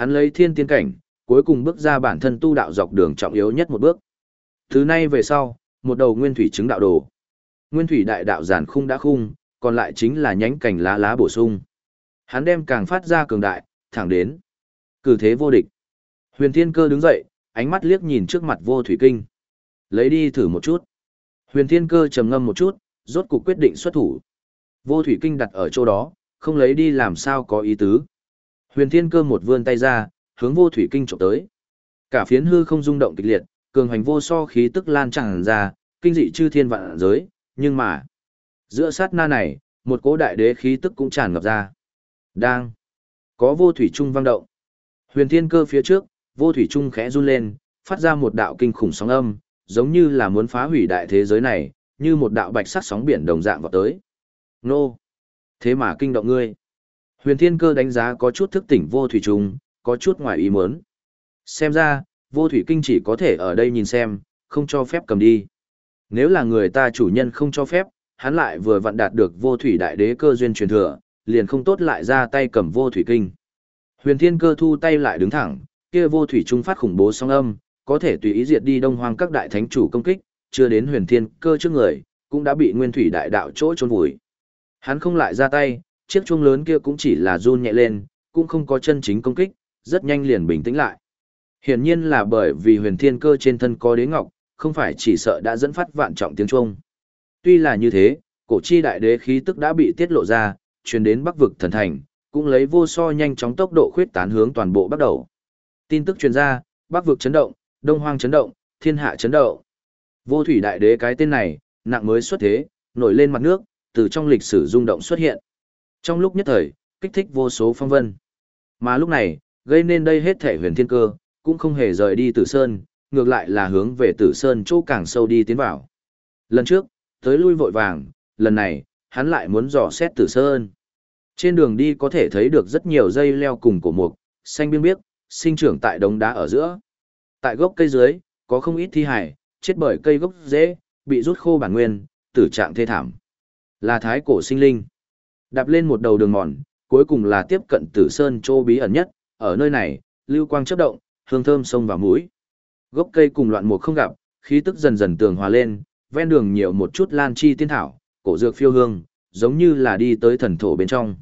Hắn lấy thiên tiên cảnh, cuối cùng bước ra bản thân tu đạo dọc đường trọng yếu nhất một bước. Thứ nay về sau, một đầu nguyên thủy chứng đạo đồ. Nguyên thủy đại đạo giản khung đã khung, còn lại chính là nhánh cành lá lá bổ sung. Hắn đem càng phát ra cường đại, thẳng đến. Cử thế vô địch. Huyền Thiên Cơ đứng dậy, ánh mắt liếc nhìn trước mặt vô thủy kinh. Lấy đi thử một chút. Huyền Thiên Cơ trầm ngâm một chút, rốt cuộc quyết định xuất thủ. Vô thủy kinh đặt ở chỗ đó, không lấy đi làm sao có ý tứ. Huyền Thiên Cơ một vươn tay ra, hướng vô thủy kinh trộm tới. Cả phiến hư không rung động kịch liệt, cường hành vô so khí tức lan tràn ra, kinh dị chư thiên vạn giới, nhưng mà, giữa sát na này, một cỗ đại đế khí tức cũng tràn ngập ra. Đang có vô thủy trung vang động. Huyền Thiên Cơ phía trước, vô thủy trung khẽ run lên, phát ra một đạo kinh khủng sóng âm, giống như là muốn phá hủy đại thế giới này, như một đạo bạch sắc sóng biển đồng dạng vào tới. Nô! Thế mà kinh động ngươi. Huyền Thiên Cơ đánh giá có chút thức tỉnh vô thủy trùng, có chút ngoài ý muốn. Xem ra, vô thủy kinh chỉ có thể ở đây nhìn xem, không cho phép cầm đi. Nếu là người ta chủ nhân không cho phép, hắn lại vừa vặn đạt được vô thủy đại đế cơ duyên truyền thừa, liền không tốt lại ra tay cầm vô thủy kinh. Huyền Thiên Cơ thu tay lại đứng thẳng, kia vô thủy trung phát khủng bố song âm, có thể tùy ý diệt đi đông hoang các đại thánh chủ công kích, chưa đến Huyền Thiên Cơ trước người, cũng đã bị Nguyên Thủy đại đạo chỗ trốn vùi. Hắn không lại ra tay, chiếc chuông lớn kia cũng chỉ là run nhẹ lên, cũng không có chân chính công kích, rất nhanh liền bình tĩnh lại. Hiển nhiên là bởi vì huyền thiên cơ trên thân có đế ngọc, không phải chỉ sợ đã dẫn phát vạn trọng tiếng chuông. Tuy là như thế, cổ chi đại đế khí tức đã bị tiết lộ ra, truyền đến bắc vực thần thành, cũng lấy vô so nhanh chóng tốc độ khuyết tán hướng toàn bộ bắt đầu. Tin tức truyền ra, bắc vực chấn động, đông hoang chấn động, thiên hạ chấn động. Vô thủy đại đế cái tên này, nặng mới xuất thế, nổi lên mặt nước, từ trong lịch sử rung động xuất hiện. Trong lúc nhất thời, kích thích vô số phong vân. Mà lúc này, gây nên đây hết thể huyền thiên cơ, cũng không hề rời đi tử sơn, ngược lại là hướng về tử sơn chỗ càng sâu đi tiến vào. Lần trước, tới lui vội vàng, lần này, hắn lại muốn dò xét tử sơn. Trên đường đi có thể thấy được rất nhiều dây leo cùng cổ mục, xanh biên biếc, sinh trưởng tại đống đá ở giữa. Tại gốc cây dưới, có không ít thi hải, chết bởi cây gốc dễ, bị rút khô bản nguyên, tử trạng thê thảm. Là thái cổ sinh linh. Đạp lên một đầu đường mòn, cuối cùng là tiếp cận tử sơn chỗ bí ẩn nhất, ở nơi này, lưu quang chớp động, hương thơm sông vào mũi. Gốc cây cùng loạn mục không gặp, khí tức dần dần tường hòa lên, ven đường nhiều một chút lan chi tiên thảo, cổ dược phiêu hương, giống như là đi tới thần thổ bên trong.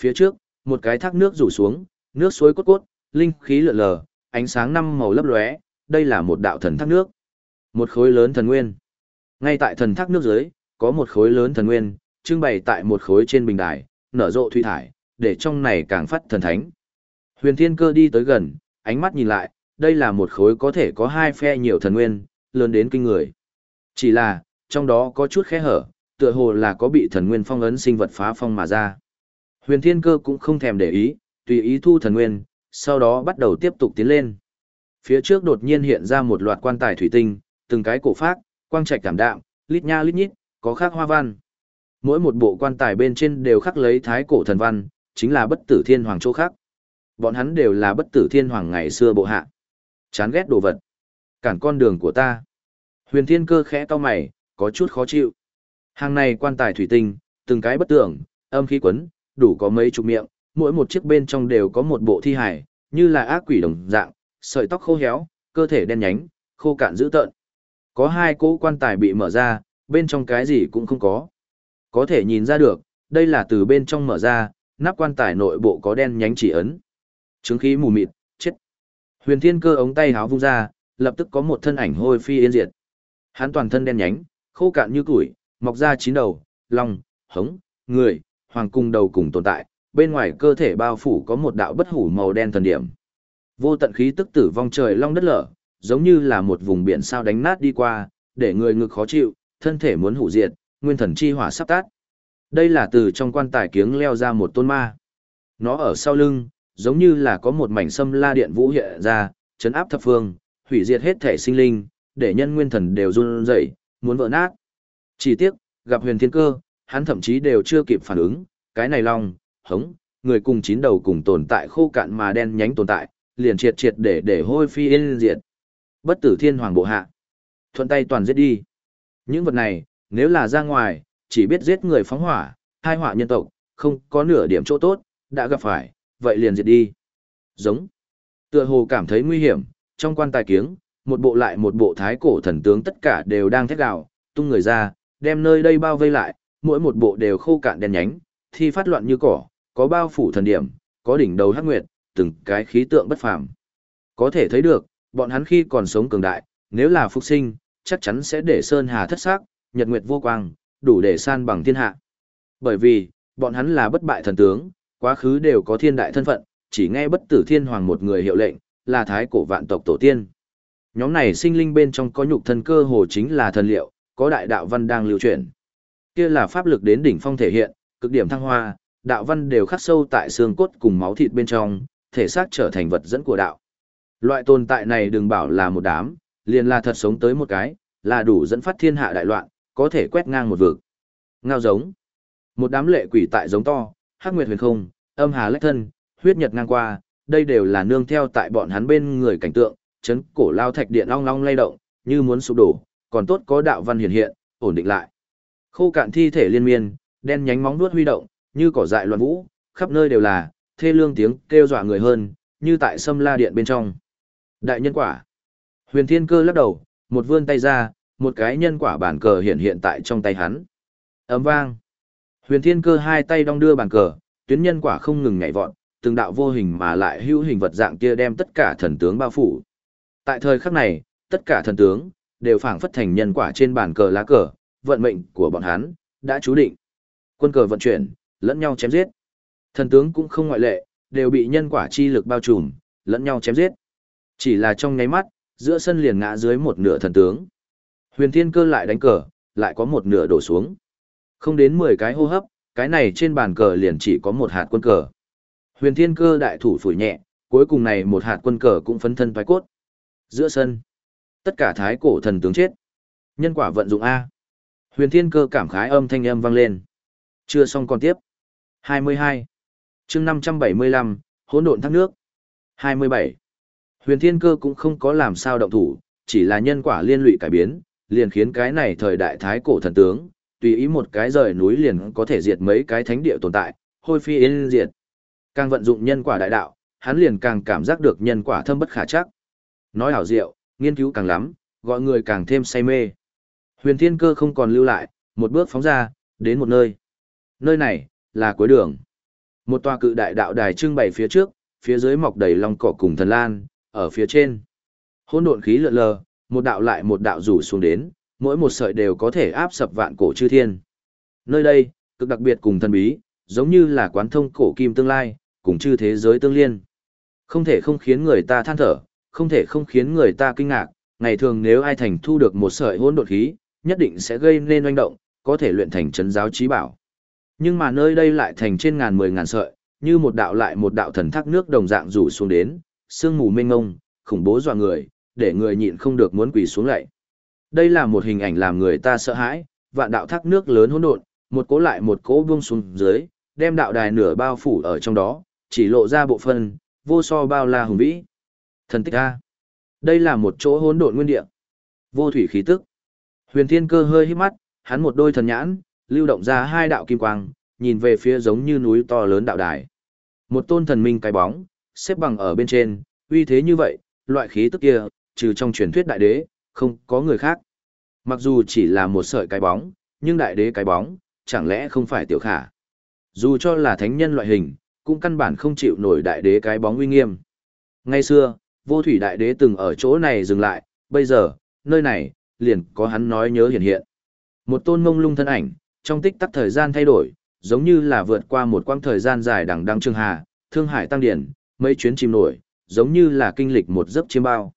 Phía trước, một cái thác nước rủ xuống, nước suối cốt cốt, linh khí lượn lờ, ánh sáng năm màu lấp lóe, đây là một đạo thần thác nước. Một khối lớn thần nguyên. Ngay tại thần thác nước dưới, có một khối lớn thần nguyên, trưng bày tại một khối trên bình đài, nở rộ thủy thải, để trong này càng phát thần thánh. Huyền Thiên Cơ đi tới gần, ánh mắt nhìn lại, đây là một khối có thể có hai phe nhiều thần nguyên, lớn đến kinh người. Chỉ là, trong đó có chút khe hở, tựa hồ là có bị thần nguyên phong ấn sinh vật phá phong mà ra. Huyền Thiên Cơ cũng không thèm để ý, tùy ý thu thần nguyên, sau đó bắt đầu tiếp tục tiến lên. Phía trước đột nhiên hiện ra một loạt quan tài thủy tinh, từng cái cổ phác quang trạch cảm đạm, lít nha lít nhít, có khác hoa văn. Mỗi một bộ quan tài bên trên đều khắc lấy thái cổ thần văn, chính là bất tử thiên hoàng chỗ khác. Bọn hắn đều là bất tử thiên hoàng ngày xưa bộ hạ. Chán ghét đồ vật. Cản con đường của ta. Huyền thiên cơ khẽ to mày, có chút khó chịu. Hàng này quan tài thủy tinh, từng cái bất tưởng, âm khí quấn, đủ có mấy chục miệng, mỗi một chiếc bên trong đều có một bộ thi hải, như là ác quỷ đồng dạng, sợi tóc khô héo, cơ thể đen nhánh, khô cạn dữ tợn. Có hai cỗ quan tài bị mở ra, bên trong cái gì cũng không có. Có thể nhìn ra được, đây là từ bên trong mở ra, nắp quan tài nội bộ có đen nhánh chỉ ấn. Trứng khí mù mịt, chết. Huyền thiên cơ ống tay háo vung ra, lập tức có một thân ảnh hôi phi yên diệt. Hắn toàn thân đen nhánh, khô cạn như củi, mọc ra chín đầu, long, hống, người, hoàng cung đầu cùng tồn tại, bên ngoài cơ thể bao phủ có một đạo bất hủ màu đen thần điểm. Vô tận khí tức tử vong trời long đất lở, giống như là một vùng biển sao đánh nát đi qua, để người ngực khó chịu, thân thể muốn hủ diệt, nguyên thần chi hỏa sắp tát. Đây là từ trong quan tài kiếng leo ra một tôn ma. Nó ở sau lưng, giống như là có một mảnh sâm la điện vũ hiện ra, chấn áp thập phương, hủy diệt hết thể sinh linh, để nhân nguyên thần đều run rẩy, muốn vỡ nát. Chỉ tiếc, gặp huyền thiên cơ, hắn thậm chí đều chưa kịp phản ứng, cái này long, hống, người cùng chín đầu cùng tồn tại khô cạn mà đen nhánh tồn tại, liền triệt triệt để để hôi phi yên diệt. Bất tử thiên hoàng bộ hạ. Thuận tay toàn giết đi. Những vật này, nếu là ra ngoài, chỉ biết giết người phóng hỏa, hai họa nhân tộc, không có nửa điểm chỗ tốt, đã gặp phải, vậy liền diệt đi. Giống. Tựa hồ cảm thấy nguy hiểm, trong quan tài kiếng, một bộ lại một bộ thái cổ thần tướng tất cả đều đang thét gào, tung người ra, đem nơi đây bao vây lại, mỗi một bộ đều khô cạn đen nhánh, thi phát loạn như cỏ, có bao phủ thần điểm, có đỉnh đầu hắc nguyệt, từng cái khí tượng bất phàm. Có thể thấy được, bọn hắn khi còn sống cường đại, nếu là phục sinh, chắc chắn sẽ để Sơn Hà thất sắc, nhật nguyệt vô quang, đủ để san bằng thiên hạ. Bởi vì, bọn hắn là bất bại thần tướng, quá khứ đều có thiên đại thân phận, chỉ nghe bất tử thiên hoàng một người hiệu lệnh, là thái cổ vạn tộc tổ tiên. Nhóm này sinh linh bên trong có nhục thân cơ hồ chính là thần liệu, có đại đạo văn đang lưu truyền. Kia là pháp lực đến đỉnh phong thể hiện, cực điểm thăng hoa, đạo văn đều khắc sâu tại xương cốt cùng máu thịt bên trong, thể xác trở thành vật dẫn của đạo. Loại tồn tại này đừng bảo là một đám, liền là thật sống tới một cái, là đủ dẫn phát thiên hạ đại loạn, có thể quét ngang một vực. Ngao giống. Một đám lệ quỷ tại giống to, hắc nguyệt huyền không, âm hà lách thân, huyết nhật ngang qua, đây đều là nương theo tại bọn hắn bên người cảnh tượng, chấn cổ lao thạch điện long long lay động, như muốn sụp đổ, còn tốt có đạo văn hiện hiện, ổn định lại. Khô cạn thi thể liên miên, đen nhánh móng vuốt huy động, như cỏ dại loạn vũ, khắp nơi đều là, thê lương tiếng kêu dọa người hơn, như tại sâm la điện bên trong. Đại nhân quả. Huyền Thiên Cơ lắc đầu, một vươn tay ra, một cái nhân quả bản cờ hiện hiện tại trong tay hắn. Ấm vang. Huyền Thiên Cơ hai tay đong đưa bản cờ, tuyến nhân quả không ngừng nhảy vọt, từng đạo vô hình mà lại hữu hình vật dạng kia đem tất cả thần tướng bao phủ. Tại thời khắc này, tất cả thần tướng đều phảng phất thành nhân quả trên bản cờ lá cờ, vận mệnh của bọn hắn đã chú định. Quân cờ vận chuyển, lẫn nhau chém giết. Thần tướng cũng không ngoại lệ, đều bị nhân quả chi lực bao trùm, lẫn nhau chém giết. Chỉ là trong nháy mắt, giữa sân liền ngã dưới một nửa thần tướng. Huyền Thiên Cơ lại đánh cờ, lại có một nửa đổ xuống. Không đến 10 cái hô hấp, cái này trên bàn cờ liền chỉ có một hạt quân cờ. Huyền Thiên Cơ đại thủ phủi nhẹ, cuối cùng này một hạt quân cờ cũng phấn thân toái cốt. Giữa sân, tất cả thái cổ thần tướng chết. Nhân quả vận dụng A. Huyền Thiên Cơ cảm khái âm thanh âm vang lên. Chưa xong còn tiếp. 22. chương 575, hỗn độn thác nước. 27. Huyền Thiên Cơ cũng không có làm sao động thủ, chỉ là nhân quả liên lụy cải biến, liền khiến cái này thời đại thái cổ thần tướng, tùy ý một cái rời núi liền có thể diệt mấy cái thánh địa tồn tại, hôi phi yên diệt. Càng vận dụng nhân quả đại đạo, hắn liền càng cảm giác được nhân quả thâm bất khả chắc. Nói hảo diệu, nghiên cứu càng lắm, gọi người càng thêm say mê. Huyền Thiên Cơ không còn lưu lại, một bước phóng ra, đến một nơi. Nơi này, là cuối đường. Một tòa cự đại đạo đài trưng bày phía trước, phía dưới mọc đầy long cỏ cùng thần lan, ở phía trên. Hỗn độn khí lượn lờ, một đạo lại một đạo rủ xuống đến, mỗi một sợi đều có thể áp sập vạn cổ chư thiên. Nơi đây, cực đặc biệt cùng thần bí, giống như là quán thông cổ kim tương lai, cùng chư thế giới tương liên. Không thể không khiến người ta than thở, không thể không khiến người ta kinh ngạc, ngày thường nếu ai thành thu được một sợi hỗn độn khí, nhất định sẽ gây nên oanh động, có thể luyện thành trấn giáo trí bảo. Nhưng mà nơi đây lại thành trên ngàn mười ngàn sợi, như một đạo lại một đạo thần thác nước đồng dạng rủ xuống đến, sương mù mênh ngông, khủng bố dọa người, để người nhịn không được muốn quỳ xuống lại. Đây là một hình ảnh làm người ta sợ hãi, vạn đạo thác nước lớn hỗn độn, một cỗ lại một cỗ buông xuống dưới, đem đạo đài nửa bao phủ ở trong đó, chỉ lộ ra bộ phân, vô so bao la hùng vĩ. Thần tích a. Đây là một chỗ hỗn độn nguyên địa. Vô thủy khí tức. Huyền Thiên Cơ hơi hít mắt, hắn một đôi thần nhãn, lưu động ra hai đạo kim quang, nhìn về phía giống như núi to lớn đạo đài. Một tôn thần minh cái bóng, xếp bằng ở bên trên, uy thế như vậy, loại khí tức kia, trừ trong truyền thuyết đại đế, không có người khác. Mặc dù chỉ là một sợi cái bóng, nhưng đại đế cái bóng, chẳng lẽ không phải tiểu khả. Dù cho là thánh nhân loại hình, cũng căn bản không chịu nổi đại đế cái bóng uy nghiêm. Ngay xưa, vô thủy đại đế từng ở chỗ này dừng lại, bây giờ, nơi này, liền có hắn nói nhớ hiện hiện. Một tôn mông lung thân ảnh, trong tích tắc thời gian thay đổi, giống như là vượt qua một quãng thời gian dài đằng đăng trường hà, thương hải tăng điển, mấy chuyến chìm nổi, giống như là kinh lịch một giấc chiêm bao.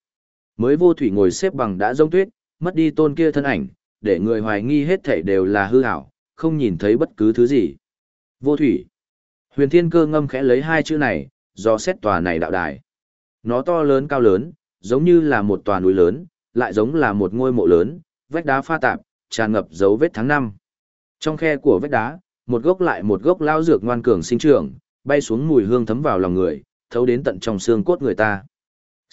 Mới vô thủy ngồi xếp bằng đã rông tuyết, mất đi tôn kia thân ảnh, để người hoài nghi hết thảy đều là hư ảo, không nhìn thấy bất cứ thứ gì. Vô thủy. Huyền thiên cơ ngâm khẽ lấy hai chữ này, do xét tòa này đạo đài. Nó to lớn cao lớn, giống như là một tòa núi lớn, lại giống là một ngôi mộ lớn, vách đá pha tạp, tràn ngập dấu vết tháng năm. Trong khe của vách đá, một gốc lại một gốc lao dược ngoan cường sinh trưởng, bay xuống mùi hương thấm vào lòng người, thấu đến tận trong xương cốt người ta.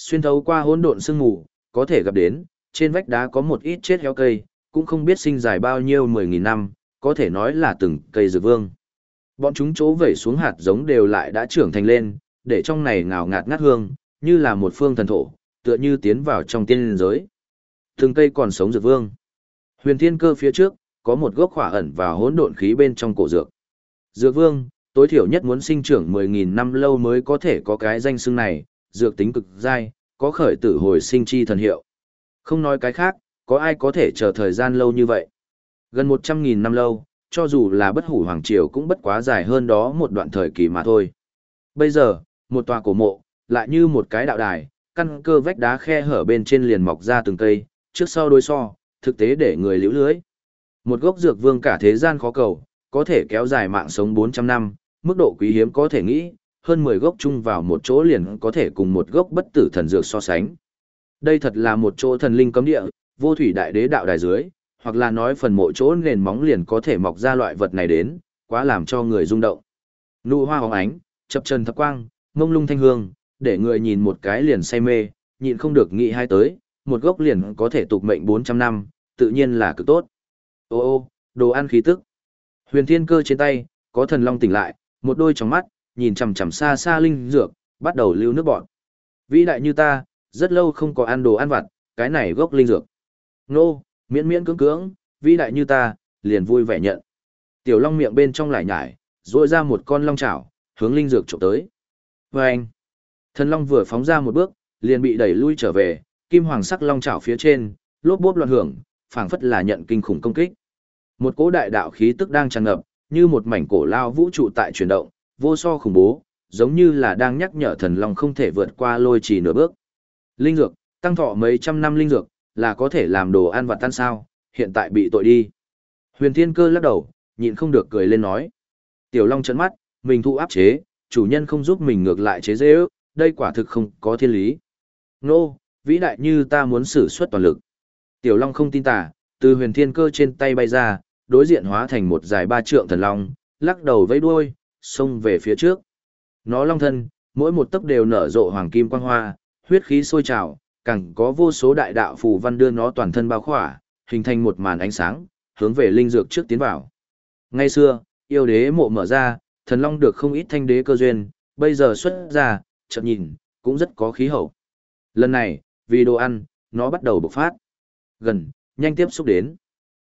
Xuyên thấu qua hỗn độn sương mù, có thể gặp đến, trên vách đá có một ít chết héo cây, cũng không biết sinh dài bao nhiêu mười nghìn năm, có thể nói là từng cây dược vương. Bọn chúng chỗ vẩy xuống hạt giống đều lại đã trưởng thành lên, để trong này ngào ngạt ngát hương, như là một phương thần thổ, tựa như tiến vào trong tiên giới. Từng cây còn sống dược vương. Huyền thiên cơ phía trước, có một gốc khỏa ẩn và hỗn độn khí bên trong cổ dược. Dược vương, tối thiểu nhất muốn sinh trưởng 10.000 năm lâu mới có thể có cái danh xưng này, dược tính cực dai, có khởi tử hồi sinh chi thần hiệu. Không nói cái khác, có ai có thể chờ thời gian lâu như vậy. Gần 100.000 năm lâu, cho dù là bất hủ hoàng triều cũng bất quá dài hơn đó một đoạn thời kỳ mà thôi. Bây giờ, một tòa cổ mộ, lại như một cái đạo đài, căn cơ vách đá khe hở bên trên liền mọc ra từng cây, trước sau đối so, thực tế để người liễu lưới. Một gốc dược vương cả thế gian khó cầu, có thể kéo dài mạng sống 400 năm, mức độ quý hiếm có thể nghĩ, hơn 10 gốc chung vào một chỗ liền có thể cùng một gốc bất tử thần dược so sánh. Đây thật là một chỗ thần linh cấm địa, vô thủy đại đế đạo đài dưới, hoặc là nói phần mộ chỗ nền móng liền có thể mọc ra loại vật này đến, quá làm cho người rung động. Nụ hoa hồng ánh, chập trần thập quang, mông lung thanh hương, để người nhìn một cái liền say mê, nhịn không được nghĩ hai tới, một gốc liền có thể tục mệnh 400 năm, tự nhiên là cực tốt. Ô ô, đồ ăn khí tức. Huyền thiên cơ trên tay, có thần long tỉnh lại, một đôi trong mắt, nhìn chằm chằm xa xa linh dược, bắt đầu lưu nước bọn. Vĩ đại như ta, rất lâu không có ăn đồ ăn vặt, cái này gốc linh dược. Nô, miễn miễn cưỡng cưỡng, vĩ đại như ta, liền vui vẻ nhận. Tiểu long miệng bên trong lại nhải, rôi ra một con long chảo, hướng linh dược trộm tới. Vâng! anh, thần long vừa phóng ra một bước, liền bị đẩy lui trở về, kim hoàng sắc long chảo phía trên, lốp bốp loạn hưởng, phảng phất là nhận kinh khủng công kích. Một cỗ đại đạo khí tức đang tràn ngập, như một mảnh cổ lao vũ trụ tại chuyển động, vô so khủng bố, giống như là đang nhắc nhở thần long không thể vượt qua lôi trì nửa bước. Linh dược, tăng thọ mấy trăm năm linh dược, là có thể làm đồ ăn và tan sao, hiện tại bị tội đi. Huyền Thiên Cơ lắc đầu, nhịn không được cười lên nói. Tiểu Long trợn mắt, mình thụ áp chế, chủ nhân không giúp mình ngược lại chế dễ ước, đây quả thực không có thiên lý. Nô, vĩ đại như ta muốn sử xuất toàn lực. Tiểu Long không tin tà, từ huyền thiên cơ trên tay bay ra, đối diện hóa thành một dài ba trượng thần long, lắc đầu vẫy đuôi, xông về phía trước. Nó long thân, mỗi một tấc đều nở rộ hoàng kim quang hoa, huyết khí sôi trào, càng có vô số đại đạo phù văn đưa nó toàn thân bao khỏa, hình thành một màn ánh sáng, hướng về linh dược trước tiến vào. Ngay xưa, yêu đế mộ mở ra, thần long được không ít thanh đế cơ duyên, bây giờ xuất ra, chợt nhìn, cũng rất có khí hậu. Lần này, vì đồ ăn, nó bắt đầu bộc phát. Gần, nhanh tiếp xúc đến.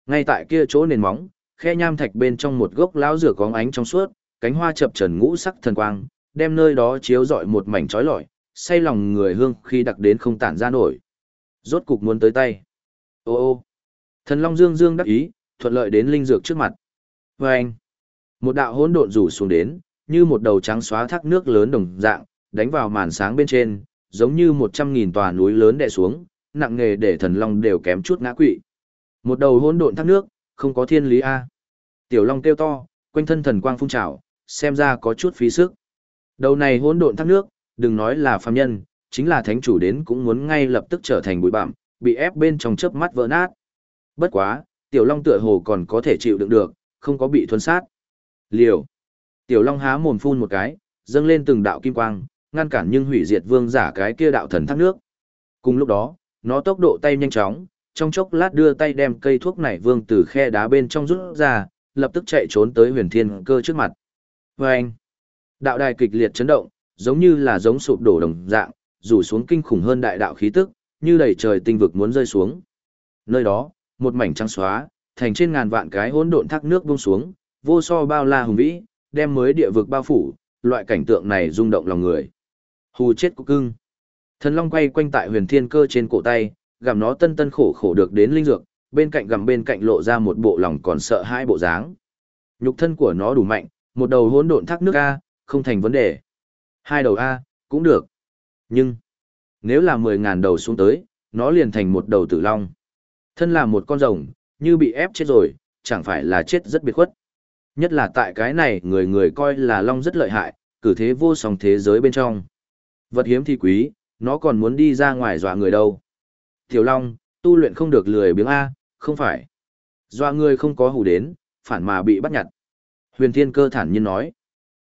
Ngay tại kia chỗ nền móng, khe nham thạch bên trong một gốc lão rửa có ánh trong suốt, cánh hoa chập trần ngũ sắc thần quang, đem nơi đó chiếu rọi một mảnh chói lọi, say lòng người hương khi đặc đến không tản ra nổi. Rốt cục muốn tới tay. Ô ô. Thần Long Dương Dương đắc ý, thuận lợi đến linh dược trước mặt. Và anh. Một đạo hỗn độn rủ xuống đến, như một đầu trắng xóa thác nước lớn đồng dạng, đánh vào màn sáng bên trên, giống như một trăm nghìn tòa núi lớn đè xuống, nặng nghề để thần long đều kém chút ngã quỵ. Một đầu hỗn độn thác nước, không có thiên lý a. Tiểu long kêu to, quanh thân thần quang phun trào, xem ra có chút phí sức. Đầu này hỗn độn thác nước, đừng nói là phàm nhân, chính là thánh chủ đến cũng muốn ngay lập tức trở thành bụi bặm, bị ép bên trong chớp mắt vỡ nát. Bất quá, tiểu long tựa hồ còn có thể chịu đựng được, không có bị thuần sát. Liều. Tiểu long há mồm phun một cái, dâng lên từng đạo kim quang, ngăn cản nhưng hủy diệt vương giả cái kia đạo thần thác nước. Cùng lúc đó, nó tốc độ tay nhanh chóng, trong chốc lát đưa tay đem cây thuốc này vương từ khe đá bên trong rút ra, lập tức chạy trốn tới huyền thiên cơ trước mặt. Vâng! Đạo đài kịch liệt chấn động, giống như là giống sụp đổ đồng dạng, rủ xuống kinh khủng hơn đại đạo khí tức, như đầy trời tinh vực muốn rơi xuống. Nơi đó, một mảnh trắng xóa, thành trên ngàn vạn cái hỗn độn thác nước buông xuống, vô so bao la hùng vĩ, đem mới địa vực bao phủ, loại cảnh tượng này rung động lòng người. Hù chết của cưng. Thần Long quay quanh tại huyền thiên cơ trên cổ tay, gặm nó tân tân khổ khổ được đến linh dược, bên cạnh gặm bên cạnh lộ ra một bộ lòng còn sợ hai bộ dáng. Nhục thân của nó đủ mạnh, một đầu hỗn độn thác nước A, không thành vấn đề. Hai đầu A, cũng được. Nhưng, nếu là mười ngàn đầu xuống tới, nó liền thành một đầu tử long. Thân là một con rồng, như bị ép chết rồi, chẳng phải là chết rất biệt khuất. Nhất là tại cái này người người coi là long rất lợi hại, cử thế vô song thế giới bên trong. Vật hiếm thì quý, nó còn muốn đi ra ngoài dọa người đâu. Tiểu Long, tu luyện không được lười biếng A, không phải. Dọa người không có hù đến, phản mà bị bắt nhặt. Huyền Thiên Cơ thản nhiên nói.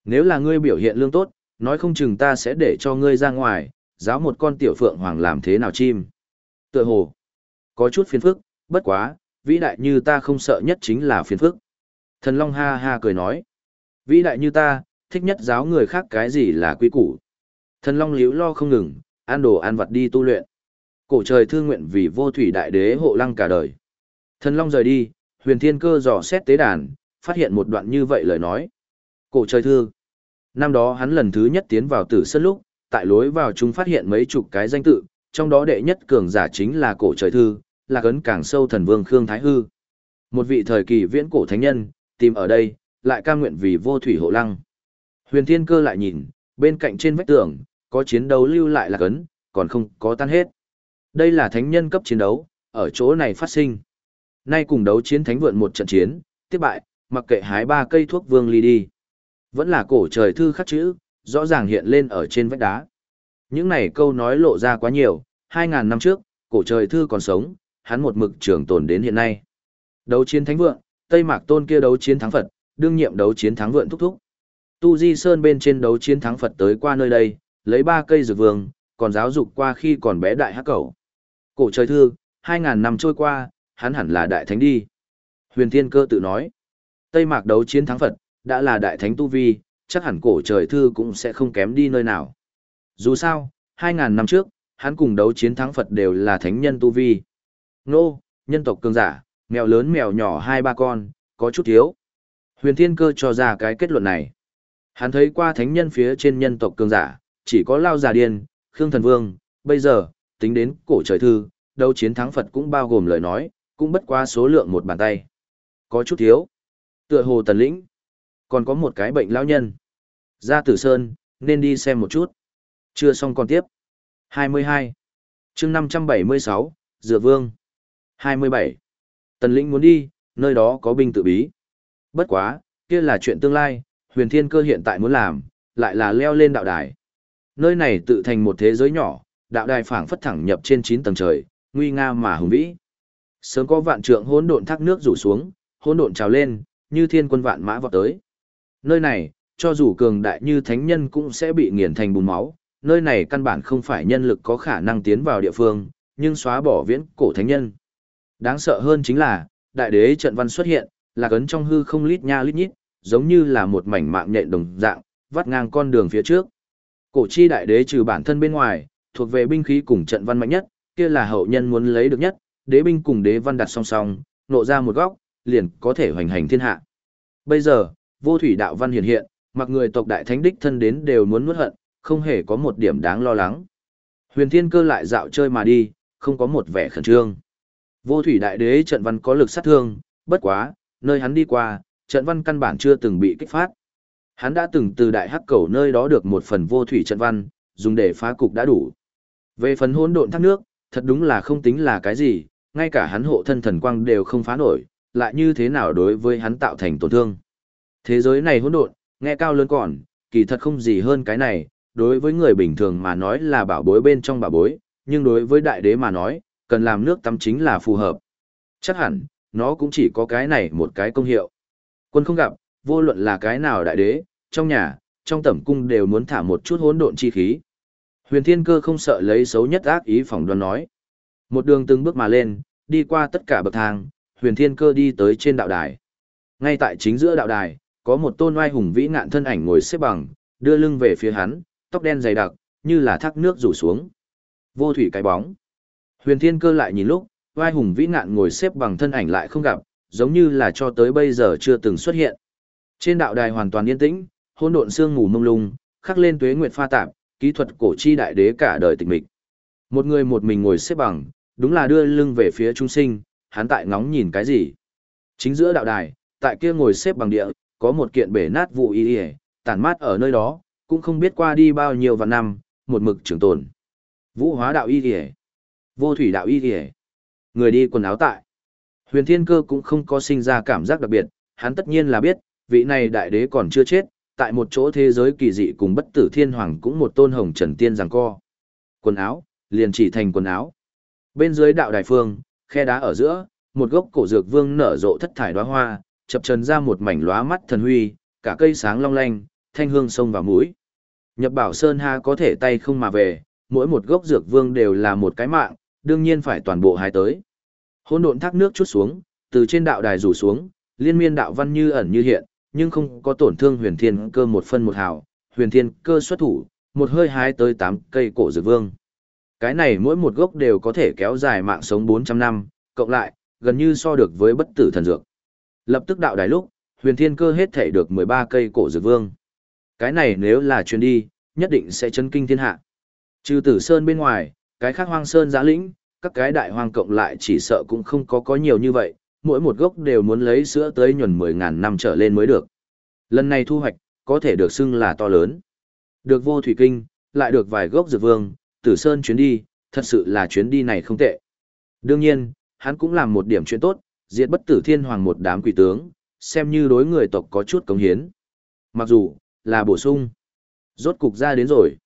Nếu là ngươi biểu hiện lương tốt, nói không chừng ta sẽ để cho ngươi ra ngoài, giáo một con tiểu phượng hoàng làm thế nào chim. Tựa hồ, có chút phiền phức, bất quá, vĩ đại như ta không sợ nhất chính là phiền phức. Thần Long ha ha cười nói. Vĩ đại như ta, thích nhất giáo người khác cái gì là quý củ. Thần Long liễu lo không ngừng, ăn đồ ăn vật đi tu luyện. Cổ trời thương nguyện vì vô thủy đại đế hộ lăng cả đời. Thần Long rời đi, huyền thiên cơ dò xét tế đàn, phát hiện một đoạn như vậy lời nói. Cổ trời thư Năm đó hắn lần thứ nhất tiến vào tử sân lúc, tại lối vào chúng phát hiện mấy chục cái danh tự, trong đó đệ nhất cường giả chính là cổ trời thư, là cấn càng sâu thần vương Khương Thái Hư. Một vị thời kỳ viễn cổ thánh nhân, tìm ở đây, lại ca nguyện vì vô thủy hộ lăng. Huyền Thiên Cơ lại nhìn, bên cạnh trên vách tường, có chiến đấu lưu lại là cấn, còn không có tan hết. Đây là thánh nhân cấp chiến đấu, ở chỗ này phát sinh. Nay cùng đấu chiến thánh vượn một trận chiến, tiếp bại, mặc kệ hái ba cây thuốc vương ly đi. Vẫn là cổ trời thư khắc chữ, rõ ràng hiện lên ở trên vách đá. Những này câu nói lộ ra quá nhiều, 2.000 năm trước, cổ trời thư còn sống, hắn một mực trường tồn đến hiện nay. Đấu chiến thánh vượng, Tây Mạc Tôn kia đấu chiến thắng Phật, đương nhiệm đấu chiến thắng vượng thúc thúc. Tu Di Sơn bên trên đấu chiến thắng Phật tới qua nơi đây, lấy ba cây dược vương, còn giáo dục qua khi còn bé đại hắc cầu. Cổ trời thư, 2.000 năm trôi qua, hắn hẳn là đại thánh đi. Huyền Thiên Cơ tự nói, Tây Mạc đấu chiến thắng Phật, đã là đại thánh tu vi, chắc hẳn cổ trời thư cũng sẽ không kém đi nơi nào. Dù sao, 2.000 năm trước, hắn cùng đấu chiến thắng Phật đều là thánh nhân tu vi. Nô, nhân tộc cường giả, mèo lớn mèo nhỏ hai ba con, có chút thiếu. Huyền Thiên Cơ cho ra cái kết luận này. Hắn thấy qua thánh nhân phía trên nhân tộc cường giả, chỉ có Lao Già Điên, Khương Thần Vương, bây giờ, tính đến cổ trời thư, đấu chiến thắng Phật cũng bao gồm lời nói, cũng bất qua số lượng một bàn tay. Có chút thiếu. Tựa hồ tần lĩnh. Còn có một cái bệnh lão nhân. Ra tử sơn, nên đi xem một chút. Chưa xong còn tiếp. 22. chương 576, Dựa Vương. 27. Tần lĩnh muốn đi, nơi đó có binh tự bí. Bất quá, kia là chuyện tương lai, huyền thiên cơ hiện tại muốn làm, lại là leo lên đạo đài. Nơi này tự thành một thế giới nhỏ, đạo đài phảng phất thẳng nhập trên 9 tầng trời, nguy nga mà hùng vĩ. Sớm có vạn trượng hỗn độn thác nước rủ xuống, hỗn độn trào lên, như thiên quân vạn mã vọt tới. Nơi này, cho dù cường đại như thánh nhân cũng sẽ bị nghiền thành bùn máu, nơi này căn bản không phải nhân lực có khả năng tiến vào địa phương, nhưng xóa bỏ viễn cổ thánh nhân. Đáng sợ hơn chính là, đại đế trận văn xuất hiện, là cấn trong hư không lít nha lít nhít, giống như là một mảnh mạng nhện đồng dạng, vắt ngang con đường phía trước. Cổ chi đại đế trừ bản thân bên ngoài, thuộc về binh khí cùng trận văn mạnh nhất, kia là hậu nhân muốn lấy được nhất, đế binh cùng đế văn đặt song song, nộ ra một góc, liền có thể hoành hành thiên hạ. Bây giờ, vô thủy đạo văn hiện hiện, mặc người tộc đại thánh đích thân đến đều muốn nuốt hận, không hề có một điểm đáng lo lắng. Huyền thiên cơ lại dạo chơi mà đi, không có một vẻ khẩn trương. Vô thủy đại đế trận văn có lực sát thương, bất quá, nơi hắn đi qua, trận văn căn bản chưa từng bị kích phát. Hắn đã từng từ đại hắc cầu nơi đó được một phần vô thủy trận văn, dùng để phá cục đã đủ. Về phần hỗn độn thác nước, thật đúng là không tính là cái gì, ngay cả hắn hộ thân thần quang đều không phá nổi, lại như thế nào đối với hắn tạo thành tổn thương. Thế giới này hỗn độn, nghe cao lớn còn, kỳ thật không gì hơn cái này, đối với người bình thường mà nói là bảo bối bên trong bảo bối, nhưng đối với đại đế mà nói, cần làm nước tắm chính là phù hợp. Chắc hẳn, nó cũng chỉ có cái này một cái công hiệu. Quân không gặp, vô luận là cái nào đại đế, trong nhà, trong tẩm cung đều muốn thả một chút hỗn độn chi khí. Huyền Thiên Cơ không sợ lấy xấu nhất ác ý phỏng đoán nói. Một đường từng bước mà lên, đi qua tất cả bậc thang, Huyền Thiên Cơ đi tới trên đạo đài. Ngay tại chính giữa đạo đài, có một tôn oai hùng vĩ ngạn thân ảnh ngồi xếp bằng, đưa lưng về phía hắn, tóc đen dày đặc, như là thác nước rủ xuống. Vô thủy cái bóng. Huyền Thiên Cơ lại nhìn lúc, oai hùng vĩ ngạn ngồi xếp bằng thân ảnh lại không gặp, giống như là cho tới bây giờ chưa từng xuất hiện. Trên đạo đài hoàn toàn yên tĩnh, hỗn độn sương mù mông lung, khắc lên tuế nguyệt pha tạp, kỹ thuật cổ chi đại đế cả đời tịch mịch. Một người một mình ngồi xếp bằng, đúng là đưa lưng về phía trung sinh, hắn tại ngóng nhìn cái gì. Chính giữa đạo đài, tại kia ngồi xếp bằng địa, có một kiện bể nát vụ y y, tản mát ở nơi đó, cũng không biết qua đi bao nhiêu vạn năm, một mực trường tồn. Vũ hóa đạo y y, vô thủy đạo y y, người đi quần áo tại. Huyền Thiên Cơ cũng không có sinh ra cảm giác đặc biệt, hắn tất nhiên là biết, vị này đại đế còn chưa chết, tại một chỗ thế giới kỳ dị cùng bất tử thiên hoàng cũng một tôn hồng trần tiên giằng co. Quần áo, liền chỉ thành quần áo. Bên dưới đạo đài phương, khe đá ở giữa, một gốc cổ dược vương nở rộ thất thải đóa hoa, chập trần ra một mảnh lóa mắt thần huy, cả cây sáng long lanh, thanh hương sông vào mũi. Nhập bảo sơn ha có thể tay không mà về, mỗi một gốc dược vương đều là một cái mạng, đương nhiên phải toàn bộ hái tới. Hỗn độn thác nước chút xuống, từ trên đạo đài rủ xuống, liên miên đạo văn như ẩn như hiện, nhưng không có tổn thương huyền thiên cơ một phân một hào, huyền thiên cơ xuất thủ, một hơi hái tới tám cây cổ dược vương. Cái này mỗi một gốc đều có thể kéo dài mạng sống 400 năm, cộng lại, gần như so được với bất tử thần dược. Lập tức đạo đài lúc, huyền thiên cơ hết thể được 13 cây cổ dược vương. Cái này nếu là chuyến đi, nhất định sẽ chấn kinh thiên hạ. Trừ tử sơn bên ngoài, cái khác hoang sơn giã lĩnh, các cái đại hoang cộng lại chỉ sợ cũng không có có nhiều như vậy, mỗi một gốc đều muốn lấy sữa tới nhuần 10.000 năm trở lên mới được. Lần này thu hoạch, có thể được xưng là to lớn. Được vô thủy kinh, lại được vài gốc dược vương, tử sơn chuyến đi, thật sự là chuyến đi này không tệ. Đương nhiên, hắn cũng làm một điểm chuyện tốt, diệt bất tử thiên hoàng một đám quỷ tướng, xem như đối người tộc có chút cống hiến. Mặc dù, là bổ sung. Rốt cục ra đến rồi.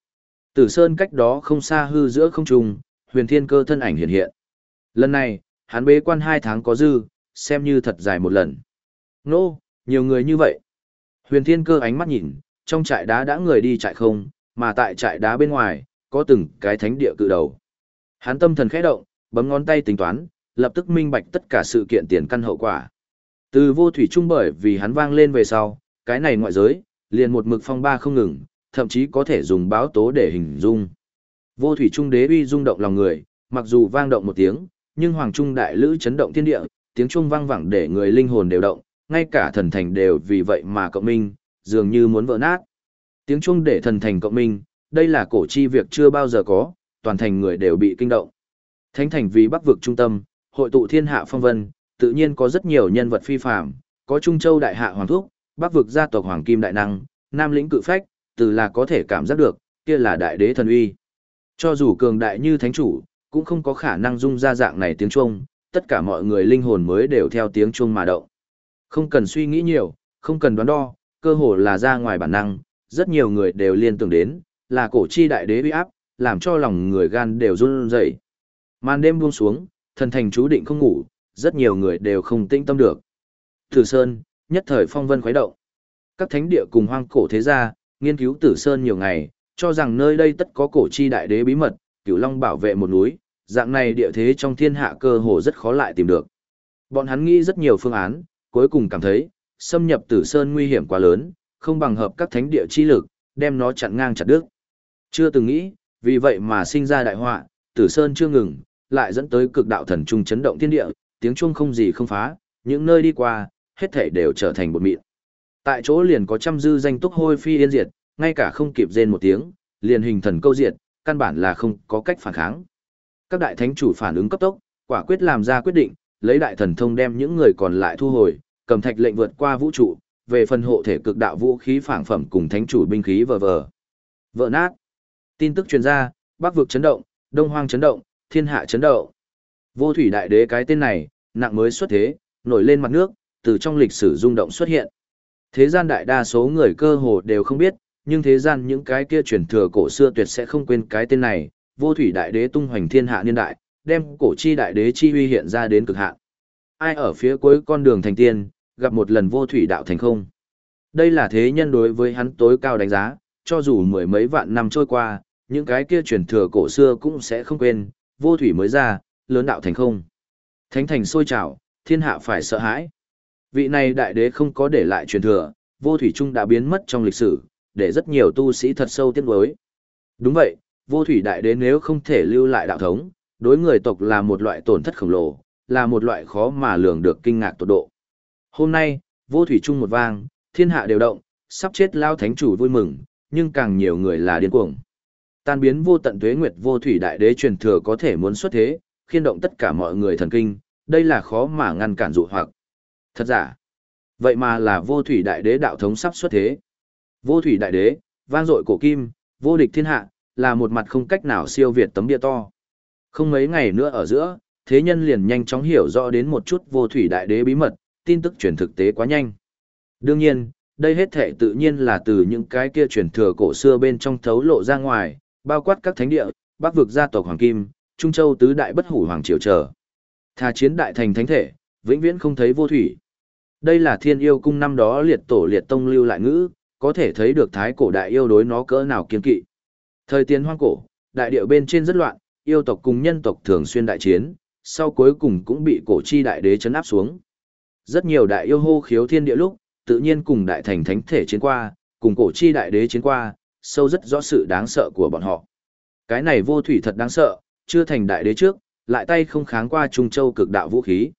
Tử Sơn cách đó không xa hư giữa không trung, huyền thiên cơ thân ảnh hiện hiện. Lần này, hắn bế quan hai tháng có dư, xem như thật dài một lần. Nô, nhiều người như vậy. Huyền thiên cơ ánh mắt nhìn, trong trại đá đã người đi trại không, mà tại trại đá bên ngoài, có từng cái thánh địa cự đầu. Hắn tâm thần khẽ động, bấm ngón tay tính toán, lập tức minh bạch tất cả sự kiện tiền căn hậu quả. Từ vô thủy trung bởi vì hắn vang lên về sau, cái này ngoại giới, liền một mực phong ba không ngừng, thậm chí có thể dùng báo tố để hình dung. Vô thủy trung đế uy rung động lòng người, mặc dù vang động một tiếng, nhưng hoàng trung đại lữ chấn động thiên địa, tiếng trung vang vẳng để người linh hồn đều động, ngay cả thần thành đều vì vậy mà cộng minh, dường như muốn vỡ nát. Tiếng trung để thần thành cộng minh, đây là cổ chi việc chưa bao giờ có, toàn thành người đều bị kinh động. Thánh thành vì bắc vực trung tâm, hội tụ thiên hạ phong vân, tự nhiên có rất nhiều nhân vật phi phàm, có Trung Châu đại hạ hoàng thúc, bắc vực gia tộc hoàng kim đại năng, nam lĩnh cự phách, từ là có thể cảm giác được, kia là đại đế thần uy. Cho dù cường đại như thánh chủ, cũng không có khả năng dung ra dạng này tiếng Trung, tất cả mọi người linh hồn mới đều theo tiếng Trung mà động. Không cần suy nghĩ nhiều, không cần đoán đo, cơ hồ là ra ngoài bản năng, rất nhiều người đều liên tưởng đến, là cổ chi đại đế uy áp, làm cho lòng người gan đều run rẩy. Màn đêm buông xuống, thần thành chú định không ngủ, rất nhiều người đều không tĩnh tâm được. Tử Sơn, nhất thời phong vân khuấy động. Các thánh địa cùng hoang cổ thế gia, nghiên cứu Tử Sơn nhiều ngày, cho rằng nơi đây tất có cổ chi đại đế bí mật, Cửu Long bảo vệ một núi, dạng này địa thế trong thiên hạ cơ hồ rất khó lại tìm được. Bọn hắn nghĩ rất nhiều phương án, cuối cùng cảm thấy, xâm nhập Tử Sơn nguy hiểm quá lớn, không bằng hợp các thánh địa chi lực, đem nó chặn ngang chặt đứt. Chưa từng nghĩ, vì vậy mà sinh ra đại họa, Tử Sơn chưa ngừng, lại dẫn tới cực đạo thần trung chấn động thiên địa, tiếng chuông không gì không phá, những nơi đi qua, hết thảy đều trở thành bột mịn. Tại chỗ liền có trăm dư danh túc hôi phi yên diệt, ngay cả không kịp rên một tiếng, liền hình thần câu diệt, căn bản là không có cách phản kháng. Các đại thánh chủ phản ứng cấp tốc, quả quyết làm ra quyết định, lấy đại thần thông đem những người còn lại thu hồi, cầm thạch lệnh vượt qua vũ trụ, về phần hộ thể cực đạo vũ khí phản phẩm cùng thánh chủ binh khí vờ vờ. Vỡ nát. Tin tức truyền ra, Bắc vực chấn động, Đông Hoang chấn động, Thiên hạ chấn động. Vô thủy đại đế cái tên này, nặng mới xuất thế, nổi lên mặt nước, từ trong lịch sử rung động xuất hiện. Thế gian đại đa số người cơ hồ đều không biết, nhưng thế gian những cái kia truyền thừa cổ xưa tuyệt sẽ không quên cái tên này, vô thủy đại đế tung hoành thiên hạ niên đại, đem cổ chi đại đế chi uy hiện ra đến cực hạn. Ai ở phía cuối con đường thành tiên, gặp một lần vô thủy đạo thành không. Đây là thế nhân đối với hắn tối cao đánh giá, cho dù mười mấy vạn năm trôi qua, những cái kia truyền thừa cổ xưa cũng sẽ không quên, vô thủy mới ra, lớn đạo thành không. Thánh thành sôi trào, thiên hạ phải sợ hãi. Vị này đại đế không có để lại truyền thừa, vô thủy trung đã biến mất trong lịch sử, để rất nhiều tu sĩ thật sâu tiếc nuối. Đúng vậy, vô thủy đại đế nếu không thể lưu lại đạo thống, đối người tộc là một loại tổn thất khổng lồ, là một loại khó mà lường được kinh ngạc tột độ. Hôm nay, vô thủy trung một vang, thiên hạ đều động, sắp chết lao thánh chủ vui mừng, nhưng càng nhiều người là điên cuồng. Tan biến vô tận tuế nguyệt vô thủy đại đế truyền thừa có thể muốn xuất thế, khiên động tất cả mọi người thần kinh, đây là khó mà ngăn cản dụ hoặc. Thật giả, vậy mà là vô thủy đại đế đạo thống sắp xuất thế. Vô thủy đại đế, vang dội cổ kim, vô địch thiên hạ, là một mặt không cách nào siêu việt tấm địa to. Không mấy ngày nữa ở giữa, thế nhân liền nhanh chóng hiểu rõ đến một chút vô thủy đại đế bí mật, tin tức truyền thực tế quá nhanh. Đương nhiên, đây hết thể tự nhiên là từ những cái kia truyền thừa cổ xưa bên trong thấu lộ ra ngoài, bao quát các thánh địa, bắc vực gia tộc Hoàng Kim, Trung Châu tứ đại bất hủ Hoàng Triều trở. Thà chiến đại thành thánh thể, vĩnh viễn không thấy vô thủy. Đây là thiên yêu cung năm đó liệt tổ liệt tông lưu lại ngữ, có thể thấy được thái cổ đại yêu đối nó cỡ nào kiên kỵ. Thời tiến hoang cổ, đại điệu bên trên rất loạn, yêu tộc cùng nhân tộc thường xuyên đại chiến, sau cuối cùng cũng bị cổ chi đại đế chấn áp xuống. Rất nhiều đại yêu hô khiếu thiên địa lúc, tự nhiên cùng đại thành thánh thể chiến qua, cùng cổ chi đại đế chiến qua, sâu rất rõ sự đáng sợ của bọn họ. Cái này vô thủy thật đáng sợ, chưa thành đại đế trước, lại tay không kháng qua Trung Châu cực đạo vũ khí.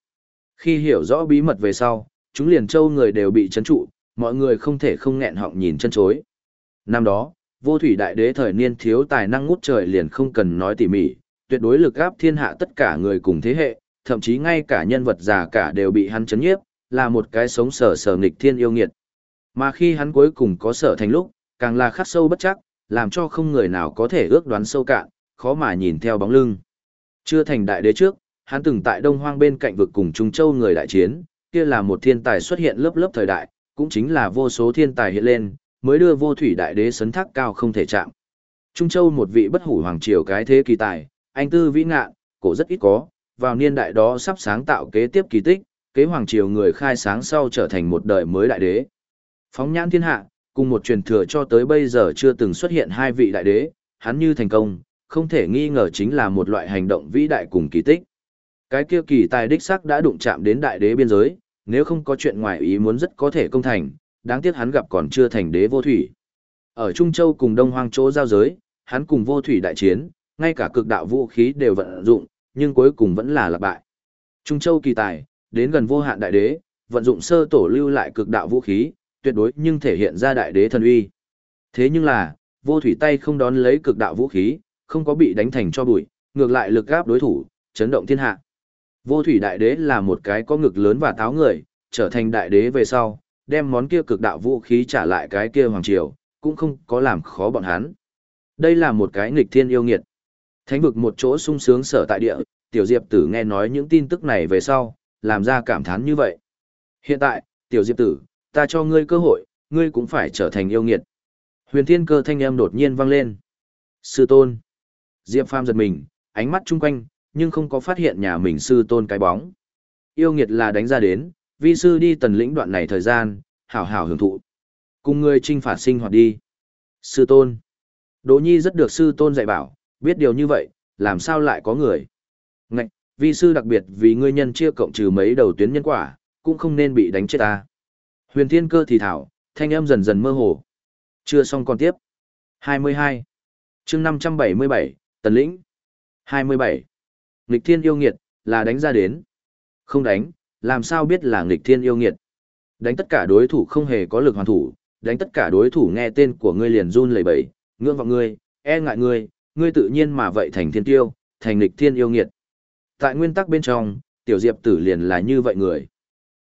Khi hiểu rõ bí mật về sau, chúng liền châu người đều bị chấn trụ, mọi người không thể không nghẹn họng nhìn chân chối. Năm đó, vô thủy đại đế thời niên thiếu tài năng ngút trời liền không cần nói tỉ mỉ, tuyệt đối lực gáp thiên hạ tất cả người cùng thế hệ, thậm chí ngay cả nhân vật già cả đều bị hắn chấn nhiếp, là một cái sống sở sở nghịch thiên yêu nghiệt. Mà khi hắn cuối cùng có sở thành lúc, càng là khắc sâu bất chắc, làm cho không người nào có thể ước đoán sâu cạn, khó mà nhìn theo bóng lưng. Chưa thành đại đế trước, hắn từng tại Đông Hoang bên cạnh vực cùng Trung Châu người đại chiến, kia là một thiên tài xuất hiện lớp lớp thời đại, cũng chính là vô số thiên tài hiện lên, mới đưa vô thủy đại đế sấn thác cao không thể chạm. Trung Châu một vị bất hủ hoàng triều cái thế kỳ tài, anh tư vĩ ngạn, cổ rất ít có, vào niên đại đó sắp sáng tạo kế tiếp kỳ tích, kế hoàng triều người khai sáng sau trở thành một đời mới đại đế. Phóng nhãn thiên hạ, cùng một truyền thừa cho tới bây giờ chưa từng xuất hiện hai vị đại đế, hắn như thành công, không thể nghi ngờ chính là một loại hành động vĩ đại cùng kỳ tích. Cái kia kỳ tài đích sắc đã đụng chạm đến đại đế biên giới, nếu không có chuyện ngoài ý muốn rất có thể công thành, đáng tiếc hắn gặp còn chưa thành đế vô thủy. Ở Trung Châu cùng Đông Hoang chỗ giao giới, hắn cùng vô thủy đại chiến, ngay cả cực đạo vũ khí đều vận dụng, nhưng cuối cùng vẫn là lạc bại. Trung Châu kỳ tài, đến gần vô hạn đại đế, vận dụng sơ tổ lưu lại cực đạo vũ khí, tuyệt đối nhưng thể hiện ra đại đế thần uy. Thế nhưng là, vô thủy tay không đón lấy cực đạo vũ khí, không có bị đánh thành cho bụi, ngược lại lực gáp đối thủ, chấn động thiên hạ. Vô thủy đại đế là một cái có ngực lớn và táo người, trở thành đại đế về sau, đem món kia cực đạo vũ khí trả lại cái kia hoàng triều, cũng không có làm khó bọn hắn. Đây là một cái nghịch thiên yêu nghiệt. Thánh vực một chỗ sung sướng sở tại địa, tiểu diệp tử nghe nói những tin tức này về sau, làm ra cảm thán như vậy. Hiện tại, tiểu diệp tử, ta cho ngươi cơ hội, ngươi cũng phải trở thành yêu nghiệt. Huyền thiên cơ thanh âm đột nhiên vang lên. Sư tôn. Diệp Phàm giật mình, ánh mắt chung quanh, nhưng không có phát hiện nhà mình sư tôn cái bóng. Yêu nghiệt là đánh ra đến, vi sư đi tần lĩnh đoạn này thời gian, hảo hảo hưởng thụ. Cùng ngươi trinh phạt sinh hoạt đi. Sư tôn. Đỗ Nhi rất được sư tôn dạy bảo, biết điều như vậy, làm sao lại có người. Ngạch, vi sư đặc biệt vì ngươi nhân chia cộng trừ mấy đầu tuyến nhân quả, cũng không nên bị đánh chết ta. Huyền thiên cơ thì thảo, thanh âm dần dần mơ hồ. Chưa xong còn tiếp. 22. chương 577, Tần Lĩnh. 27. Nghịch thiên yêu nghiệt, là đánh ra đến. Không đánh, làm sao biết là nghịch thiên yêu nghiệt. Đánh tất cả đối thủ không hề có lực hoàn thủ, đánh tất cả đối thủ nghe tên của ngươi liền run lẩy bẩy, ngưỡng vọng ngươi, e ngại ngươi, ngươi tự nhiên mà vậy thành thiên tiêu, thành nghịch thiên yêu nghiệt. Tại nguyên tắc bên trong, tiểu diệp tử liền là như vậy người.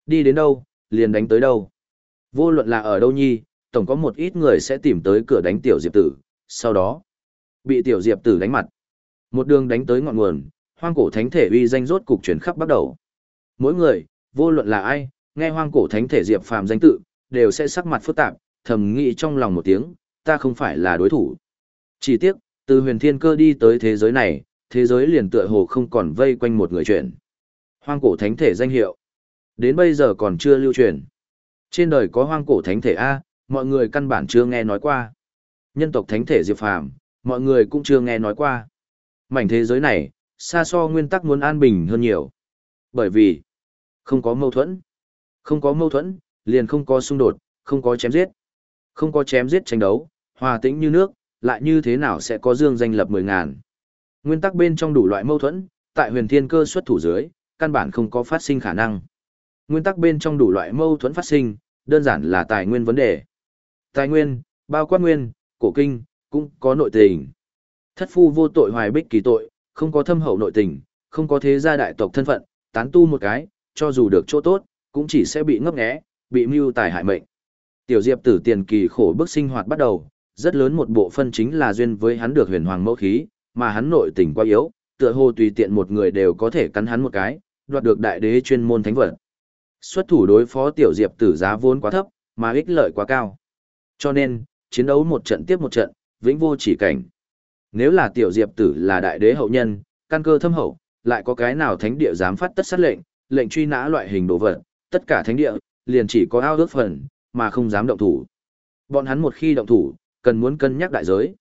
Đi đến đâu, liền đánh tới đâu. Vô luận là ở đâu nhi, tổng có một ít người sẽ tìm tới cửa đánh tiểu diệp tử, sau đó bị tiểu diệp tử đánh mặt. Một đường đánh tới ngọn nguồn, hoang cổ thánh thể uy danh rốt cục chuyển khắp bắt đầu. Mỗi người, vô luận là ai, nghe hoang cổ thánh thể diệp phàm danh tự, đều sẽ sắc mặt phức tạp, thầm nghĩ trong lòng một tiếng, ta không phải là đối thủ. Chỉ tiếc, từ huyền thiên cơ đi tới thế giới này, thế giới liền tựa hồ không còn vây quanh một người chuyện. Hoang cổ thánh thể danh hiệu. Đến bây giờ còn chưa lưu truyền. Trên đời có hoang cổ thánh thể A, mọi người căn bản chưa nghe nói qua. Nhân tộc thánh thể Diệp Phàm, mọi người cũng chưa nghe nói qua. Mảnh thế giới này, xa so nguyên tắc muốn an bình hơn nhiều. Bởi vì, không có mâu thuẫn. Không có mâu thuẫn, liền không có xung đột, không có chém giết. Không có chém giết tranh đấu, hòa tĩnh như nước, lại như thế nào sẽ có dương danh lập mười ngàn. Nguyên tắc bên trong đủ loại mâu thuẫn, tại huyền thiên cơ xuất thủ dưới, căn bản không có phát sinh khả năng. Nguyên tắc bên trong đủ loại mâu thuẫn phát sinh, đơn giản là tài nguyên vấn đề. Tài nguyên, bao quát nguyên, cổ kinh, cũng có nội tình. Thất phu vô tội hoài bích kỳ tội, không có thâm hậu nội tình, không có thế gia đại tộc thân phận, tán tu một cái, cho dù được chỗ tốt, cũng chỉ sẽ bị ngấp nghé, bị mưu tài hại mệnh. Tiểu Diệp tử tiền kỳ khổ bức sinh hoạt bắt đầu, rất lớn một bộ phân chính là duyên với hắn được huyền hoàng mẫu khí, mà hắn nội tình quá yếu, tựa hồ tùy tiện một người đều có thể cắn hắn một cái, đoạt được đại đế chuyên môn thánh vật. Xuất thủ đối phó tiểu diệp tử giá vốn quá thấp, mà ích lợi quá cao. Cho nên, chiến đấu một trận tiếp một trận, vĩnh vô chỉ cảnh. Nếu là tiểu diệp tử là đại đế hậu nhân, căn cơ thâm hậu, lại có cái nào thánh địa dám phát tất sát lệnh, lệnh truy nã loại hình đồ vật, tất cả thánh địa, liền chỉ có ao ước phần, mà không dám động thủ. Bọn hắn một khi động thủ, cần muốn cân nhắc đại giới.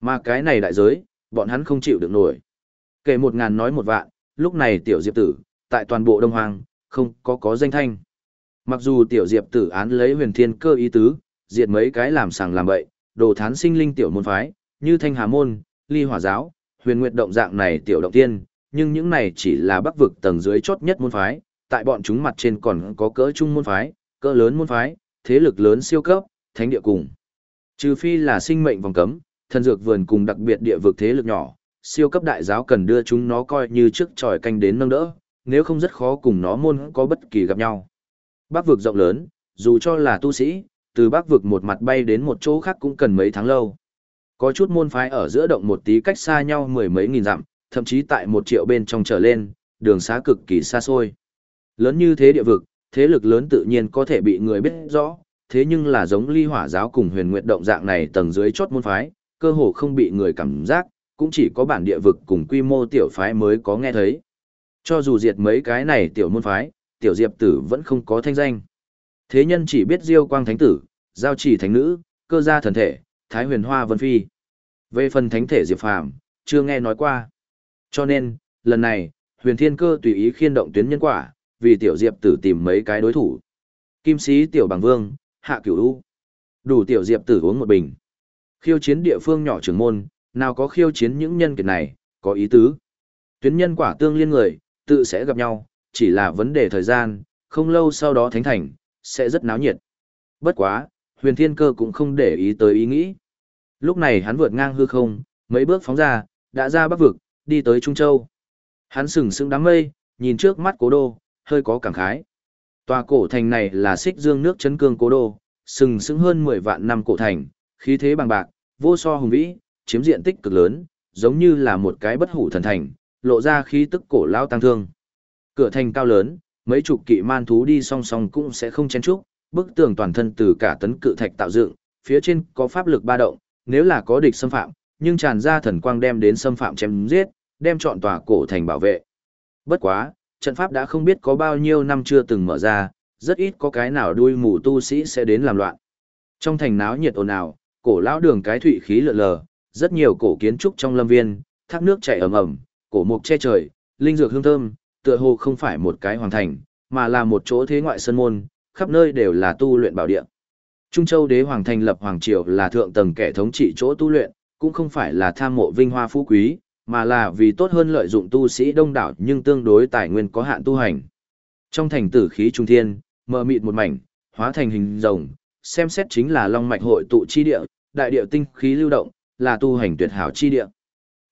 Mà cái này đại giới, bọn hắn không chịu được nổi. Kể một ngàn nói một vạn, lúc này tiểu diệp tử, tại toàn bộ Đông Hoàng, không có có danh thanh. Mặc dù tiểu diệp tử án lấy huyền thiên cơ ý tứ, diệt mấy cái làm sàng làm bậy, đồ thán sinh linh tiểu môn phái, như thanh hà môn, ly hỏa giáo, huyền nguyệt động dạng này tiểu động tiên, nhưng những này chỉ là bắc vực tầng dưới chốt nhất môn phái, tại bọn chúng mặt trên còn có cỡ trung môn phái, cỡ lớn môn phái, thế lực lớn siêu cấp, thánh địa cùng. Trừ phi là sinh mệnh vòng cấm, thần dược vườn cùng đặc biệt địa vực thế lực nhỏ, siêu cấp đại giáo cần đưa chúng nó coi như trước tròi canh đến nâng đỡ, nếu không rất khó cùng nó môn có bất kỳ gặp nhau. Bắc vực rộng lớn, dù cho là tu sĩ, từ bắc vực một mặt bay đến một chỗ khác cũng cần mấy tháng lâu. Có chút môn phái ở giữa động một tí cách xa nhau mười mấy nghìn dặm, thậm chí tại một triệu bên trong trở lên, đường xá cực kỳ xa xôi. Lớn như thế địa vực, thế lực lớn tự nhiên có thể bị người biết rõ, thế nhưng là giống ly hỏa giáo cùng huyền nguyệt động dạng này tầng dưới chốt môn phái, cơ hồ không bị người cảm giác, cũng chỉ có bản địa vực cùng quy mô tiểu phái mới có nghe thấy. Cho dù diệt mấy cái này tiểu môn phái, tiểu diệp tử vẫn không có thanh danh. Thế nhân chỉ biết diêu quang thánh tử, giao chỉ thánh nữ, cơ gia thần thể, thái huyền hoa vân phi. Về phần thánh thể diệp phàm, chưa nghe nói qua. Cho nên, lần này, huyền thiên cơ tùy ý khiên động tuyến nhân quả, vì tiểu diệp tử tìm mấy cái đối thủ. Kim sĩ tiểu bằng vương, hạ cửu u. Đủ tiểu diệp tử uống một bình. Khiêu chiến địa phương nhỏ trưởng môn, nào có khiêu chiến những nhân kiệt này, có ý tứ. Tuyến nhân quả tương liên người, tự sẽ gặp nhau, chỉ là vấn đề thời gian, không lâu sau đó thánh thành, sẽ rất náo nhiệt. Bất quá, huyền thiên cơ cũng không để ý tới ý nghĩ. Lúc này hắn vượt ngang hư không, mấy bước phóng ra, đã ra bắc vực, đi tới Trung Châu. Hắn sừng sững đám mây, nhìn trước mắt cố đô, hơi có cảm khái. Tòa cổ thành này là xích dương nước chấn cương cố đô, sừng sững hơn 10 vạn năm cổ thành, khí thế bằng bạc, vô so hùng vĩ, chiếm diện tích cực lớn, giống như là một cái bất hủ thần thành, lộ ra khí tức cổ lao tăng thương. Cửa thành cao lớn, mấy chục kỵ man thú đi song song cũng sẽ không chen chúc, bức tường toàn thân từ cả tấn cự thạch tạo dựng, phía trên có pháp lực ba động, nếu là có địch xâm phạm, nhưng tràn ra thần quang đem đến xâm phạm chém giết, đem chọn tòa cổ thành bảo vệ. Bất quá, trận pháp đã không biết có bao nhiêu năm chưa từng mở ra, rất ít có cái nào đuôi mù tu sĩ sẽ đến làm loạn. Trong thành náo nhiệt ồn ào, cổ lão đường cái thủy khí lượn lờ, rất nhiều cổ kiến trúc trong lâm viên, thác nước chảy ầm ầm, cổ mục che trời, linh dược hương thơm, tựa hồ không phải một cái hoàng thành, mà là một chỗ thế ngoại sơn môn, khắp nơi đều là tu luyện bảo địa. Trung Châu đế hoàng thành lập hoàng triều là thượng tầng kẻ thống trị chỗ tu luyện, cũng không phải là tham mộ vinh hoa phú quý, mà là vì tốt hơn lợi dụng tu sĩ đông đảo nhưng tương đối tài nguyên có hạn tu hành. Trong thành tử khí trung thiên, mờ mịt một mảnh, hóa thành hình rồng, xem xét chính là long mạch hội tụ chi địa, đại địa tinh khí lưu động, là tu hành tuyệt hảo chi địa.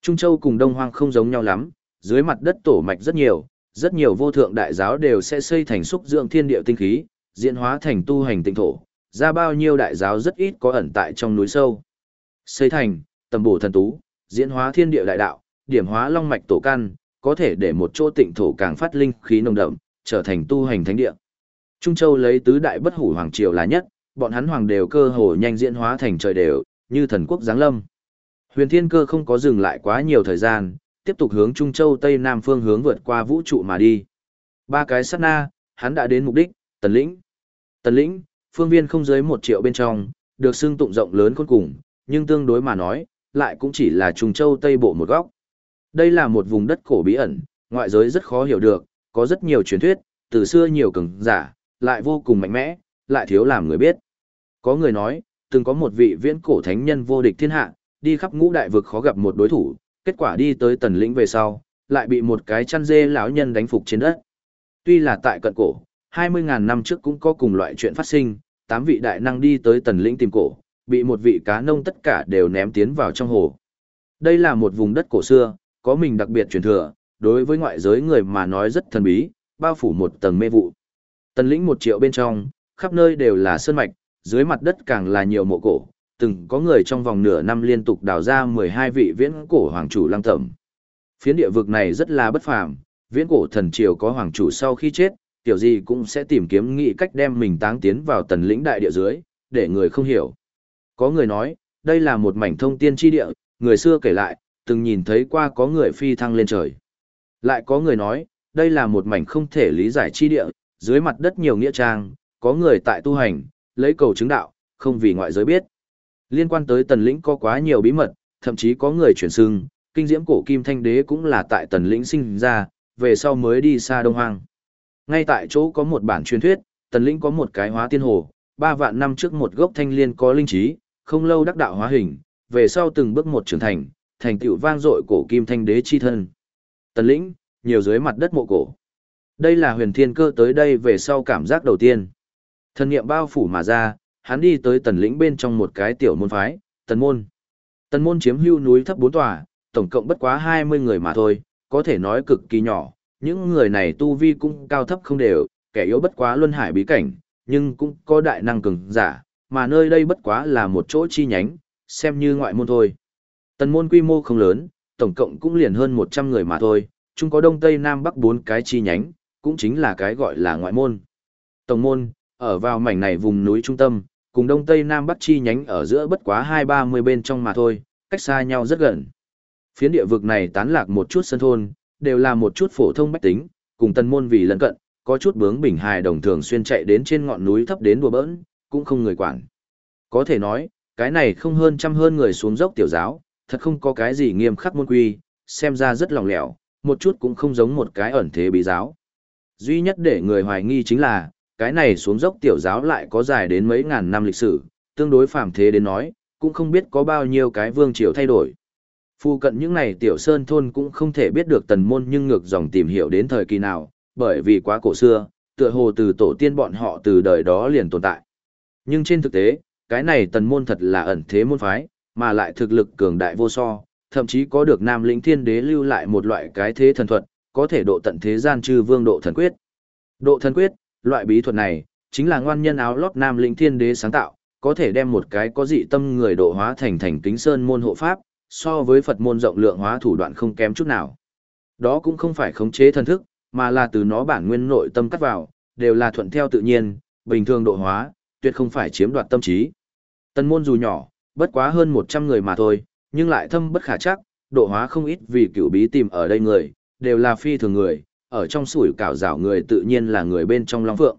Trung Châu cùng Đông Hoang không giống nhau lắm, dưới mặt đất tổ mạch rất nhiều, rất nhiều vô thượng đại giáo đều sẽ xây thành xúc dưỡng thiên địa tinh khí, diễn hóa thành tu hành tinh thổ, ra bao nhiêu đại giáo rất ít có ẩn tại trong núi sâu. Xây thành, tầm bổ thần tú, diễn hóa thiên địa đại đạo, điểm hóa long mạch tổ căn, có thể để một chỗ tịnh thổ càng phát linh khí nồng đậm, trở thành tu hành thánh địa. Trung Châu lấy tứ đại bất hủ hoàng triều là nhất, bọn hắn hoàng đều cơ hồ nhanh diễn hóa thành trời đều, như thần quốc giáng lâm. Huyền Thiên Cơ không có dừng lại quá nhiều thời gian, tiếp tục hướng Trung Châu Tây Nam phương hướng vượt qua vũ trụ mà đi. Ba cái sát na, hắn đã đến mục đích, Tần Lĩnh. Tần Lĩnh, phương viên không dưới một triệu bên trong, được xưng tụng rộng lớn khôn cùng, nhưng tương đối mà nói, lại cũng chỉ là Trung Châu Tây Bộ một góc. Đây là một vùng đất cổ bí ẩn, ngoại giới rất khó hiểu được, có rất nhiều truyền thuyết, từ xưa nhiều cường giả, lại vô cùng mạnh mẽ, lại thiếu làm người biết. Có người nói, từng có một vị viễn cổ thánh nhân vô địch thiên hạ, đi khắp ngũ đại vực khó gặp một đối thủ, kết quả đi tới tần lĩnh về sau, lại bị một cái chăn dê lão nhân đánh phục trên đất. Tuy là tại cận cổ, 20.000 năm trước cũng có cùng loại chuyện phát sinh, tám vị đại năng đi tới tần lĩnh tìm cổ, bị một vị cá nông tất cả đều ném tiến vào trong hồ. Đây là một vùng đất cổ xưa, có mình đặc biệt truyền thừa, đối với ngoại giới người mà nói rất thần bí, bao phủ một tầng mê vụ. Tần lĩnh một triệu bên trong, khắp nơi đều là sơn mạch, dưới mặt đất càng là nhiều mộ cổ, từng có người trong vòng nửa năm liên tục đào ra 12 vị viễn cổ hoàng chủ lăng tẩm. Phiến địa vực này rất là bất phàm, viễn cổ thần triều có hoàng chủ sau khi chết, tiểu gì cũng sẽ tìm kiếm nghị cách đem mình táng tiến vào tần lĩnh đại địa dưới, để người không hiểu. Có người nói, đây là một mảnh thông tiên chi địa, người xưa kể lại, từng nhìn thấy qua có người phi thăng lên trời. Lại có người nói, đây là một mảnh không thể lý giải chi địa, dưới mặt đất nhiều nghĩa trang, có người tại tu hành, lấy cầu chứng đạo, không vì ngoại giới biết. Liên quan tới tần lĩnh có quá nhiều bí mật, thậm chí có người chuyển xưng, kinh diễm cổ kim thanh đế cũng là tại tần lĩnh sinh ra, về sau mới đi xa đông hoang. Ngay tại chỗ có một bản truyền thuyết, tần lĩnh có một cái hóa tiên hồ, ba vạn năm trước một gốc thanh liên có linh trí, không lâu đắc đạo hóa hình, về sau từng bước một trưởng thành, thành tựu vang dội cổ kim thanh đế chi thân. Tần lĩnh, nhiều dưới mặt đất mộ cổ. Đây là huyền thiên cơ tới đây về sau cảm giác đầu tiên. Thần niệm bao phủ mà ra, hắn đi tới tần lĩnh bên trong một cái tiểu môn phái, tần môn. Tần môn chiếm hưu núi thấp bốn tòa, tổng cộng bất quá 20 người mà thôi, có thể nói cực kỳ nhỏ. Những người này tu vi cũng cao thấp không đều, kẻ yếu bất quá luân hải bí cảnh, nhưng cũng có đại năng cường giả, mà nơi đây bất quá là một chỗ chi nhánh, xem như ngoại môn thôi. Tần môn quy mô không lớn, tổng cộng cũng liền hơn 100 người mà thôi, chung có đông tây nam bắc bốn cái chi nhánh, cũng chính là cái gọi là ngoại môn. Tổng môn, ở vào mảnh này vùng núi trung tâm, cùng đông tây nam bắc chi nhánh ở giữa bất quá 2-30 bên trong mà thôi, cách xa nhau rất gần. Phiến địa vực này tán lạc một chút sân thôn, đều là một chút phổ thông bách tính, cùng tân môn vì lân cận, có chút bướng bình hài đồng thường xuyên chạy đến trên ngọn núi thấp đến đùa bỡn, cũng không người quản. Có thể nói, cái này không hơn trăm hơn người xuống dốc tiểu giáo, thật không có cái gì nghiêm khắc môn quy, xem ra rất lòng lẻo, một chút cũng không giống một cái ẩn thế bí giáo. Duy nhất để người hoài nghi chính là, cái này xuống dốc tiểu giáo lại có dài đến mấy ngàn năm lịch sử, tương đối phàm thế đến nói, cũng không biết có bao nhiêu cái vương triều thay đổi. Phu cận những này tiểu sơn thôn cũng không thể biết được tần môn nhưng ngược dòng tìm hiểu đến thời kỳ nào, bởi vì quá cổ xưa, tựa hồ từ tổ tiên bọn họ từ đời đó liền tồn tại. Nhưng trên thực tế, cái này tần môn thật là ẩn thế môn phái, mà lại thực lực cường đại vô so, thậm chí có được nam lĩnh thiên đế lưu lại một loại cái thế thần thuật, có thể độ tận thế gian trừ vương độ thần quyết. Độ thần quyết, loại bí thuật này, chính là ngoan nhân áo lót nam lĩnh thiên đế sáng tạo, có thể đem một cái có dị tâm người độ hóa thành thành kính sơn môn hộ pháp, so với Phật môn rộng lượng hóa thủ đoạn không kém chút nào. Đó cũng không phải khống chế thần thức, mà là từ nó bản nguyên nội tâm cắt vào, đều là thuận theo tự nhiên, bình thường độ hóa, tuyệt không phải chiếm đoạt tâm trí. Tân môn dù nhỏ, bất quá hơn 100 người mà thôi, nhưng lại thâm bất khả chắc, độ hóa không ít vì cửu bí tìm ở đây người, đều là phi thường người, ở trong sủi cảo rảo người tự nhiên là người bên trong Long Phượng.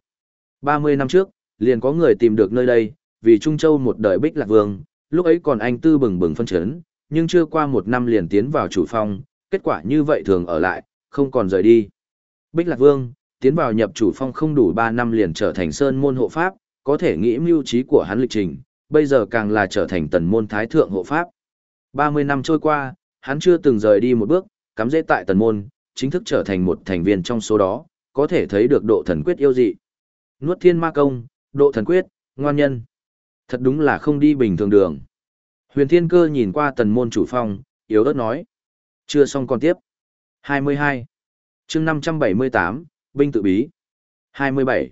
30 năm trước, liền có người tìm được nơi đây, vì Trung Châu một đời bích lạc vương, lúc ấy còn anh tư bừng bừng phân chấn, nhưng chưa qua một năm liền tiến vào chủ phong, kết quả như vậy thường ở lại, không còn rời đi. Bích Lạc Vương, tiến vào nhập chủ phong không đủ 3 năm liền trở thành sơn môn hộ pháp, có thể nghĩ mưu trí của hắn lịch trình, bây giờ càng là trở thành tần môn thái thượng hộ pháp. 30 năm trôi qua, hắn chưa từng rời đi một bước, cắm dễ tại tần môn, chính thức trở thành một thành viên trong số đó, có thể thấy được độ thần quyết yêu dị. Nuốt thiên ma công, độ thần quyết, ngoan nhân. Thật đúng là không đi bình thường đường. Huyền thiên cơ nhìn qua tần môn chủ phong, yếu ớt nói. Chưa xong còn tiếp. 22. chương 578, binh tự bí. 27.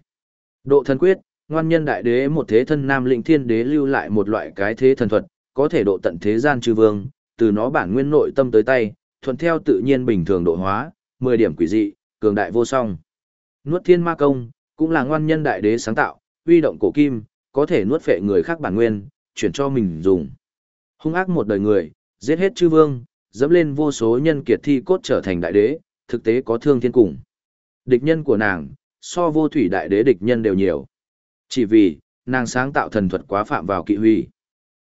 Độ thần quyết, ngoan nhân đại đế một thế thân nam lĩnh thiên đế lưu lại một loại cái thế thần thuật, có thể độ tận thế gian trừ vương, từ nó bản nguyên nội tâm tới tay, thuận theo tự nhiên bình thường độ hóa, 10 điểm quỷ dị, cường đại vô song. Nuốt thiên ma công, cũng là ngoan nhân đại đế sáng tạo, huy động cổ kim, có thể nuốt phệ người khác bản nguyên, chuyển cho mình dùng. Hung ác một đời người, giết hết chư vương, dẫm lên vô số nhân kiệt thi cốt trở thành đại đế, thực tế có thương thiên cùng. Địch nhân của nàng, so vô thủy đại đế địch nhân đều nhiều. Chỉ vì, nàng sáng tạo thần thuật quá phạm vào kỵ huy.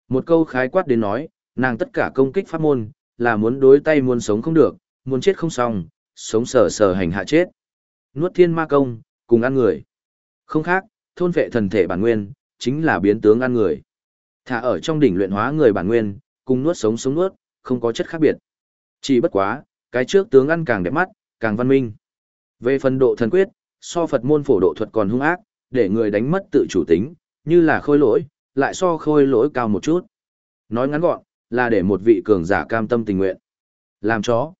Một câu khái quát đến nói, nàng tất cả công kích pháp môn, là muốn đối tay muốn sống không được, muốn chết không xong, sống sờ sờ hành hạ chết. Nuốt thiên ma công, cùng ăn người. Không khác, thôn vệ thần thể bản nguyên, chính là biến tướng ăn người. Thả ở trong đỉnh luyện hóa người bản nguyên, cùng nuốt sống sống nuốt, không có chất khác biệt. Chỉ bất quá, cái trước tướng ăn càng đẹp mắt, càng văn minh. Về phần độ thần quyết, so Phật môn phổ độ thuật còn hung ác, để người đánh mất tự chủ tính, như là khôi lỗi, lại so khôi lỗi cao một chút. Nói ngắn gọn, là để một vị cường giả cam tâm tình nguyện. Làm chó.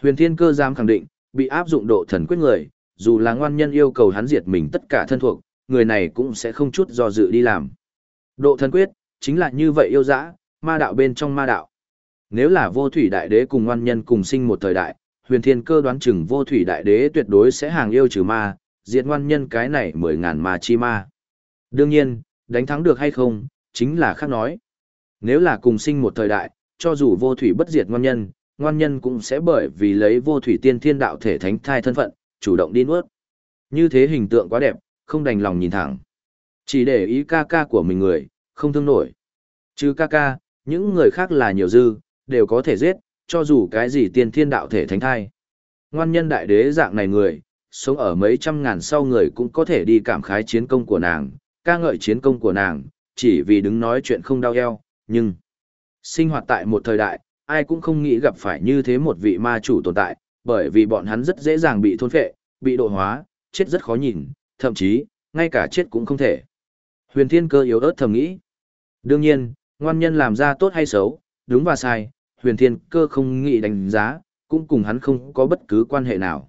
Huyền Thiên Cơ giam khẳng định, bị áp dụng độ thần quyết người, dù là ngoan nhân yêu cầu hắn diệt mình tất cả thân thuộc, người này cũng sẽ không chút do dự đi làm. Độ thần quyết, chính là như vậy yêu dã, ma đạo bên trong ma đạo. Nếu là vô thủy đại đế cùng ngoan nhân cùng sinh một thời đại, huyền thiên cơ đoán chừng vô thủy đại đế tuyệt đối sẽ hàng yêu trừ ma, diệt ngoan nhân cái này mười ngàn ma chi ma. Đương nhiên, đánh thắng được hay không, chính là khác nói. Nếu là cùng sinh một thời đại, cho dù vô thủy bất diệt ngoan nhân, ngoan nhân cũng sẽ bởi vì lấy vô thủy tiên thiên đạo thể thánh thai thân phận, chủ động đi nuốt. Như thế hình tượng quá đẹp, không đành lòng nhìn thẳng. Chỉ để ý ca ca của mình người, không thương nổi. Chứ ca ca, những người khác là nhiều dư, đều có thể giết, cho dù cái gì tiên thiên đạo thể thánh thai. Ngoan nhân đại đế dạng này người, sống ở mấy trăm ngàn sau người cũng có thể đi cảm khái chiến công của nàng, ca ngợi chiến công của nàng, chỉ vì đứng nói chuyện không đau eo, nhưng sinh hoạt tại một thời đại, ai cũng không nghĩ gặp phải như thế một vị ma chủ tồn tại, bởi vì bọn hắn rất dễ dàng bị thôn phệ, bị độ hóa, chết rất khó nhìn, thậm chí, ngay cả chết cũng không thể. Huyền Thiên Cơ yếu ớt thầm nghĩ. Đương nhiên, ngoan nhân làm ra tốt hay xấu, đúng và sai, Huyền Thiên Cơ không nghĩ đánh giá, cũng cùng hắn không có bất cứ quan hệ nào.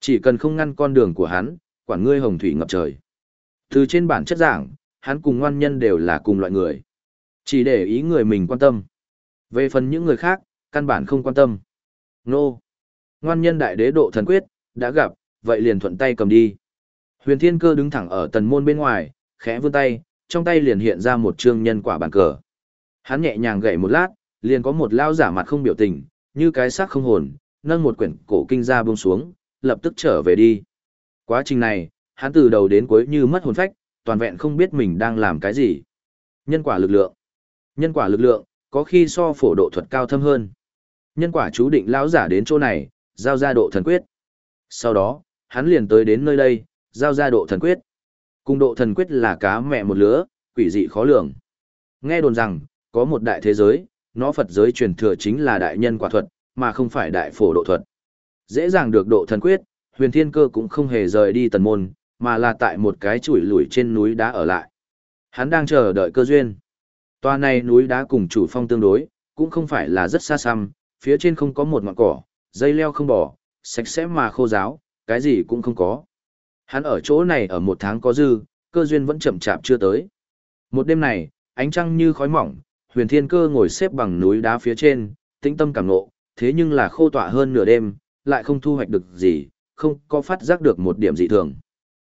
Chỉ cần không ngăn con đường của hắn, quản ngươi hồng thủy ngập trời. Từ trên bản chất giảng, hắn cùng ngoan nhân đều là cùng loại người. Chỉ để ý người mình quan tâm. Về phần những người khác, căn bản không quan tâm. Nô! Ngoan nhân đại đế độ thần quyết, đã gặp, vậy liền thuận tay cầm đi. Huyền Thiên Cơ đứng thẳng ở tần môn bên ngoài, khẽ vươn tay, trong tay liền hiện ra một trương nhân quả bàn cờ. Hắn nhẹ nhàng gậy một lát, liền có một lao giả mặt không biểu tình, như cái xác không hồn, nâng một quyển cổ kinh ra buông xuống, lập tức trở về đi. Quá trình này, hắn từ đầu đến cuối như mất hồn phách, toàn vẹn không biết mình đang làm cái gì. Nhân quả lực lượng. Nhân quả lực lượng, có khi so phổ độ thuật cao thâm hơn. Nhân quả chú định lão giả đến chỗ này, giao ra độ thần quyết. Sau đó, hắn liền tới đến nơi đây, giao ra độ thần quyết. Cung độ thần quyết là cá mẹ một lứa, quỷ dị khó lường. Nghe đồn rằng, có một đại thế giới, nó Phật giới truyền thừa chính là đại nhân quả thuật, mà không phải đại phổ độ thuật. Dễ dàng được độ thần quyết, huyền thiên cơ cũng không hề rời đi tần môn, mà là tại một cái chuỗi lủi trên núi đá ở lại. Hắn đang chờ đợi cơ duyên. Toa này núi đá cùng chủ phong tương đối, cũng không phải là rất xa xăm, phía trên không có một ngọn cỏ, dây leo không bỏ, sạch sẽ mà khô ráo, cái gì cũng không có. Hắn ở chỗ này ở một tháng có dư, cơ duyên vẫn chậm chạp chưa tới. Một đêm này, ánh trăng như khói mỏng, huyền thiên cơ ngồi xếp bằng núi đá phía trên, tĩnh tâm cảm ngộ. thế nhưng là khô tỏa hơn nửa đêm, lại không thu hoạch được gì, không có phát giác được một điểm dị thường.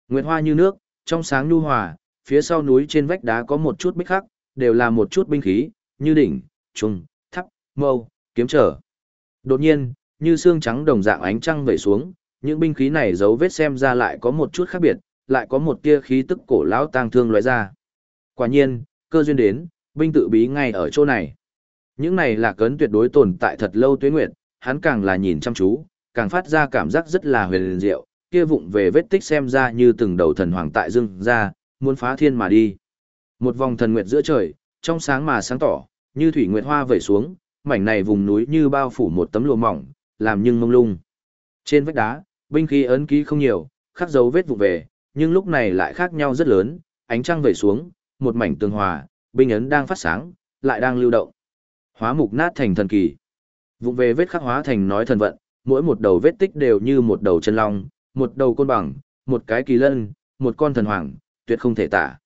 Nguyệt hoa như nước, trong sáng nhu hòa, phía sau núi trên vách đá có một chút bích khắc, đều là một chút binh khí, như đỉnh, trung, thắp, mâu, kiếm trở. Đột nhiên, như xương trắng đồng dạng ánh trăng vẩy xuống, những binh khí này dấu vết xem ra lại có một chút khác biệt, lại có một tia khí tức cổ lão tang thương loại ra. Quả nhiên, cơ duyên đến, binh tự bí ngay ở chỗ này. Những này là cấn tuyệt đối tồn tại thật lâu tuế nguyệt, hắn càng là nhìn chăm chú, càng phát ra cảm giác rất là huyền diệu, kia vụng về vết tích xem ra như từng đầu thần hoàng tại dưng ra, muốn phá thiên mà đi. Một vòng thần nguyệt giữa trời, trong sáng mà sáng tỏ, như thủy nguyệt hoa vẩy xuống, mảnh này vùng núi như bao phủ một tấm lụa mỏng, làm nhưng mông lung. Trên vách đá, binh khí ấn ký không nhiều, khắc dấu vết vụ về, nhưng lúc này lại khác nhau rất lớn, ánh trăng vẩy xuống, một mảnh tương hòa, binh ấn đang phát sáng, lại đang lưu động. Hóa mục nát thành thần kỳ. Vụ về vết khắc hóa thành nói thần vận, mỗi một đầu vết tích đều như một đầu chân long, một đầu côn bằng, một cái kỳ lân, một con thần hoàng, tuyệt không thể tả.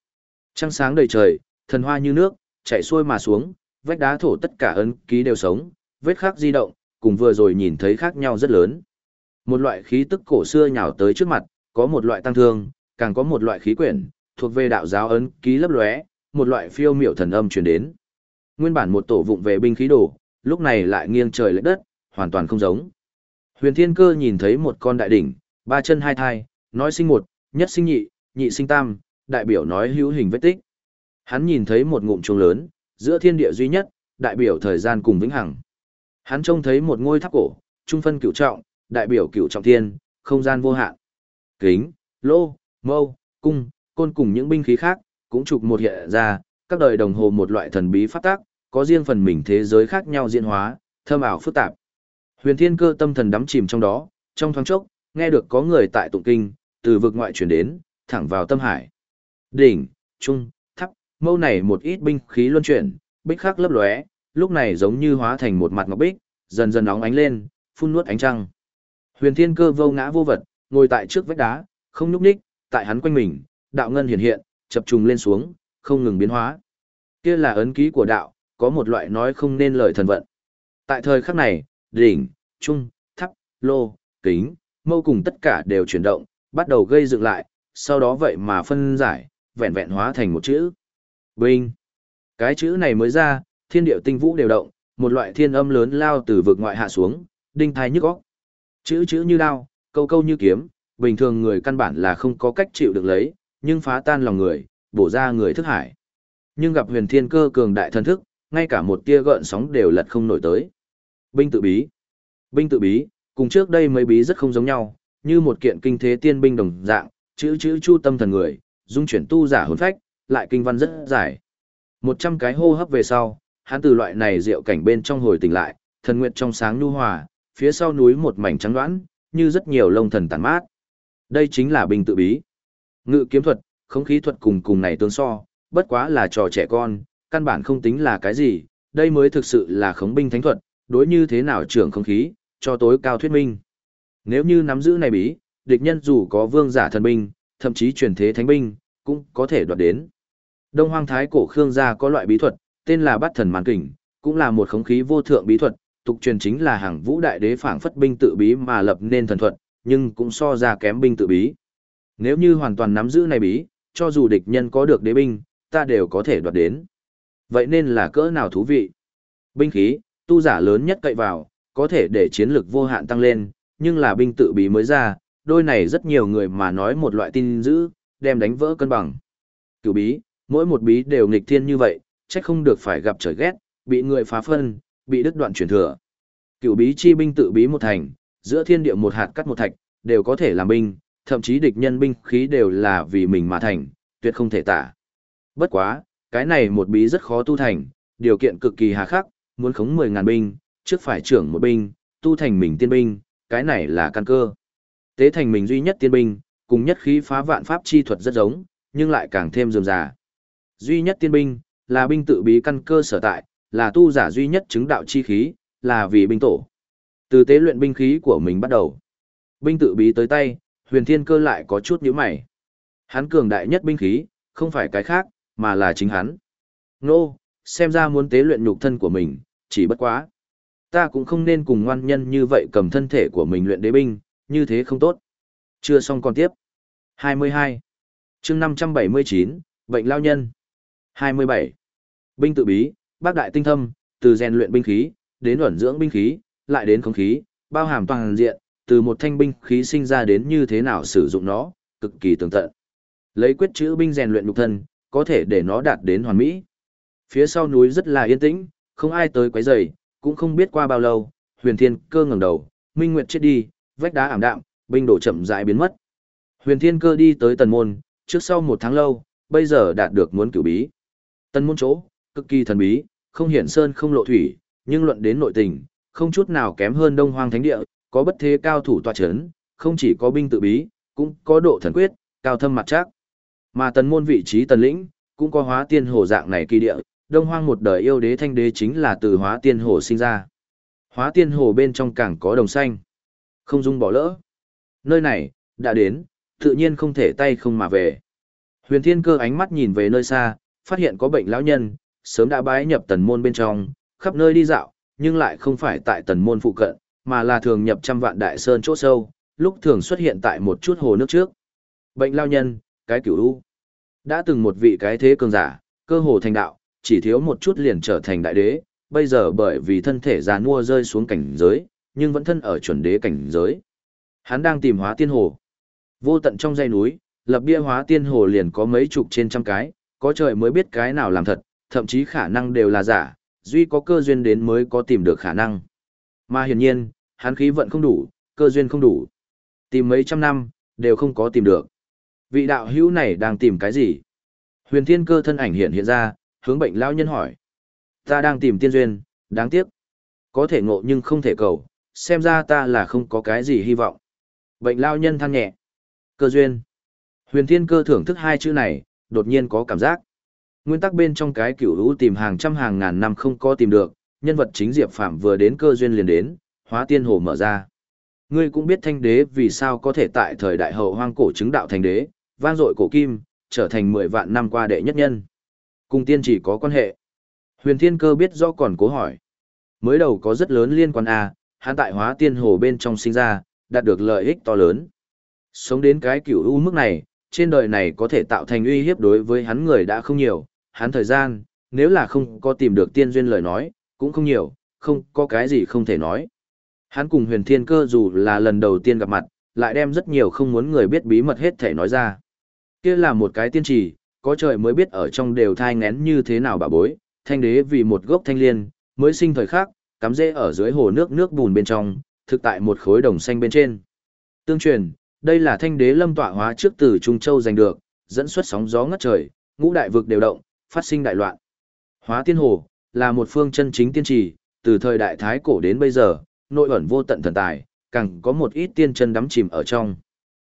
Trăng sáng đầy trời, thần hoa như nước, chạy xuôi mà xuống, vách đá thổ tất cả ấn ký đều sống, vết khắc di động, cùng vừa rồi nhìn thấy khác nhau rất lớn. Một loại khí tức cổ xưa nhào tới trước mặt, có một loại tăng thương, càng có một loại khí quyển, thuộc về đạo giáo ấn ký lấp lóe, một loại phiêu miểu thần âm truyền đến. Nguyên bản một tổ vụng về binh khí đồ, lúc này lại nghiêng trời lệch đất, hoàn toàn không giống. Huyền Thiên Cơ nhìn thấy một con đại đỉnh, ba chân hai thai, nói sinh một, nhất sinh nhị, nhị sinh tam, đại biểu nói hữu hình vết tích. Hắn nhìn thấy một ngụm chuông lớn, giữa thiên địa duy nhất, đại biểu thời gian cùng vĩnh hằng. Hắn trông thấy một ngôi tháp cổ, trung phân cửu trọng, đại biểu cửu trọng thiên, không gian vô hạn. Kính, lô, mâu, cung, côn cùng những binh khí khác, cũng chụp một hiện ra, các đời đồng hồ một loại thần bí phát tác, có riêng phần mình thế giới khác nhau diễn hóa, thâm ảo phức tạp. Huyền Thiên Cơ tâm thần đắm chìm trong đó, trong thoáng chốc, nghe được có người tại tụng kinh, từ vực ngoại truyền đến, thẳng vào tâm hải. Đỉnh, trung, thấp, mâu này một ít binh khí luân chuyển, bích khắc lấp lóe, lúc này giống như hóa thành một mặt ngọc bích, dần dần nóng ánh lên, phun nuốt ánh trăng. Huyền Thiên Cơ vô ngã vô vật, ngồi tại trước vách đá, không nhúc nhích, tại hắn quanh mình, đạo ngân hiện hiện, chập trùng lên xuống, không ngừng biến hóa. Kia là ấn ký của đạo, có một loại nói không nên lời thần vận. Tại thời khắc này, đỉnh, trung, thấp, lô, kính, mâu cùng tất cả đều chuyển động, bắt đầu gây dựng lại, sau đó vậy mà phân giải, vẹn vẹn hóa thành một chữ. Binh. Cái chữ này mới ra, thiên điệu tinh vũ đều động, một loại thiên âm lớn lao từ vực ngoại hạ xuống, đinh thai nhức óc. Chữ chữ như đao, câu câu như kiếm, bình thường người căn bản là không có cách chịu được lấy, nhưng phá tan lòng người, bổ ra người thức hải. Nhưng gặp huyền thiên cơ cường đại thần thức, ngay cả một tia gợn sóng đều lật không nổi tới. Binh tự bí. Binh tự bí, cùng trước đây mấy bí rất không giống nhau, như một kiện kinh thế tiên binh đồng dạng, chữ chữ chu tâm thần người, dung chuyển tu giả hồn phách, lại kinh văn rất dài. Một trăm cái hô hấp về sau, hắn từ loại này diệu cảnh bên trong hồi tỉnh lại, thần nguyện trong sáng nhu hòa, phía sau núi một mảnh trắng đoán, như rất nhiều lông thần tàn mát. Đây chính là binh tự bí. Ngự kiếm thuật, không khí thuật cùng cùng này tương so, bất quá là trò trẻ con, căn bản không tính là cái gì, đây mới thực sự là khống binh thánh thuật, đối như thế nào trưởng không khí, cho tối cao thuyết minh. Nếu như nắm giữ này bí, địch nhân dù có vương giả thần binh, thậm chí truyền thế thánh binh, cũng có thể đoạt đến. Đông Hoang Thái cổ Khương gia có loại bí thuật, tên là Bát Thần Màn Kình, cũng là một khống khí vô thượng bí thuật, tục truyền chính là hàng vũ đại đế phảng phất binh tự bí mà lập nên thần thuật, nhưng cũng so ra kém binh tự bí. Nếu như hoàn toàn nắm giữ này bí, cho dù địch nhân có được đế binh, ta đều có thể đoạt đến. Vậy nên là cỡ nào thú vị? Binh khí, tu giả lớn nhất cậy vào, có thể để chiến lực vô hạn tăng lên, nhưng là binh tự bí mới ra, đôi này rất nhiều người mà nói một loại tin dữ, đem đánh vỡ cân bằng. Cửu bí, mỗi một bí đều nghịch thiên như vậy, chắc không được phải gặp trời ghét, bị người phá phân, bị đứt đoạn truyền thừa. Cửu bí chi binh tự bí một thành, giữa thiên địa một hạt cắt một thạch, đều có thể làm binh, thậm chí địch nhân binh khí đều là vì mình mà thành, tuyệt không thể tả. Bất quá, cái này một bí rất khó tu thành, điều kiện cực kỳ hà khắc, muốn khống 10.000 binh, trước phải trưởng một binh, tu thành mình tiên binh, cái này là căn cơ. Tế thành mình duy nhất tiên binh, cùng nhất khí phá vạn pháp chi thuật rất giống, nhưng lại càng thêm rườm rà. Duy nhất tiên binh, là binh tự bí căn cơ sở tại, là tu giả duy nhất chứng đạo chi khí, là vì binh tổ. Từ tế luyện binh khí của mình bắt đầu. Binh tự bí tới tay, huyền thiên cơ lại có chút nhíu mày. Hắn cường đại nhất binh khí, không phải cái khác, mà là chính hắn. Nô, xem ra muốn tế luyện nhục thân của mình, chỉ bất quá. Ta cũng không nên cùng ngoan nhân như vậy cầm thân thể của mình luyện đế binh, như thế không tốt. Chưa xong còn tiếp. 22. chương 579, Bệnh lao nhân. 27. Binh tự bí, bác đại tinh thâm, từ rèn luyện binh khí, đến ẩn dưỡng binh khí, lại đến không khí, bao hàm toàn diện, từ một thanh binh khí sinh ra đến như thế nào sử dụng nó, cực kỳ tường tận. Lấy quyết chữ binh rèn luyện nhục thân, có thể để nó đạt đến hoàn mỹ. Phía sau núi rất là yên tĩnh, không ai tới quấy rầy, cũng không biết qua bao lâu, Huyền Thiên Cơ ngẩng đầu, Minh Nguyệt chết đi, vách đá ảm đạm, binh đổ chậm rãi biến mất. Huyền Thiên Cơ đi tới tần môn, trước sau một tháng lâu, bây giờ đạt được muốn cửu bí. Tần môn chỗ, cực kỳ thần bí, không hiển sơn không lộ thủy, nhưng luận đến nội tình, không chút nào kém hơn Đông Hoang Thánh Địa, có bất thế cao thủ tọa chấn, không chỉ có binh tự bí, cũng có độ thần quyết, cao thâm mặt chắc. Mà tần môn vị trí tần lĩnh, cũng có hóa tiên hồ dạng này kỳ địa, Đông Hoang một đời yêu đế thanh đế chính là từ hóa tiên hồ sinh ra. Hóa tiên hồ bên trong càng có đồng xanh. Không dung bỏ lỡ. Nơi này, đã đến, tự nhiên không thể tay không mà về. Huyền thiên cơ ánh mắt nhìn về nơi xa, phát hiện có bệnh lão nhân, sớm đã bái nhập tần môn bên trong, khắp nơi đi dạo, nhưng lại không phải tại tần môn phụ cận, mà là thường nhập trăm vạn đại sơn chỗ sâu, lúc thường xuất hiện tại một chút hồ nước trước. Bệnh lao nhân, cái cửu u. Đã từng một vị cái thế cường giả, cơ hồ thành đạo, chỉ thiếu một chút liền trở thành đại đế, bây giờ bởi vì thân thể già nua rơi xuống cảnh giới, nhưng vẫn thân ở chuẩn đế cảnh giới. Hắn đang tìm hóa tiên hồ. Vô tận trong dãy núi, lập bia hóa tiên hồ liền có mấy chục trên trăm cái, có trời mới biết cái nào làm thật, thậm chí khả năng đều là giả, duy có cơ duyên đến mới có tìm được khả năng. Mà hiển nhiên, hắn khí vận không đủ, cơ duyên không đủ. Tìm mấy trăm năm, đều không có tìm được. Vị đạo hữu này đang tìm cái gì? Huyền thiên cơ thân ảnh hiện hiện ra, hướng bệnh lão nhân hỏi. Ta đang tìm tiên duyên, đáng tiếc. Có thể ngộ nhưng không thể cầu, xem ra ta là không có cái gì hy vọng. Bệnh lao nhân than nhẹ. Cơ duyên. Huyền thiên cơ thưởng thức hai chữ này, đột nhiên có cảm giác. Nguyên tắc bên trong cái cửu hữu tìm hàng trăm hàng ngàn năm không có tìm được, nhân vật chính Diệp Phạm vừa đến cơ duyên liền đến, hóa tiên hồ mở ra. Ngươi cũng biết thanh đế vì sao có thể tại thời đại hậu hoang cổ chứng đạo thành đế, vang dội cổ kim, trở thành mười vạn năm qua đệ nhất nhân. Cùng tiên chỉ có quan hệ. Huyền thiên cơ biết do còn cố hỏi. Mới đầu có rất lớn liên quan à hắn tại hóa tiên hồ bên trong sinh ra, đạt được lợi ích to lớn. Sống đến cái kiểu u mức này, trên đời này có thể tạo thành uy hiếp đối với hắn người đã không nhiều, hắn thời gian, nếu là không có tìm được tiên duyên lời nói, cũng không nhiều, không có cái gì không thể nói. Hắn cùng huyền thiên cơ dù là lần đầu tiên gặp mặt, lại đem rất nhiều không muốn người biết bí mật hết thể nói ra. kia là một cái tiên trì, có trời mới biết ở trong đều thai ngén như thế nào bà bối, thanh đế vì một gốc thanh liên, mới sinh thời khác, cắm rễ ở dưới hồ nước nước bùn bên trong, thực tại một khối đồng xanh bên trên. Tương truyền, đây là thanh đế lâm tọa hóa trước từ Trung Châu giành được, dẫn xuất sóng gió ngất trời, ngũ đại vực đều động, phát sinh đại loạn. Hóa tiên hồ, là một phương chân chính tiên trì, từ thời đại thái cổ đến bây giờ, nội ẩn vô tận thần tài, càng có một ít tiên chân đắm chìm ở trong.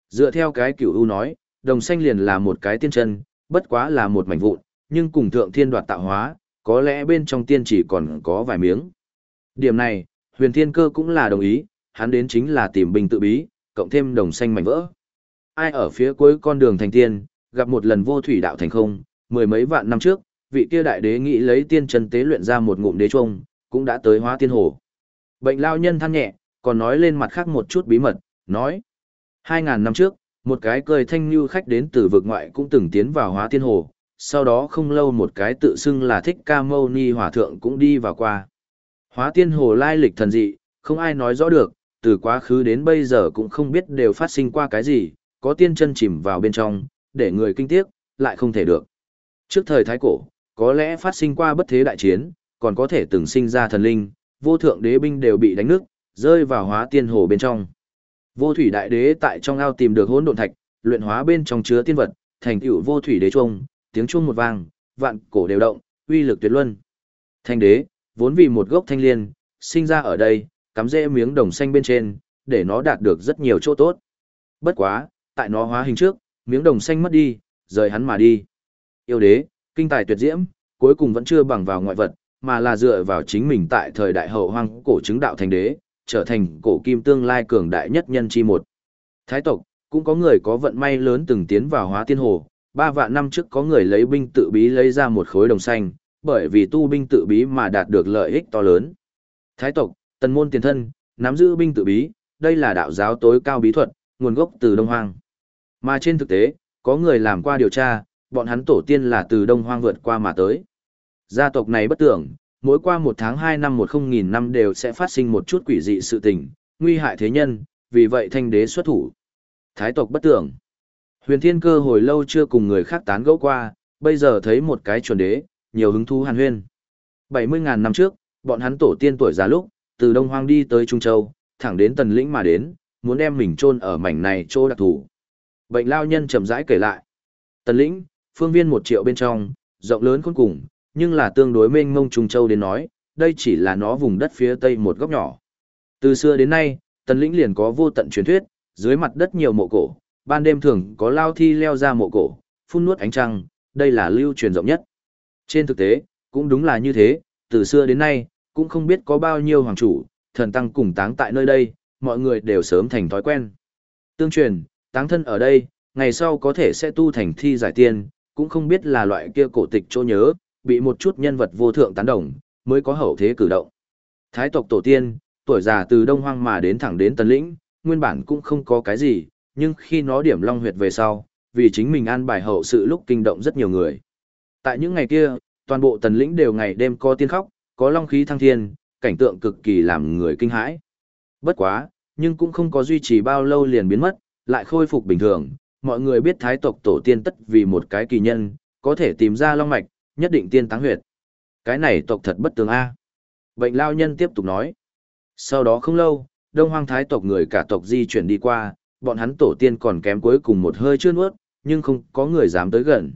Dựa theo cái cửu u nói, đồng xanh liền là một cái tiên chân, bất quá là một mảnh vụn, nhưng cùng thượng thiên đoạt tạo hóa, có lẽ bên trong tiên chỉ còn có vài miếng. Điểm này, huyền thiên cơ cũng là đồng ý, hắn đến chính là tìm binh tự bí, cộng thêm đồng xanh mảnh vỡ. Ai ở phía cuối con đường thành tiên, gặp một lần vô thủy đạo thành không, mười mấy vạn năm trước, vị kia đại đế nghĩ lấy tiên chân tế luyện ra một ngụm đế trung, cũng đã tới hóa tiên hồ. Bệnh lao nhân than nhẹ, còn nói lên mặt khác một chút bí mật, nói. Hai ngàn năm trước, một cái cười thanh như khách đến từ vực ngoại cũng từng tiến vào hóa tiên hồ, sau đó không lâu một cái tự xưng là thích ca mâu ni hòa thượng cũng đi vào qua. Hóa tiên hồ lai lịch thần dị, không ai nói rõ được, từ quá khứ đến bây giờ cũng không biết đều phát sinh qua cái gì, có tiên chân chìm vào bên trong, để người kinh tiếc, lại không thể được. Trước thời thái cổ, có lẽ phát sinh qua bất thế đại chiến, còn có thể từng sinh ra thần linh, vô thượng đế binh đều bị đánh nước, rơi vào hóa tiên hồ bên trong. Vô thủy đại đế tại trong ao tìm được hỗn độn thạch, luyện hóa bên trong chứa tiên vật, thành tựu vô thủy đế chuông. tiếng chuông một vang, vạn cổ đều động, uy lực tuyệt luân. Thanh đế, vốn vì một gốc thanh liên, sinh ra ở đây, cắm rễ miếng đồng xanh bên trên, để nó đạt được rất nhiều chỗ tốt. Bất quá, tại nó hóa hình trước, miếng đồng xanh mất đi, rời hắn mà đi. Yêu đế, kinh tài tuyệt diễm, cuối cùng vẫn chưa bằng vào ngoại vật, mà là dựa vào chính mình tại thời đại hậu hoang cổ chứng đạo thành đế, trở thành cổ kim tương lai cường đại nhất nhân chi một. Thái tộc, cũng có người có vận may lớn từng tiến vào hóa tiên hồ, ba vạn năm trước có người lấy binh tự bí lấy ra một khối đồng xanh, bởi vì tu binh tự bí mà đạt được lợi ích to lớn. Thái tộc, tần môn tiền thân, nắm giữ binh tự bí, đây là đạo giáo tối cao bí thuật, nguồn gốc từ Đông Hoang. Mà trên thực tế, có người làm qua điều tra, bọn hắn tổ tiên là từ Đông Hoang vượt qua mà tới. Gia tộc này bất tưởng, mỗi qua một tháng hai năm một không nghìn năm đều sẽ phát sinh một chút quỷ dị sự tình, nguy hại thế nhân, vì vậy thanh đế xuất thủ. Thái tộc bất tưởng. Huyền thiên cơ hồi lâu chưa cùng người khác tán gẫu qua, bây giờ thấy một cái chuẩn đế, nhiều hứng thú hàn huyên. 70.000 năm trước, bọn hắn tổ tiên tuổi già lúc, từ Đông Hoang đi tới Trung Châu, thẳng đến Tần Lĩnh mà đến, muốn đem mình chôn ở mảnh này chỗ đặc thủ. Bệnh lao nhân chậm rãi kể lại. Tần Lĩnh, phương viên một triệu bên trong, rộng lớn khôn cùng, nhưng là tương đối mênh mông Trung Châu đến nói, đây chỉ là nó vùng đất phía tây một góc nhỏ. Từ xưa đến nay, Tần Lĩnh liền có vô tận truyền thuyết, dưới mặt đất nhiều mộ cổ, ban đêm thường có lao thi leo ra mộ cổ, phun nuốt ánh trăng, đây là lưu truyền rộng nhất. Trên thực tế, cũng đúng là như thế, từ xưa đến nay, cũng không biết có bao nhiêu hoàng chủ, thần tăng cùng táng tại nơi đây, mọi người đều sớm thành thói quen. Tương truyền, táng thân ở đây, ngày sau có thể sẽ tu thành thi giải tiên, cũng không biết là loại kia cổ tịch chỗ nhớ, bị một chút nhân vật vô thượng tán đồng, mới có hậu thế cử động. Thái tộc tổ tiên, tuổi già từ Đông Hoang mà đến thẳng đến Tần Lĩnh, nguyên bản cũng không có cái gì, nhưng khi nó điểm long huyệt về sau, vì chính mình an bài hậu sự lúc kinh động rất nhiều người. Tại những ngày kia, toàn bộ Tần Lĩnh đều ngày đêm có tiên khóc, có long khí thăng thiên, cảnh tượng cực kỳ làm người kinh hãi. Bất quá, nhưng cũng không có duy trì bao lâu liền biến mất, lại khôi phục bình thường, mọi người biết thái tộc tổ tiên tất vì một cái kỳ nhân, có thể tìm ra long mạch, nhất định tiên táng huyệt. Cái này tộc thật bất tường A. Bệnh lao nhân tiếp tục nói. Sau đó không lâu, đông hoang thái tộc người cả tộc di chuyển đi qua, bọn hắn tổ tiên còn kém cuối cùng một hơi chưa nuốt, nhưng không có người dám tới gần.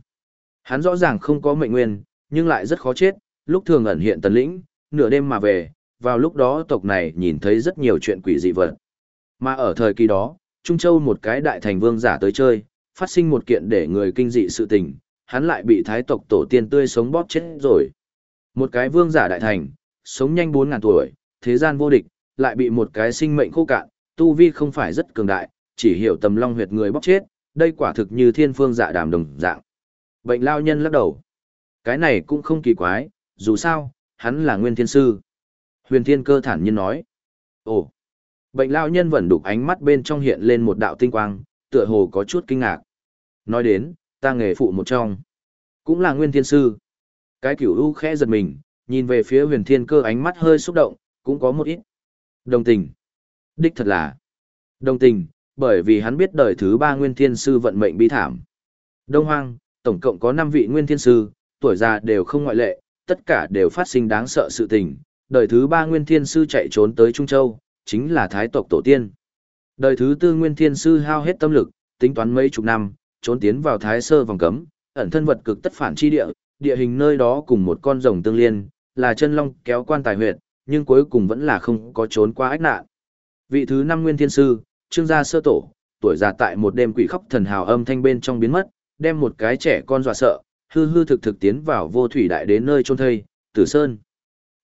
Hắn rõ ràng không có mệnh nguyên, nhưng lại rất khó chết, lúc thường ẩn hiện tần lĩnh, nửa đêm mà về, vào lúc đó tộc này nhìn thấy rất nhiều chuyện quỷ dị vật. Mà ở thời kỳ đó, Trung Châu một cái đại thành vương giả tới chơi, phát sinh một kiện để người kinh dị sự tình, hắn lại bị thái tộc tổ tiên tươi sống bóp chết rồi. Một cái vương giả đại thành, sống nhanh 4.000 tuổi, thế gian vô địch, lại bị một cái sinh mệnh khô cạn, tu vi không phải rất cường đại, chỉ hiểu tầm long huyệt người bóp chết, đây quả thực như thiên phương dạ đàm đồng dạng. Bệnh lao nhân lắc đầu. Cái này cũng không kỳ quái, dù sao, hắn là nguyên thiên sư. Huyền thiên cơ thản nhiên nói. Ồ! Bệnh lao nhân vẫn đục ánh mắt bên trong hiện lên một đạo tinh quang, tựa hồ có chút kinh ngạc. Nói đến, ta nghề phụ một trong. Cũng là nguyên thiên sư. Cái kiểu u khẽ giật mình, nhìn về phía huyền thiên cơ ánh mắt hơi xúc động, cũng có một ít. Đồng tình. Đích thật là. Đồng tình, bởi vì hắn biết đời thứ ba nguyên thiên sư vận mệnh bi thảm. Đông Hoang, tổng cộng có 5 vị nguyên thiên sư, tuổi già đều không ngoại lệ, tất cả đều phát sinh đáng sợ sự tình. Đời thứ ba nguyên thiên sư chạy trốn tới Trung Châu, chính là thái tộc tổ tiên. Đời thứ tư nguyên thiên sư hao hết tâm lực, tính toán mấy chục năm, trốn tiến vào thái sơ vòng cấm, ẩn thân vật cực tất phản chi địa, địa hình nơi đó cùng một con rồng tương liên, là chân long kéo quan tài huyệt, nhưng cuối cùng vẫn là không có trốn qua ách nạn. Vị thứ năm nguyên thiên sư, trương gia sơ tổ, tuổi già tại một đêm quỷ khóc thần hào âm thanh bên trong biến mất, đem một cái trẻ con dọa sợ, hư hư thực thực tiến vào vô thủy đại đến nơi chôn thây, Tử Sơn.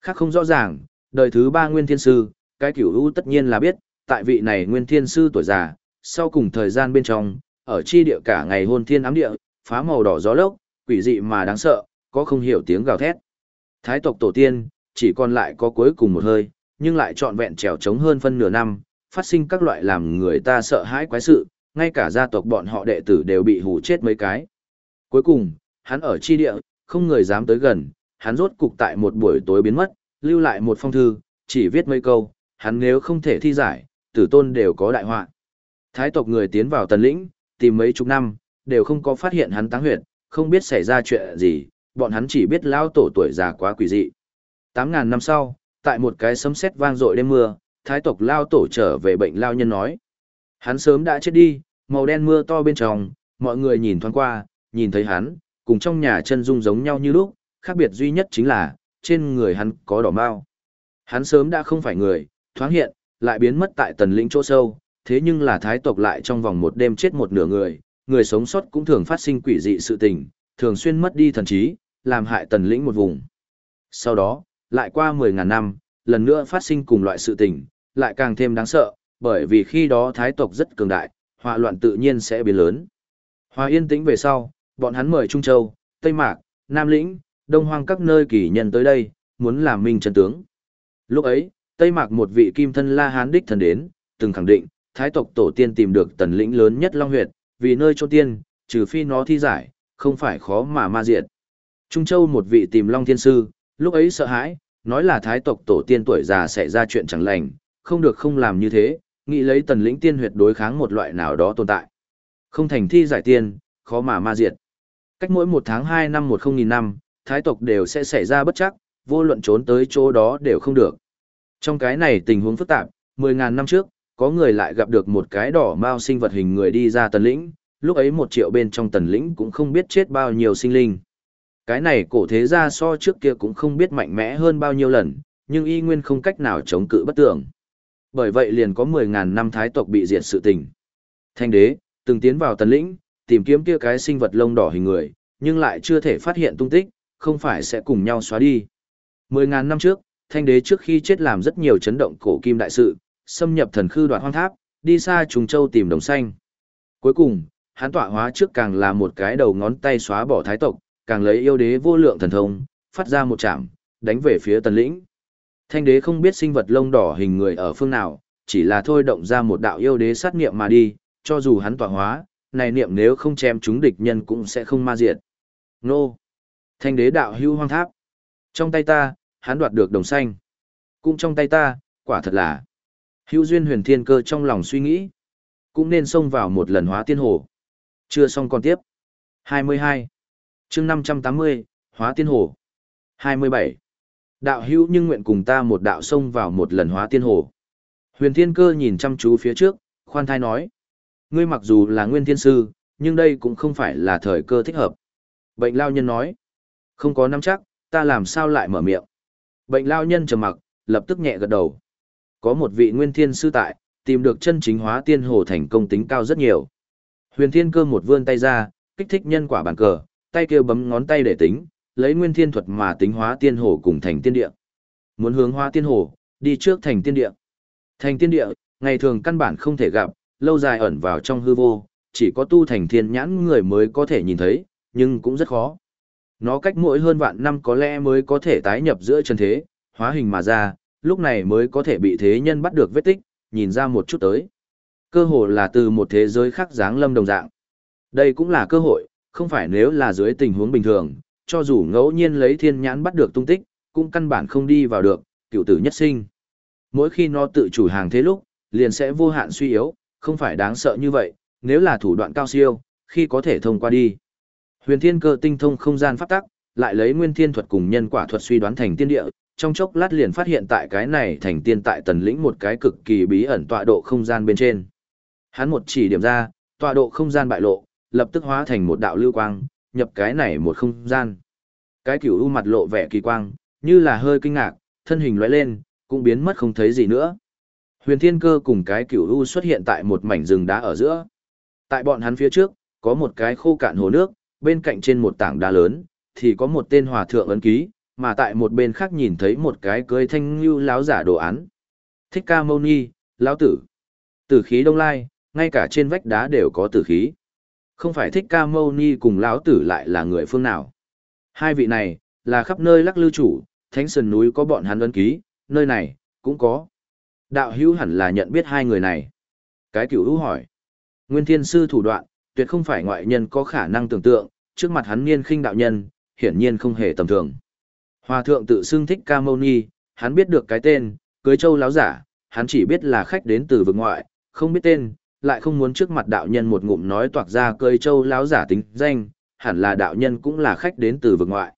Khác không rõ ràng, đời thứ ba nguyên thiên sư, cái cửu u tất nhiên là biết, tại vị này nguyên thiên sư tuổi già, sau cùng thời gian bên trong, ở chi địa cả ngày hôn thiên ám địa, phá màu đỏ gió lốc, quỷ dị mà đáng sợ, có không hiểu tiếng gào thét. Thái tộc tổ tiên, chỉ còn lại có cuối cùng một hơi, nhưng lại trọn vẹn trèo trống hơn phân nửa năm, phát sinh các loại làm người ta sợ hãi quái sự, ngay cả gia tộc bọn họ đệ tử đều bị hù chết mấy cái. Cuối cùng, hắn ở chi địa, không người dám tới gần, hắn rốt cục tại một buổi tối biến mất, lưu lại một phong thư, chỉ viết mấy câu, hắn nếu không thể thi giải, tử tôn đều có đại họa. Thái tộc người tiến vào tần lĩnh, tìm mấy chục năm, đều không có phát hiện hắn táng huyệt, không biết xảy ra chuyện gì, bọn hắn chỉ biết lao tổ tuổi già quá quỷ dị. 8.000 năm sau, tại một cái sấm sét vang dội đêm mưa, thái tộc lao tổ trở về bệnh lao nhân nói. Hắn sớm đã chết đi, màu đen mưa to bên trong, mọi người nhìn thoáng qua, nhìn thấy hắn, cùng trong nhà chân dung giống nhau như lúc, khác biệt duy nhất chính là, trên người hắn có đỏ mao. Hắn sớm đã không phải người, thoáng hiện, lại biến mất tại tần lĩnh chỗ sâu, thế nhưng là thái tộc lại trong vòng một đêm chết một nửa người, người sống sót cũng thường phát sinh quỷ dị sự tình, thường xuyên mất đi thần trí, làm hại tần lĩnh một vùng. Sau đó, lại qua 10.000 năm, lần nữa phát sinh cùng loại sự tình, lại càng thêm đáng sợ, bởi vì khi đó thái tộc rất cường đại, hòa loạn tự nhiên sẽ biến lớn. Hòa yên tĩnh về sau, bọn hắn mời Trung Châu, Tây Mạc, Nam Lĩnh, Đông Hoang các nơi kỳ nhân tới đây, muốn làm minh chân tướng. Lúc ấy, Tây Mạc một vị kim thân La Hán đích thần đến, từng khẳng định, thái tộc tổ tiên tìm được tần lĩnh lớn nhất Long Huyệt, vì nơi cho tiên, trừ phi nó thi giải, không phải khó mà ma diệt. Trung Châu một vị tìm Long Thiên Sư, lúc ấy sợ hãi, nói là thái tộc tổ tiên tuổi già sẽ ra chuyện chẳng lành, không được không làm như thế, nghĩ lấy tần lĩnh tiên huyệt đối kháng một loại nào đó tồn tại. Không thành thi giải tiên, khó mà ma diệt. Cách mỗi một tháng hai năm một không nghìn năm, thái tộc đều sẽ xảy ra bất chắc, vô luận trốn tới chỗ đó đều không được. Trong cái này tình huống phức tạp, mười ngàn năm trước, có người lại gặp được một cái đỏ mao sinh vật hình người đi ra tần lĩnh, lúc ấy một triệu bên trong tần lĩnh cũng không biết chết bao nhiêu sinh linh. Cái này cổ thế gia so trước kia cũng không biết mạnh mẽ hơn bao nhiêu lần, nhưng y nguyên không cách nào chống cự bất tưởng. Bởi vậy liền có 10.000 năm thái tộc bị diệt sự tình. Thanh đế, từng tiến vào tần lĩnh, tìm kiếm kia cái sinh vật lông đỏ hình người, nhưng lại chưa thể phát hiện tung tích, không phải sẽ cùng nhau xóa đi. 10.000 năm trước, thanh đế trước khi chết làm rất nhiều chấn động cổ kim đại sự, xâm nhập thần khư đoạn hoang tháp, đi xa trùng châu tìm đồng xanh. Cuối cùng, hắn tọa hóa trước càng là một cái đầu ngón tay xóa bỏ thái tộc, càng lấy yêu đế vô lượng thần thông, phát ra một chạm, đánh về phía tần lĩnh. Thanh đế không biết sinh vật lông đỏ hình người ở phương nào, chỉ là thôi động ra một đạo yêu đế sát niệm mà đi, cho dù hắn tọa hóa, này niệm nếu không chém chúng địch nhân cũng sẽ không ma diệt. Nô! Thanh đế đạo hưu hoang tháp. Trong tay ta, hắn đoạt được đồng xanh. Cũng trong tay ta, quả thật là. Hữu duyên huyền thiên cơ trong lòng suy nghĩ. Cũng nên xông vào một lần hóa tiên hồ. Chưa xong còn tiếp. 22. chương 580, hóa tiên hồ. 27. Đạo hữu nhưng nguyện cùng ta một đạo xông vào một lần hóa tiên hồ. Huyền thiên cơ nhìn chăm chú phía trước, khoan thai nói. Ngươi mặc dù là nguyên thiên sư, nhưng đây cũng không phải là thời cơ thích hợp. Bệnh lao nhân nói. Không có nắm chắc, ta làm sao lại mở miệng. Bệnh lao nhân trầm mặc, lập tức nhẹ gật đầu. Có một vị nguyên thiên sư tại, tìm được chân chính hóa tiên hồ thành công tính cao rất nhiều. Huyền thiên cơ một vươn tay ra, kích thích nhân quả bàn cờ, tay kia bấm ngón tay để tính, lấy nguyên thiên thuật mà tính hóa tiên hồ cùng thành tiên địa. Muốn hướng hóa tiên hồ, đi trước thành tiên địa. Thành tiên địa, ngày thường căn bản không thể gặp, lâu dài ẩn vào trong hư vô, chỉ có tu thành thiên nhãn người mới có thể nhìn thấy, nhưng cũng rất khó. Nó cách mỗi hơn vạn năm có lẽ mới có thể tái nhập giữa chân thế, hóa hình mà ra, lúc này mới có thể bị thế nhân bắt được vết tích, nhìn ra một chút tới. Cơ hội là từ một thế giới khác dáng lâm đồng dạng. Đây cũng là cơ hội, không phải nếu là dưới tình huống bình thường, cho dù ngẫu nhiên lấy thiên nhãn bắt được tung tích, cũng căn bản không đi vào được, cựu tử nhất sinh. Mỗi khi nó tự chủ hàng thế lúc, liền sẽ vô hạn suy yếu, không phải đáng sợ như vậy, nếu là thủ đoạn cao siêu, khi có thể thông qua đi. Huyền thiên cơ tinh thông không gian pháp tắc, lại lấy nguyên thiên thuật cùng nhân quả thuật suy đoán thành tiên địa, trong chốc lát liền phát hiện tại cái này thành tiên tại tần lĩnh một cái cực kỳ bí ẩn tọa độ không gian bên trên. Hắn một chỉ điểm ra, tọa độ không gian bại lộ, lập tức hóa thành một đạo lưu quang, nhập cái này một không gian. Cái kiểu u mặt lộ vẻ kỳ quang, như là hơi kinh ngạc, thân hình lóe lên, cũng biến mất không thấy gì nữa. Huyền Thiên Cơ cùng cái cửu u xuất hiện tại một mảnh rừng đá ở giữa. Tại bọn hắn phía trước, có một cái khô cạn hồ nước, bên cạnh trên một tảng đá lớn, thì có một tên hòa thượng ấn ký, mà tại một bên khác nhìn thấy một cái cưới thanh lưu láo giả đồ án. Thích ca mâu ni, lão tử. Tử khí đông lai, ngay cả trên vách đá đều có tử khí. Không phải thích ca mâu ni cùng lão tử lại là người phương nào. Hai vị này, là khắp nơi lắc lư chủ, thánh sơn núi có bọn hắn ấn ký, nơi này, cũng có. Đạo hữu hẳn là nhận biết hai người này. Cái cửu hữu hỏi. Nguyên thiên sư thủ đoạn, tuyệt không phải ngoại nhân có khả năng tưởng tượng, trước mặt hắn niên khinh đạo nhân, hiển nhiên không hề tầm thường. Hòa thượng tự xưng thích ca mâu ni, hắn biết được cái tên, cưới châu láo giả, hắn chỉ biết là khách đến từ vực ngoại, không biết tên, lại không muốn trước mặt đạo nhân một ngụm nói toạc ra cơi châu láo giả tính danh, hẳn là đạo nhân cũng là khách đến từ vực ngoại.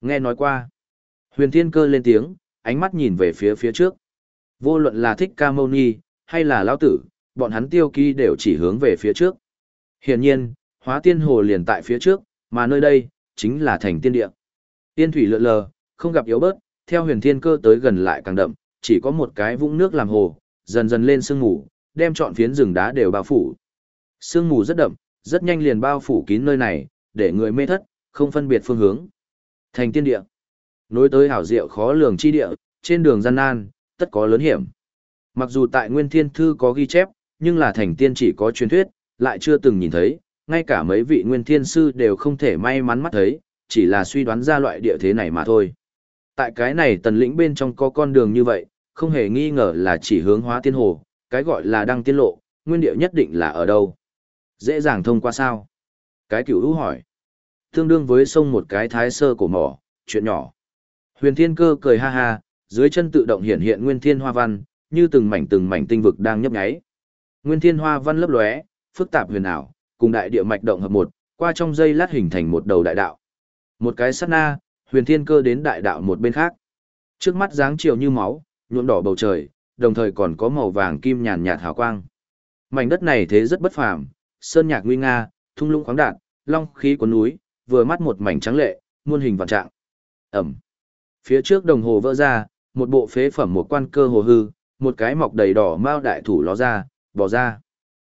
Nghe nói qua, huyền thiên cơ lên tiếng, ánh mắt nhìn về phía phía trước. Vô luận là thích ca mâu ni, hay là lão tử, bọn hắn tiêu ký đều chỉ hướng về phía trước. Hiển nhiên, hóa tiên hồ liền tại phía trước, mà nơi đây, chính là thành tiên địa. Tiên thủy lượn lờ, không gặp yếu bớt, theo huyền thiên cơ tới gần lại càng đậm, chỉ có một cái vũng nước làm hồ, dần dần lên sương mù, đem trọn phiến rừng đá đều bao phủ. Sương mù rất đậm, rất nhanh liền bao phủ kín nơi này, để người mê thất, không phân biệt phương hướng. Thành tiên địa. Nối tới hảo diệu khó lường chi địa, trên đường gian nan, tất có lớn hiểm. Mặc dù tại Nguyên Thiên Thư có ghi chép, nhưng là thành tiên chỉ có truyền thuyết, lại chưa từng nhìn thấy, ngay cả mấy vị Nguyên Thiên Sư đều không thể may mắn mắt thấy, chỉ là suy đoán ra loại địa thế này mà thôi. Tại cái này tần lĩnh bên trong có con đường như vậy, không hề nghi ngờ là chỉ hướng hóa tiên hồ, cái gọi là đăng tiên lộ, nguyên địa nhất định là ở đâu. Dễ dàng thông qua sao? Cái cửu hữu hỏi. Tương đương với sông một cái thái sơ cổ mỏ, chuyện nhỏ. Huyền thiên cơ cười ha ha, dưới chân tự động hiện hiện nguyên thiên hoa văn, như từng mảnh từng mảnh tinh vực đang nhấp nháy. Nguyên thiên hoa văn lấp lóe, phức tạp huyền ảo, cùng đại địa mạch động hợp một, qua trong dây lát hình thành một đầu đại đạo. Một cái sát na, huyền thiên cơ đến đại đạo một bên khác. Trước mắt dáng chiều như máu, nhuộm đỏ bầu trời, đồng thời còn có màu vàng kim nhàn nhạt hào quang. Mảnh đất này thế rất bất phàm, sơn nhạc nguy nga, thung lũng khoáng đạt, long khí của núi, vừa mắt một mảnh trắng lệ, muôn hình vạn trạng. Ẩm. Phía trước đồng hồ vỡ ra, một bộ phế phẩm một quan cơ hồ hư, một cái mọc đầy đỏ mao đại thủ ló ra, bỏ ra.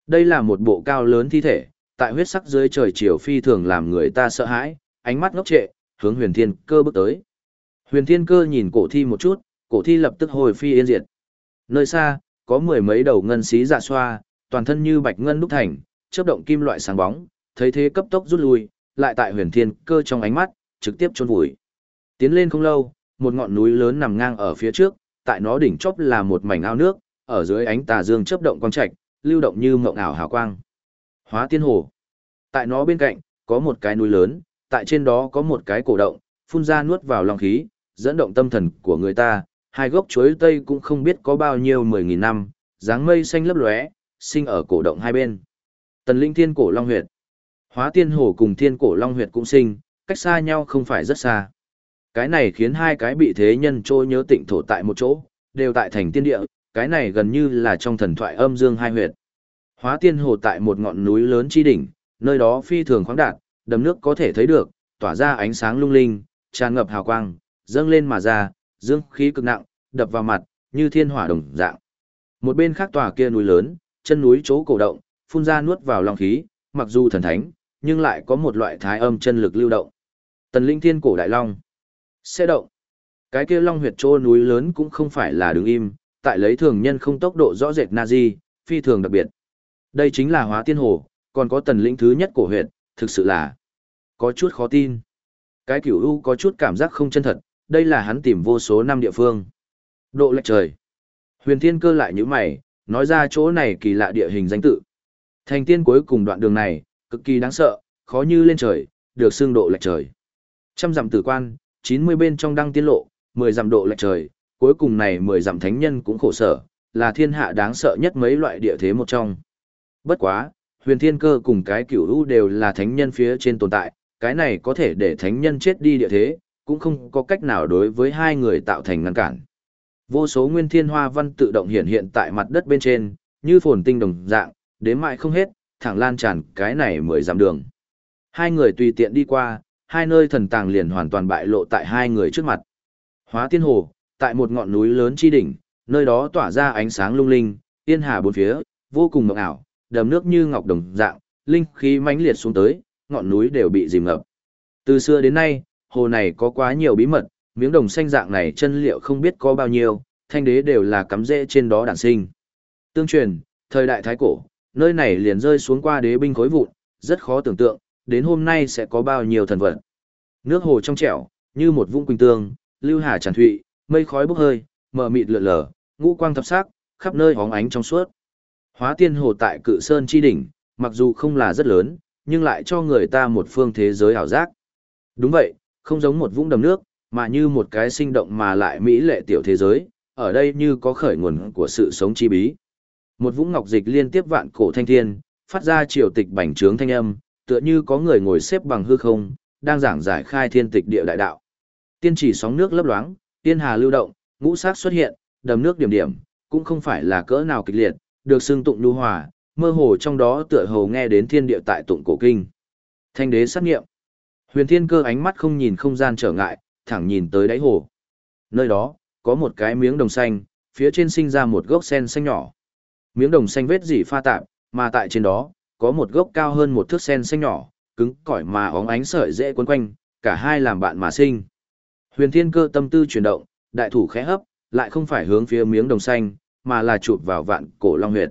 Đây là một bộ cao lớn thi thể, tại huyết sắc dưới trời chiều phi thường làm người ta sợ hãi, ánh mắt ngốc trệ, hướng huyền thiên cơ bước tới. Huyền thiên cơ nhìn cổ thi một chút, cổ thi lập tức hồi phi yên diệt. Nơi xa, có mười mấy đầu ngân xí dạ xoa, toàn thân như bạch ngân đúc thành, chớp động kim loại sáng bóng, thấy thế cấp tốc rút lui, lại tại huyền thiên cơ trong ánh mắt, trực tiếp chôn vùi. Tiến lên không lâu, một ngọn núi lớn nằm ngang ở phía trước, tại nó đỉnh chóp là một mảnh ao nước, ở dưới ánh tà dương chớp động quang trạch, lưu động như mộng ảo hào quang. Hóa tiên hồ. Tại nó bên cạnh, có một cái núi lớn, tại trên đó có một cái cổ động, phun ra nuốt vào lòng khí, dẫn động tâm thần của người ta, hai gốc chuối tây cũng không biết có bao nhiêu mười nghìn năm, dáng mây xanh lấp lóe, sinh ở cổ động hai bên. Tần linh thiên cổ long huyệt. Hóa tiên hồ cùng thiên cổ long huyệt cũng sinh, cách xa nhau không phải rất xa. Cái này khiến hai cái bị thế nhân trôi nhớ tịnh thổ tại một chỗ, đều tại thành tiên địa, cái này gần như là trong thần thoại âm dương hai huyệt. Hóa tiên hồ tại một ngọn núi lớn chi đỉnh, nơi đó phi thường khoáng đạt, đầm nước có thể thấy được, tỏa ra ánh sáng lung linh, tràn ngập hào quang, dâng lên mà ra, dương khí cực nặng, đập vào mặt, như thiên hỏa đồng dạng. Một bên khác tòa kia núi lớn, chân núi chỗ cổ động, phun ra nuốt vào long khí, mặc dù thần thánh, nhưng lại có một loại thái âm chân lực lưu động. Tần linh thiên cổ đại long. Xe động. Cái kia long huyệt chỗ núi lớn cũng không phải là đứng im, tại lấy thường nhân không tốc độ rõ rệt nazi phi thường đặc biệt. Đây chính là hóa tiên hồ, còn có tần lĩnh thứ nhất cổ huyệt, thực sự là có chút khó tin. Cái kiểu u có chút cảm giác không chân thật, đây là hắn tìm vô số năm địa phương. Độ lệch trời. Huyền thiên cơ lại như mày, nói ra chỗ này kỳ lạ địa hình danh tự. Thành tiên cuối cùng đoạn đường này, cực kỳ đáng sợ, khó như lên trời, được xương độ lệch trời. Trăm dặm tử quan, 90 bên trong đăng tiên lộ, 10 dặm độ lệch trời, cuối cùng này 10 dặm thánh nhân cũng khổ sở, là thiên hạ đáng sợ nhất mấy loại địa thế một trong. Bất quá, huyền thiên cơ cùng cái cửu u đều là thánh nhân phía trên tồn tại, cái này có thể để thánh nhân chết đi địa thế, cũng không có cách nào đối với hai người tạo thành ngăn cản. Vô số nguyên thiên hoa văn tự động hiện hiện tại mặt đất bên trên, như phồn tinh đồng dạng, đến mãi không hết, thẳng lan tràn cái này mới dặm đường. Hai người tùy tiện đi qua, hai nơi thần tàng liền hoàn toàn bại lộ tại hai người trước mặt. Hóa tiên hồ, tại một ngọn núi lớn chi đỉnh, nơi đó tỏa ra ánh sáng lung linh, tiên hà bốn phía, vô cùng mộng ảo, đầm nước như ngọc đồng dạng, linh khí mãnh liệt xuống tới, ngọn núi đều bị dìm ngập. Từ xưa đến nay, hồ này có quá nhiều bí mật, miếng đồng xanh dạng này chân liệu không biết có bao nhiêu, thanh đế đều là cắm rễ trên đó đản sinh. Tương truyền, thời đại thái cổ, nơi này liền rơi xuống qua đế binh khối vụn, rất khó tưởng tượng, đến hôm nay sẽ có bao nhiêu thần vật. Nước hồ trong trẻo, như một vũng quỳnh tương, lưu hà tràn thụy, mây khói bốc hơi, mờ mịt lượn lờ, ngũ quang thập sắc, khắp nơi hóng ánh trong suốt. Hóa tiên hồ tại cự sơn chi đỉnh, mặc dù không là rất lớn, nhưng lại cho người ta một phương thế giới ảo giác. Đúng vậy, không giống một vũng đầm nước, mà như một cái sinh động mà lại mỹ lệ tiểu thế giới, ở đây như có khởi nguồn của sự sống chi bí. Một vũng ngọc dịch liên tiếp vạn cổ thanh thiên, phát ra triều tịch bảnh trướng thanh âm, tựa như có người ngồi xếp bằng hư không, đang giảng giải khai thiên tịch địa đại đạo. Tiên chỉ sóng nước lấp loáng, tiên hà lưu động, ngũ sắc xuất hiện, đầm nước điểm điểm, cũng không phải là cỡ nào kịch liệt, được xưng tụng lưu hòa, mơ hồ trong đó tựa hồ nghe đến thiên địa tại tụng cổ kinh. Thanh đế sát nghiệm. Huyền Thiên Cơ ánh mắt không nhìn không gian trở ngại, thẳng nhìn tới đáy hồ. Nơi đó, có một cái miếng đồng xanh, phía trên sinh ra một gốc sen xanh nhỏ. Miếng đồng xanh vết dỉ pha tạp, mà tại trên đó, có một gốc cao hơn một thước sen xanh nhỏ, cứng cỏi mà óng ánh sợi dễ quấn quanh, cả hai làm bạn mà sinh. Huyền Thiên Cơ tâm tư chuyển động, đại thủ khẽ hấp, lại không phải hướng phía miếng đồng xanh, mà là chụp vào vạn cổ long huyệt.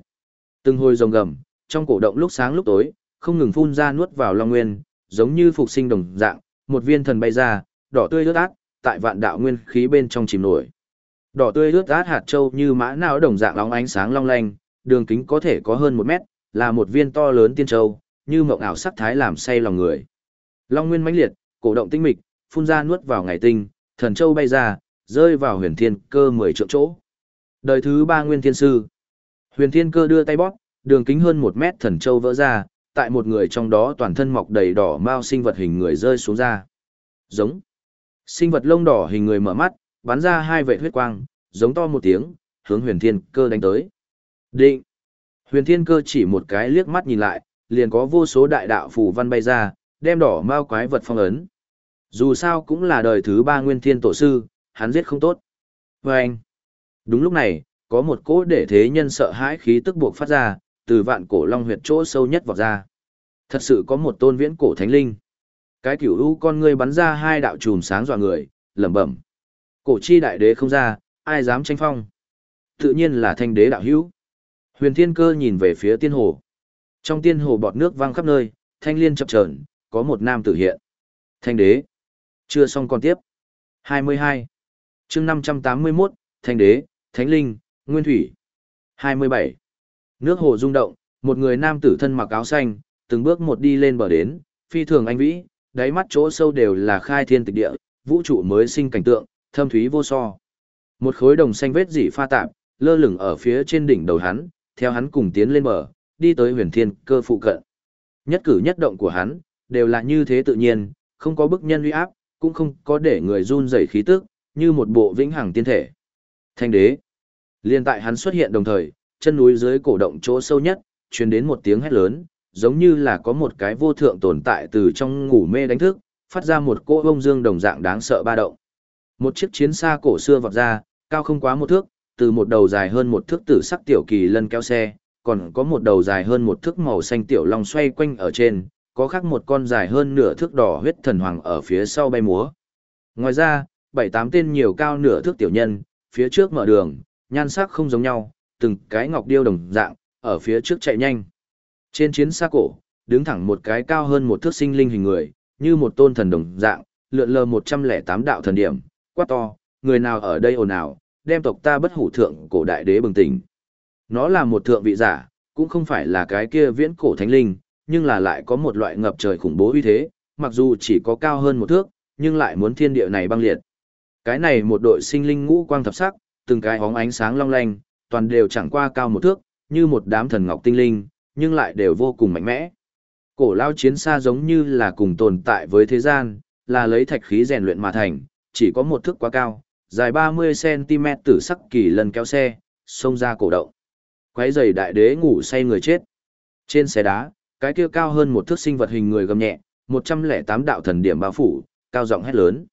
Từng hồi rồng gầm, trong cổ động lúc sáng lúc tối, không ngừng phun ra nuốt vào long nguyên, giống như phục sinh đồng dạng, một viên thần bay ra, đỏ tươi rớt át, tại vạn đạo nguyên khí bên trong chìm nổi. Đỏ tươi rớt át hạt châu như mã não đồng dạng long ánh sáng long lanh, đường kính có thể có hơn một mét, là một viên to lớn tiên châu, như mộng ảo sắc thái làm say lòng người. Long nguyên mãnh liệt, cổ động tinh mịch, phun ra nuốt vào ngày tinh, thần châu bay ra, rơi vào huyền thiên cơ mười trượng chỗ. Đời thứ ba nguyên thiên sư. Huyền thiên cơ đưa tay bóp, đường kính hơn một mét thần châu vỡ ra, tại một người trong đó toàn thân mọc đầy đỏ mao sinh vật hình người rơi xuống ra. Giống. Sinh vật lông đỏ hình người mở mắt, bắn ra hai vệ huyết quang, giống to một tiếng, hướng huyền thiên cơ đánh tới. Định. Huyền thiên cơ chỉ một cái liếc mắt nhìn lại, liền có vô số đại đạo phù văn bay ra, đem đỏ mao quái vật phong ấn. Dù sao cũng là đời thứ ba nguyên thiên tổ sư, hắn giết không tốt. Và anh. Đúng lúc này, có một cỗ để thế nhân sợ hãi khí tức buộc phát ra, từ vạn cổ long huyệt chỗ sâu nhất vọt ra. Thật sự có một tôn viễn cổ thánh linh. Cái kiểu u con ngươi bắn ra hai đạo chùm sáng dọa người, lẩm bẩm. Cổ chi đại đế không ra, ai dám tranh phong? Tự nhiên là thanh đế đạo hữu. Huyền Thiên Cơ nhìn về phía tiên hồ. Trong tiên hồ bọt nước văng khắp nơi, thanh liên chập chờn, có một nam tử hiện. Thanh đế. Chưa xong còn tiếp. 22. chương 581, Thanh đế, Thánh linh, Nguyên thủy. 27. Nước hồ rung động, một người nam tử thân mặc áo xanh, từng bước một đi lên bờ đến, phi thường anh vĩ, đáy mắt chỗ sâu đều là khai thiên tịch địa, vũ trụ mới sinh cảnh tượng, thâm thúy vô so. Một khối đồng xanh vết dỉ pha tạp, lơ lửng ở phía trên đỉnh đầu hắn, theo hắn cùng tiến lên bờ, đi tới huyền thiên cơ phụ cận. Nhất cử nhất động của hắn, đều là như thế tự nhiên, không có bức nhân uy áp, cũng không có để người run rẩy khí tức, như một bộ vĩnh hằng tiên thể. Thanh đế. Liên tại hắn xuất hiện đồng thời, chân núi dưới cổ động chỗ sâu nhất, truyền đến một tiếng hét lớn, giống như là có một cái vô thượng tồn tại từ trong ngủ mê đánh thức, phát ra một cỗ bông dương đồng dạng đáng sợ ba động. Một chiếc chiến xa cổ xưa vọt ra, cao không quá một thước, từ một đầu dài hơn một thước tử sắc tiểu kỳ lân kéo xe, còn có một đầu dài hơn một thước màu xanh tiểu long xoay quanh ở trên, có khác một con dài hơn nửa thước đỏ huyết thần hoàng ở phía sau bay múa. Ngoài ra, bảy tám tên nhiều cao nửa thước tiểu nhân, phía trước mở đường, nhan sắc không giống nhau, từng cái ngọc điêu đồng dạng, ở phía trước chạy nhanh. Trên chiến xa cổ, đứng thẳng một cái cao hơn một thước sinh linh hình người, như một tôn thần đồng dạng, lượn lờ 108 đạo thần điểm, quát to, người nào ở đây ồn ào, đem tộc ta bất hủ thượng cổ đại đế bừng tỉnh. Nó là một thượng vị giả, cũng không phải là cái kia viễn cổ thánh linh, nhưng là lại có một loại ngập trời khủng bố uy thế, mặc dù chỉ có cao hơn một thước, nhưng lại muốn thiên địa này băng liệt. Cái này một đội sinh linh ngũ quang thập sắc, từng cái hóng ánh sáng long lanh, toàn đều chẳng qua cao một thước, như một đám thần ngọc tinh linh, nhưng lại đều vô cùng mạnh mẽ. Cổ lao chiến xa giống như là cùng tồn tại với thế gian, là lấy thạch khí rèn luyện mà thành, chỉ có một thước quá cao, dài 30cm tử sắc kỳ lần kéo xe, xông ra cổ động. Quấy giày đại đế ngủ say người chết. Trên xe đá, cái kia cao hơn một thước sinh vật hình người gầm nhẹ, 108 đạo thần điểm bao phủ, cao giọng hét lớn.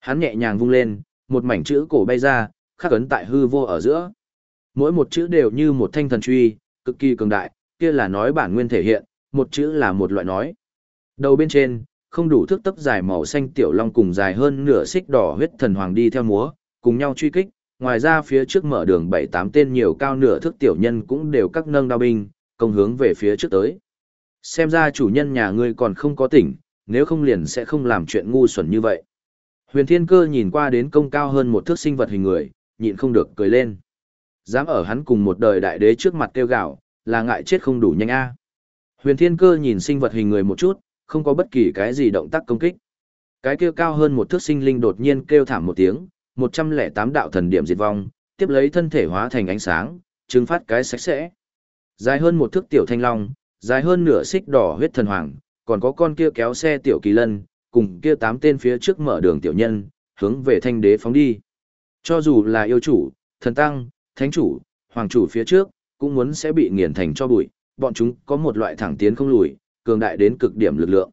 Hắn nhẹ nhàng vung lên, một mảnh chữ cổ bay ra, khắc ấn tại hư vô ở giữa. Mỗi một chữ đều như một thanh thần truy, cực kỳ cường đại, kia là nói bản nguyên thể hiện, một chữ là một loại nói. Đầu bên trên, không đủ thước tấc dài màu xanh tiểu long cùng dài hơn nửa xích đỏ huyết thần hoàng đi theo múa, cùng nhau truy kích, ngoài ra phía trước mở đường bảy tám tên nhiều cao nửa thước tiểu nhân cũng đều các nâng đao binh, công hướng về phía trước tới. Xem ra chủ nhân nhà ngươi còn không có tỉnh, nếu không liền sẽ không làm chuyện ngu xuẩn như vậy. Huyền Thiên Cơ nhìn qua đến công cao hơn một thước sinh vật hình người, nhịn không được cười lên. Dám ở hắn cùng một đời đại đế trước mặt kêu gạo, là ngại chết không đủ nhanh a. Huyền Thiên Cơ nhìn sinh vật hình người một chút, không có bất kỳ cái gì động tác công kích. Cái kia cao hơn một thước sinh linh đột nhiên kêu thảm một tiếng, 108 đạo thần điểm diệt vong, tiếp lấy thân thể hóa thành ánh sáng, trừng phát cái sạch sẽ. Dài hơn một thước tiểu thanh long, dài hơn nửa xích đỏ huyết thần hoàng, còn có con kia kéo xe tiểu kỳ lân, cùng kia tám tên phía trước mở đường tiểu nhân, hướng về thanh đế phóng đi. Cho dù là yêu chủ, thần tăng, thánh chủ, hoàng chủ phía trước, cũng muốn sẽ bị nghiền thành cho bụi, bọn chúng có một loại thẳng tiến không lùi, cường đại đến cực điểm lực lượng.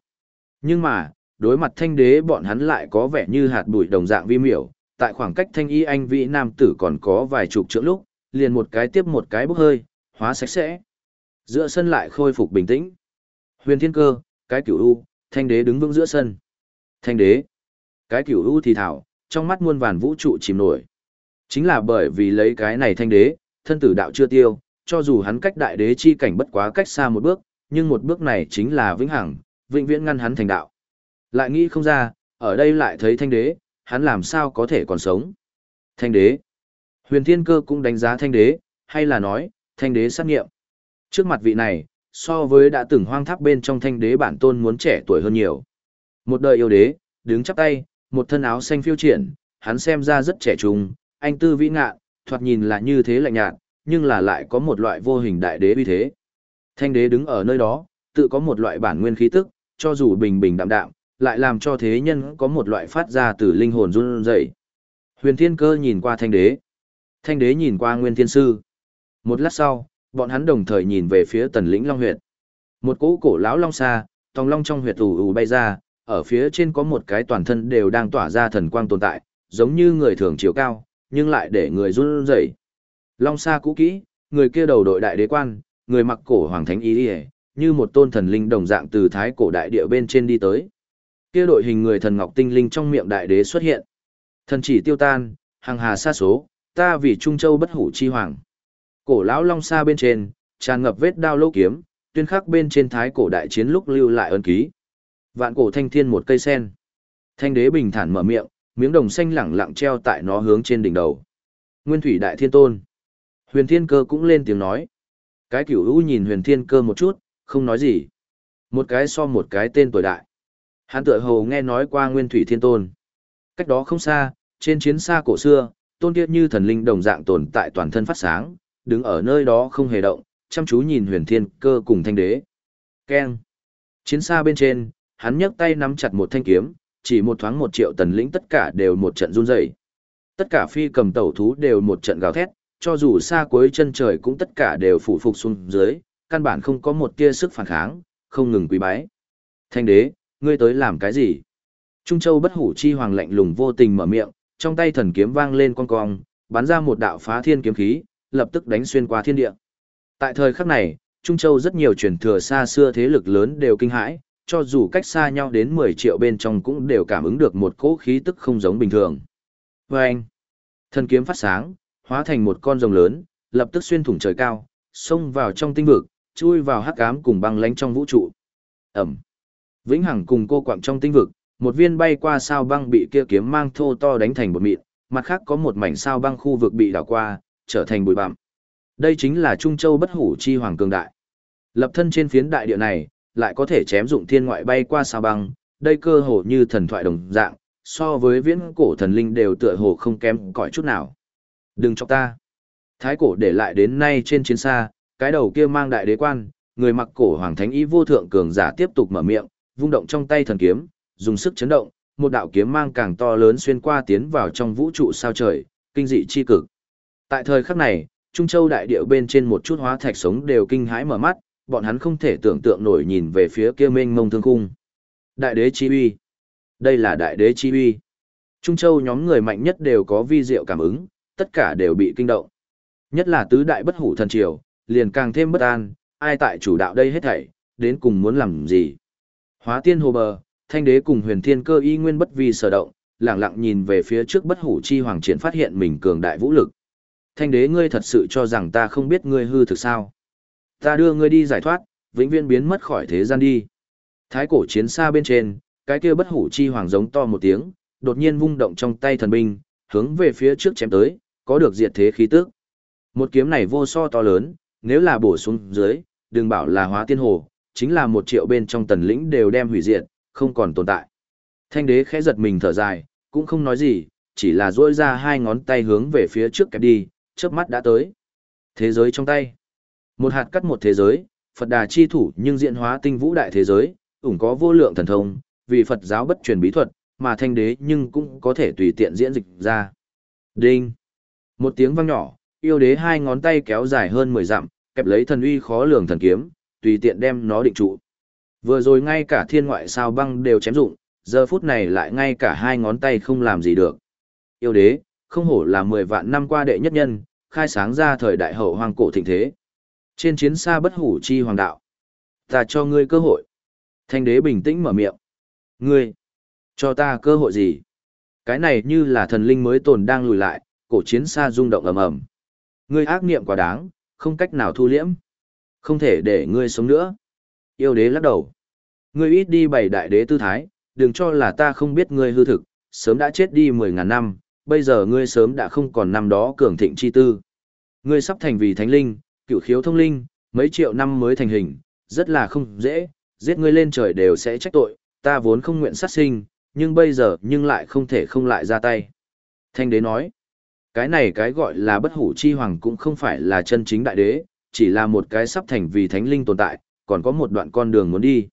Nhưng mà, đối mặt thanh đế bọn hắn lại có vẻ như hạt bụi đồng dạng vi miểu, tại khoảng cách thanh y anh vị nam tử còn có vài chục trượng lúc, liền một cái tiếp một cái bốc hơi, hóa sạch sẽ. Giữa sân lại khôi phục bình tĩnh. Huyền thiên cơ, cái cửu u, thanh đế đứng vững giữa sân. Thanh đế, cái cửu u thì thảo, trong mắt muôn vàn vũ trụ chìm nổi. Chính là bởi vì lấy cái này thanh đế, thân tử đạo chưa tiêu, cho dù hắn cách đại đế chi cảnh bất quá cách xa một bước, nhưng một bước này chính là vĩnh hằng, vĩnh viễn ngăn hắn thành đạo. Lại nghĩ không ra, ở đây lại thấy thanh đế, hắn làm sao có thể còn sống. Thanh đế. Huyền Thiên Cơ cũng đánh giá thanh đế, hay là nói, thanh đế sát nghiệm. Trước mặt vị này, so với đã từng hoang tháp bên trong thanh đế bản tôn muốn trẻ tuổi hơn nhiều. Một đời yêu đế, đứng chắp tay, một thân áo xanh phiêu triển, hắn xem ra rất trẻ trung, anh tư vĩ ngạ, thoạt nhìn là như thế lạnh nhạt, nhưng là lại có một loại vô hình đại đế uy thế. Thanh đế đứng ở nơi đó, tự có một loại bản nguyên khí tức, cho dù bình bình đạm đạm, lại làm cho thế nhân có một loại phát ra từ linh hồn run rẩy. Huyền Thiên Cơ nhìn qua Thanh đế. Thanh đế nhìn qua Nguyên Thiên Sư. Một lát sau, bọn hắn đồng thời nhìn về phía Tần Lĩnh Long huyệt. Một cỗ cổ lão long xa, tòng long trong huyệt ù ù bay ra, ở phía trên có một cái toàn thân đều đang tỏa ra thần quang tồn tại, giống như người thường chiều cao, nhưng lại để người run rẩy. Long xa cũ kỹ, người kia đầu đội đại đế quan, người mặc cổ hoàng thánh y như một tôn thần linh đồng dạng từ thái cổ đại địa bên trên đi tới. Kia đội hình người thần ngọc tinh linh trong miệng đại đế xuất hiện. Thần chỉ tiêu tan, hàng hà xa số, ta vì Trung Châu bất hủ chi hoàng. Cổ lão long xa bên trên, tràn ngập vết đao lô kiếm, tuyên khắc bên trên thái cổ đại chiến lúc lưu lại ân ký. Vạn cổ thanh thiên một cây sen. Thanh đế bình thản mở miệng, miếng đồng xanh lẳng lặng treo tại nó hướng trên đỉnh đầu. Nguyên thủy đại thiên tôn. Huyền thiên cơ cũng lên tiếng nói. Cái cửu u nhìn huyền thiên cơ một chút, không nói gì. Một cái so một cái tên tuổi đại. Hắn tựa hồ nghe nói qua nguyên thủy thiên tôn. Cách đó không xa, trên chiến xa cổ xưa, tôn kia như thần linh đồng dạng tồn tại toàn thân phát sáng, đứng ở nơi đó không hề động, chăm chú nhìn huyền thiên cơ cùng thanh đế. Keng. Chiến xa bên trên, hắn nhấc tay nắm chặt một thanh kiếm, chỉ một thoáng một triệu tần lĩnh tất cả đều một trận run rẩy. Tất cả phi cầm tẩu thú đều một trận gào thét, cho dù xa cuối chân trời cũng tất cả đều phủ phục xuống dưới, căn bản không có một tia sức phản kháng, không ngừng quý bái. Thanh đế, ngươi tới làm cái gì? Trung Châu bất hủ chi hoàng lạnh lùng vô tình mở miệng, trong tay thần kiếm vang lên con cong, bắn ra một đạo phá thiên kiếm khí, lập tức đánh xuyên qua thiên địa. Tại thời khắc này, Trung Châu rất nhiều truyền thừa xa xưa thế lực lớn đều kinh hãi, cho dù cách xa nhau đến 10 triệu bên trong cũng đều cảm ứng được một cỗ khí tức không giống bình thường. Vâng! anh, thần kiếm phát sáng, hóa thành một con rồng lớn, lập tức xuyên thủng trời cao, xông vào trong tinh vực, chui vào hắc ám cùng băng lánh trong vũ trụ. Ẩm. Vĩnh Hằng cùng cô quặng trong tinh vực, một viên bay qua sao băng bị kia kiếm mang thô to đánh thành bột mịn, mặt khác có một mảnh sao băng khu vực bị đảo qua, trở thành bụi bặm. Đây chính là Trung Châu bất hủ chi hoàng cường đại. Lập thân trên phiến đại địa này, lại có thể chém dụng thiên ngoại bay qua sao băng, đây cơ hồ như thần thoại đồng dạng, so với viễn cổ thần linh đều tựa hồ không kém cỏi chút nào. Đừng cho ta. Thái cổ để lại đến nay trên chiến xa, cái đầu kia mang đại đế quan, người mặc cổ hoàng thánh ý vô thượng cường giả tiếp tục mở miệng, vung động trong tay thần kiếm, dùng sức chấn động, một đạo kiếm mang càng to lớn xuyên qua tiến vào trong vũ trụ sao trời, kinh dị chi cực. Tại thời khắc này, Trung Châu đại địa bên trên một chút hóa thạch sống đều kinh hãi mở mắt, bọn hắn không thể tưởng tượng nổi nhìn về phía kia mênh mông thương khung. Đại đế chi uy. Đây là đại đế chi uy. Trung Châu nhóm người mạnh nhất đều có vi diệu cảm ứng, tất cả đều bị kinh động. Nhất là tứ đại bất hủ thần triều, liền càng thêm bất an, ai tại chủ đạo đây hết thảy, đến cùng muốn làm gì. Hóa tiên hồ bờ, thanh đế cùng huyền thiên cơ y nguyên bất vi sở động, lặng lặng nhìn về phía trước bất hủ chi hoàng triển phát hiện mình cường đại vũ lực. Thanh đế ngươi thật sự cho rằng ta không biết ngươi hư thực sao. Ta đưa ngươi đi giải thoát, vĩnh viễn biến mất khỏi thế gian đi. Thái cổ chiến xa bên trên, cái kia bất hủ chi hoàng giống to một tiếng, đột nhiên vung động trong tay thần binh, hướng về phía trước chém tới, có được diệt thế khí tức. Một kiếm này vô so to lớn, nếu là bổ xuống dưới, đừng bảo là hóa tiên hồ, chính là một triệu bên trong tần lĩnh đều đem hủy diệt, không còn tồn tại. Thanh đế khẽ giật mình thở dài, cũng không nói gì, chỉ là duỗi ra hai ngón tay hướng về phía trước kẹp đi, chớp mắt đã tới. Thế giới trong tay. Một hạt cắt một thế giới, Phật đà chi thủ nhưng diện hóa tinh vũ đại thế giới, ủng có vô lượng thần thông, vì Phật giáo bất truyền bí thuật, mà thanh đế nhưng cũng có thể tùy tiện diễn dịch ra. Đinh! Một tiếng vang nhỏ, yêu đế hai ngón tay kéo dài hơn 10 dặm, kẹp lấy thần uy khó lường thần kiếm, tùy tiện đem nó định trụ. Vừa rồi ngay cả thiên ngoại sao băng đều chém dụng, giờ phút này lại ngay cả hai ngón tay không làm gì được. Yêu đế, không hổ là 10 vạn năm qua đệ nhất nhân, khai sáng ra thời đại hậu hoàng cổ thịnh thế. Trên chiến xa bất hủ chi hoàng đạo. Ta cho ngươi cơ hội. Thanh đế bình tĩnh mở miệng. Ngươi, cho ta cơ hội gì? Cái này như là thần linh mới tồn đang lùi lại, cổ chiến xa rung động ầm ầm. Ngươi ác niệm quá đáng, không cách nào thu liễm. Không thể để ngươi sống nữa. Yêu đế lắc đầu. Ngươi ít đi bảy đại đế tư thái, đừng cho là ta không biết ngươi hư thực, sớm đã chết đi mười ngàn năm, bây giờ ngươi sớm đã không còn năm đó cường thịnh chi tư. Ngươi sắp thành vì thánh linh, cựu khiếu thông linh, mấy triệu năm mới thành hình, rất là không dễ, giết ngươi lên trời đều sẽ trách tội, ta vốn không nguyện sát sinh, nhưng bây giờ nhưng lại không thể không lại ra tay. Thanh đế nói, cái này cái gọi là bất hủ chi hoàng cũng không phải là chân chính đại đế, chỉ là một cái sắp thành vì thánh linh tồn tại, còn có một đoạn con đường muốn đi.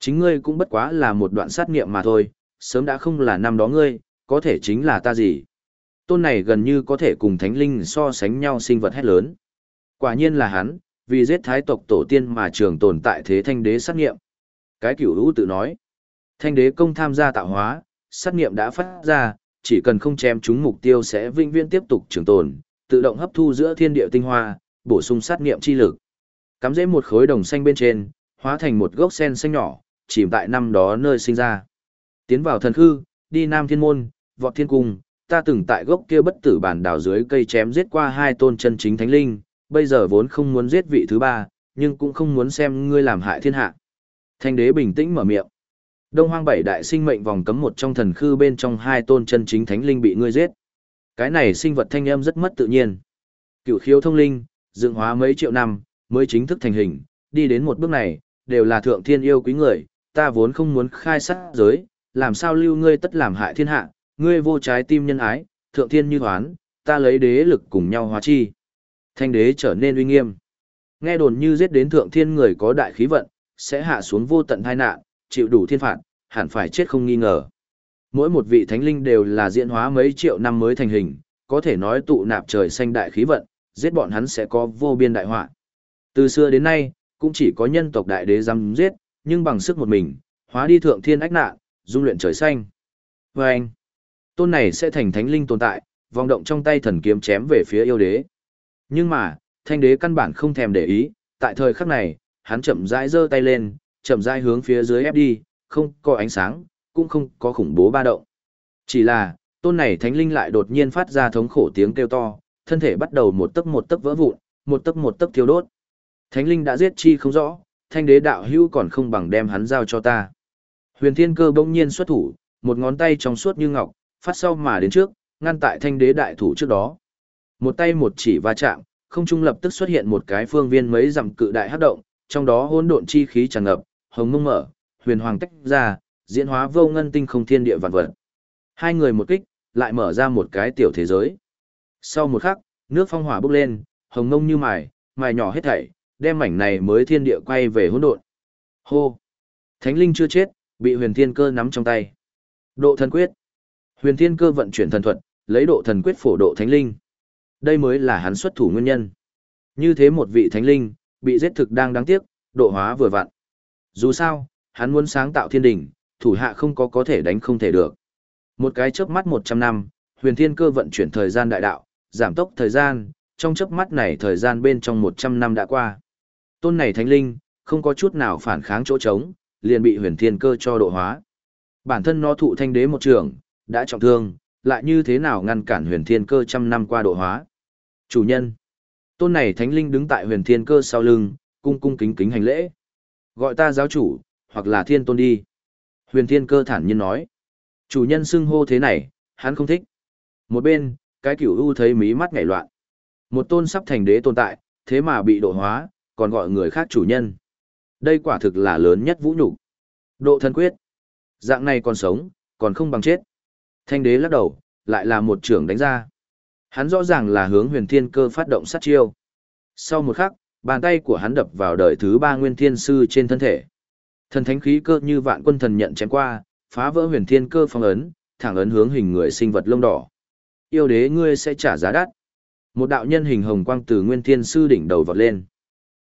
Chính ngươi cũng bất quá là một đoạn sát nghiệm mà thôi, sớm đã không là năm đó ngươi, có thể chính là ta gì. Tôn này gần như có thể cùng thánh linh so sánh nhau sinh vật hết lớn. Quả nhiên là hắn, vì giết thái tộc tổ tiên mà trường tồn tại thế thanh đế sát nghiệm. Cái cửu hữu tự nói, thanh đế công tham gia tạo hóa, sát nghiệm đã phát ra, chỉ cần không chém chúng mục tiêu sẽ vinh viễn tiếp tục trường tồn, tự động hấp thu giữa thiên địa tinh hoa, bổ sung sát nghiệm chi lực. Cắm dễ một khối đồng xanh bên trên, hóa thành một gốc sen xanh nhỏ, chìm tại năm đó nơi sinh ra. Tiến vào thần khư, đi Nam Thiên Môn, vọt thiên cung, ta từng tại gốc kia bất tử bản đảo dưới cây chém giết qua hai tôn chân chính thánh linh, bây giờ vốn không muốn giết vị thứ ba, nhưng cũng không muốn xem ngươi làm hại thiên hạ. Thanh đế bình tĩnh mở miệng. Đông hoang bảy đại sinh mệnh vòng cấm một trong thần khư bên trong hai tôn chân chính thánh linh bị ngươi giết. Cái này sinh vật thanh âm rất mất tự nhiên. cửu khiếu thông linh, dựng hóa mấy triệu năm, mới chính thức thành hình, đi đến một bước này, đều là thượng thiên yêu quý người, ta vốn không muốn khai sát giới, làm sao lưu ngươi tất làm hại thiên hạ, ngươi vô trái tim nhân ái, thượng thiên như hoán, ta lấy đế lực cùng nhau hóa chi. Thanh đế trở nên uy nghiêm. Nghe đồn như giết đến thượng thiên người có đại khí vận, sẽ hạ xuống vô tận tai nạn, chịu đủ thiên phạt, hẳn phải chết không nghi ngờ. Mỗi một vị thánh linh đều là diễn hóa mấy triệu năm mới thành hình, có thể nói tụ nạp trời xanh đại khí vận, giết bọn hắn sẽ có vô biên đại họa. Từ xưa đến nay, cũng chỉ có nhân tộc đại đế dám giết, nhưng bằng sức một mình, hóa đi thượng thiên ách nạn, dung luyện trời xanh. Và anh, tôn này sẽ thành thánh linh tồn tại, vòng động trong tay thần kiếm chém về phía yêu đế. Nhưng mà, thanh đế căn bản không thèm để ý, tại thời khắc này, hắn chậm rãi giơ tay lên, chậm rãi hướng phía dưới ép đi, không có ánh sáng, cũng không có khủng bố ba động. Chỉ là, tôn này thánh linh lại đột nhiên phát ra thống khổ tiếng kêu to, thân thể bắt đầu một tấc một tấc vỡ vụn, một tấc một tấc thiêu đốt. Thánh linh đã giết chi không rõ, thanh đế đạo hữu còn không bằng đem hắn giao cho ta. Huyền Thiên Cơ bỗng nhiên xuất thủ, một ngón tay trong suốt như ngọc, phát sau mà đến trước, ngăn tại thanh đế đại thủ trước đó. Một tay một chỉ va chạm, không trung lập tức xuất hiện một cái phương viên mấy dặm cự đại hấp động, trong đó hỗn độn chi khí tràn ngập, hồng mông mở, huyền hoàng tách ra, diễn hóa vô ngân tinh không thiên địa vạn vật. Hai người một kích, lại mở ra một cái tiểu thế giới. Sau một khắc, nước phong hỏa bốc lên, hồng mông như mài, mài nhỏ hết thảy, đem mảnh này mới thiên địa quay về hỗn độn. Hô! Thánh linh chưa chết, bị huyền thiên cơ nắm trong tay. Độ thần quyết. Huyền thiên cơ vận chuyển thần thuật, lấy độ thần quyết phổ độ thánh linh. Đây mới là hắn xuất thủ nguyên nhân. Như thế một vị thánh linh, bị giết thực đang đáng tiếc, độ hóa vừa vặn. Dù sao, hắn muốn sáng tạo thiên đình, thủ hạ không có có thể đánh không thể được. Một cái chớp mắt 100 năm, huyền thiên cơ vận chuyển thời gian đại đạo, giảm tốc thời gian, trong chớp mắt này thời gian bên trong 100 năm đã qua. Tôn này thánh linh, không có chút nào phản kháng chỗ trống, liền bị huyền thiên cơ cho độ hóa. Bản thân nó thụ thanh đế một trường, đã trọng thương, lại như thế nào ngăn cản huyền thiên cơ trăm năm qua độ hóa. Chủ nhân, tôn này thánh linh đứng tại huyền thiên cơ sau lưng, cung cung kính kính hành lễ. Gọi ta giáo chủ, hoặc là thiên tôn đi. Huyền thiên cơ thản nhiên nói. Chủ nhân xưng hô thế này, hắn không thích. Một bên, cái cửu u thấy mí mắt ngảy loạn. Một tôn sắp thành đế tồn tại, thế mà bị độ hóa, còn gọi người khác chủ nhân. Đây quả thực là lớn nhất vũ nhục. Độ thân quyết. Dạng này còn sống, còn không bằng chết. Thanh đế lắc đầu, lại là một trưởng đánh ra. Hắn rõ ràng là hướng huyền thiên cơ phát động sát chiêu. Sau một khắc, bàn tay của hắn đập vào đời thứ ba nguyên thiên sư trên thân thể. Thần thánh khí cơ như vạn quân thần nhận chém qua, phá vỡ huyền thiên cơ phong ấn, thẳng ấn hướng hình người sinh vật lông đỏ. Yêu đế ngươi sẽ trả giá đắt. Một đạo nhân hình hồng quang từ nguyên thiên sư đỉnh đầu vọt lên.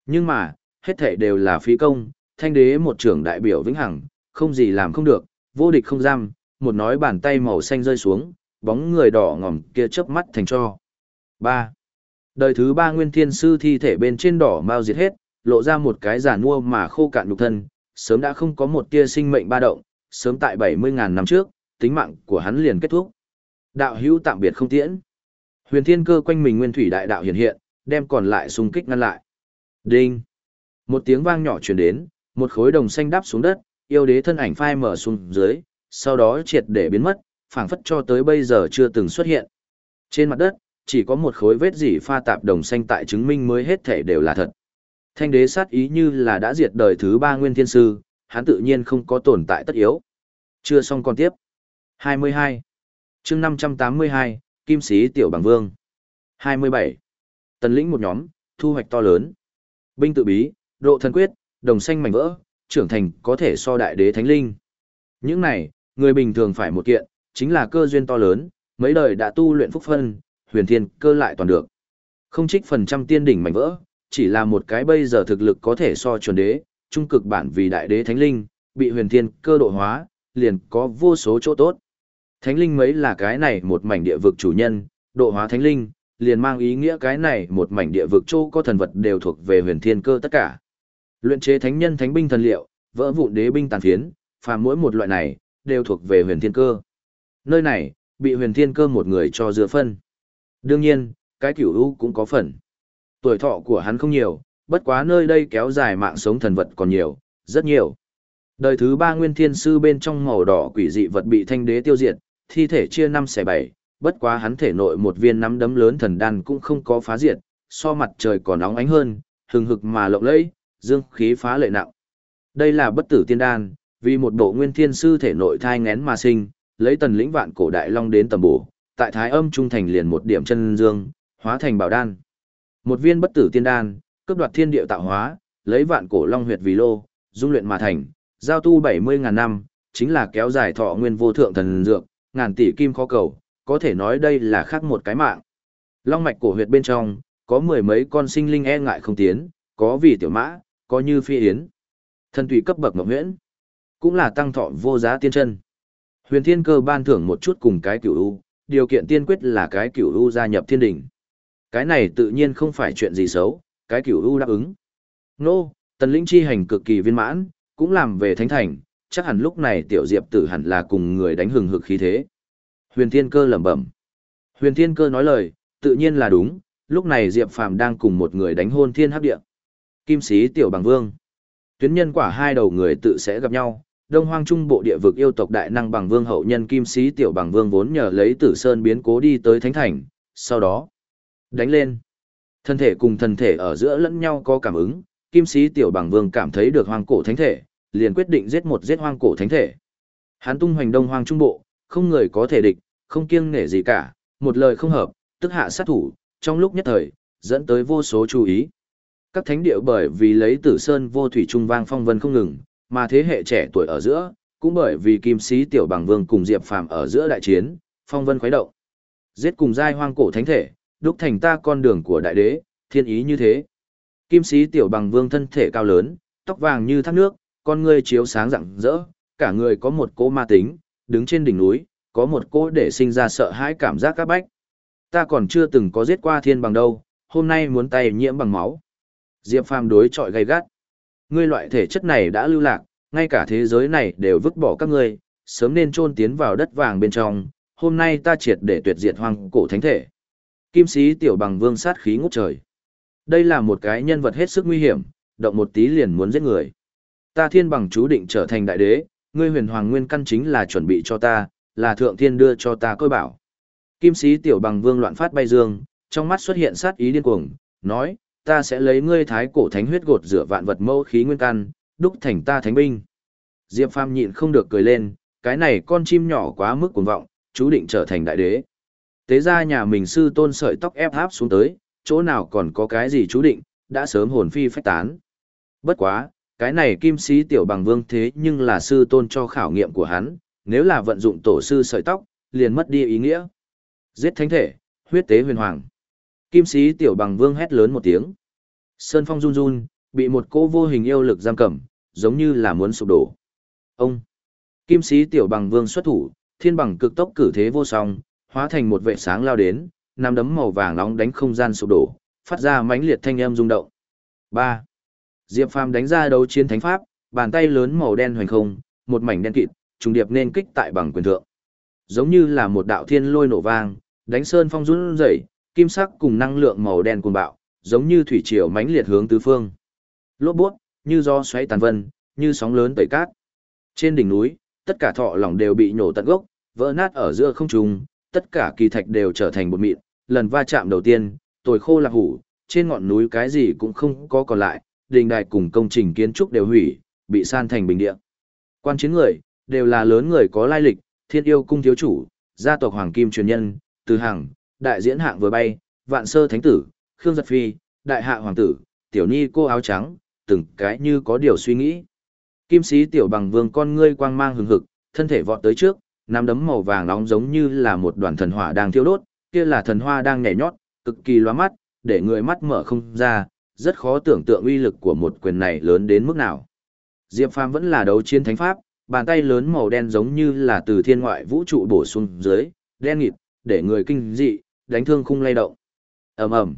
Nhưng mà, hết thể đều là phí công, thanh đế một trưởng đại biểu vĩnh hằng, không gì làm không được, vô địch không giam, một nói bàn tay màu xanh rơi xuống, bóng người đỏ ngòm kia chớp mắt thành cho. 3. Đời thứ ba nguyên thiên sư thi thể bên trên đỏ mau diệt hết, lộ ra một cái giả nua mà khô cạn nhục thân, sớm đã không có một tia sinh mệnh ba động, sớm tại 70.000 năm trước, tính mạng của hắn liền kết thúc. Đạo hữu tạm biệt không tiễn. Huyền thiên cơ quanh mình nguyên thủy đại đạo hiện hiện, đem còn lại xung kích ngăn lại. Đinh. Một tiếng vang nhỏ truyền đến, một khối đồng xanh đáp xuống đất, yêu đế thân ảnh phai mở xuống dưới, sau đó triệt để biến mất, phảng phất cho tới bây giờ chưa từng xuất hiện. Trên mặt đất, chỉ có một khối vết dỉ pha tạp đồng xanh tại chứng minh mới hết thể đều là thật. Thanh đế sát ý như là đã diệt đời thứ ba nguyên thiên sư, hắn tự nhiên không có tồn tại tất yếu. Chưa xong còn tiếp. 22. chương 582, Kim Sĩ Tiểu Bằng Vương. 27. Tần lĩnh một nhóm, thu hoạch to lớn. Binh tự bí, độ thần quyết, đồng xanh mảnh vỡ, trưởng thành có thể so đại đế thánh linh. Những này, người bình thường phải một kiện, chính là cơ duyên to lớn, mấy đời đã tu luyện phúc phân, huyền thiên cơ lại toàn được. Không trích phần trăm tiên đỉnh mảnh vỡ, chỉ là một cái bây giờ thực lực có thể so chuẩn đế, trung cực bản vì đại đế thánh linh, bị huyền thiên cơ độ hóa, liền có vô số chỗ tốt. Thánh linh mấy là cái này một mảnh địa vực chủ nhân, độ hóa thánh linh, liền mang ý nghĩa cái này một mảnh địa vực chỗ có thần vật đều thuộc về huyền thiên cơ tất cả. Luyện chế thánh nhân thánh binh thần liệu, vỡ vụn đế binh tàn phiến, phàm mỗi một loại này, đều thuộc về huyền thiên cơ. Nơi này, bị huyền thiên cơ một người cho dựa phân. Đương nhiên, cái cửu u cũng có phần. Tuổi thọ của hắn không nhiều, bất quá nơi đây kéo dài mạng sống thần vật còn nhiều, rất nhiều. Đời thứ ba nguyên thiên sư bên trong màu đỏ quỷ dị vật bị thanh đế tiêu diệt, thi thể chia năm xẻ bảy, bất quá hắn thể nội một viên nắm đấm lớn thần đan cũng không có phá diệt, so mặt trời còn nóng ánh hơn, hừng hực mà lộng lẫy, dương khí phá lệ nặng. Đây là bất tử tiên đan, vì một bộ nguyên thiên sư thể nội thai ngén mà sinh, lấy tần lĩnh vạn cổ đại long đến tầm bổ, tại thái âm trung thành liền một điểm chân dương, hóa thành bảo đan. Một viên bất tử tiên đan, cướp đoạt thiên địa tạo hóa, lấy vạn cổ long huyệt vì lô, dung luyện mà thành, giao tu 70.000 năm, chính là kéo dài thọ nguyên vô thượng thần dược, ngàn tỷ kim khó cầu, có thể nói đây là khác một cái mạng. Long mạch cổ huyệt bên trong, có mười mấy con sinh linh e ngại không tiến, có vì tiểu mã, có như phi yến. Thân tùy cấp bậc ngọc huyễn, cũng là tăng thọ vô giá tiên chân. Huyền Thiên Cơ ban thưởng một chút cùng cái cửu u, điều kiện tiên quyết là cái cửu u gia nhập thiên đình. Cái này tự nhiên không phải chuyện gì xấu, cái cửu u đáp ứng. Nô, tần linh chi hành cực kỳ viên mãn, cũng làm về thánh thành, chắc hẳn lúc này tiểu diệp tử hẳn là cùng người đánh hừng hực khí thế. Huyền Thiên Cơ lẩm bẩm. Huyền Thiên Cơ nói lời, tự nhiên là đúng, lúc này Diệp Phàm đang cùng một người đánh hôn thiên hấp địa. Kim sĩ tiểu bằng vương. Tuyến nhân quả hai đầu người tự sẽ gặp nhau, Đông Hoang Trung Bộ địa vực yêu tộc đại năng bằng vương hậu nhân Kim sĩ tiểu bằng vương vốn nhờ lấy Tử Sơn biến cố đi tới Thánh Thành, sau đó đánh lên. Thân thể cùng thân thể ở giữa lẫn nhau có cảm ứng, Kim sĩ tiểu bằng vương cảm thấy được hoang cổ thánh thể, liền quyết định giết một giết hoang cổ thánh thể. Hắn tung hoành Đông Hoang Trung Bộ, không người có thể địch, không kiêng nể gì cả, một lời không hợp, tức hạ sát thủ, trong lúc nhất thời, dẫn tới vô số chú ý. Các thánh địa bởi vì lấy tử sơn vô thủy trung vang phong vân không ngừng, mà thế hệ trẻ tuổi ở giữa, cũng bởi vì kim sĩ tiểu bằng vương cùng diệp phàm ở giữa đại chiến, phong vân khuấy động. Giết cùng giai hoang cổ thánh thể, đúc thành ta con đường của đại đế, thiên ý như thế. Kim sĩ tiểu bằng vương thân thể cao lớn, tóc vàng như thác nước, con ngươi chiếu sáng rạng rỡ, cả người có một cỗ ma tính, đứng trên đỉnh núi, có một cỗ để sinh ra sợ hãi cảm giác các bách. Ta còn chưa từng có giết qua thiên bằng đâu, hôm nay muốn tay nhiễm bằng máu. Diệp Phàm đối chọi gay gắt. Ngươi loại thể chất này đã lưu lạc, ngay cả thế giới này đều vứt bỏ các ngươi, sớm nên chôn tiến vào đất vàng bên trong, hôm nay ta triệt để tuyệt diệt hoang cổ thánh thể. Kim sĩ tiểu bằng vương sát khí ngút trời. Đây là một cái nhân vật hết sức nguy hiểm, động một tí liền muốn giết người. Ta thiên bằng chú định trở thành đại đế, ngươi huyền hoàng nguyên căn chính là chuẩn bị cho ta, là thượng thiên đưa cho ta coi bảo. Kim sĩ tiểu bằng vương loạn phát bay dương, trong mắt xuất hiện sát ý điên cuồng, nói, ta sẽ lấy ngươi thái cổ thánh huyết gột rửa vạn vật mâu khí nguyên căn, đúc thành ta thánh binh. Diệp Phàm nhịn không được cười lên, cái này con chim nhỏ quá mức cuồng vọng, chú định trở thành đại đế. Tế ra nhà mình sư tôn sợi tóc ép áp xuống tới, chỗ nào còn có cái gì chú định, đã sớm hồn phi phách tán. Bất quá, cái này kim sĩ tiểu bằng vương thế nhưng là sư tôn cho khảo nghiệm của hắn, nếu là vận dụng tổ sư sợi tóc, liền mất đi ý nghĩa. Giết thánh thể, huyết tế huyền hoàng. Kim sĩ tiểu bằng vương hét lớn một tiếng. Sơn phong run run, bị một cỗ vô hình yêu lực giam cầm, giống như là muốn sụp đổ. Ông! Kim sĩ tiểu bằng vương xuất thủ, thiên bằng cực tốc cử thế vô song, hóa thành một vệ sáng lao đến, nắm đấm màu vàng nóng đánh không gian sụp đổ, phát ra mãnh liệt thanh âm rung động. 3. Diệp Phàm đánh ra đấu chiến thánh pháp, bàn tay lớn màu đen hoành không, một mảnh đen kịt, trùng điệp nên kích tại bằng quyền thượng. Giống như là một đạo thiên lôi nổ vang, đánh sơn phong run rẩy, kim sắc cùng năng lượng màu đen cuồng bạo, giống như thủy triều mãnh liệt hướng tứ phương. Lốp bút, như do xoáy tàn vân, như sóng lớn tẩy cát. Trên đỉnh núi, tất cả thọ lỏng đều bị nổ tận gốc, vỡ nát ở giữa không trung, tất cả kỳ thạch đều trở thành bột mịn, lần va chạm đầu tiên, tồi khô là hủ, trên ngọn núi cái gì cũng không có còn lại, đình đài cùng công trình kiến trúc đều hủy, bị san thành bình địa. Quan chiến người, đều là lớn người có lai lịch, thiên yêu cung thiếu chủ, gia tộc hoàng kim truyền nhân, từ hàng, đại diễn hạng vừa bay, vạn sơ thánh tử, khương giật phi, đại hạ hoàng tử, tiểu ni cô áo trắng, từng cái như có điều suy nghĩ. Kim sĩ tiểu bằng vương con ngươi quang mang hừng hực, thân thể vọt tới trước, nắm đấm màu vàng nóng giống như là một đoàn thần hỏa đang thiêu đốt, kia là thần hoa đang nhảy nhót, cực kỳ loa mắt, để người mắt mở không ra, rất khó tưởng tượng uy lực của một quyền này lớn đến mức nào. Diệp Phàm vẫn là đấu chiến thánh pháp, bàn tay lớn màu đen giống như là từ thiên ngoại vũ trụ bổ sung dưới, đen nghịt, để người kinh dị, đánh thương khung lay động. Ầm ầm.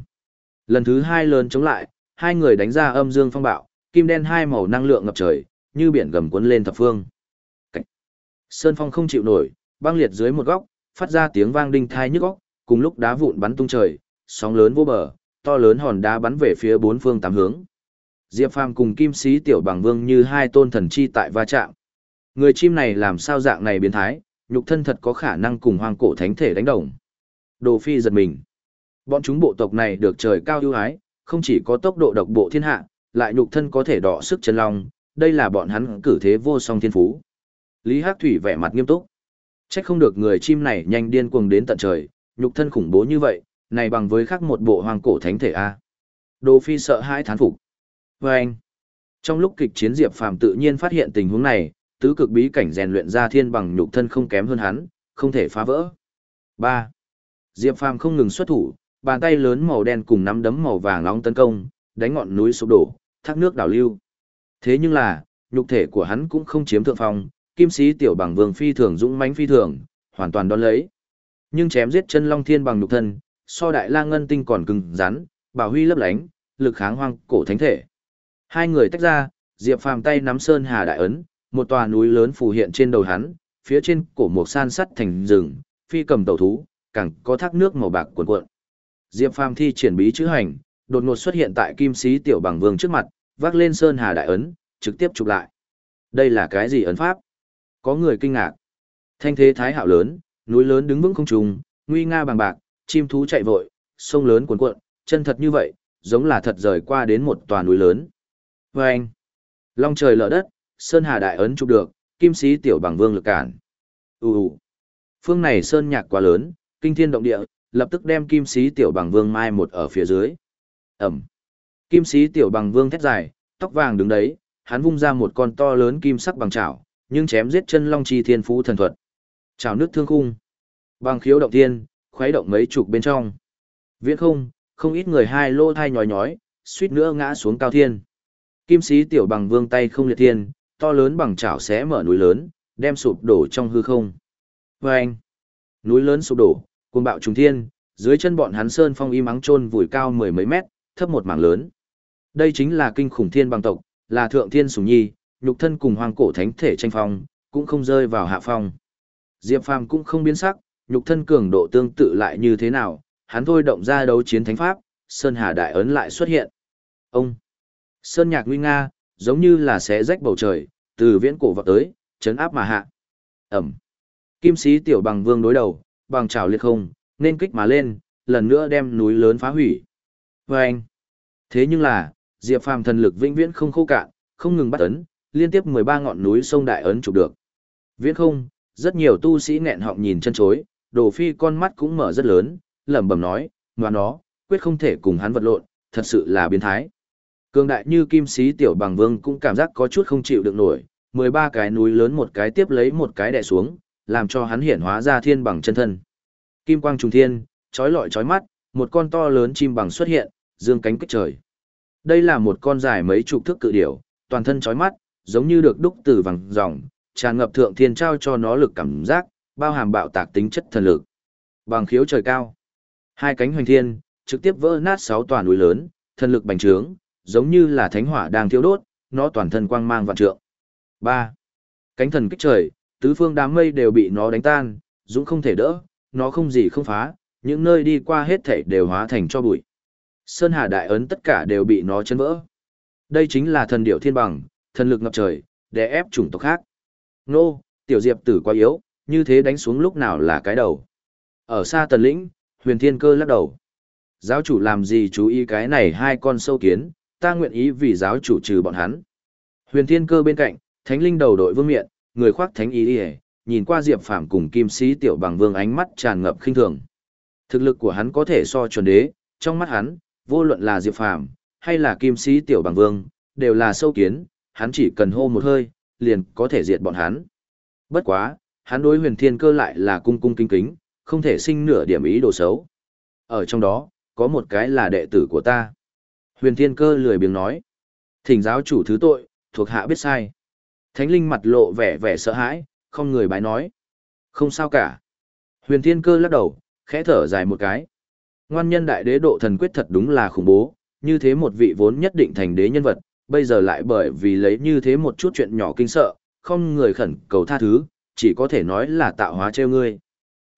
Lần thứ hai lớn chống lại, hai người đánh ra âm dương phong bạo, kim đen hai màu năng lượng ngập trời, như biển gầm cuốn lên thập phương. Cảnh. Sơn phong không chịu nổi, băng liệt dưới một góc, phát ra tiếng vang đinh thai nhức óc, cùng lúc đá vụn bắn tung trời, sóng lớn vô bờ, to lớn hòn đá bắn về phía bốn phương tám hướng. Diệp Phàm cùng Kim Sĩ Tiểu Bằng Vương như hai tôn thần chi tại va chạm. Người chim này làm sao dạng này biến thái, nhục thân thật có khả năng cùng hoang cổ thánh thể đánh đồng. Đồ Phi giật mình. Bọn chúng bộ tộc này được trời cao ưu ái, không chỉ có tốc độ độc bộ thiên hạ, lại nhục thân có thể đọ sức chân long, đây là bọn hắn cử thế vô song thiên phú. Lý Hắc Thủy vẻ mặt nghiêm túc. Chắc không được người chim này nhanh điên cuồng đến tận trời, nhục thân khủng bố như vậy, này bằng với khác một bộ hoàng cổ thánh thể A. Đồ Phi sợ hãi thán phục. Và anh, trong lúc kịch chiến Diệp Phàm tự nhiên phát hiện tình huống này, tứ cực bí cảnh rèn luyện ra thiên bằng nhục thân không kém hơn hắn, không thể phá vỡ. 3. Diệp Phàm không ngừng xuất thủ, bàn tay lớn màu đen cùng nắm đấm màu vàng nóng tấn công, đánh ngọn núi sụp đổ, thác nước đảo lưu. Thế nhưng là, nhục thể của hắn cũng không chiếm thượng phong, kim sĩ tiểu bằng vương phi thường dũng mãnh phi thường, hoàn toàn đón lấy. Nhưng chém giết chân long thiên bằng nhục thân, so đại la ngân tinh còn cứng rắn, bảo huy lấp lánh, lực kháng hoang cổ thánh thể. Hai người tách ra, Diệp Phàm tay nắm sơn hà đại ấn, một tòa núi lớn phù hiện trên đầu hắn, phía trên cổ một san sắt thành rừng, phi cầm tẩu thú, càng có thác nước màu bạc cuộn cuộn. Diệp Phàm thi triển bí chữ hành, đột ngột xuất hiện tại Kim Sĩ tiểu bằng vương trước mặt, vác lên sơn hà đại ấn, trực tiếp chụp lại. Đây là cái gì ấn pháp? Có người kinh ngạc. Thanh thế thái hạo lớn, núi lớn đứng vững không trùng, nguy nga bằng bạc, chim thú chạy vội, sông lớn cuồn cuộn, chân thật như vậy, giống là thật rời qua đến một tòa núi lớn. Và anh, long trời lở đất, sơn hà đại ấn chụp được, kim sĩ tiểu bằng vương lực cản. Ù phương này sơn nhạc quá lớn, kinh thiên động địa, lập tức đem kim sĩ tiểu bằng vương mai một ở phía dưới. Ẩm. Kim sĩ tiểu bằng vương thét dài, tóc vàng đứng đấy, hắn vung ra một con to lớn kim sắc bằng chảo, nhưng chém giết chân long chi thiên phú thần thuật. Chảo nước thương khung. Bằng khiếu động thiên, khuấy động mấy chục bên trong. Viễn không, không ít người hai lô thai nhói nhói, suýt nữa ngã xuống cao thiên. Kim sĩ tiểu bằng vương tay không liệt thiên, to lớn bằng chảo xé mở núi lớn, đem sụp đổ trong hư không. Và anh, núi lớn sụp đổ, cuồng bạo trùng thiên, dưới chân bọn hắn sơn phong im ắng chôn vùi cao mười mấy mét, thấp một mảng lớn. Đây chính là kinh khủng thiên bằng tộc, là thượng thiên sủng nhi, nhục thân cùng hoàng cổ thánh thể tranh phong, cũng không rơi vào hạ phong. Diệp Phàm cũng không biến sắc, nhục thân cường độ tương tự lại như thế nào, hắn thôi động ra đấu chiến thánh pháp, Sơn Hà Đại ấn lại xuất hiện. Ông! Sơn nhạc nguy nga, giống như là xé rách bầu trời, từ viễn cổ vọt tới, chấn áp mà hạ. Ẩm! Kim sĩ tiểu bằng vương đối đầu, bằng trào liệt không, nên kích mà lên, lần nữa đem núi lớn phá hủy. Và anh! Thế nhưng là, Diệp Phàm thần lực vĩnh viễn không khô cạn, không ngừng bắt ấn, liên tiếp 13 ngọn núi sông đại ấn chụp được. Viễn không, rất nhiều tu sĩ nghẹn họng nhìn chân chối, Đồ Phi con mắt cũng mở rất lớn, lẩm bẩm nói, "Ngoan nó, quyết không thể cùng hắn vật lộn, thật sự là biến thái." Cương đại như kim sĩ tiểu bằng vương cũng cảm giác có chút không chịu được nổi, 13 cái núi lớn một cái tiếp lấy một cái đè xuống, làm cho hắn hiển hóa ra thiên bằng chân thân. Kim quang trùng thiên, chói lọi chói mắt, một con to lớn chim bằng xuất hiện, dương cánh kích trời. Đây là một con dài mấy chục thước cự điểu, toàn thân chói mắt, giống như được đúc từ vàng ròng, tràn ngập thượng thiên trao cho nó lực cảm giác, bao hàm bạo tạc tính chất thần lực. Bằng khiếu trời cao, hai cánh hoành thiên, trực tiếp vỡ nát sáu tòa núi lớn, thần lực bành trướng, giống như là thánh hỏa đang thiêu đốt, nó toàn thân quang mang vạn trượng. 3. Cánh thần kích trời, tứ phương đám mây đều bị nó đánh tan, dũng không thể đỡ, nó không gì không phá, những nơi đi qua hết thảy đều hóa thành cho bụi. Sơn Hà Đại Ấn tất cả đều bị nó chấn vỡ. Đây chính là thần điểu thiên bằng, thần lực ngập trời, để ép chủng tộc khác. Nô, tiểu diệp tử quá yếu, như thế đánh xuống lúc nào là cái đầu. Ở xa tần lĩnh, huyền thiên cơ lắc đầu. Giáo chủ làm gì chú ý cái này hai con sâu kiến, ta nguyện ý vì giáo chủ trừ bọn hắn. Huyền thiên cơ bên cạnh, thánh linh đầu đội vương miện, người khoác thánh ý ỉa nhìn qua diệp phàm cùng kim sĩ tiểu bằng vương ánh mắt tràn ngập khinh thường. Thực lực của hắn có thể so chuẩn đế, trong mắt hắn, vô luận là diệp phàm hay là kim sĩ tiểu bằng vương, đều là sâu kiến, hắn chỉ cần hô một hơi, liền có thể diệt bọn hắn. Bất quá, hắn đối huyền thiên cơ lại là cung cung kính kính, không thể sinh nửa điểm ý đồ xấu. Ở trong đó, có một cái là đệ tử của ta. Huyền thiên cơ lười biếng nói. Thỉnh giáo chủ thứ tội, thuộc hạ biết sai. Thánh linh mặt lộ vẻ vẻ sợ hãi, không người bái nói. Không sao cả. Huyền thiên cơ lắc đầu, khẽ thở dài một cái. Ngoan nhân đại đế độ thần quyết thật đúng là khủng bố, như thế một vị vốn nhất định thành đế nhân vật, bây giờ lại bởi vì lấy như thế một chút chuyện nhỏ kinh sợ, không người khẩn cầu tha thứ, chỉ có thể nói là tạo hóa treo ngươi.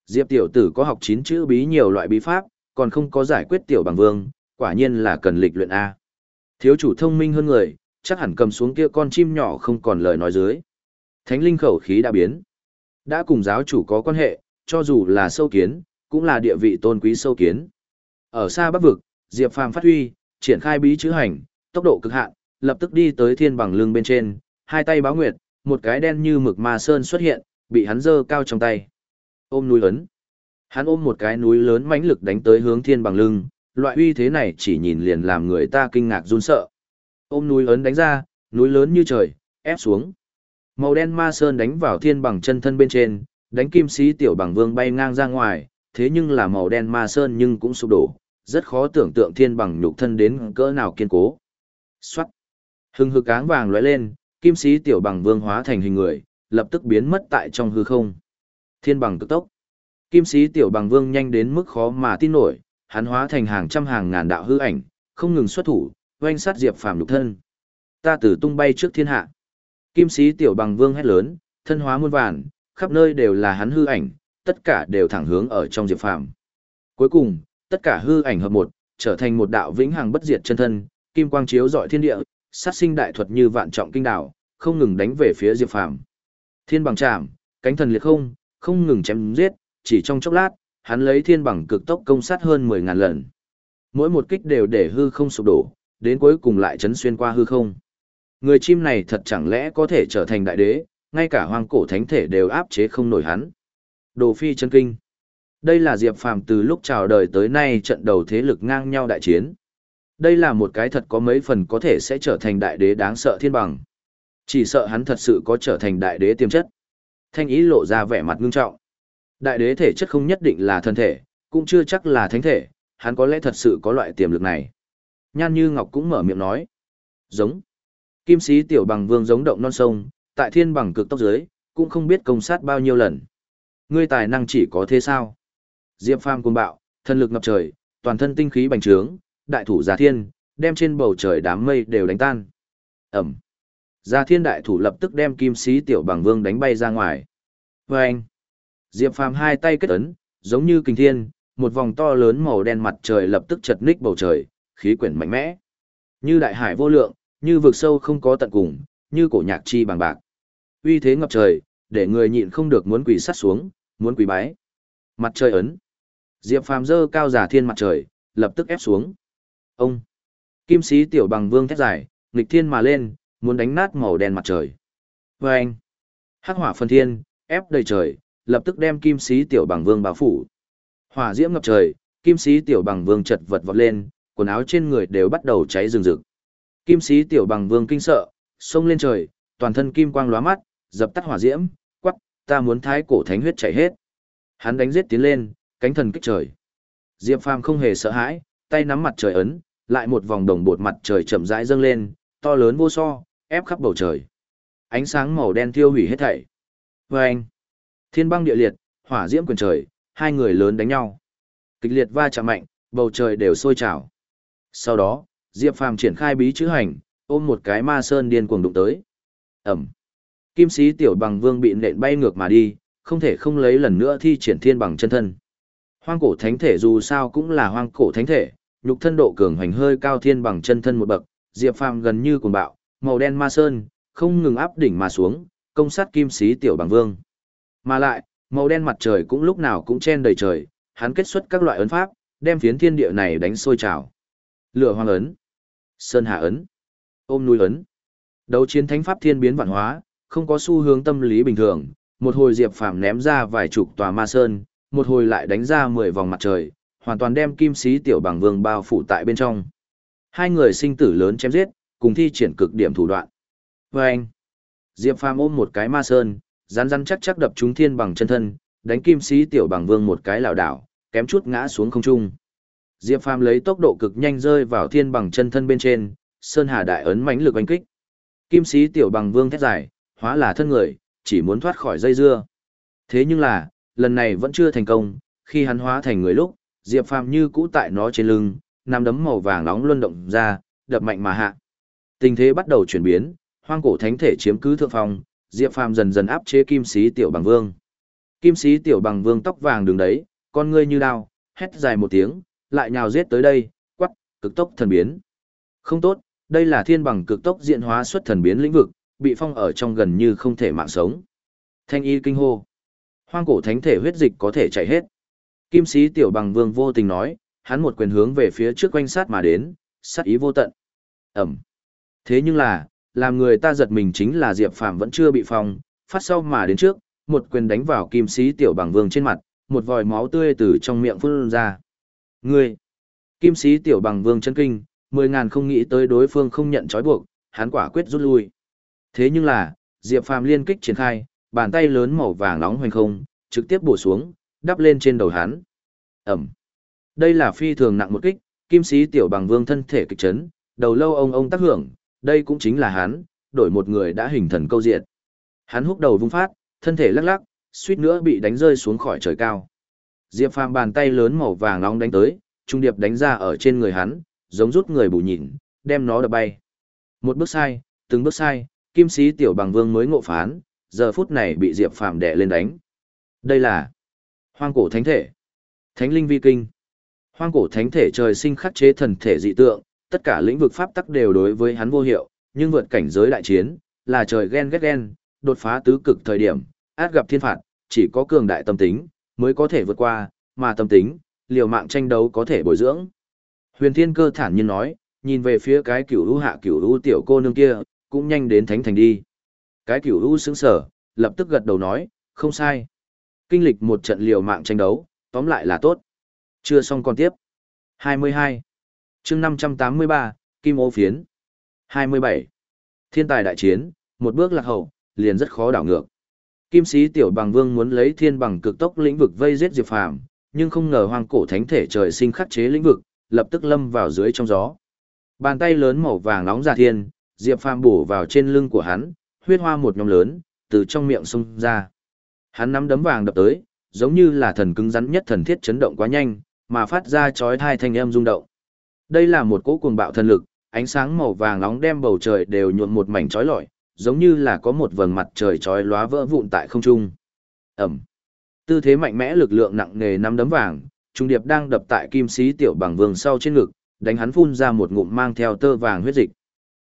Diệp tiểu tử có học chín chữ bí nhiều loại bí pháp, còn không có giải quyết tiểu bằng vương, quả nhiên là cần lịch luyện A. Thiếu chủ thông minh hơn người, chắc hẳn cầm xuống kia con chim nhỏ không còn lời nói dưới. Thánh linh khẩu khí đã biến. Đã cùng giáo chủ có quan hệ, cho dù là sâu kiến, cũng là địa vị tôn quý sâu kiến. Ở xa bắc vực, Diệp Phàm phát huy, triển khai bí chữ hành, tốc độ cực hạn, lập tức đi tới thiên bằng lưng bên trên, hai tay báo nguyệt, một cái đen như mực ma sơn xuất hiện, bị hắn giơ cao trong tay. Ôm núi lớn. Hắn ôm một cái núi lớn mãnh lực đánh tới hướng thiên bằng lưng, loại uy thế này chỉ nhìn liền làm người ta kinh ngạc run sợ. Ôm núi lớn đánh ra, núi lớn như trời, ép xuống. Màu đen ma sơn đánh vào thiên bằng chân thân bên trên, đánh kim sĩ tiểu bằng vương bay ngang ra ngoài, thế nhưng là màu đen ma sơn nhưng cũng sụp đổ, rất khó tưởng tượng thiên bằng nhục thân đến cỡ nào kiên cố. Xoát. Hưng hực áng vàng lóe lên, kim sĩ tiểu bằng vương hóa thành hình người, lập tức biến mất tại trong hư không. Thiên bằng cực tốc. Kim sĩ tiểu bằng vương nhanh đến mức khó mà tin nổi, hắn hóa thành hàng trăm hàng ngàn đạo hư ảnh, không ngừng xuất thủ, oanh sát diệp phàm lục thân. Ta tử tung bay trước thiên hạ. Kim sĩ tiểu bằng vương hét lớn, thân hóa muôn vàn, khắp nơi đều là hắn hư ảnh, tất cả đều thẳng hướng ở trong diệp phàm. Cuối cùng, tất cả hư ảnh hợp một, trở thành một đạo vĩnh hằng bất diệt chân thân, kim quang chiếu rọi thiên địa, sát sinh đại thuật như vạn trọng kinh đảo, không ngừng đánh về phía Diệp Phàm. Thiên bằng chạm, cánh thần liệt không, không ngừng chém giết, chỉ trong chốc lát, hắn lấy thiên bằng cực tốc công sát hơn mười ngàn lần. Mỗi một kích đều để hư không sụp đổ, đến cuối cùng lại chấn xuyên qua hư không. Người chim này thật chẳng lẽ có thể trở thành đại đế, ngay cả hoang cổ thánh thể đều áp chế không nổi hắn. Đồ phi chân kinh. Đây là Diệp Phàm từ lúc chào đời tới nay trận đầu thế lực ngang nhau đại chiến. Đây là một cái thật có mấy phần có thể sẽ trở thành đại đế đáng sợ thiên bằng. Chỉ sợ hắn thật sự có trở thành đại đế tiềm chất. Thanh ý lộ ra vẻ mặt ngưng trọng. Đại đế thể chất không nhất định là thân thể, cũng chưa chắc là thánh thể, hắn có lẽ thật sự có loại tiềm lực này. Nhan Như Ngọc cũng mở miệng nói. Giống. Kim sĩ tiểu bằng vương giống động non sông, tại thiên bằng cực tốc dưới, cũng không biết công sát bao nhiêu lần. Ngươi tài năng chỉ có thế sao? Diệp Phàm cuồng bạo, thân lực ngập trời, toàn thân tinh khí bành trướng, đại thủ giả Thiên, đem trên bầu trời đám mây đều đánh tan. Ẩm. gia Thiên đại thủ lập tức đem kim sĩ tiểu bằng vương đánh bay ra ngoài. Vâng. Diệp Phàm hai tay kết ấn, giống như kình thiên, một vòng to lớn màu đen mặt trời lập tức chật ních bầu trời, khí quyển mạnh mẽ. Như đại hải vô lượng, như vực sâu không có tận cùng, như cổ nhạc chi bằng bạc. Uy thế ngập trời, để người nhịn không được muốn quỳ sắt xuống, muốn quỳ bái. Mặt trời ấn. Diệp Phàm dơ cao giả thiên mặt trời, lập tức ép xuống. Ông. Kim sĩ tiểu bằng vương thét dài, nghịch thiên mà lên, muốn đánh nát màu đen mặt trời. Và anh. Hắc hỏa phân thiên, ép đầy trời, lập tức đem kim sĩ tiểu bằng vương bao phủ. Hỏa diễm ngập trời, kim sĩ tiểu bằng vương chật vật vọt lên, quần áo trên người đều bắt đầu cháy rừng rực. Kim sĩ tiểu bằng vương kinh sợ, xông lên trời, toàn thân kim quang lóa mắt, dập tắt hỏa diễm, quắc, ta muốn thái cổ thánh huyết chảy hết. Hắn đánh giết tiến lên, cánh thần kích trời. Diệp Phàm không hề sợ hãi, tay nắm mặt trời ấn, lại một vòng đồng bột mặt trời chậm rãi dâng lên, to lớn vô so, ép khắp bầu trời. Ánh sáng màu đen thiêu hủy hết thảy. Oeng! thiên băng địa liệt, hỏa diễm quyền trời, hai người lớn đánh nhau. Kịch liệt va chạm mạnh, bầu trời đều sôi trào. Sau đó, Diệp Phàm triển khai bí chữ hành, ôm một cái ma sơn điên cuồng đụng tới. Ẩm. Kim sĩ tiểu bằng vương bị nện bay ngược mà đi, không thể không lấy lần nữa thi triển thiên bằng chân thân. Hoang cổ thánh thể dù sao cũng là hoang cổ thánh thể, nhục thân độ cường hành hơi cao thiên bằng chân thân một bậc, Diệp Phàm gần như cuồng bạo, màu đen ma sơn, không ngừng áp đỉnh mà xuống, công sát kim sĩ tiểu bằng vương. Mà lại, màu đen mặt trời cũng lúc nào cũng chen đầy trời, hắn kết xuất các loại ấn pháp, đem phiến thiên địa này đánh sôi trào. Lửa hoang ấn, sơn hà ấn, ôm núi ấn. Đấu chiến thánh pháp thiên biến vạn hóa, không có xu hướng tâm lý bình thường, một hồi Diệp Phàm ném ra vài chục tòa ma sơn, một hồi lại đánh ra 10 vòng mặt trời, hoàn toàn đem kim sĩ tiểu bằng vương bao phủ tại bên trong. Hai người sinh tử lớn chém giết, cùng thi triển cực điểm thủ đoạn. Và anh, Diệp Phàm ôm một cái ma sơn, rắn rắn chắc chắc đập trúng thiên bằng chân thân, đánh kim sĩ tiểu bằng vương một cái lảo đảo, kém chút ngã xuống không trung. Diệp Phàm lấy tốc độ cực nhanh rơi vào thiên bằng chân thân bên trên, sơn hà đại ấn mãnh lực đánh kích. Kim sĩ tiểu bằng vương thét dài, hóa là thân người, chỉ muốn thoát khỏi dây dưa. Thế nhưng là, lần này vẫn chưa thành công, khi hắn hóa thành người lúc, Diệp Phàm như cũ tại nó trên lưng, nắm đấm màu vàng nóng luân động ra, đập mạnh mà hạ. Tình thế bắt đầu chuyển biến, hoang cổ thánh thể chiếm cứ thượng phong, Diệp Phàm dần dần áp chế Kim Sĩ Tiểu Bằng Vương. Kim Sĩ Tiểu Bằng Vương tóc vàng đường đấy, con ngươi như đao, hét dài một tiếng, lại nhào giết tới đây, quắc, cực tốc thần biến. Không tốt, đây là thiên bằng cực tốc diện hóa xuất thần biến lĩnh vực, bị phong ở trong gần như không thể mạng sống. Thanh y kinh hô. Hoang cổ thánh thể huyết dịch có thể chảy hết. Kim sĩ tiểu bằng vương vô tình nói, hắn một quyền hướng về phía trước quanh sát mà đến, sát ý vô tận. Ẩm. Thế nhưng là, làm người ta giật mình chính là Diệp Phàm vẫn chưa bị phong, phát sau mà đến trước, một quyền đánh vào kim sĩ tiểu bằng vương trên mặt, một vòi máu tươi từ trong miệng phun ra. Ngươi! Kim sĩ tiểu bằng vương chân kinh, mười ngàn không nghĩ tới đối phương không nhận trói buộc, hắn quả quyết rút lui. Thế nhưng là, Diệp Phàm liên kích triển khai, bàn tay lớn màu vàng nóng hoành không, trực tiếp bổ xuống, đắp lên trên đầu hắn. Ẩm. Đây là phi thường nặng một kích, kim sĩ tiểu bằng vương thân thể kịch chấn, đầu lâu ông ông tác hưởng, đây cũng chính là hắn, đổi một người đã hình thần câu diện. Hắn húc đầu vung phát, thân thể lắc lắc, suýt nữa bị đánh rơi xuống khỏi trời cao. Diệp Phàm bàn tay lớn màu vàng nóng đánh tới, trung điệp đánh ra ở trên người hắn, giống rút người bù nhìn, đem nó đập bay. Một bước sai, từng bước sai, kim sĩ tiểu bằng vương mới ngộ phán, giờ phút này bị Diệp Phàm đè lên đánh. Đây là hoang cổ thánh thể, thánh linh vi kinh. Hoang cổ thánh thể trời sinh khắc chế thần thể dị tượng, tất cả lĩnh vực pháp tắc đều đối với hắn vô hiệu, nhưng vượt cảnh giới đại chiến, là trời ghen ghét ghen, đột phá tứ cực thời điểm, át gặp thiên phạt, chỉ có cường đại tâm tính mới có thể vượt qua, mà tâm tính, liều mạng tranh đấu có thể bồi dưỡng. Huyền Thiên Cơ thản nhiên nói, nhìn về phía cái cửu u hạ cửu u tiểu cô nương kia, cũng nhanh đến thánh thành đi. Cái cửu u sững sờ, lập tức gật đầu nói, không sai. Kinh lịch một trận liều mạng tranh đấu, tóm lại là tốt. Chưa xong còn tiếp. 22. chương 583, Kim ô phiến. 27. Thiên tài đại chiến, một bước lạc hậu, liền rất khó đảo ngược. Kim sĩ tiểu bằng vương muốn lấy thiên bằng cực tốc lĩnh vực vây giết Diệp Phàm, nhưng không ngờ hoang cổ thánh thể trời sinh khắc chế lĩnh vực, lập tức lâm vào dưới trong gió. Bàn tay lớn màu vàng nóng ra thiên, Diệp Phàm bổ vào trên lưng của hắn, huyết hoa một nhóm lớn, từ trong miệng xung ra. Hắn nắm đấm vàng đập tới, giống như là thần cứng rắn nhất thần thiết chấn động quá nhanh, mà phát ra chói thai thanh âm rung động. Đây là một cỗ cuồng bạo thần lực, ánh sáng màu vàng nóng đem bầu trời đều nhuộm một mảnh chói lọi, giống như là có một vầng mặt trời chói lóa vỡ vụn tại không trung. Ẩm. Tư thế mạnh mẽ lực lượng nặng nề năm đấm vàng, trung điệp đang đập tại kim sĩ tiểu bằng vương sau trên ngực, đánh hắn phun ra một ngụm mang theo tơ vàng huyết dịch.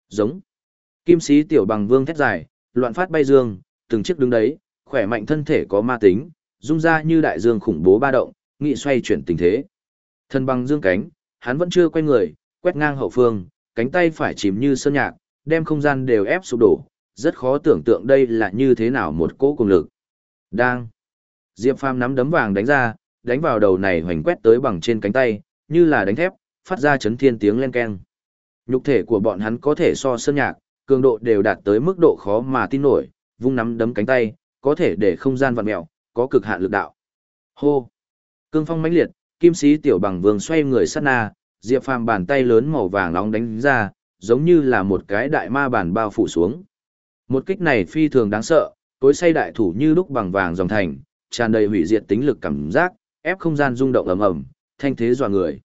Giống. Kim sĩ tiểu bằng vương thét dài, loạn phát bay dương, từng chiếc đứng đấy, khỏe mạnh thân thể có ma tính, rung ra như đại dương khủng bố ba động, nghị xoay chuyển tình thế. Thân bằng dương cánh, hắn vẫn chưa quay người, quét ngang hậu phương, cánh tay phải chìm như sơn nhạc, đem không gian đều ép sụp đổ, rất khó tưởng tượng đây là như thế nào một cỗ cùng lực. Đang. Diệp Phàm nắm đấm vàng đánh ra, đánh vào đầu này hoành quét tới bằng trên cánh tay, như là đánh thép, phát ra chấn thiên tiếng len keng. Nhục thể của bọn hắn có thể so sơn nhạc, cường độ đều đạt tới mức độ khó mà tin nổi, vung nắm đấm cánh tay, có thể để không gian vặn mèo, có cực hạn lực đạo. Hô! Cương phong mãnh liệt, kim sĩ tiểu bằng vương xoay người sát na, Diệp Phàm bàn tay lớn màu vàng nóng đánh ra, giống như là một cái đại ma bản bao phủ xuống. Một kích này phi thường đáng sợ, cối say đại thủ như lúc bằng vàng dòng thành, tràn đầy hủy diệt tính lực cảm giác, ép không gian rung động ầm ầm, thanh thế dọa người.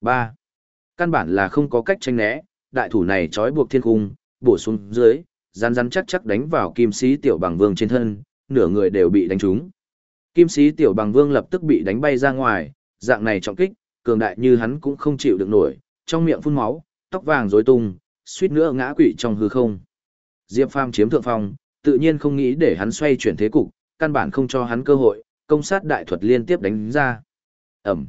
3. Căn bản là không có cách tranh né, đại thủ này trói buộc thiên cung, bổ xuống dưới, rắn rắn chắc chắc đánh vào kim sĩ tiểu bằng vương trên thân, nửa người đều bị đánh trúng. Kim sĩ tiểu bằng vương lập tức bị đánh bay ra ngoài, dạng này trọng kích, cường đại như hắn cũng không chịu được nổi, trong miệng phun máu, tóc vàng rối tung, suýt nữa ngã quỵ trong hư không. Diệp Phàm chiếm thượng phong, tự nhiên không nghĩ để hắn xoay chuyển thế cục, căn bản không cho hắn cơ hội, công sát đại thuật liên tiếp đánh ra. Ẩm.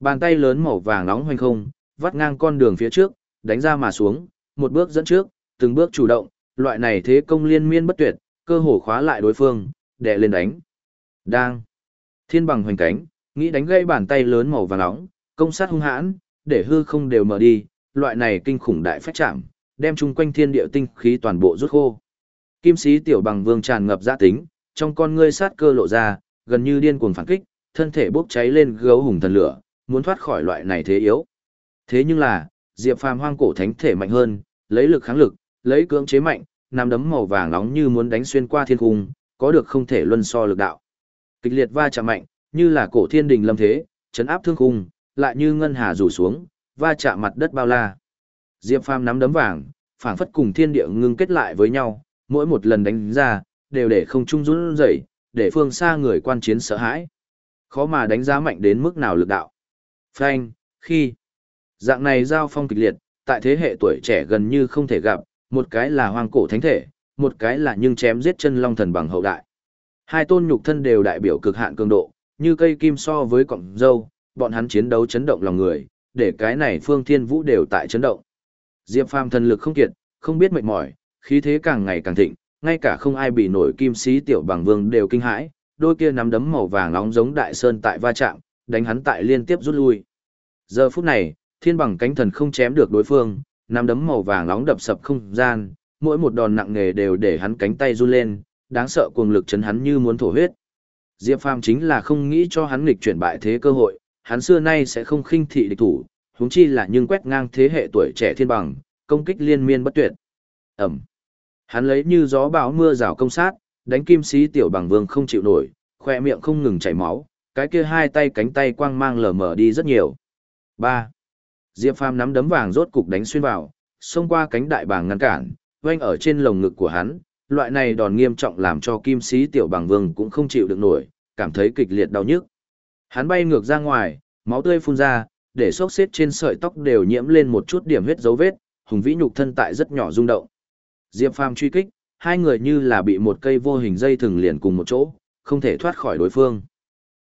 Bàn tay lớn màu vàng nóng hoành không, vắt ngang con đường phía trước, đánh ra mà xuống, một bước dẫn trước, từng bước chủ động, loại này thế công liên miên bất tuyệt, cơ hồ khóa lại đối phương, đè lên đánh. Đang. Thiên bằng hoành cánh, nghĩ đánh gây bàn tay lớn màu vàng nóng, công sát hung hãn, để hư không đều mở đi, loại này kinh khủng đại phách chạm, đem chung quanh thiên địa tinh khí toàn bộ rút khô. Kim sĩ tiểu bằng vương tràn ngập dạ tính, trong con ngươi sát cơ lộ ra, gần như điên cuồng phản kích, thân thể bốc cháy lên gấu hùng thần lửa, muốn thoát khỏi loại này thế yếu. Thế nhưng là, Diệp Phàm hoang cổ thánh thể mạnh hơn, lấy lực kháng lực, lấy cưỡng chế mạnh, nắm đấm màu vàng nóng như muốn đánh xuyên qua thiên cung, có được không thể luân so lực đạo. Kịch liệt va chạm mạnh, như là cổ thiên đình lâm thế, chấn áp thương khung, lại như ngân hà rủ xuống, va chạm mặt đất bao la. Diệp Phàm nắm đấm vàng, phảng phất cùng thiên địa ngưng kết lại với nhau, mỗi một lần đánh ra, đều để không trung run rẩy, để phương xa người quan chiến sợ hãi. Khó mà đánh giá mạnh đến mức nào lực đạo. Phanh, khi dạng này giao phong kịch liệt, tại thế hệ tuổi trẻ gần như không thể gặp, một cái là hoang cổ thánh thể, một cái là nhưng chém giết chân long thần bằng hậu đại. Hai tôn nhục thân đều đại biểu cực hạn cường độ, như cây kim so với cọng dâu, bọn hắn chiến đấu chấn động lòng người, để cái này phương thiên vũ đều tại chấn động. Diệp Phàm thần lực không kiệt, không biết mệt mỏi, khí thế càng ngày càng thịnh, ngay cả không ai bị nổi kim sĩ tiểu bằng vương đều kinh hãi, đôi kia nắm đấm màu vàng nóng giống đại sơn tại va chạm, đánh hắn tại liên tiếp rút lui. Giờ phút này, thiên bằng cánh thần không chém được đối phương, nắm đấm màu vàng nóng đập sập không gian, mỗi một đòn nặng nề đều để hắn cánh tay run lên, đáng sợ cuồng lực chấn hắn như muốn thổ huyết. Diệp Phàm chính là không nghĩ cho hắn nghịch chuyển bại thế cơ hội, hắn xưa nay sẽ không khinh thị địch thủ, huống chi là nhưng quét ngang thế hệ tuổi trẻ thiên bằng, công kích liên miên bất tuyệt. Ẩm. Hắn lấy như gió bão mưa rào công sát, đánh kim sĩ tiểu bằng vương không chịu nổi, khoe miệng không ngừng chảy máu, cái kia hai tay cánh tay quang mang lờ mở đi rất nhiều. 3. Diệp Phàm nắm đấm vàng rốt cục đánh xuyên vào, xông qua cánh đại bàng ngăn cản, quanh ở trên lồng ngực của hắn, loại này đòn nghiêm trọng làm cho kim sĩ tiểu bằng vương cũng không chịu được nổi, cảm thấy kịch liệt đau nhức. Hắn bay ngược ra ngoài, máu tươi phun ra, để xốc xếp trên sợi tóc đều nhiễm lên một chút điểm huyết dấu vết, hùng vĩ nhục thân tại rất nhỏ rung động. Diệp Phàm truy kích, hai người như là bị một cây vô hình dây thừng liền cùng một chỗ, không thể thoát khỏi đối phương.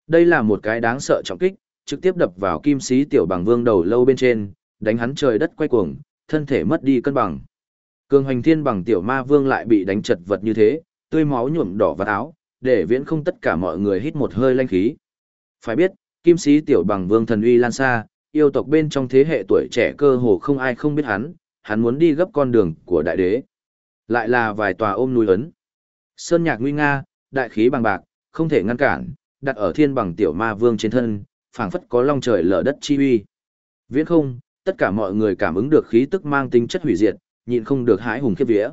Đây là một cái đáng sợ trọng kích, trực tiếp đập vào kim sĩ tiểu bằng vương đầu lâu bên trên, đánh hắn trời đất quay cuồng, thân thể mất đi cân bằng. Cường hoành thiên bằng tiểu ma vương lại bị đánh chật vật như thế, tươi máu nhuộm đỏ vào áo, để viễn không tất cả mọi người hít một hơi lanh khí. Phải biết, kim sĩ tiểu bằng vương thần uy lan xa, yêu tộc bên trong thế hệ tuổi trẻ cơ hồ không ai không biết hắn, hắn muốn đi gấp con đường của đại đế. Lại là vài tòa ôm núi ấn. Sơn nhạc nguy nga, đại khí bằng bạc, không thể ngăn cản, đặt ở thiên bằng tiểu ma vương trên thân, phảng phất có long trời lở đất chi uy. Viễn không, tất cả mọi người cảm ứng được khí tức mang tính chất hủy diệt, nhịn không được hãi hùng khiếp vía.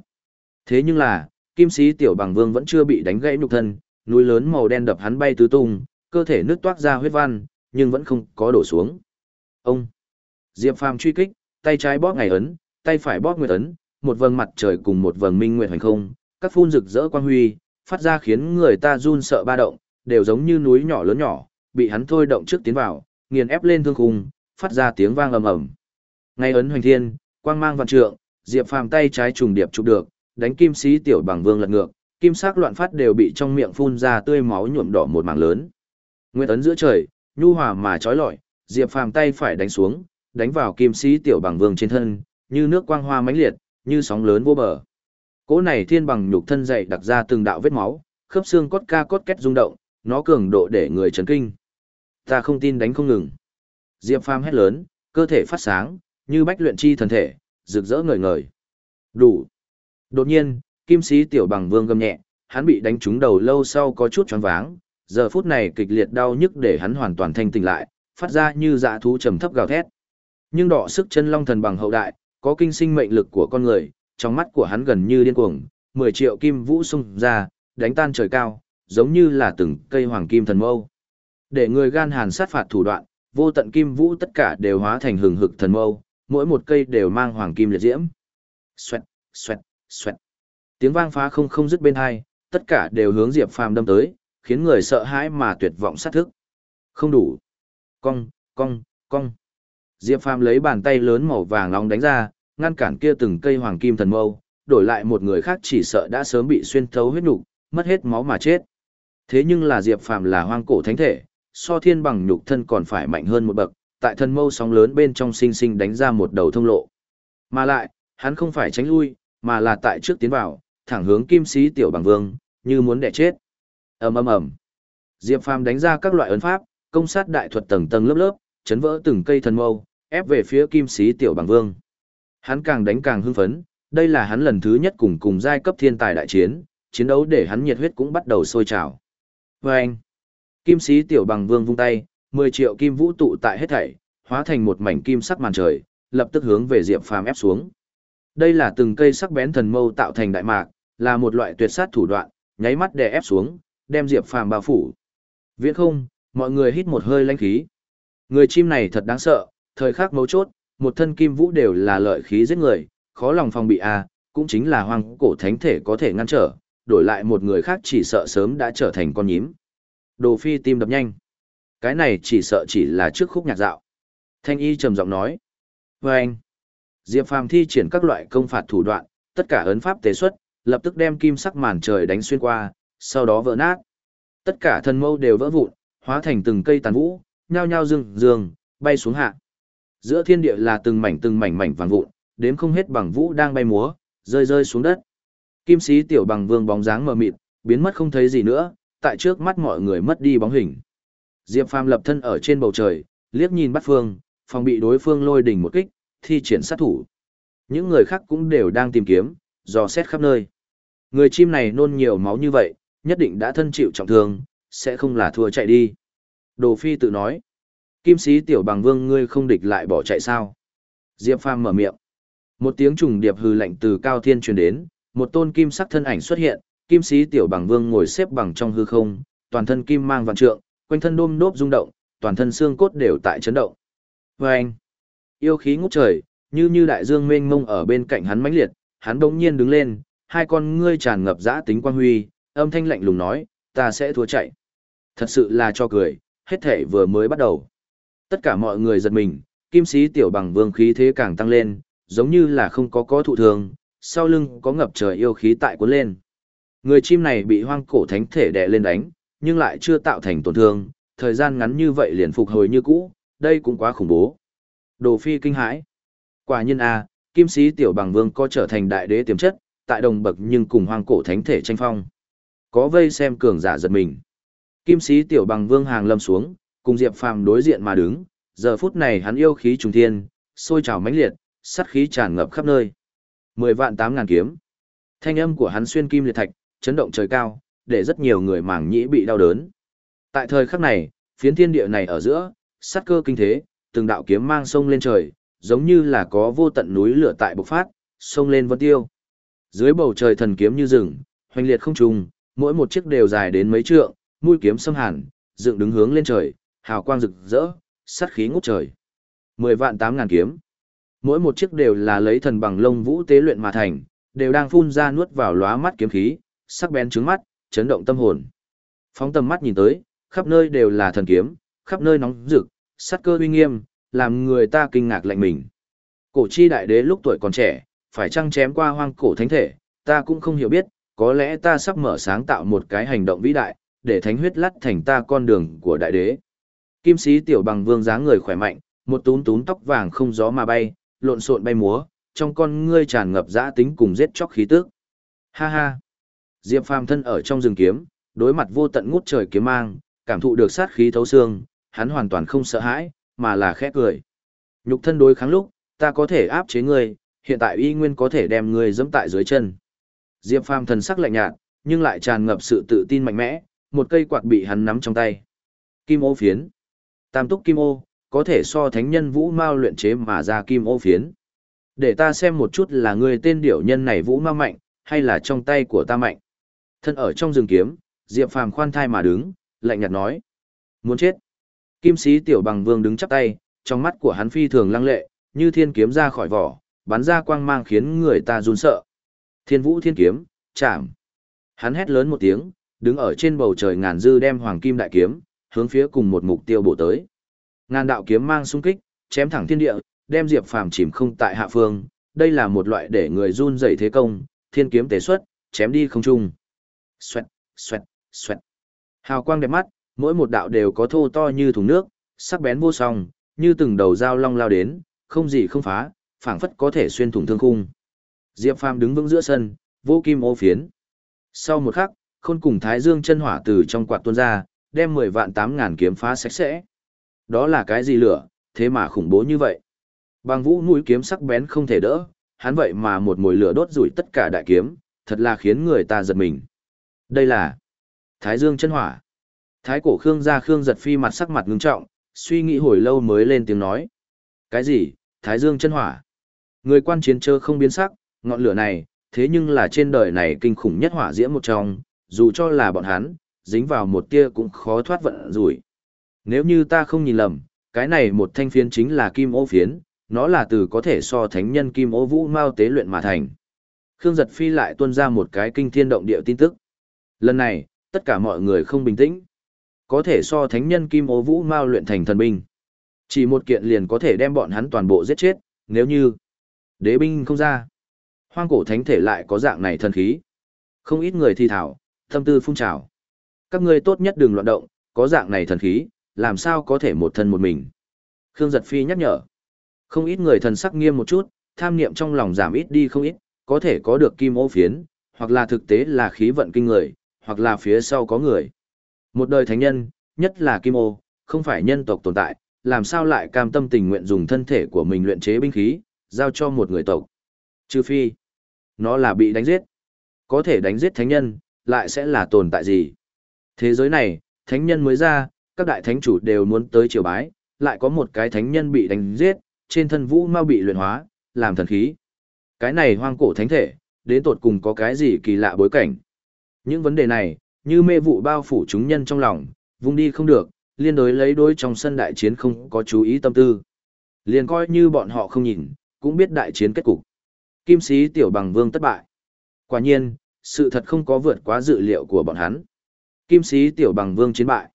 Thế nhưng là, kim sĩ tiểu bằng vương vẫn chưa bị đánh gãy nhục thân, núi lớn màu đen đập hắn bay tứ tung, cơ thể nứt toát ra huyết văn, nhưng vẫn không có đổ xuống. Ông Diệp Phàm truy kích, tay trái bóp ngày ấn, tay phải bóp nguyệt ấn, một vầng mặt trời cùng một vầng minh nguyệt hành không, các phun rực rỡ quang huy, phát ra khiến người ta run sợ ba động, đều giống như núi nhỏ lớn nhỏ, bị hắn thôi động trước tiến vào, nghiền ép lên thương khung, phát ra tiếng vang ầm ầm. Ngay ấn hoành thiên, quang mang vạn trượng, Diệp Phàm tay trái trùng điệp chụp được, đánh kim sĩ tiểu bằng vương lật ngược, kim sắc loạn phát đều bị trong miệng phun ra tươi máu nhuộm đỏ một mảng lớn. Nguyệt ấn giữa trời, nhu hòa mà trói lọi, Diệp Phàm tay phải đánh xuống, đánh vào kim sĩ tiểu bằng vương trên thân, như nước quang hoa mãnh liệt, như sóng lớn vô bờ. Cỗ này thiên bằng nhục thân dậy, đặc ra từng đạo vết máu, khớp xương cốt ca cốt két rung động, nó cường độ để người chấn kinh. Ta không tin đánh không ngừng. Diệp Phàm hét lớn, cơ thể phát sáng, như bách luyện chi thần thể, rực rỡ ngời ngời. Đủ. Đột nhiên, kim sĩ tiểu bằng vương gầm nhẹ, hắn bị đánh trúng đầu lâu sau có chút choáng váng, giờ phút này kịch liệt đau nhức để hắn hoàn toàn thanh tỉnh lại, phát ra như dạ thú trầm thấp gào thét. Nhưng đỏ sức chân long thần bằng hậu đại, có kinh sinh mệnh lực của con người, trong mắt của hắn gần như điên cuồng, 10 triệu kim vũ xung ra, đánh tan trời cao, giống như là từng cây hoàng kim thần mâu. Để người gan hàn sát phạt thủ đoạn, vô tận kim vũ tất cả đều hóa thành hừng hực thần mâu, mỗi một cây đều mang hoàng kim liệt diễm. Xoẹt, xoẹt, xoẹt. Tiếng vang phá không không dứt bên hai, tất cả đều hướng Diệp Phàm đâm tới, khiến người sợ hãi mà tuyệt vọng sát thức. Không đủ. Cong, cong, cong. Diệp Phàm lấy bàn tay lớn màu vàng nóng đánh ra, ngăn cản kia từng cây hoàng kim thần mâu, đổi lại một người khác chỉ sợ đã sớm bị xuyên thấu huyết nục, mất hết máu mà chết. Thế nhưng là Diệp Phàm là hoang cổ thánh thể, so thiên bằng nhục thân còn phải mạnh hơn một bậc, tại thần mâu sóng lớn bên trong sinh sinh đánh ra một đầu thông lộ. Mà lại, hắn không phải tránh lui, mà là tại trước tiến vào, thẳng hướng kim sĩ tiểu bằng vương, như muốn đẻ chết. ầm ầm ầm. Diệp Phàm đánh ra các loại ấn pháp, công sát đại thuật tầng tầng lớp lớp, chấn vỡ từng cây thần mâu, ép về phía kim sĩ tiểu bằng vương. Hắn càng đánh càng hưng phấn, đây là hắn lần thứ nhất cùng cùng giai cấp thiên tài đại chiến, chiến đấu để hắn nhiệt huyết cũng bắt đầu sôi trào. Và anh, kim sĩ tiểu bằng vương vung tay, 10 triệu kim vũ tụ tại hết thảy, hóa thành một mảnh kim sắc màn trời, lập tức hướng về Diệp Phàm ép xuống. Đây là từng cây sắc bén thần mâu tạo thành đại mạc, là một loại tuyệt sát thủ đoạn, nháy mắt đè ép xuống, đem Diệp Phàm bao phủ. Viễn không, mọi người hít một hơi lãnh khí. Người chim này thật đáng sợ, thời khắc mấu chốt, một thân kim vũ đều là lợi khí giết người, khó lòng phòng bị a, à, cũng chính là hoang cổ thánh thể có thể ngăn trở, đổi lại một người khác chỉ sợ sớm đã trở thành con nhím. Đồ phi tim đập nhanh. Cái này chỉ sợ chỉ là trước khúc nhạc dạo. Thanh y trầm giọng nói. Và anh. Diệp Phàm thi triển các loại công phạt thủ đoạn, tất cả ấn pháp tế xuất, lập tức đem kim sắc màn trời đánh xuyên qua, sau đó vỡ nát. Tất cả thần mâu đều vỡ vụn, hóa thành từng cây tàn vũ, nhao nhao dương dương, bay xuống hạ. Giữa thiên địa là từng mảnh từng mảnh mảnh vàng vụn, đếm không hết bằng vũ đang bay múa, rơi rơi xuống đất. Kim sĩ tiểu bằng vương bóng dáng mờ mịt, biến mất không thấy gì nữa, tại trước mắt mọi người mất đi bóng hình. Diệp Phàm lập thân ở trên bầu trời, liếc nhìn bắt phương, phòng bị đối phương lôi đỉnh một kích, thi triển sát thủ. Những người khác cũng đều đang tìm kiếm, dò xét khắp nơi. Người chim này nôn nhiều máu như vậy, nhất định đã thân chịu trọng thương, sẽ không là thua chạy đi. Đồ Phi tự nói. Kim sĩ tiểu bằng vương ngươi không địch lại bỏ chạy sao? Diệp Phàm mở miệng. Một tiếng trùng điệp hư lạnh từ cao thiên truyền đến, một tôn kim sắc thân ảnh xuất hiện, kim sĩ tiểu bằng vương ngồi xếp bằng trong hư không, toàn thân kim mang vạn trượng, quanh thân đôm đốp rung động, toàn thân xương cốt đều tại chấn động. Và anh, yêu khí ngút trời, như như đại dương mênh mông ở bên cạnh hắn mãnh liệt, hắn đống nhiên đứng lên, hai con ngươi tràn ngập dã tính quang huy, âm thanh lạnh lùng nói, ta sẽ thua chạy. Thật sự là cho cười, hết thể vừa mới bắt đầu. Tất cả mọi người giật mình, kim sĩ tiểu bằng vương khí thế càng tăng lên, giống như là không có có thụ thường, sau lưng có ngập trời yêu khí tại cuốn lên. Người chim này bị hoang cổ thánh thể đè lên đánh, nhưng lại chưa tạo thành tổn thương, thời gian ngắn như vậy liền phục hồi như cũ, đây cũng quá khủng bố. Đồ phi kinh hãi. Quả nhiên a, kim sĩ tiểu bằng vương có trở thành đại đế tiềm chất, tại đồng bậc nhưng cùng hoang cổ thánh thể tranh phong. Có vây xem cường giả giật mình. Kim sĩ tiểu bằng vương hàng lâm xuống, cùng Diệp Phàm đối diện mà đứng, giờ phút này hắn yêu khí trùng thiên, sôi trào mãnh liệt, sát khí tràn ngập khắp nơi. Mười vạn tám ngàn kiếm. Thanh âm của hắn xuyên kim liệt thạch, chấn động trời cao, để rất nhiều người màng nhĩ bị đau đớn. Tại thời khắc này, phiến thiên địa này ở giữa, sát cơ kinh thế, từng đạo kiếm mang sông lên trời, giống như là có vô tận núi lửa tại bộc phát, sông lên vân tiêu. Dưới bầu trời thần kiếm như rừng, hoành liệt không trùng, mỗi một chiếc đều dài đến mấy trượng, mũi kiếm xâm hàn, dựng đứng hướng lên trời, hào quang rực rỡ, sát khí ngút trời. Mười vạn tám ngàn kiếm. Mỗi một chiếc đều là lấy thần bằng lông vũ tế luyện mà thành, đều đang phun ra nuốt vào lóa mắt kiếm khí, sắc bén trứng mắt, chấn động tâm hồn. Phóng tầm mắt nhìn tới, khắp nơi đều là thần kiếm, khắp nơi nóng rực, sát cơ uy nghiêm, làm người ta kinh ngạc lạnh mình. Cổ chi đại đế lúc tuổi còn trẻ, phải chăng chém qua hoang cổ thánh thể, ta cũng không hiểu biết, có lẽ ta sắp mở sáng tạo một cái hành động vĩ đại, để thánh huyết lắt thành ta con đường của đại đế. Kim sĩ tiểu bằng vương dáng người khỏe mạnh, một túm túm tóc vàng không gió mà bay, lộn xộn bay múa, trong con ngươi tràn ngập dã tính cùng giết chóc khí tức. Ha ha. Diệp Phàm thân ở trong rừng kiếm, đối mặt vô tận ngút trời kiếm mang, cảm thụ được sát khí thấu xương, hắn hoàn toàn không sợ hãi, mà là khẽ cười. Nhục thân đối kháng lúc, ta có thể áp chế ngươi, hiện tại y nguyên có thể đem ngươi dẫm tại dưới chân. Diệp Phàm thần sắc lạnh nhạt, nhưng lại tràn ngập sự tự tin mạnh mẽ, một cây quạt bị hắn nắm trong tay. Kim ô phiến. Tam túc kim ô, có thể so thánh nhân vũ mao luyện chế mà ra kim ô phiến. Để ta xem một chút là ngươi tên điểu nhân này vũ mao mạnh, hay là trong tay của ta mạnh. Thân ở trong rừng kiếm, Diệp Phàm khoan thai mà đứng, lạnh nhạt nói. Muốn chết. Kim sĩ tiểu bằng vương đứng chắp tay, trong mắt của hắn phi thường lăng lệ, như thiên kiếm ra khỏi vỏ, bắn ra quang mang khiến người ta run sợ. Thiên vũ thiên kiếm, chạm. Hắn hét lớn một tiếng, đứng ở trên bầu trời ngàn dư đem hoàng kim đại kiếm, hướng phía cùng một mục tiêu bổ tới. Ngàn đạo kiếm mang xung kích, chém thẳng thiên địa, đem Diệp Phàm chìm không tại hạ phương, đây là một loại để người run rẩy thế công, thiên kiếm tế xuất, chém đi không trung. Xoẹt, xoẹt, xoẹt. Hào quang đẹp mắt, mỗi một đạo đều có thô to như thùng nước, sắc bén vô song, như từng đầu dao long lao đến, không gì không phá, phảng phất có thể xuyên thủng thương khung. Diệp Phàm đứng vững giữa sân, vô kim ô phiến. Sau một khắc, khôn cùng Thái Dương chân hỏa từ trong quạt tuôn ra, đem 10 vạn 8 ngàn kiếm phá sạch sẽ. Đó là cái gì lửa, thế mà khủng bố như vậy. Bằng vũ mũi kiếm sắc bén không thể đỡ, hắn vậy mà một mùi lửa đốt rủi tất cả đại kiếm, thật là khiến người ta giật mình. Đây là Thái Dương chân hỏa. Thái cổ Khương gia Khương giật phi mặt sắc mặt ngưng trọng, suy nghĩ hồi lâu mới lên tiếng nói. Cái gì, Thái Dương chân hỏa? Người quan chiến chơ không biến sắc, ngọn lửa này, thế nhưng là trên đời này kinh khủng nhất hỏa diễm một trong, dù cho là bọn hắn, dính vào một tia cũng khó thoát vận rủi. Nếu như ta không nhìn lầm, cái này một thanh phiến chính là kim ô phiến, nó là từ có thể so thánh nhân kim ô vũ mao tế luyện mà thành. Khương giật phi lại tuôn ra một cái kinh thiên động địa tin tức. Lần này, tất cả mọi người không bình tĩnh. Có thể so thánh nhân kim ô vũ mao luyện thành thần binh. Chỉ một kiện liền có thể đem bọn hắn toàn bộ giết chết, nếu như đế binh không ra. Hoang cổ thánh thể lại có dạng này thần khí. Không ít người thi thảo, tâm tư phun trào. Các ngươi tốt nhất đừng loạn động, có dạng này thần khí, làm sao có thể một thân một mình. Khương Giật Phi nhắc nhở. Không ít người thần sắc nghiêm một chút, tham niệm trong lòng giảm ít đi không ít, có thể có được kim ô phiến, hoặc là thực tế là khí vận kinh người, hoặc là phía sau có người. Một đời thánh nhân, nhất là kim ô, không phải nhân tộc tồn tại, làm sao lại cam tâm tình nguyện dùng thân thể của mình luyện chế binh khí, giao cho một người tộc. Trừ phi, nó là bị đánh giết. Có thể đánh giết thánh nhân, lại sẽ là tồn tại gì? Thế giới này, thánh nhân mới ra, các đại thánh chủ đều muốn tới triều bái, lại có một cái thánh nhân bị đánh giết, trên thân vũ mau bị luyện hóa, làm thần khí. Cái này hoang cổ thánh thể, đến tột cùng có cái gì kỳ lạ bối cảnh. Những vấn đề này, như mê vụ bao phủ chúng nhân trong lòng, vung đi không được, liên đối lấy đối trong sân đại chiến không có chú ý tâm tư. Liền coi như bọn họ không nhìn, cũng biết đại chiến kết cục. Kim sĩ tiểu bằng vương thất bại. Quả nhiên, sự thật không có vượt quá dự liệu của bọn hắn. Kim sĩ tiểu bằng vương chiến bại.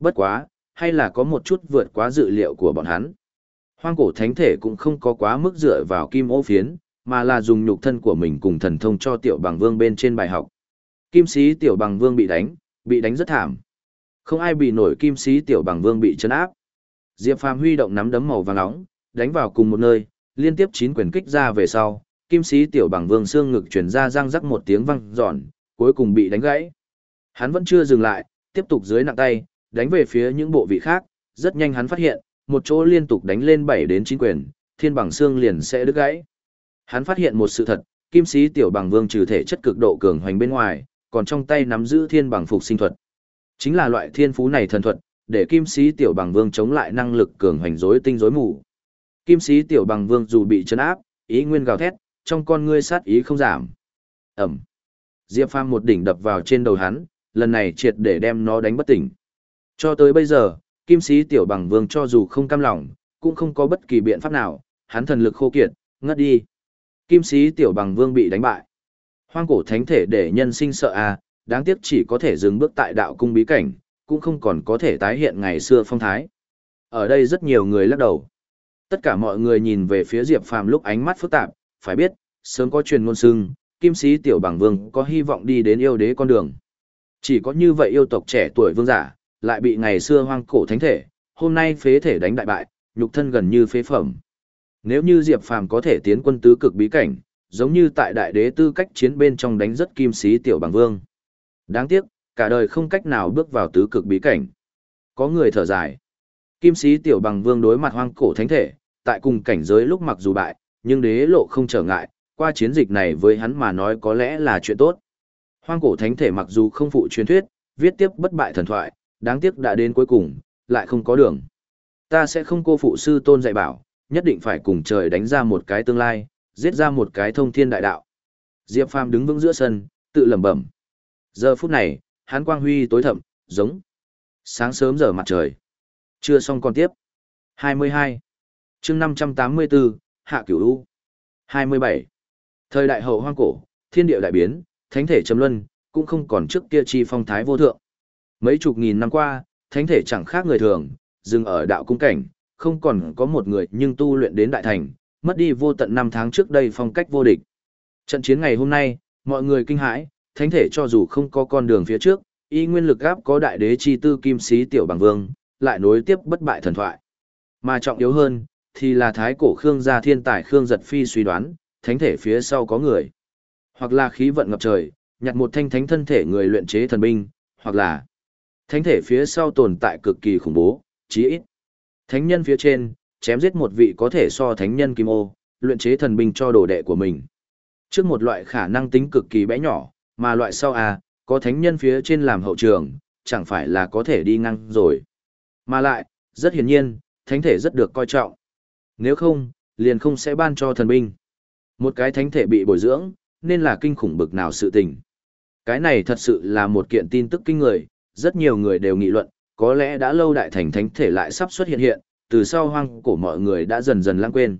Bất quá, hay là có một chút vượt quá dự liệu của bọn hắn. Hoang cổ thánh thể cũng không có quá mức dựa vào kim ô phiến, mà là dùng nhục thân của mình cùng thần thông cho tiểu bằng vương bên trên bài học. Kim sĩ tiểu bằng vương bị đánh, bị đánh rất thảm. Không ai bị nổi kim sĩ tiểu bằng vương bị chấn áp. Diệp Phàm huy động nắm đấm màu vàng nóng, đánh vào cùng một nơi, liên tiếp chín quyền kích ra về sau, kim sĩ tiểu bằng vương xương ngực chuyển ra răng rắc một tiếng vang giòn, cuối cùng bị đánh gãy. Hắn vẫn chưa dừng lại, tiếp tục dưới nặng tay, đánh về phía những bộ vị khác, rất nhanh hắn phát hiện, một chỗ liên tục đánh lên 7 đến 9 quyền, thiên bằng xương liền sẽ đứt gãy. Hắn phát hiện một sự thật, kim sĩ tiểu bằng vương trừ thể chất cực độ cường hoành bên ngoài, còn trong tay nắm giữ thiên bằng phục sinh thuật. Chính là loại thiên phú này thần thuật, để kim sĩ tiểu bằng vương chống lại năng lực cường hoành rối tinh rối mù. Kim sĩ tiểu bằng vương dù bị chấn áp, ý nguyên gào thét, trong con ngươi sát ý không giảm. Ẩm. Diệp Phàm một đỉnh đập vào trên đầu hắn, lần này triệt để đem nó đánh bất tỉnh. Cho tới bây giờ, Kim sĩ tiểu bằng vương cho dù không cam lòng, cũng không có bất kỳ biện pháp nào, hắn thần lực khô kiệt, ngất đi. Kim sĩ tiểu bằng vương bị đánh bại. Hoang cổ thánh thể để nhân sinh sợ à, đáng tiếc chỉ có thể dừng bước tại đạo cung bí cảnh, cũng không còn có thể tái hiện ngày xưa phong thái. Ở đây rất nhiều người lắc đầu. Tất cả mọi người nhìn về phía Diệp Phàm lúc ánh mắt phức tạp, phải biết, sớm có truyền ngôn xưng, kim sĩ tiểu bằng vương có hy vọng đi đến yêu đế con đường. Chỉ có như vậy yêu tộc trẻ tuổi vương giả, lại bị ngày xưa hoang cổ thánh thể, hôm nay phế thể đánh đại bại, nhục thân gần như phế phẩm. Nếu như Diệp Phàm có thể tiến quân tứ cực bí cảnh, giống như tại đại đế tư cách chiến bên trong đánh rất kim sĩ tiểu bằng vương. Đáng tiếc, cả đời không cách nào bước vào tứ cực bí cảnh. Có người thở dài. Kim sĩ tiểu bằng vương đối mặt hoang cổ thánh thể, tại cùng cảnh giới lúc mặc dù bại, nhưng đế lộ không trở ngại, qua chiến dịch này với hắn mà nói có lẽ là chuyện tốt. Hoang cổ thánh thể mặc dù không phụ truyền thuyết, viết tiếp bất bại thần thoại, đáng tiếc đã đến cuối cùng, lại không có đường. Ta sẽ không cô phụ sư tôn dạy bảo, nhất định phải cùng trời đánh ra một cái tương lai, giết ra một cái thông thiên đại đạo. Diệp Phàm đứng vững giữa sân, tự lẩm bẩm. Giờ phút này, hắn quang huy tối thậm, giống sáng sớm giờ mặt trời. Chưa xong còn tiếp. 22. chương 584, Hạ Cửu U. 27. Thời đại hậu hoang cổ, thiên địa đại biến, thánh thể chấm luân, cũng không còn trước kia chi phong thái vô thượng. Mấy chục nghìn năm qua, thánh thể chẳng khác người thường, dừng ở đạo cung cảnh, không còn có một người nhưng tu luyện đến đại thành, mất đi vô tận năm tháng trước đây phong cách vô địch. Trận chiến ngày hôm nay, mọi người kinh hãi, thánh thể cho dù không có con đường phía trước, y nguyên lực gáp có đại đế chi tư kim sĩ tiểu bằng vương, lại nối tiếp bất bại thần thoại. Mà trọng yếu hơn, thì là thái cổ Khương gia thiên tài Khương giật phi suy đoán, thánh thể phía sau có người. Hoặc là khí vận ngập trời, nhặt một thanh thánh thân thể người luyện chế thần binh, hoặc là thánh thể phía sau tồn tại cực kỳ khủng bố, chí ít. Thánh nhân phía trên, chém giết một vị có thể so thánh nhân kim ô, luyện chế thần binh cho đồ đệ của mình. Trước một loại khả năng tính cực kỳ bé nhỏ, mà loại sau à, có thánh nhân phía trên làm hậu trường, chẳng phải là có thể đi ngang rồi. Mà lại, rất hiển nhiên, thánh thể rất được coi trọng. Nếu không, liền không sẽ ban cho thần binh. Một cái thánh thể bị bồi dưỡng, nên là kinh khủng bực nào sự tình. Cái này thật sự là một kiện tin tức kinh người, rất nhiều người đều nghị luận, có lẽ đã lâu đại thành thánh thể lại sắp xuất hiện hiện, từ sau hoang cổ mọi người đã dần dần lãng quên.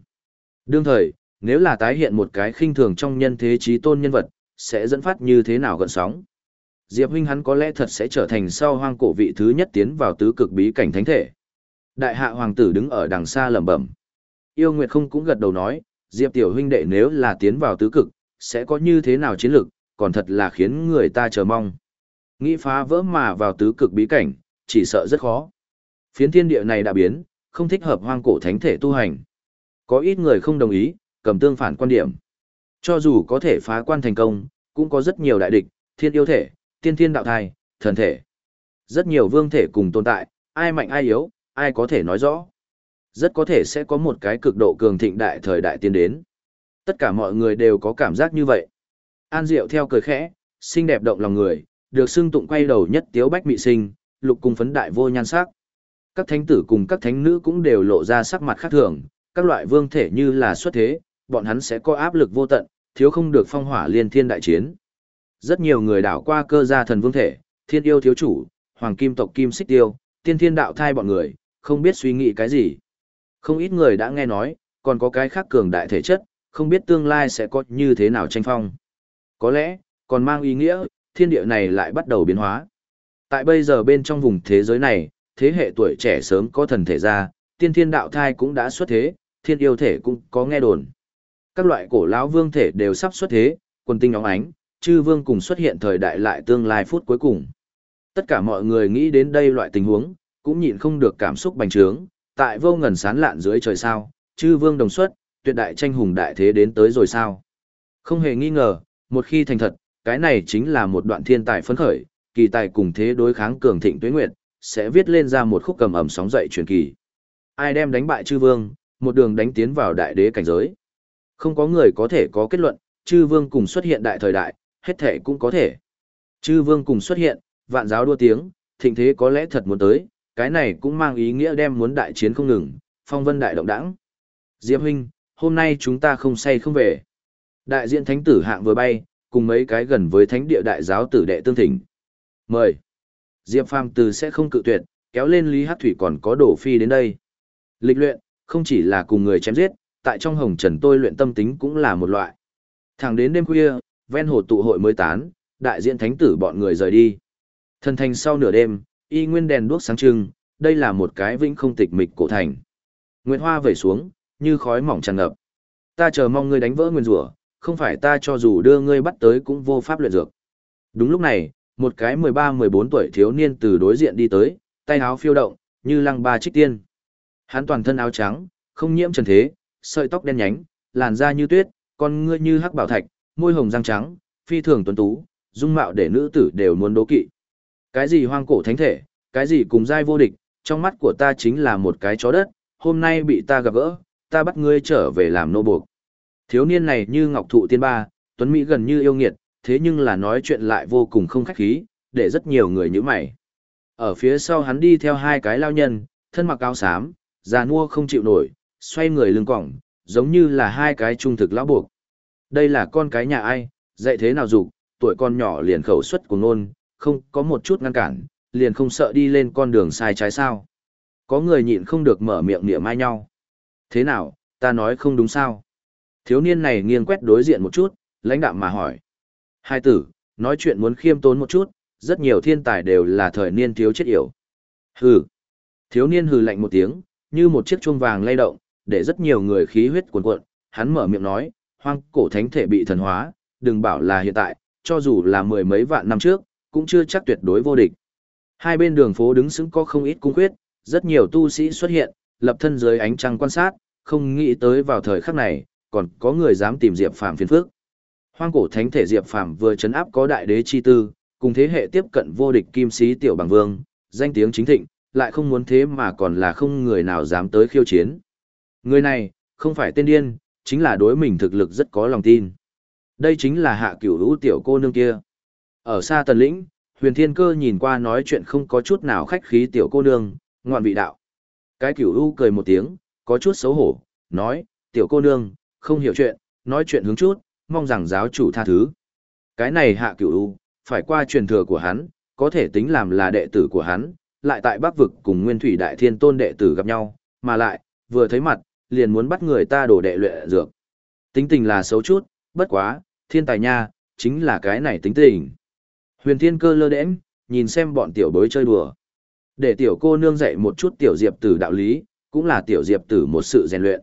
Đương thời, nếu là tái hiện một cái khinh thường trong nhân thế trí tôn nhân vật, sẽ dẫn phát như thế nào gần sóng. Diệp huynh hắn có lẽ thật sẽ trở thành sau hoang cổ vị thứ nhất tiến vào tứ cực bí cảnh thánh thể. Đại hạ hoàng tử đứng ở đằng xa lẩm bẩm. Yêu Nguyệt không cũng gật đầu nói, Diệp tiểu huynh đệ nếu là tiến vào tứ cực, sẽ có như thế nào chiến lược, còn thật là khiến người ta chờ mong. Nghĩ phá vỡ mà vào tứ cực bí cảnh, chỉ sợ rất khó. Phiến thiên địa này đã biến, không thích hợp hoang cổ thánh thể tu hành. Có ít người không đồng ý, cầm tương phản quan điểm. Cho dù có thể phá quan thành công, cũng có rất nhiều đại địch, thiên yêu thể, tiên thiên đạo thai, thần thể. Rất nhiều vương thể cùng tồn tại, ai mạnh ai yếu, ai có thể nói rõ. Rất có thể sẽ có một cái cực độ cường thịnh đại thời đại tiến đến. Tất cả mọi người đều có cảm giác như vậy. An Diệu theo cười khẽ, xinh đẹp động lòng người, được xưng tụng quay đầu nhất tiếu bách mị sinh, lục cung phấn đại vô nhan sắc. Các thánh tử cùng các thánh nữ cũng đều lộ ra sắc mặt khác thường, các loại vương thể như là xuất thế, bọn hắn sẽ có áp lực vô tận, thiếu không được phong hỏa liên thiên đại chiến. Rất nhiều người đảo qua cơ gia thần vương thể, thiên yêu thiếu chủ, hoàng kim tộc kim xích tiêu, tiên thiên đạo thai bọn người, không biết suy nghĩ cái gì. Không ít người đã nghe nói, còn có cái khác cường đại thể chất, không biết tương lai sẽ có như thế nào tranh phong. Có lẽ, còn mang ý nghĩa, thiên địa này lại bắt đầu biến hóa. Tại bây giờ bên trong vùng thế giới này, thế hệ tuổi trẻ sớm có thần thể ra, tiên thiên đạo thai cũng đã xuất thế, thiên yêu thể cũng có nghe đồn. Các loại cổ lão vương thể đều sắp xuất thế, quần tinh óng ánh, chư vương cùng xuất hiện thời đại lại tương lai phút cuối cùng. Tất cả mọi người nghĩ đến đây loại tình huống, cũng nhịn không được cảm xúc bành trướng, tại vô ngần sán lạn dưới trời sao, chư vương đồng xuất, tuyệt đại tranh hùng đại thế đến tới rồi sao. Không hề nghi ngờ, một khi thành thật, cái này chính là một đoạn thiên tài phấn khởi, kỳ tài cùng thế đối kháng cường thịnh tuyết nguyệt, sẽ viết lên ra một khúc cầm ẩm sóng dậy truyền kỳ. Ai đem đánh bại chư vương, một đường đánh tiến vào đại đế cảnh giới. Không có người có thể có kết luận, chư vương cùng xuất hiện đại thời đại, hết thể cũng có thể. Chư vương cùng xuất hiện, vạn giáo đua tiếng, thịnh thế có lẽ thật muốn tới, cái này cũng mang ý nghĩa đem muốn đại chiến không ngừng, phong vân đại động đãng, Diệp huynh, hôm nay chúng ta không say không về. Đại diện thánh tử hạng vừa bay, cùng mấy cái gần với thánh địa đại giáo tử đệ tương thỉnh. Mời. Diệp Phàm từ sẽ không cự tuyệt, kéo lên Lý Hắc Thủy còn có đổ phi đến đây. Lịch luyện, không chỉ là cùng người chém giết, tại trong hồng trần tôi luyện tâm tính cũng là một loại. Thẳng đến đêm khuya, ven hồ tụ hội mới tán, đại diện thánh tử bọn người rời đi. Thần thành sau nửa đêm, y nguyên đèn đuốc sáng trưng, đây là một cái vĩnh không tịch mịch cổ thành. Nguyệt hoa vẩy xuống, như khói mỏng tràn ngập. Ta chờ mong ngươi đánh vỡ nguyên rủa, không phải ta cho dù đưa ngươi bắt tới cũng vô pháp luyện dược. Đúng lúc này, một cái 13-14 tuổi thiếu niên từ đối diện đi tới, tay áo phiêu động, như lăng ba trích tiên. Hắn toàn thân áo trắng, không nhiễm trần thế, sợi tóc đen nhánh, làn da như tuyết, con ngươi như hắc bảo thạch, môi hồng răng trắng, phi thường tuấn tú, dung mạo để nữ tử đều muốn đố kỵ. Cái gì hoang cổ thánh thể, cái gì cùng giai vô địch, trong mắt của ta chính là một cái chó đất, hôm nay bị ta gặp gỡ, ta bắt ngươi trở về làm nô buộc. Thiếu niên này như ngọc thụ tiên ba, tuấn mỹ gần như yêu nghiệt, thế nhưng là nói chuyện lại vô cùng không khách khí, để rất nhiều người như mày. Ở phía sau hắn đi theo hai cái lao nhân, thân mặc áo xám, già nua không chịu nổi, xoay người lưng cỏng, giống như là hai cái trung thực lão buộc. Đây là con cái nhà ai, dạy thế nào dục, tuổi con nhỏ liền khẩu xuất của ngôn, không có một chút ngăn cản, liền không sợ đi lên con đường sai trái sao. Có người nhịn không được mở miệng niệm ai nhau. Thế nào, ta nói không đúng sao? Thiếu niên này nghiêng quét đối diện một chút, lãnh đạm mà hỏi. Hai tử, nói chuyện muốn khiêm tốn một chút, rất nhiều thiên tài đều là thời niên thiếu chết yểu. Hừ. Thiếu niên hừ lạnh một tiếng, như một chiếc chuông vàng lay động, để rất nhiều người khí huyết cuồn cuộn, hắn mở miệng nói, hoang cổ thánh thể bị thần hóa, đừng bảo là hiện tại, cho dù là mười mấy vạn năm trước, cũng chưa chắc tuyệt đối vô địch. Hai bên đường phố đứng sững có không ít cung quyết, rất nhiều tu sĩ xuất hiện, lập thân dưới ánh trăng quan sát, không nghĩ tới vào thời khắc này, còn có người dám tìm Diệp Phàm phiền phức. Hoang cổ thánh thể Diệp Phàm vừa chấn áp có đại đế chi tư, cùng thế hệ tiếp cận vô địch kim sĩ tiểu bằng vương, danh tiếng chính thịnh, lại không muốn thế mà còn là không người nào dám tới khiêu chiến. Người này, không phải tên điên, chính là đối mình thực lực rất có lòng tin. Đây chính là hạ cửu lũ tiểu cô nương kia. Ở xa tần lĩnh, huyền thiên cơ nhìn qua nói chuyện không có chút nào khách khí tiểu cô nương, ngoạn vị đạo. Cái cửu u cười một tiếng, có chút xấu hổ, nói, tiểu cô nương, không hiểu chuyện, nói chuyện hướng chút, mong rằng giáo chủ tha thứ. Cái này hạ cửu u phải qua truyền thừa của hắn, có thể tính làm là đệ tử của hắn, lại tại Bắc vực cùng Nguyên Thủy Đại Thiên Tôn đệ tử gặp nhau, mà lại, vừa thấy mặt, liền muốn bắt người ta đổ đệ luyện dược. Tính tình là xấu chút, bất quá, thiên tài nha, chính là cái này tính tình. Huyền Thiên Cơ lơ đễnh, nhìn xem bọn tiểu bối chơi đùa. Để tiểu cô nương dạy một chút tiểu diệp tử đạo lý, cũng là tiểu diệp tử một sự rèn luyện.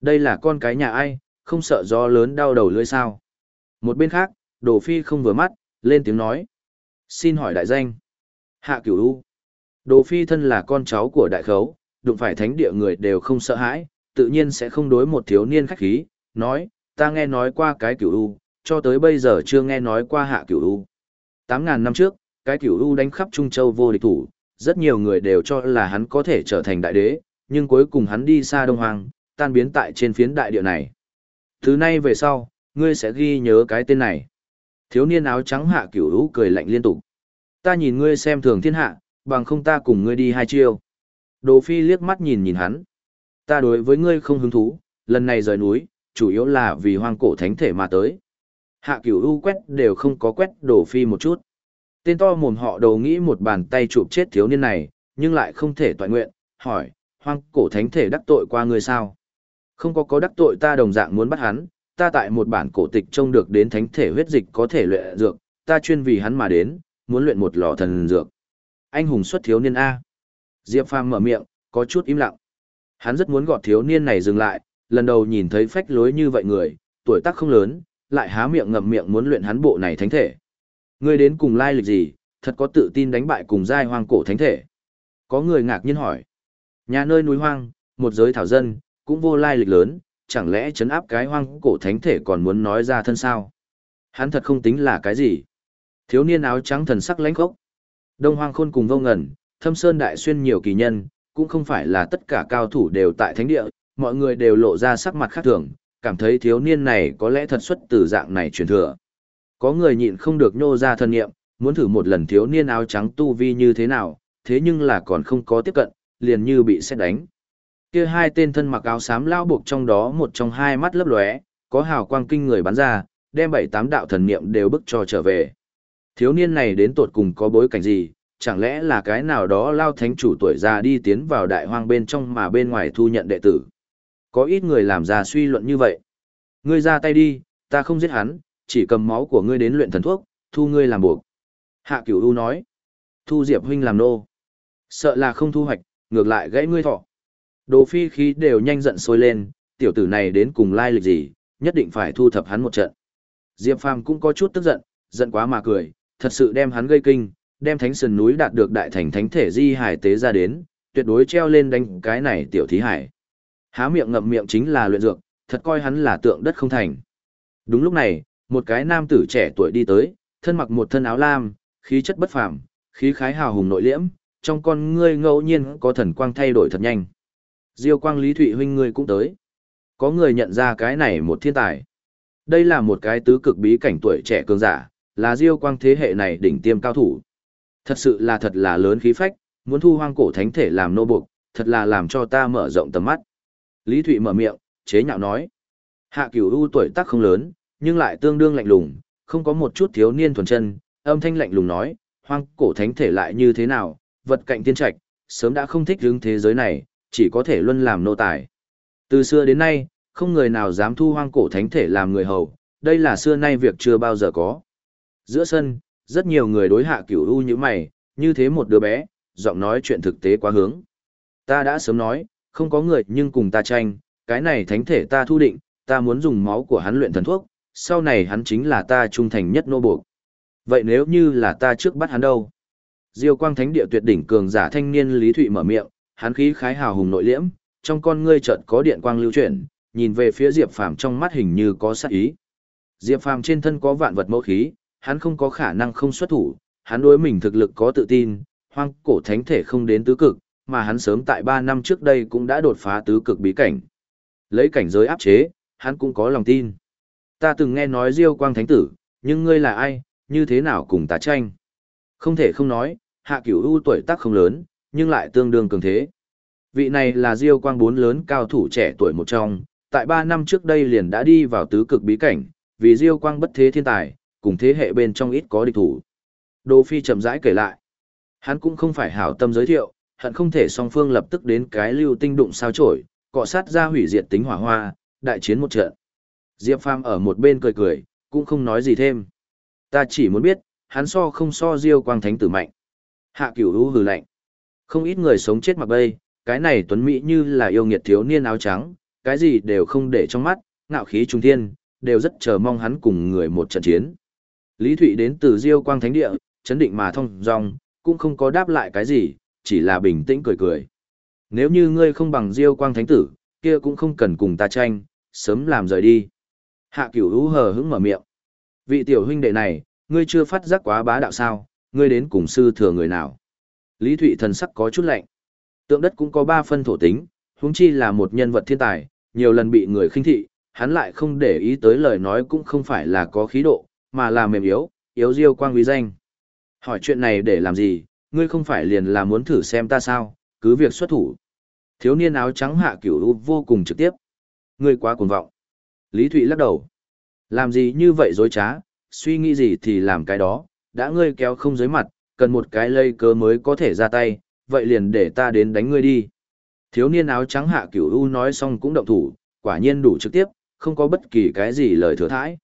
Đây là con cái nhà ai, không sợ gió lớn đau đầu lưỡi sao. Một bên khác, Đồ Phi không vừa mắt, lên tiếng nói. Xin hỏi đại danh. Hạ cửu u. Đồ Phi thân là con cháu của đại khấu, đụng phải thánh địa người đều không sợ hãi, tự nhiên sẽ không đối một thiếu niên khách khí, nói, ta nghe nói qua cái cửu u, cho tới bây giờ chưa nghe nói qua hạ cửu u. 8.000 năm trước, cái cửu u đánh khắp Trung Châu vô địch thủ, rất nhiều người đều cho là hắn có thể trở thành đại đế, nhưng cuối cùng hắn đi xa Đông Hoàng, tan biến tại trên phiến đại địa này. Thứ nay về sau, ngươi sẽ ghi nhớ cái tên này. Thiếu niên áo trắng hạ cửu u cười lạnh liên tục. Ta nhìn ngươi xem thường thiên hạ, bằng không ta cùng ngươi đi hai chiêu. Đồ Phi liếc mắt nhìn nhìn hắn. Ta đối với ngươi không hứng thú, lần này rời núi, chủ yếu là vì hoang cổ thánh thể mà tới. Hạ cửu u quét đều không có quét đổ Phi một chút. Tên to mồm họ đầu nghĩ một bàn tay chụp chết thiếu niên này, nhưng lại không thể toàn nguyện, hỏi, hoang cổ thánh thể đắc tội qua ngươi sao? Không có có đắc tội ta đồng dạng muốn bắt hắn, ta tại một bản cổ tịch trông được đến thánh thể huyết dịch có thể luyện dược, ta chuyên vì hắn mà đến, muốn luyện một lò thần dược. Anh hùng xuất thiếu niên A. Diệp Phàm mở miệng, có chút im lặng. Hắn rất muốn gọt thiếu niên này dừng lại, lần đầu nhìn thấy phách lối như vậy người, tuổi tác không lớn, lại há miệng ngậm miệng muốn luyện hắn bộ này thánh thể. Ngươi đến cùng lai lịch gì, thật có tự tin đánh bại cùng giai hoang cổ thánh thể. Có người ngạc nhiên hỏi. Nhà nơi núi hoang, một giới thảo dân, cũng vô lai lịch lớn, chẳng lẽ chấn áp cái hoang cổ thánh thể còn muốn nói ra thân sao? Hắn thật không tính là cái gì. Thiếu niên áo trắng thần sắc lãnh khốc. Đông hoang khôn cùng vô ngẩn, thâm sơn đại xuyên nhiều kỳ nhân, cũng không phải là tất cả cao thủ đều tại thánh địa, mọi người đều lộ ra sắc mặt khác thường, cảm thấy thiếu niên này có lẽ thật xuất từ dạng này truyền thừa. Có người nhịn không được nhô ra thân nghiệm, muốn thử một lần thiếu niên áo trắng tu vi như thế nào, thế nhưng là còn không có tiếp cận, liền như bị xét đánh. Kia hai tên thân mặc áo xám lao buộc trong đó một trong hai mắt lấp lóe, có hào quang kinh người bắn ra, đem bảy tám đạo thần niệm đều bức cho trở về. Thiếu niên này đến tột cùng có bối cảnh gì, chẳng lẽ là cái nào đó lao thánh chủ tuổi già đi tiến vào đại hoang bên trong mà bên ngoài thu nhận đệ tử. Có ít người làm ra suy luận như vậy. Ngươi ra tay đi, ta không giết hắn, chỉ cầm máu của ngươi đến luyện thần thuốc, thu ngươi làm buộc. Hạ cửu u nói, thu Diệp huynh làm nô. Sợ là không thu hoạch, ngược lại gãy ngươi thọ. Đồ phi khí đều nhanh giận sôi lên, tiểu tử này đến cùng lai lịch gì, nhất định phải thu thập hắn một trận. Diệp Phàm cũng có chút tức giận, giận quá mà cười, thật sự đem hắn gây kinh, đem thánh sườn núi đạt được đại thành thánh thể di hải tế ra đến, tuyệt đối treo lên đánh cái này tiểu thí hải. Há miệng ngậm miệng chính là luyện dược, thật coi hắn là tượng đất không thành. Đúng lúc này, một cái nam tử trẻ tuổi đi tới, thân mặc một thân áo lam, khí chất bất phàm, khí khái hào hùng nội liễm, trong con ngươi ngẫu nhiên có thần quang thay đổi thật nhanh. Diêu quang Lý Thụy huynh ngươi cũng tới. Có người nhận ra cái này một thiên tài. Đây là một cái tứ cực bí cảnh tuổi trẻ cường giả, là Diêu quang thế hệ này đỉnh tiêm cao thủ. Thật sự là thật là lớn khí phách, muốn thu hoang cổ thánh thể làm nô buộc, thật là làm cho ta mở rộng tầm mắt. Lý Thụy mở miệng, chế nhạo nói. Hạ cửu u tuổi tác không lớn, nhưng lại tương đương lạnh lùng, không có một chút thiếu niên thuần chân, âm thanh lạnh lùng nói, hoang cổ thánh thể lại như thế nào, vật cạnh tiên trạch, sớm đã không thích hướng thế giới này, chỉ có thể luân làm nô tài. Từ xưa đến nay, không người nào dám thu hoang cổ thánh thể làm người hầu, đây là xưa nay việc chưa bao giờ có. Giữa sân, rất nhiều người đối hạ cửu u như mày, như thế một đứa bé, giọng nói chuyện thực tế quá hướng. Ta đã sớm nói, không có người nhưng cùng ta tranh, cái này thánh thể ta thu định, ta muốn dùng máu của hắn luyện thần thuốc, sau này hắn chính là ta trung thành nhất nô buộc. Vậy nếu như là ta trước bắt hắn đâu? Diêu quang thánh địa tuyệt đỉnh cường giả thanh niên Lý Thụy mở miệng, hắn khí khái hào hùng nội liễm, trong con ngươi chợt có điện quang lưu chuyển, nhìn về phía Diệp Phàm trong mắt hình như có sát ý. Diệp Phàm trên thân có vạn vật mẫu khí, hắn không có khả năng không xuất thủ, hắn đối mình thực lực có tự tin, hoang cổ thánh thể không đến tứ cực, mà hắn sớm tại 3 năm trước đây cũng đã đột phá tứ cực bí cảnh. Lấy cảnh giới áp chế, hắn cũng có lòng tin. Ta từng nghe nói Diêu Quang Thánh Tử, nhưng ngươi là ai, như thế nào cùng ta tranh? Không thể không nói, hạ cửu ưu tuổi tác không lớn, nhưng lại tương đương cường thế. Vị này là Diêu Quang bốn lớn cao thủ trẻ tuổi một trong, tại 3 năm trước đây liền đã đi vào tứ cực bí cảnh, vì Diêu Quang bất thế thiên tài, cùng thế hệ bên trong ít có địch thủ. Đô Phi chậm rãi kể lại. Hắn cũng không phải hảo tâm giới thiệu, hận không thể song phương lập tức đến cái lưu tinh đụng sao chổi, cọ sát ra hủy diệt tính hỏa hoa, đại chiến một trận. Diệp Phàm ở một bên cười cười, cũng không nói gì thêm. Ta chỉ muốn biết, hắn so không so Diêu Quang Thánh tử mạnh. Hạ Cửu Vũ hừ lạnh. Không ít người sống chết mặc bay, cái này tuấn mỹ như là yêu nghiệt thiếu niên áo trắng, cái gì đều không để trong mắt, ngạo khí trung thiên, đều rất chờ mong hắn cùng người một trận chiến. Lý Thụy đến từ Diêu Quang Thánh Địa, chấn định mà thông dong, cũng không có đáp lại cái gì, chỉ là bình tĩnh cười cười. Nếu như ngươi không bằng Diêu Quang Thánh Tử, kia cũng không cần cùng ta tranh, sớm làm rời đi. Hạ Cửu hú hờ hững mở miệng. Vị tiểu huynh đệ này, ngươi chưa phát giác quá bá đạo sao, ngươi đến cùng sư thừa người nào. Lý Thụy thần sắc có chút lạnh. Tượng đất cũng có ba phân thổ tính, huống chi là một nhân vật thiên tài, nhiều lần bị người khinh thị, hắn lại không để ý tới lời nói cũng không phải là có khí độ, mà là mềm yếu, yếu diêu quang uy danh. Hỏi chuyện này để làm gì, ngươi không phải liền là muốn thử xem ta sao, cứ việc xuất thủ. Thiếu niên áo trắng hạ cửu vô cùng trực tiếp. Ngươi quá cuồng vọng. Lý Thụy lắc đầu. Làm gì như vậy dối trá, suy nghĩ gì thì làm cái đó, đã ngươi kéo không dưới mặt, cần một cái lây cớ mới có thể ra tay, vậy liền để ta đến đánh ngươi đi. Thiếu niên áo trắng hạ cửu u nói xong cũng động thủ, quả nhiên đủ trực tiếp, không có bất kỳ cái gì lời thừa thãi.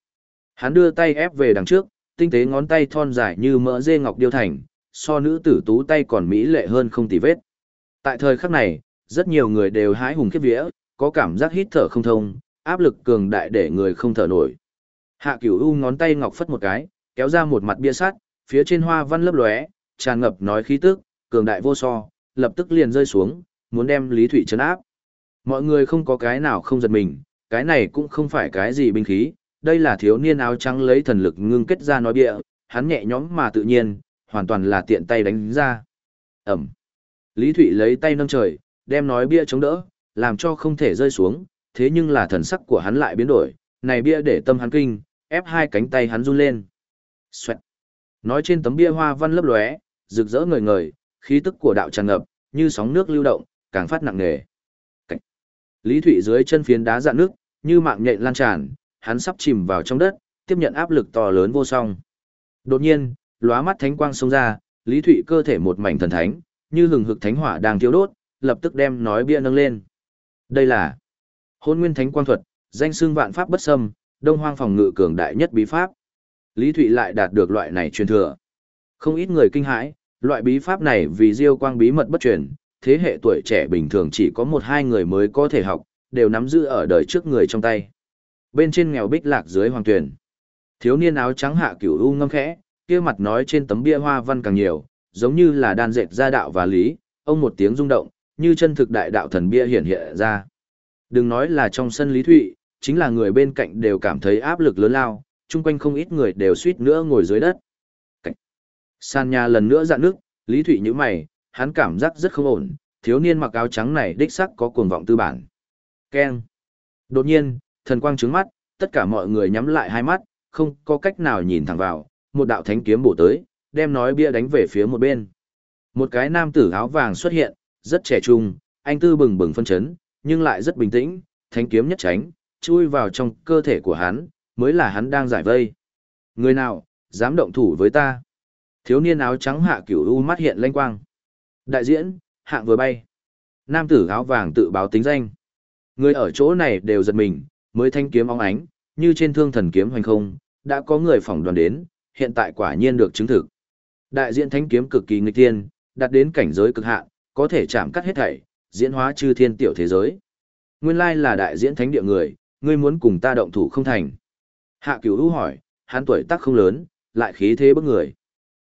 Hắn đưa tay ép về đằng trước, tinh tế ngón tay thon dài như mỡ dê ngọc điêu thành, so nữ tử tú tay còn mỹ lệ hơn không tì vết. Tại thời khắc này, rất nhiều người đều hái hùng khiếp vía, có cảm giác hít thở không thông, áp lực cường đại để người không thở nổi. Hạ Cửu U ngón tay ngọc phất một cái, kéo ra một mặt bia sắt, phía trên hoa văn lấp lóe, tràn ngập nói khí tức, cường đại vô so, lập tức liền rơi xuống, muốn đem Lý Thụy trấn áp. Mọi người không có cái nào không giật mình, cái này cũng không phải cái gì binh khí, đây là thiếu niên áo trắng lấy thần lực ngưng kết ra nói bịa, hắn nhẹ nhõm mà tự nhiên, hoàn toàn là tiện tay đánh ra. Ẩm. Lý Thụy lấy tay nâng trời, đem nói bia chống đỡ, làm cho không thể rơi xuống, thế nhưng là thần sắc của hắn lại biến đổi, này bia để tâm hắn kinh, ép hai cánh tay hắn run lên. Xoẹt. Nói trên tấm bia hoa văn lấp lóe, rực rỡ ngời ngời, khí tức của đạo tràn ngập, như sóng nước lưu động, càng phát nặng nề. Cảnh. Lý Thụy dưới chân phiến đá dạn nước, như mạng nhện lan tràn, hắn sắp chìm vào trong đất, tiếp nhận áp lực to lớn vô song. Đột nhiên, lóa mắt thánh quang xông ra, Lý Thụy cơ thể một mảnh thần thánh, như hừng hực thánh hỏa đang thiêu đốt, lập tức đem nói bia nâng lên. Đây là Hôn Nguyên Thánh Quang Thuật, danh xưng vạn pháp bất xâm, Đông Hoang phòng ngự cường đại nhất bí pháp. Lý Thụy lại đạt được loại này truyền thừa. Không ít người kinh hãi, loại bí pháp này vì diêu quang bí mật bất truyền, thế hệ tuổi trẻ bình thường chỉ có một hai người mới có thể học, đều nắm giữ ở đời trước người trong tay. Bên trên nghèo bích lạc dưới hoàng tuyển. Thiếu niên áo trắng hạ cửu u ngâm khẽ, kia mặt nói trên tấm bia hoa văn càng nhiều, giống như là đan dệt ra đạo và lý, ông một tiếng rung động, như chân thực đại đạo thần bia hiện hiện ra. Đừng nói là trong sân Lý Thụy, chính là người bên cạnh đều cảm thấy áp lực lớn lao, chung quanh không ít người đều suýt nữa ngồi dưới đất. Cảnh. San nhà lần nữa dạn nước, Lý Thụy như mày, hắn cảm giác rất không ổn, thiếu niên mặc áo trắng này đích sắc có cuồng vọng tư bản. Keng. Đột nhiên, thần quang trứng mắt, tất cả mọi người nhắm lại hai mắt, không có cách nào nhìn thẳng vào, một đạo thánh kiếm bổ tới, đem nói bia đánh về phía một bên. Một cái nam tử áo vàng xuất hiện, rất trẻ trung, anh tư bừng bừng phân chấn, nhưng lại rất bình tĩnh, thánh kiếm nhất tránh, chui vào trong cơ thể của hắn, mới là hắn đang giải vây. Người nào, dám động thủ với ta? Thiếu niên áo trắng hạ cửu u mắt hiện lanh quang. Đại diễn, hạng vừa bay. Nam tử áo vàng tự báo tính danh. Người ở chỗ này đều giật mình, mới thanh kiếm óng ánh, như trên thương thần kiếm hoành không, đã có người phỏng đoàn đến, hiện tại quả nhiên được chứng thực. Đại diện thánh kiếm cực kỳ nghịch tiên, đạt đến cảnh giới cực hạn, có thể chạm cắt hết thảy, diễn hóa chư thiên tiểu thế giới. Nguyên lai là đại diễn thánh địa người, ngươi muốn cùng ta động thủ không thành. Hạ cửu hữu hỏi, hắn tuổi tác không lớn, lại khí thế bức người.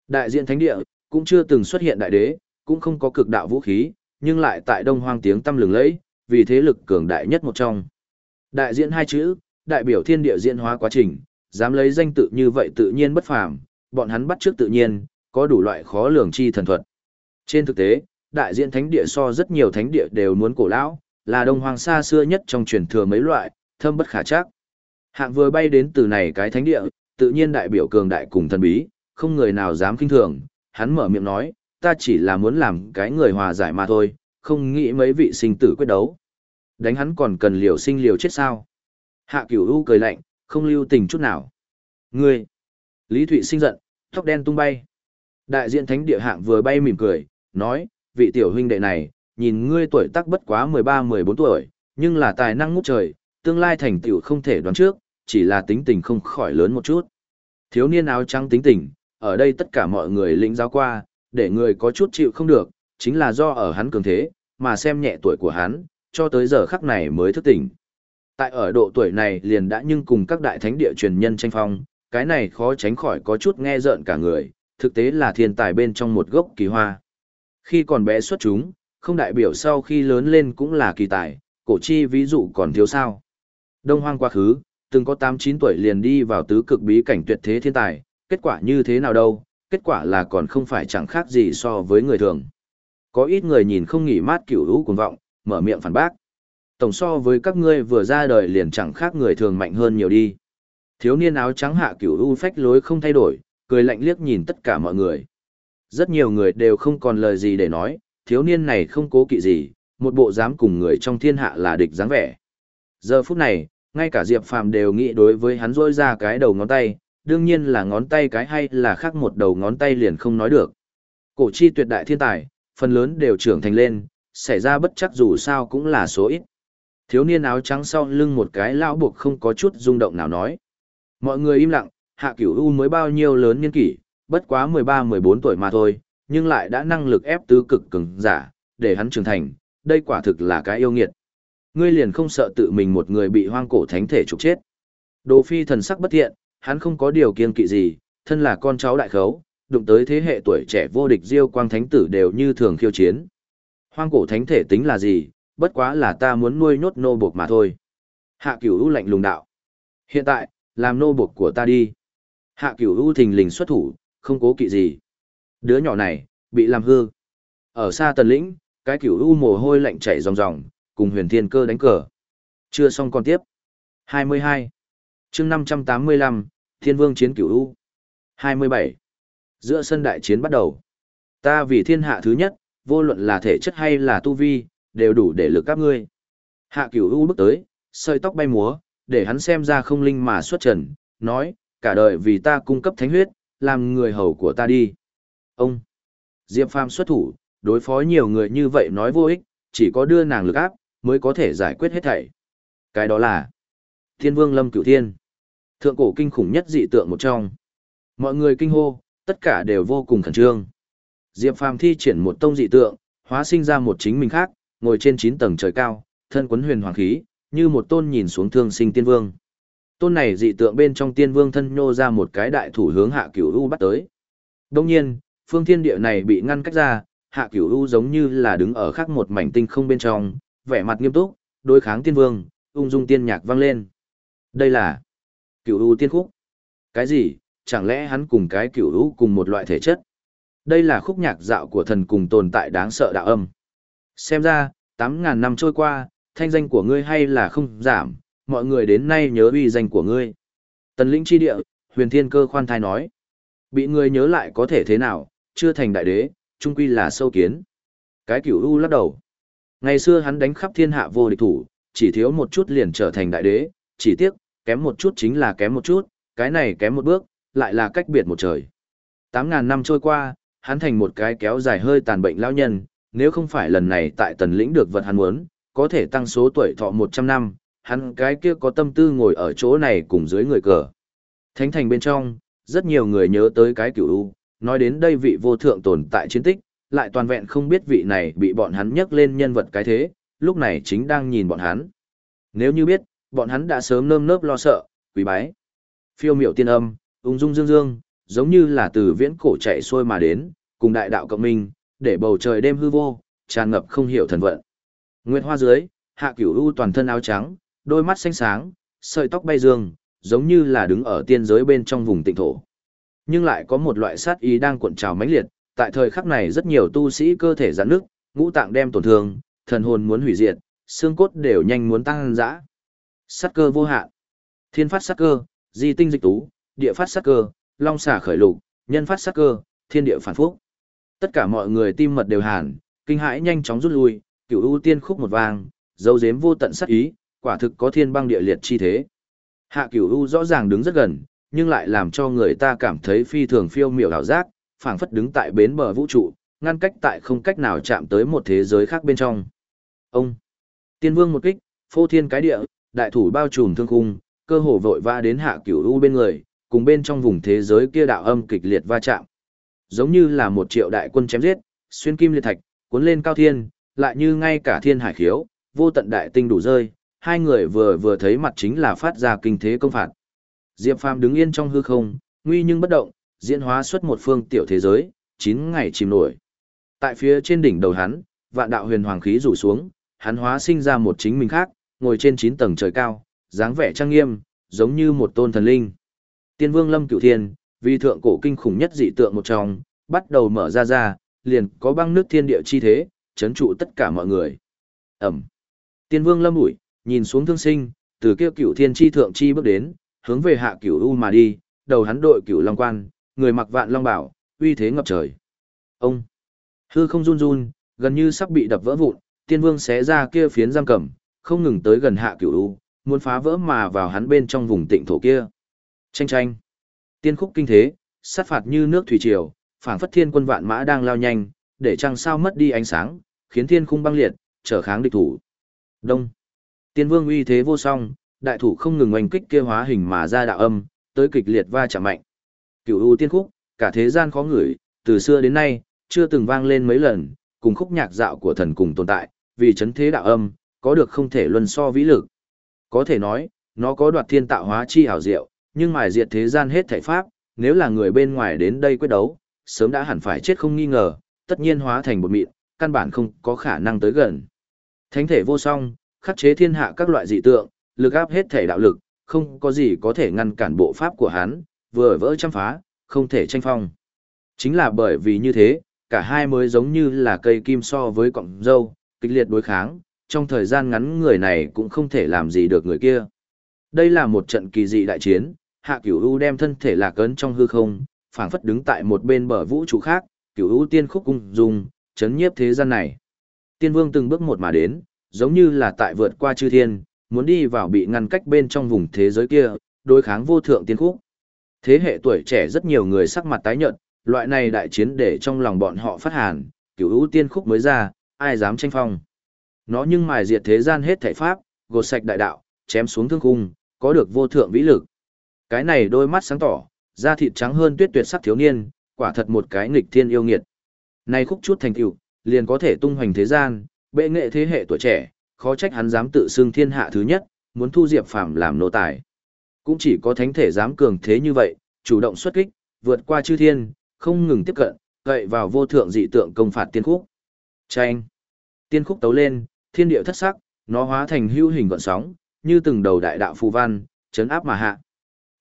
Đại diện thánh địa, cũng chưa từng xuất hiện đại đế, cũng không có cực đạo vũ khí, nhưng lại tại đông hoang tiếng tâm lừng lẫy, vì thế lực cường đại nhất một trong. Đại diện hai chữ, đại biểu thiên địa diễn hóa quá trình, dám lấy danh tự như vậy tự nhiên bất phàm, bọn hắn bắt trước tự nhiên, có đủ loại khó lường chi thần thuật. Trên thực tế, đại diện thánh địa so rất nhiều thánh địa đều muốn cổ lão, là đông hoàng xa xưa nhất trong truyền thừa mấy loại, thâm bất khả chắc. Hạng vừa bay đến từ này cái thánh địa, tự nhiên đại biểu cường đại cùng thần bí, không người nào dám kinh thường, hắn mở miệng nói, ta chỉ là muốn làm cái người hòa giải mà thôi, không nghĩ mấy vị sinh tử quyết đấu. Đánh hắn còn cần liều sinh liều chết sao? Hạ cửu u cười lạnh, không lưu tình chút nào. Ngươi! Lý Thụy sinh giận, tóc đen tung bay. Đại diện thánh địa hạng vừa bay mỉm cười, nói, vị tiểu huynh đệ này, nhìn ngươi tuổi tác bất quá 13-14 tuổi, nhưng là tài năng ngút trời, tương lai thành tựu không thể đoán trước, chỉ là tính tình không khỏi lớn một chút. Thiếu niên áo trắng tính tình, ở đây tất cả mọi người lĩnh giáo qua, để người có chút chịu không được, chính là do ở hắn cường thế, mà xem nhẹ tuổi của hắn, cho tới giờ khắc này mới thức tỉnh. Tại ở độ tuổi này liền đã nhưng cùng các đại thánh địa truyền nhân tranh phong, cái này khó tránh khỏi có chút nghe rợn cả người, thực tế là thiên tài bên trong một gốc kỳ hoa. Khi còn bé xuất chúng, không đại biểu sau khi lớn lên cũng là kỳ tài, cổ chi ví dụ còn thiếu sao. Đông hoang quá khứ, từng có 8-9 tuổi liền đi vào tứ cực bí cảnh tuyệt thế thiên tài, kết quả như thế nào đâu, kết quả là còn không phải chẳng khác gì so với người thường. Có ít người nhìn không nghỉ mát kiểu hữu cuồng vọng, mở miệng phản bác. Tổng so với các ngươi vừa ra đời liền chẳng khác người thường mạnh hơn nhiều đi. Thiếu niên áo trắng hạ kiểu u phách lối không thay đổi, cười lạnh liếc nhìn tất cả mọi người. Rất nhiều người đều không còn lời gì để nói, thiếu niên này không cố kỵ gì, một bộ dám cùng người trong thiên hạ là địch dáng vẻ. Giờ phút này, ngay cả Diệp Phàm đều nghĩ đối với hắn rôi ra cái đầu ngón tay, đương nhiên là ngón tay cái hay là khác một đầu ngón tay liền không nói được. Cổ chi tuyệt đại thiên tài, phần lớn đều trưởng thành lên, xảy ra bất chắc dù sao cũng là số ít. Thiếu niên áo trắng sau lưng một cái lão buộc không có chút rung động nào nói. Mọi người im lặng, hạ cửu u mới bao nhiêu lớn niên kỷ, bất quá 13-14 tuổi mà thôi, nhưng lại đã năng lực ép tứ cực cường giả, để hắn trưởng thành, đây quả thực là cái yêu nghiệt. Ngươi liền không sợ tự mình một người bị hoang cổ thánh thể trục chết. Đồ phi thần sắc bất thiện, hắn không có điều kiên kỵ gì, thân là con cháu đại khấu, đụng tới thế hệ tuổi trẻ vô địch diêu quang thánh tử đều như thường khiêu chiến. Hoang cổ thánh thể tính là gì, bất quá là ta muốn nuôi nhốt nô buộc mà thôi. Hạ cửu u lạnh lùng đạo. Hiện tại, làm nô buộc của ta đi. Hạ cửu u thình lình xuất thủ, không cố kỵ gì. Đứa nhỏ này, bị làm hư. Ở xa tần lĩnh, cái cửu u mồ hôi lạnh chảy ròng ròng, cùng huyền thiên cơ đánh cờ. Chưa xong còn tiếp. 22. chương 585, Thiên Vương chiến cửu u. 27. Giữa sân đại chiến bắt đầu. Ta vì thiên hạ thứ nhất, vô luận là thể chất hay là tu vi, đều đủ để lực các ngươi. Hạ cửu u bước tới, sợi tóc bay múa, để hắn xem ra không linh mà xuất trần, nói, cả đời vì ta cung cấp thánh huyết, làm người hầu của ta đi. Ông! Diệp Phàm xuất thủ, đối phó nhiều người như vậy nói vô ích, chỉ có đưa nàng lực áp, mới có thể giải quyết hết thảy. Cái đó là Thiên Vương Lâm Cửu Thiên. Thượng cổ kinh khủng nhất dị tượng một trong. Mọi người kinh hô, tất cả đều vô cùng khẩn trương. Diệp Phàm thi triển một tông dị tượng, hóa sinh ra một chính mình khác, ngồi trên 9 tầng trời cao, thân quấn huyền hoàng khí, như một tôn nhìn xuống thương sinh tiên vương. Tôn này dị tượng bên trong tiên vương thân nhô ra một cái đại thủ hướng hạ cửu u bắt tới. Đông nhiên, phương thiên địa này bị ngăn cách ra, hạ cửu u giống như là đứng ở khác một mảnh tinh không bên trong, vẻ mặt nghiêm túc, đối kháng tiên vương, ung dung tiên nhạc vang lên. Đây là cửu u tiên khúc. Cái gì, chẳng lẽ hắn cùng cái cửu u cùng một loại thể chất? Đây là khúc nhạc dạo của thần cùng tồn tại đáng sợ đạo âm. Xem ra, 8.000 năm trôi qua, thanh danh của ngươi hay là không giảm, mọi người đến nay nhớ uy danh của ngươi. Tần lĩnh chi địa, huyền thiên cơ khoan thai nói. Bị người nhớ lại có thể thế nào, chưa thành đại đế, trung quy là sâu kiến. Cái cửu u lắc đầu. Ngày xưa hắn đánh khắp thiên hạ vô địch thủ, chỉ thiếu một chút liền trở thành đại đế, chỉ tiếc, kém một chút chính là kém một chút, cái này kém một bước, lại là cách biệt một trời. 8.000 năm trôi qua, hắn thành một cái kéo dài hơi tàn bệnh lão nhân, nếu không phải lần này tại tần lĩnh được vật hắn muốn, có thể tăng số tuổi thọ 100 năm, hắn cái kia có tâm tư ngồi ở chỗ này cùng dưới người cờ. Thánh thành bên trong, rất nhiều người nhớ tới cái cửu u, nói đến đây vị vô thượng tồn tại chiến tích, lại toàn vẹn không biết vị này bị bọn hắn nhắc lên nhân vật cái thế, lúc này chính đang nhìn bọn hắn. Nếu như biết, bọn hắn đã sớm nơm nớp lo sợ, quý bái. Phiêu miệu tiên âm, ung dung dương dương, giống như là từ viễn cổ chạy xuôi mà đến, cùng đại đạo cộng minh, để bầu trời đêm hư vô, tràn ngập không hiểu thần vận. Nguyệt hoa dưới, hạ cửu u toàn thân áo trắng, đôi mắt xanh sáng, sợi tóc bay dương, giống như là đứng ở tiên giới bên trong vùng tịnh thổ. Nhưng lại có một loại sát ý đang cuộn trào mãnh liệt, tại thời khắc này rất nhiều tu sĩ cơ thể giãn nước, ngũ tạng đem tổn thương, thần hồn muốn hủy diệt, xương cốt đều nhanh muốn tăng dã. Sát cơ vô hạn. Thiên phát sát cơ, di tinh dịch tú, địa phát sát cơ, long xả khởi lục, nhân phát sát cơ, thiên địa phản phúc. Tất cả mọi người tim mật đều hàn, kinh hãi nhanh chóng rút lui, cửu ưu tiên khúc một vang, dấu dếm vô tận sát ý, quả thực có thiên băng địa liệt chi thế. Hạ cửu ưu rõ ràng đứng rất gần, nhưng lại làm cho người ta cảm thấy phi thường phiêu miểu ảo giác, phảng phất đứng tại bến bờ vũ trụ, ngăn cách tại không cách nào chạm tới một thế giới khác bên trong. Ông, tiên vương một kích, phô thiên cái địa, đại thủ bao trùm thương khung, cơ hồ vội vã đến hạ cửu u bên người, cùng bên trong vùng thế giới kia đạo âm kịch liệt va chạm. Giống như là một triệu đại quân chém giết, xuyên kim liệt thạch, cuốn lên cao thiên, lại như ngay cả thiên hải khiếu, vô tận đại tinh đủ rơi, hai người vừa vừa thấy mặt chính là phát ra kinh thế công phạt. Diệp Phàm đứng yên trong hư không, nguy nhưng bất động, diễn hóa xuất một phương tiểu thế giới, chín ngày chìm nổi. Tại phía trên đỉnh đầu hắn, vạn đạo huyền hoàng khí rủ xuống, hắn hóa sinh ra một chính mình khác, ngồi trên chín tầng trời cao, dáng vẻ trang nghiêm, giống như một tôn thần linh. Tiên Vương Lâm Cửu Thiên, vì thượng cổ kinh khủng nhất dị tượng một trong, bắt đầu mở ra ra, liền có băng nước thiên địa chi thế, chấn trụ tất cả mọi người. Ẩm. Tiên Vương Lâm ủi, nhìn xuống thương sinh, từ kia cửu thiên chi thượng chi bước đến, hướng về hạ cửu u mà đi, đầu hắn đội cửu long quan, người mặc vạn long bảo, uy thế ngập trời. Ông. Hư không run run, gần như sắp bị đập vỡ vụn, tiên vương xé ra kia phiến giam cầm, không ngừng tới gần hạ cửu u, muốn phá vỡ mà vào hắn bên trong vùng tịnh thổ kia. Tranh tranh. Tiên khúc kinh thế, sát phạt như nước thủy triều, phảng phất thiên quân vạn mã đang lao nhanh, để trăng sao mất đi ánh sáng, khiến thiên khung băng liệt, trở kháng địch thủ. Đông. Tiên vương uy thế vô song, đại thủ không ngừng oanh kích kia hóa hình mà ra đạo âm, tới kịch liệt va chạm mạnh. Cửu u tiên khúc, cả thế gian khó ngửi, từ xưa đến nay, chưa từng vang lên mấy lần, cùng khúc nhạc dạo của thần cùng tồn tại, vì chấn thế đạo âm, có được không thể luân so vĩ lực. Có thể nói, nó có đoạt thiên tạo hóa chi hảo diệu, nhưng mài diệt thế gian hết thảy pháp, nếu là người bên ngoài đến đây quyết đấu, sớm đã hẳn phải chết không nghi ngờ, tất nhiên hóa thành một mịn, căn bản không có khả năng tới gần. Thánh thể vô song, khắc chế thiên hạ các loại dị tượng, lực áp hết thể đạo lực, không có gì có thể ngăn cản bộ pháp của hắn, vừa vỡ trăm phá, không thể tranh phong. Chính là bởi vì như thế, cả hai mới giống như là cây kim so với cọng dâu, kịch liệt đối kháng, trong thời gian ngắn người này cũng không thể làm gì được người kia. Đây là một trận kỳ dị đại chiến, hạ cửu u đem thân thể lạc ấn trong hư không, phảng phất đứng tại một bên bờ vũ trụ khác, cửu u tiên khúc cung dùng, chấn nhiếp thế gian này. Tiên vương từng bước một mà đến, giống như là tại vượt qua chư thiên, muốn đi vào bị ngăn cách bên trong vùng thế giới kia, đối kháng vô thượng tiên khúc. Thế hệ tuổi trẻ rất nhiều người sắc mặt tái nhợt, Loại này đại chiến để trong lòng bọn họ phát hàn, cửu ưu tiên khúc mới ra, ai dám tranh phong. Nó nhưng mài diệt thế gian hết thể pháp, gột sạch đại đạo, chém xuống thương cung, có được vô thượng vĩ lực. Cái này đôi mắt sáng tỏ, da thịt trắng hơn tuyết tuyệt sắc thiếu niên, quả thật một cái nghịch thiên yêu nghiệt. Này khúc chút thành tựu, liền có thể tung hoành thế gian, bệ nghệ thế hệ tuổi trẻ, khó trách hắn dám tự xưng thiên hạ thứ nhất, muốn thu Diệp Phàm làm nô tài. Cũng chỉ có thánh thể dám cường thế như vậy, chủ động xuất kích, vượt qua chư thiên, không ngừng tiếp cận, gậy vào vô thượng dị tượng công phạt tiên khúc. tranh. Tiên khúc tấu lên, thiên địa thất sắc, nó hóa thành hưu hình gọn sóng, như từng đầu đại đạo phù văn, chấn áp mà hạ.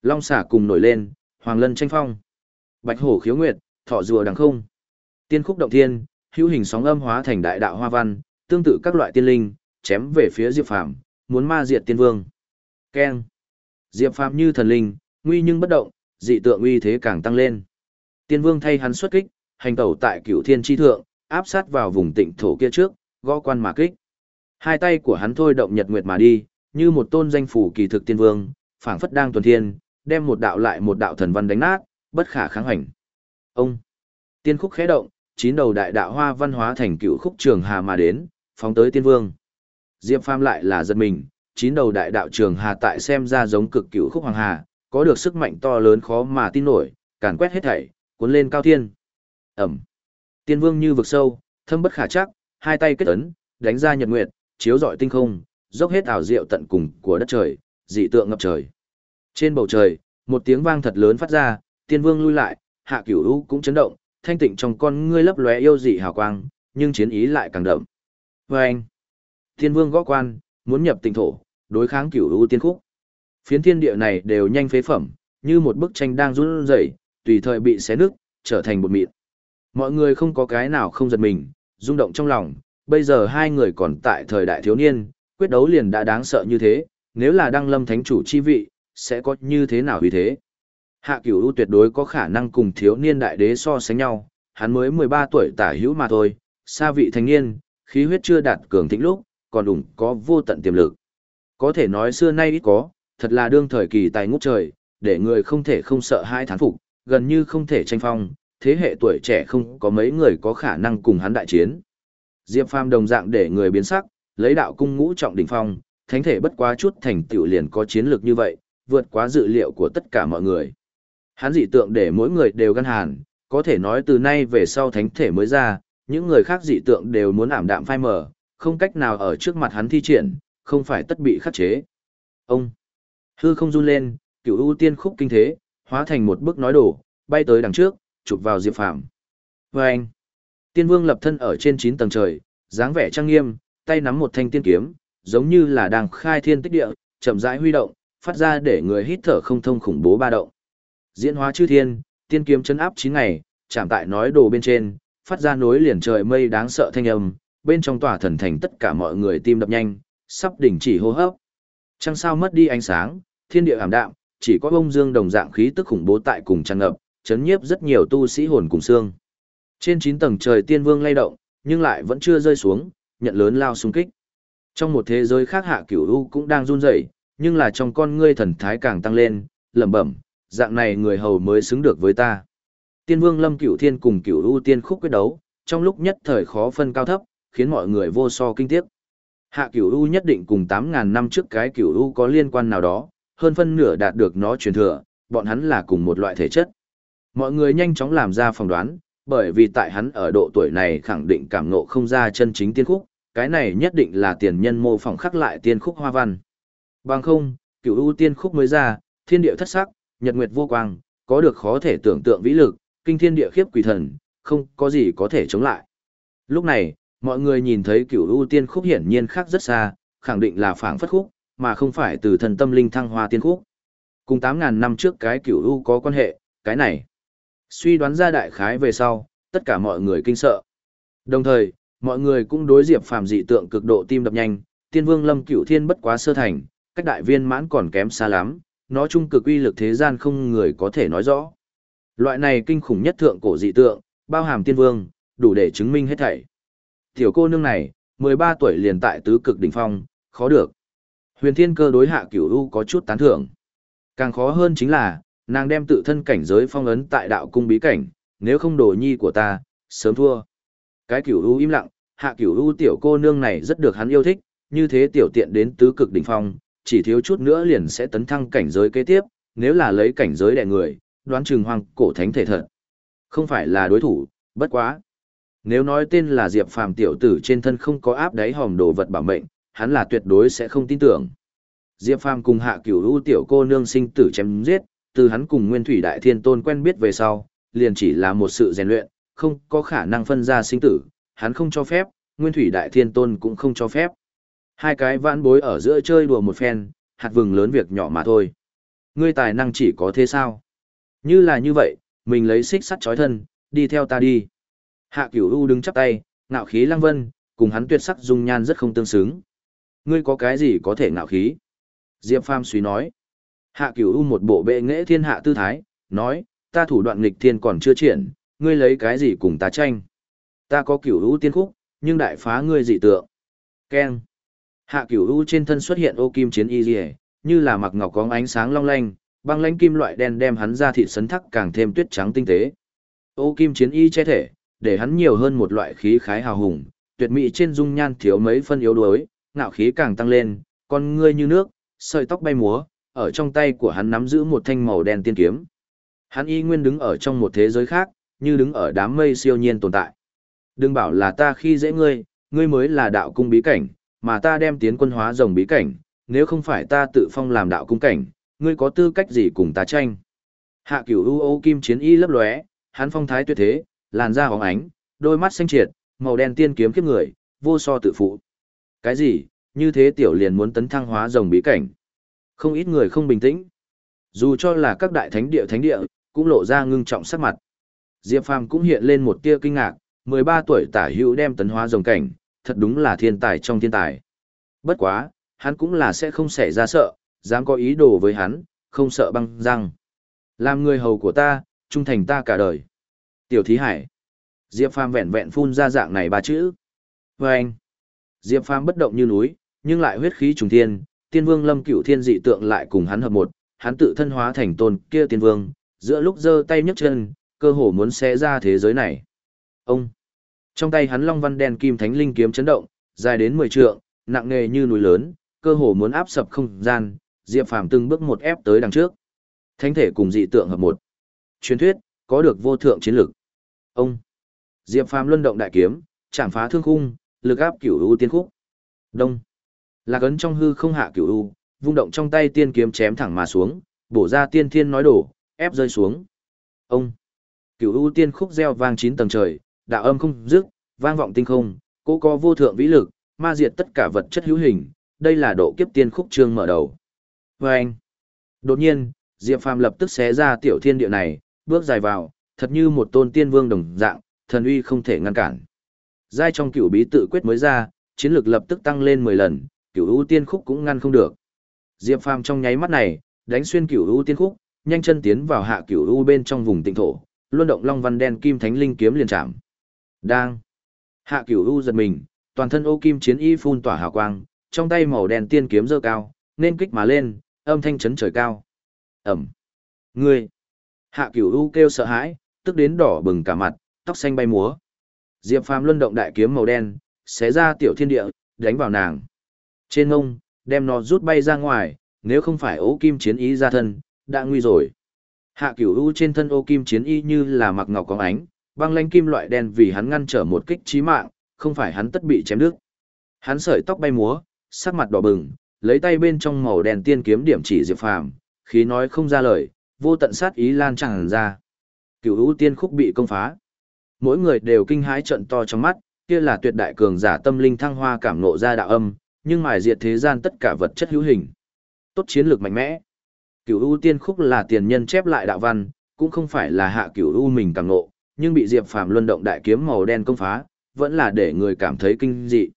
Long xả cùng nổi lên, hoàng lân tranh phong. Bạch hổ khiếu nguyệt, thọ rùa đằng không. Tiên khúc động thiên, hữu hình sóng âm hóa thành đại đạo hoa văn, tương tự các loại tiên linh, chém về phía Diệp Phàm, muốn ma diệt tiên vương. Keng. Diệp Phàm như thần linh, nguy nhưng bất động, dị tượng uy thế càng tăng lên. Tiên vương thay hắn xuất kích, hành tẩu tại cửu thiên chi thượng, áp sát vào vùng tịnh thổ kia trước, gõ quan mà kích. Hai tay của hắn thôi động nhật nguyệt mà đi, như một tôn danh phủ kỳ thực tiên vương, phảng phất đang tuần thiên, đem một đạo lại một đạo thần văn đánh nát, bất khả kháng hành. Ông. Tiên khúc khẽ động, chín đầu đại đạo hoa văn hóa thành cựu khúc trường hà mà đến, phóng tới tiên vương. Diệp Phàm lại là giật mình, chín đầu đại đạo trường hà tại xem ra giống cực cựu khúc hoàng hà, có được sức mạnh to lớn khó mà tin nổi, càn quét hết thảy, cuốn lên cao thiên. Ẩm. Tiên vương như vực sâu, thâm bất khả chắc, hai tay kết ấn, đánh ra nhật nguyệt, chiếu rọi tinh không, dốc hết ảo diệu tận cùng của đất trời, dị tượng ngập trời. Trên bầu trời, một tiếng vang thật lớn phát ra, tiên vương lui lại, hạ cửu u cũng chấn động, thanh tịnh trong con ngươi lấp lóe yêu dị hào quang, nhưng chiến ý lại càng đậm. Và anh, tiên vương gõ quan, muốn nhập tịnh thổ, đối kháng cửu u tiên khúc. Phiến thiên địa này đều nhanh phế phẩm, như một bức tranh đang run rẩy, tùy thời bị xé nứt, trở thành bột mịn. Mọi người không có cái nào không giật mình, rung động trong lòng, bây giờ hai người còn tại thời đại thiếu niên, quyết đấu liền đã đáng sợ như thế, nếu là đăng lâm thánh chủ chi vị, sẽ có như thế nào vì thế? Hạ cửu u tuyệt đối có khả năng cùng thiếu niên đại đế so sánh nhau, hắn mới 13 tuổi tả hữu mà thôi, xa vị thành niên, khí huyết chưa đạt cường thịnh lúc, còn đủng có vô tận tiềm lực. Có thể nói xưa nay ít có, thật là đương thời kỳ tài ngút trời, để người không thể không sợ hai thán phục, gần như không thể tranh phong, thế hệ tuổi trẻ không có mấy người có khả năng cùng hắn đại chiến. Diệp Phàm đồng dạng để người biến sắc, lấy đạo cung ngũ trọng đỉnh phong, thánh thể bất quá chút thành tựu liền có chiến lược như vậy, vượt quá dự liệu của tất cả mọi người. Hắn dị tượng để mỗi người đều gân hàn, có thể nói từ nay về sau thánh thể mới ra, những người khác dị tượng đều muốn ảm đạm phai mờ, không cách nào ở trước mặt hắn thi triển, không phải tất bị khắc chế. Ông hư không run lên, cửu ưu tiên khúc kinh thế, hóa thành một bức nói đổ, bay tới đằng trước, chụp vào Diệp Phàm. Và anh, tiên vương lập thân ở trên 9 tầng trời, dáng vẻ trang nghiêm, tay nắm một thanh tiên kiếm, giống như là đang khai thiên tích địa, chậm rãi huy động, phát ra để người hít thở không thông khủng bố ba động. Diễn hóa chư thiên, tiên kiếm chấn áp 9 ngày, chạm tại nói đồ bên trên, phát ra nối liền trời mây đáng sợ thanh âm, bên trong tòa thần thành tất cả mọi người tim đập nhanh, sắp đỉnh chỉ hô hấp. Trăng sao mất đi ánh sáng, thiên địa ảm đạm, chỉ có bông dương đồng dạng khí tức khủng bố tại cùng tràn ngập, chấn nhiếp rất nhiều tu sĩ hồn cùng xương. Trên 9 tầng trời tiên vương lay động, nhưng lại vẫn chưa rơi xuống, nhận lớn lao xung kích. Trong một thế giới khác hạ cửu u cũng đang run rẩy, nhưng là trong con ngươi thần thái càng tăng lên, lẩm bẩm, dạng này người hầu mới xứng được với ta. Tiên vương lâm cửu thiên cùng cửu u tiên khúc quyết đấu, trong lúc nhất thời khó phân cao thấp, khiến mọi người vô so kinh tiếc. Hạ cửu u nhất định cùng 8000 năm trước cái cửu u có liên quan nào đó, hơn phân nửa đạt được nó truyền thừa, bọn hắn là cùng một loại thể chất. Mọi người nhanh chóng làm ra phỏng đoán, bởi vì tại hắn ở độ tuổi này khẳng định cảm ngộ không ra chân chính tiên khúc, cái này nhất định là tiền nhân mô phỏng khắc lại tiên khúc hoa văn. Bằng không, cửu u tiên khúc mới ra, thiên địa thất sắc, nhật nguyệt vô quang, có được khó thể tưởng tượng vĩ lực, kinh thiên địa khiếp quỷ thần, không có gì có thể chống lại. Lúc này, mọi người nhìn thấy cửu u tiên khúc hiển nhiên khác rất xa, khẳng định là phảng phất khúc, mà không phải từ thần tâm linh thăng hoa tiên khúc. Cùng 8.000 năm trước cái cửu u có quan hệ, cái này. Suy đoán ra đại khái về sau, tất cả mọi người kinh sợ. Đồng thời, mọi người cũng đối diệp phàm dị tượng cực độ tim đập nhanh, tiên vương lâm cửu thiên bất quá sơ thành, cách đại viên mãn còn kém xa lắm, nó trung cực uy lực thế gian không người có thể nói rõ. Loại này kinh khủng nhất thượng cổ dị tượng, bao hàm tiên vương, đủ để chứng minh hết thảy. Tiểu cô nương này, 13 tuổi liền tại tứ cực đỉnh phong, khó được. Huyền Thiên Cơ đối hạ Cửu U có chút tán thưởng. Càng khó hơn chính là, nàng đem tự thân cảnh giới phong ấn tại đạo cung bí cảnh, nếu không đồ nhi của ta, sớm thua. Cái cửu u im lặng, hạ cửu u tiểu cô nương này rất được hắn yêu thích, như thế tiểu tiện đến tứ cực đỉnh phong, chỉ thiếu chút nữa liền sẽ tấn thăng cảnh giới kế tiếp, nếu là lấy cảnh giới đè người, đoán chừng hoàng cổ thánh thể thật. Không phải là đối thủ, bất quá. Nếu nói tên là Diệp Phàm tiểu tử trên thân không có áp đáy hòm đồ vật bảo mệnh, hắn là tuyệt đối sẽ không tin tưởng. Diệp Phàm cùng Hạ Cửu U tiểu cô nương sinh tử chém giết, từ hắn cùng Nguyên Thủy Đại Thiên Tôn quen biết về sau, liền chỉ là một sự rèn luyện, không có khả năng phân ra sinh tử, hắn không cho phép, Nguyên Thủy Đại Thiên Tôn cũng không cho phép. Hai cái vãn bối ở giữa chơi đùa một phen, hạt vừng lớn việc nhỏ mà thôi. Ngươi tài năng chỉ có thế sao? Như là như vậy, mình lấy xích sắt chói thân, đi theo ta đi. Hạ Cửu U đứng chắp tay, ngạo khí lăng vân, cùng hắn tuyệt sắc dung nhan rất không tương xứng. Ngươi có cái gì có thể ngạo khí? Diệp Phàm suy nói. Hạ Cửu U một bộ bệ nghệ thiên hạ tư thái, nói, ta thủ đoạn nghịch thiên còn chưa triển, ngươi lấy cái gì cùng ta tranh? Ta có Cửu U tiên khúc, nhưng đại phá ngươi dị tượng. Keng. Hạ Cửu U trên thân xuất hiện ô kim chiến y liễu, như là mặc ngọc có ánh sáng long lanh, băng lãnh kim loại đen đem hắn ra thịt sấn thắc càng thêm tuyết trắng tinh tế. Ô kim chiến y che thể, để hắn nhiều hơn một loại khí khái hào hùng, tuyệt mỹ trên dung nhan thiếu mấy phân yếu đuối, ngạo khí càng tăng lên, con ngươi như nước, sợi tóc bay múa, ở trong tay của hắn nắm giữ một thanh màu đen tiên kiếm. Hắn y nguyên đứng ở trong một thế giới khác, như đứng ở đám mây siêu nhiên tồn tại. Đừng bảo là ta khi dễ ngươi, ngươi mới là đạo cung bí cảnh, mà ta đem tiến quân hóa rồng bí cảnh, nếu không phải ta tự phong làm đạo cung cảnh, ngươi có tư cách gì cùng ta tranh? Hạ cửu u ô kim chiến y lấp lóe, hắn phong thái tuyệt thế, làn da hóng ánh, đôi mắt xanh triệt, màu đen tiên kiếm kiếp người, vô so tự phụ. Cái gì, như thế tiểu liền muốn tấn thăng hóa rồng bí cảnh. Không ít người không bình tĩnh. Dù cho là các đại thánh địa thánh địa, cũng lộ ra ngưng trọng sắc mặt. Diệp Phàm cũng hiện lên một tia kinh ngạc, 13 tuổi tả hữu đem tấn hóa rồng cảnh, thật đúng là thiên tài trong thiên tài. Bất quá, hắn cũng là sẽ không xảy ra sợ, dám có ý đồ với hắn, không sợ băng răng. Làm người hầu của ta, trung thành ta cả đời. Tiểu thí hải. Diệp Phàm vẹn vẹn phun ra dạng này ba chữ. Và anh. Diệp Phàm bất động như núi, nhưng lại huyết khí trùng thiên, tiên vương lâm cửu thiên dị tượng lại cùng hắn hợp một, hắn tự thân hóa thành tôn kia tiên vương, giữa lúc giơ tay nhấc chân, cơ hồ muốn xé ra thế giới này. Ông. Trong tay hắn long văn đen kim thánh linh kiếm chấn động, dài đến 10 trượng, nặng nề như núi lớn, cơ hồ muốn áp sập không gian, Diệp Phàm từng bước một ép tới đằng trước. Thánh thể cùng dị tượng hợp một. Truyền thuyết, có được vô thượng chiến lực. Ông. Diệp Phàm luân động đại kiếm, chạm phá thương khung, lực áp cửu u tiên khúc. Đông. Lạc ấn trong hư không hạ cửu u, vung động trong tay tiên kiếm chém thẳng mà xuống, bổ ra tiên thiên nói đổ, ép rơi xuống. Ông. Cửu u tiên khúc gieo vang chín tầng trời, đạo âm không dứt, vang vọng tinh không, cố có vô thượng vĩ lực, ma diệt tất cả vật chất hữu hình, đây là độ kiếp tiên khúc chương mở đầu. Và anh. Đột nhiên, Diệp Phàm lập tức xé ra tiểu thiên địa này, bước dài vào, thật như một tôn tiên vương đồng dạng, thần uy không thể ngăn cản. Giai trong cửu bí tự quyết mới ra, chiến lược lập tức tăng lên 10 lần, cửu ưu tiên khúc cũng ngăn không được. Diệp Phàm trong nháy mắt này, đánh xuyên cửu ưu tiên khúc, nhanh chân tiến vào hạ cửu ưu bên trong vùng tịnh thổ, luân động long văn đen kim thánh linh kiếm liền chạm. Đang. Hạ cửu U giật mình, toàn thân ô kim chiến y phun tỏa hào quang, trong tay màu đen tiên kiếm dơ cao, nên kích mà lên, âm thanh chấn trời cao. Ẩm. Ngươi. Hạ cửu U kêu sợ hãi, tức đến đỏ bừng cả mặt, tóc xanh bay múa. Diệp Phàm luân động đại kiếm màu đen, xé ra tiểu thiên địa, đánh vào nàng. Trên ngông, đem nó rút bay ra ngoài, nếu không phải ô kim chiến Y ra thân, đã nguy rồi. Hạ cửu u trên thân ô kim chiến y như là mặc ngọc có ánh, băng lanh kim loại đen vì hắn ngăn trở một kích chí mạng, không phải hắn tất bị chém đứt. Hắn sợi tóc bay múa, sắc mặt đỏ bừng, lấy tay bên trong màu đen tiên kiếm điểm chỉ Diệp Phàm, khí nói không ra lời, vô tận sát ý lan tràn ra. Cửu u tiên khúc bị công phá. Mỗi người đều kinh hãi trận to trong mắt, kia là tuyệt đại cường giả tâm linh thăng hoa cảm ngộ ra đạo âm, nhưng mài diệt thế gian tất cả vật chất hữu hình. Tốt chiến lược mạnh mẽ. Cửu U tiên khúc là tiền nhân chép lại đạo văn, cũng không phải là hạ Cửu U mình cảm ngộ, nhưng bị Diệp Phàm luân động đại kiếm màu đen công phá, vẫn là để người cảm thấy kinh dị.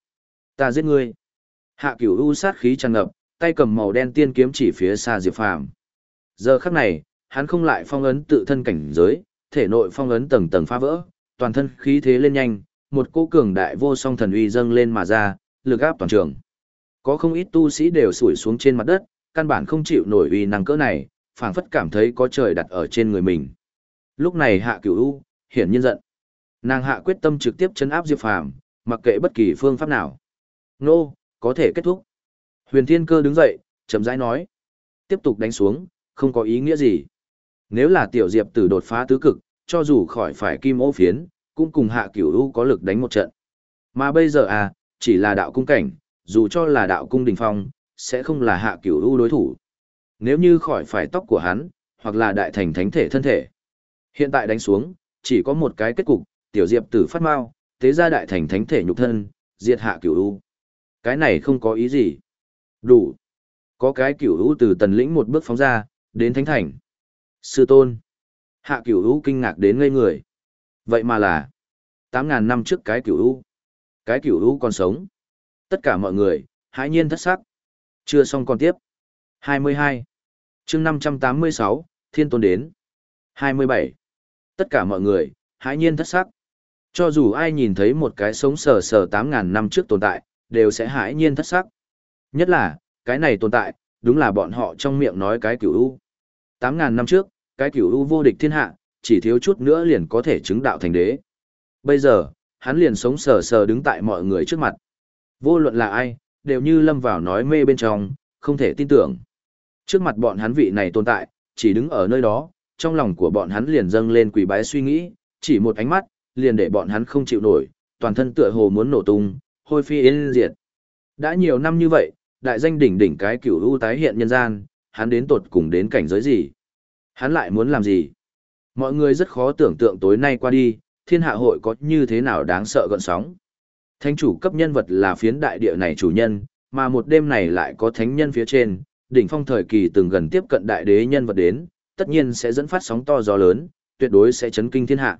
Ta giết ngươi. Hạ Cửu U sát khí tràn ngập, tay cầm màu đen tiên kiếm chỉ phía xa Diệp Phàm. Giờ khắc này, hắn không lại phong ấn tự thân cảnh giới, thể nội phong ấn tầng tầng phá vỡ, toàn thân khí thế lên nhanh, một cỗ cường đại vô song thần uy dâng lên mà ra, lực áp toàn trường. Có không ít tu sĩ đều sủi xuống trên mặt đất, căn bản không chịu nổi uy năng cỡ này, phảng phất cảm thấy có trời đặt ở trên người mình. Lúc này Hạ Cửu U hiển nhiên giận. Nàng hạ quyết tâm trực tiếp chấn áp Diệp Phàm, mặc kệ bất kỳ phương pháp nào. Nô, có thể kết thúc. Huyền Thiên Cơ đứng dậy, chậm rãi nói. Tiếp tục đánh xuống, không có ý nghĩa gì. Nếu là tiểu Diệp tử đột phá tứ cực, cho dù khỏi phải kim ô phiến, cũng cùng hạ cửu u có lực đánh một trận. Mà bây giờ à, chỉ là đạo cung cảnh, dù cho là đạo cung đỉnh phong, sẽ không là hạ cửu u đối thủ. Nếu như khỏi phải tóc của hắn, hoặc là đại thành thánh thể thân thể. Hiện tại đánh xuống, chỉ có một cái kết cục, tiểu diệp tử phát mau, thế ra đại thành thánh thể nhục thân, diệt hạ cửu u. Cái này không có ý gì. Đủ. Có cái cửu u từ tần lĩnh một bước phóng ra, đến thánh thành. Sư tôn. Hạ cửu u kinh ngạc đến ngây người. Vậy mà là, 8.000 năm trước cái cửu u. Cái cửu u còn sống. Tất cả mọi người, hãi nhiên thất sắc. Chưa xong còn tiếp. 22. chương 586, Thiên Tôn đến. 27. Tất cả mọi người, hãi nhiên thất sắc. Cho dù ai nhìn thấy một cái sống sờ sờ 8.000 năm trước tồn tại, đều sẽ hãi nhiên thất sắc. Nhất là, cái này tồn tại, đúng là bọn họ trong miệng nói cái cửu u. 8.000 năm trước, cái cửu u vô địch thiên hạ, chỉ thiếu chút nữa liền có thể chứng đạo thành đế. Bây giờ, hắn liền sống sờ sờ đứng tại mọi người trước mặt. Vô luận là ai, đều như lâm vào nói mê bên trong, không thể tin tưởng. Trước mặt bọn hắn vị này tồn tại, chỉ đứng ở nơi đó, trong lòng của bọn hắn liền dâng lên quỷ bái suy nghĩ, chỉ một ánh mắt, liền để bọn hắn không chịu nổi, toàn thân tựa hồ muốn nổ tung, hôi phi yên diệt. Đã nhiều năm như vậy, đại danh đỉnh đỉnh cái cửu u tái hiện nhân gian, hắn đến tột cùng đến cảnh giới gì? Hắn lại muốn làm gì? Mọi người rất khó tưởng tượng tối nay qua đi, thiên hạ hội có như thế nào đáng sợ gọn sóng. Thánh chủ cấp nhân vật là phiến đại địa này chủ nhân, mà một đêm này lại có thánh nhân phía trên, đỉnh phong thời kỳ từng gần tiếp cận đại đế nhân vật đến, tất nhiên sẽ dẫn phát sóng to gió lớn, tuyệt đối sẽ chấn kinh thiên hạ.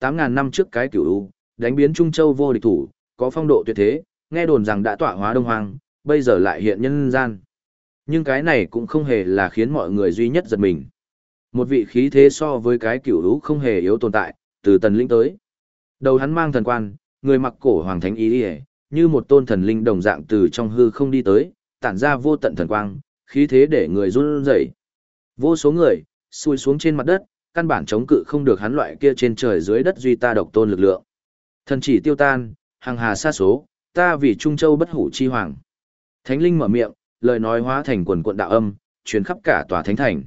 8.000 năm trước cái cửu u, đánh biến Trung Châu vô địch thủ, có phong độ tuyệt thế, nghe đồn rằng đã tỏa hóa đông hoàng, bây giờ lại hiện nhân gian. Nhưng cái này cũng không hề là khiến mọi người duy nhất giật mình. Một vị khí thế so với cái cửu u không hề yếu tồn tại, từ tần linh tới. Đầu hắn mang thần quan, người mặc cổ hoàng thánh ý như một tôn thần linh đồng dạng từ trong hư không đi tới tản ra vô tận thần quang khí thế để người run rẩy vô số người xui xuống trên mặt đất căn bản chống cự không được hắn loại kia trên trời dưới đất duy ta độc tôn lực lượng. Thần chỉ tiêu tan hàng hà xa số ta vì trung châu bất hủ chi hoàng. Thánh linh mở miệng lời nói hóa thành quần quận đạo âm truyền khắp cả tòa thánh thành.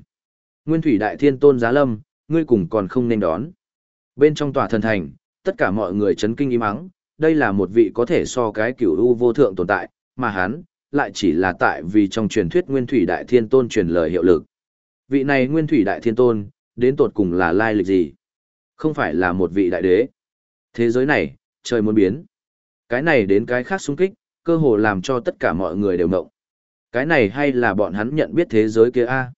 Nguyên thủy đại thiên tôn giá lâm ngươi cùng còn không nên đón. Bên trong tòa thần thành tất cả mọi người chấn kinh im ắng, đây là một vị có thể so cái cửu u vô thượng tồn tại, mà hắn, lại chỉ là tại vì trong truyền thuyết Nguyên Thủy Đại Thiên Tôn truyền lời hiệu lực. Vị này Nguyên Thủy Đại Thiên Tôn, đến tột cùng là lai lịch gì? Không phải là một vị đại đế. Thế giới này, trời muốn biến. Cái này đến cái khác xung kích, cơ hồ làm cho tất cả mọi người đều ngộng. Cái này hay là bọn hắn nhận biết thế giới kia a?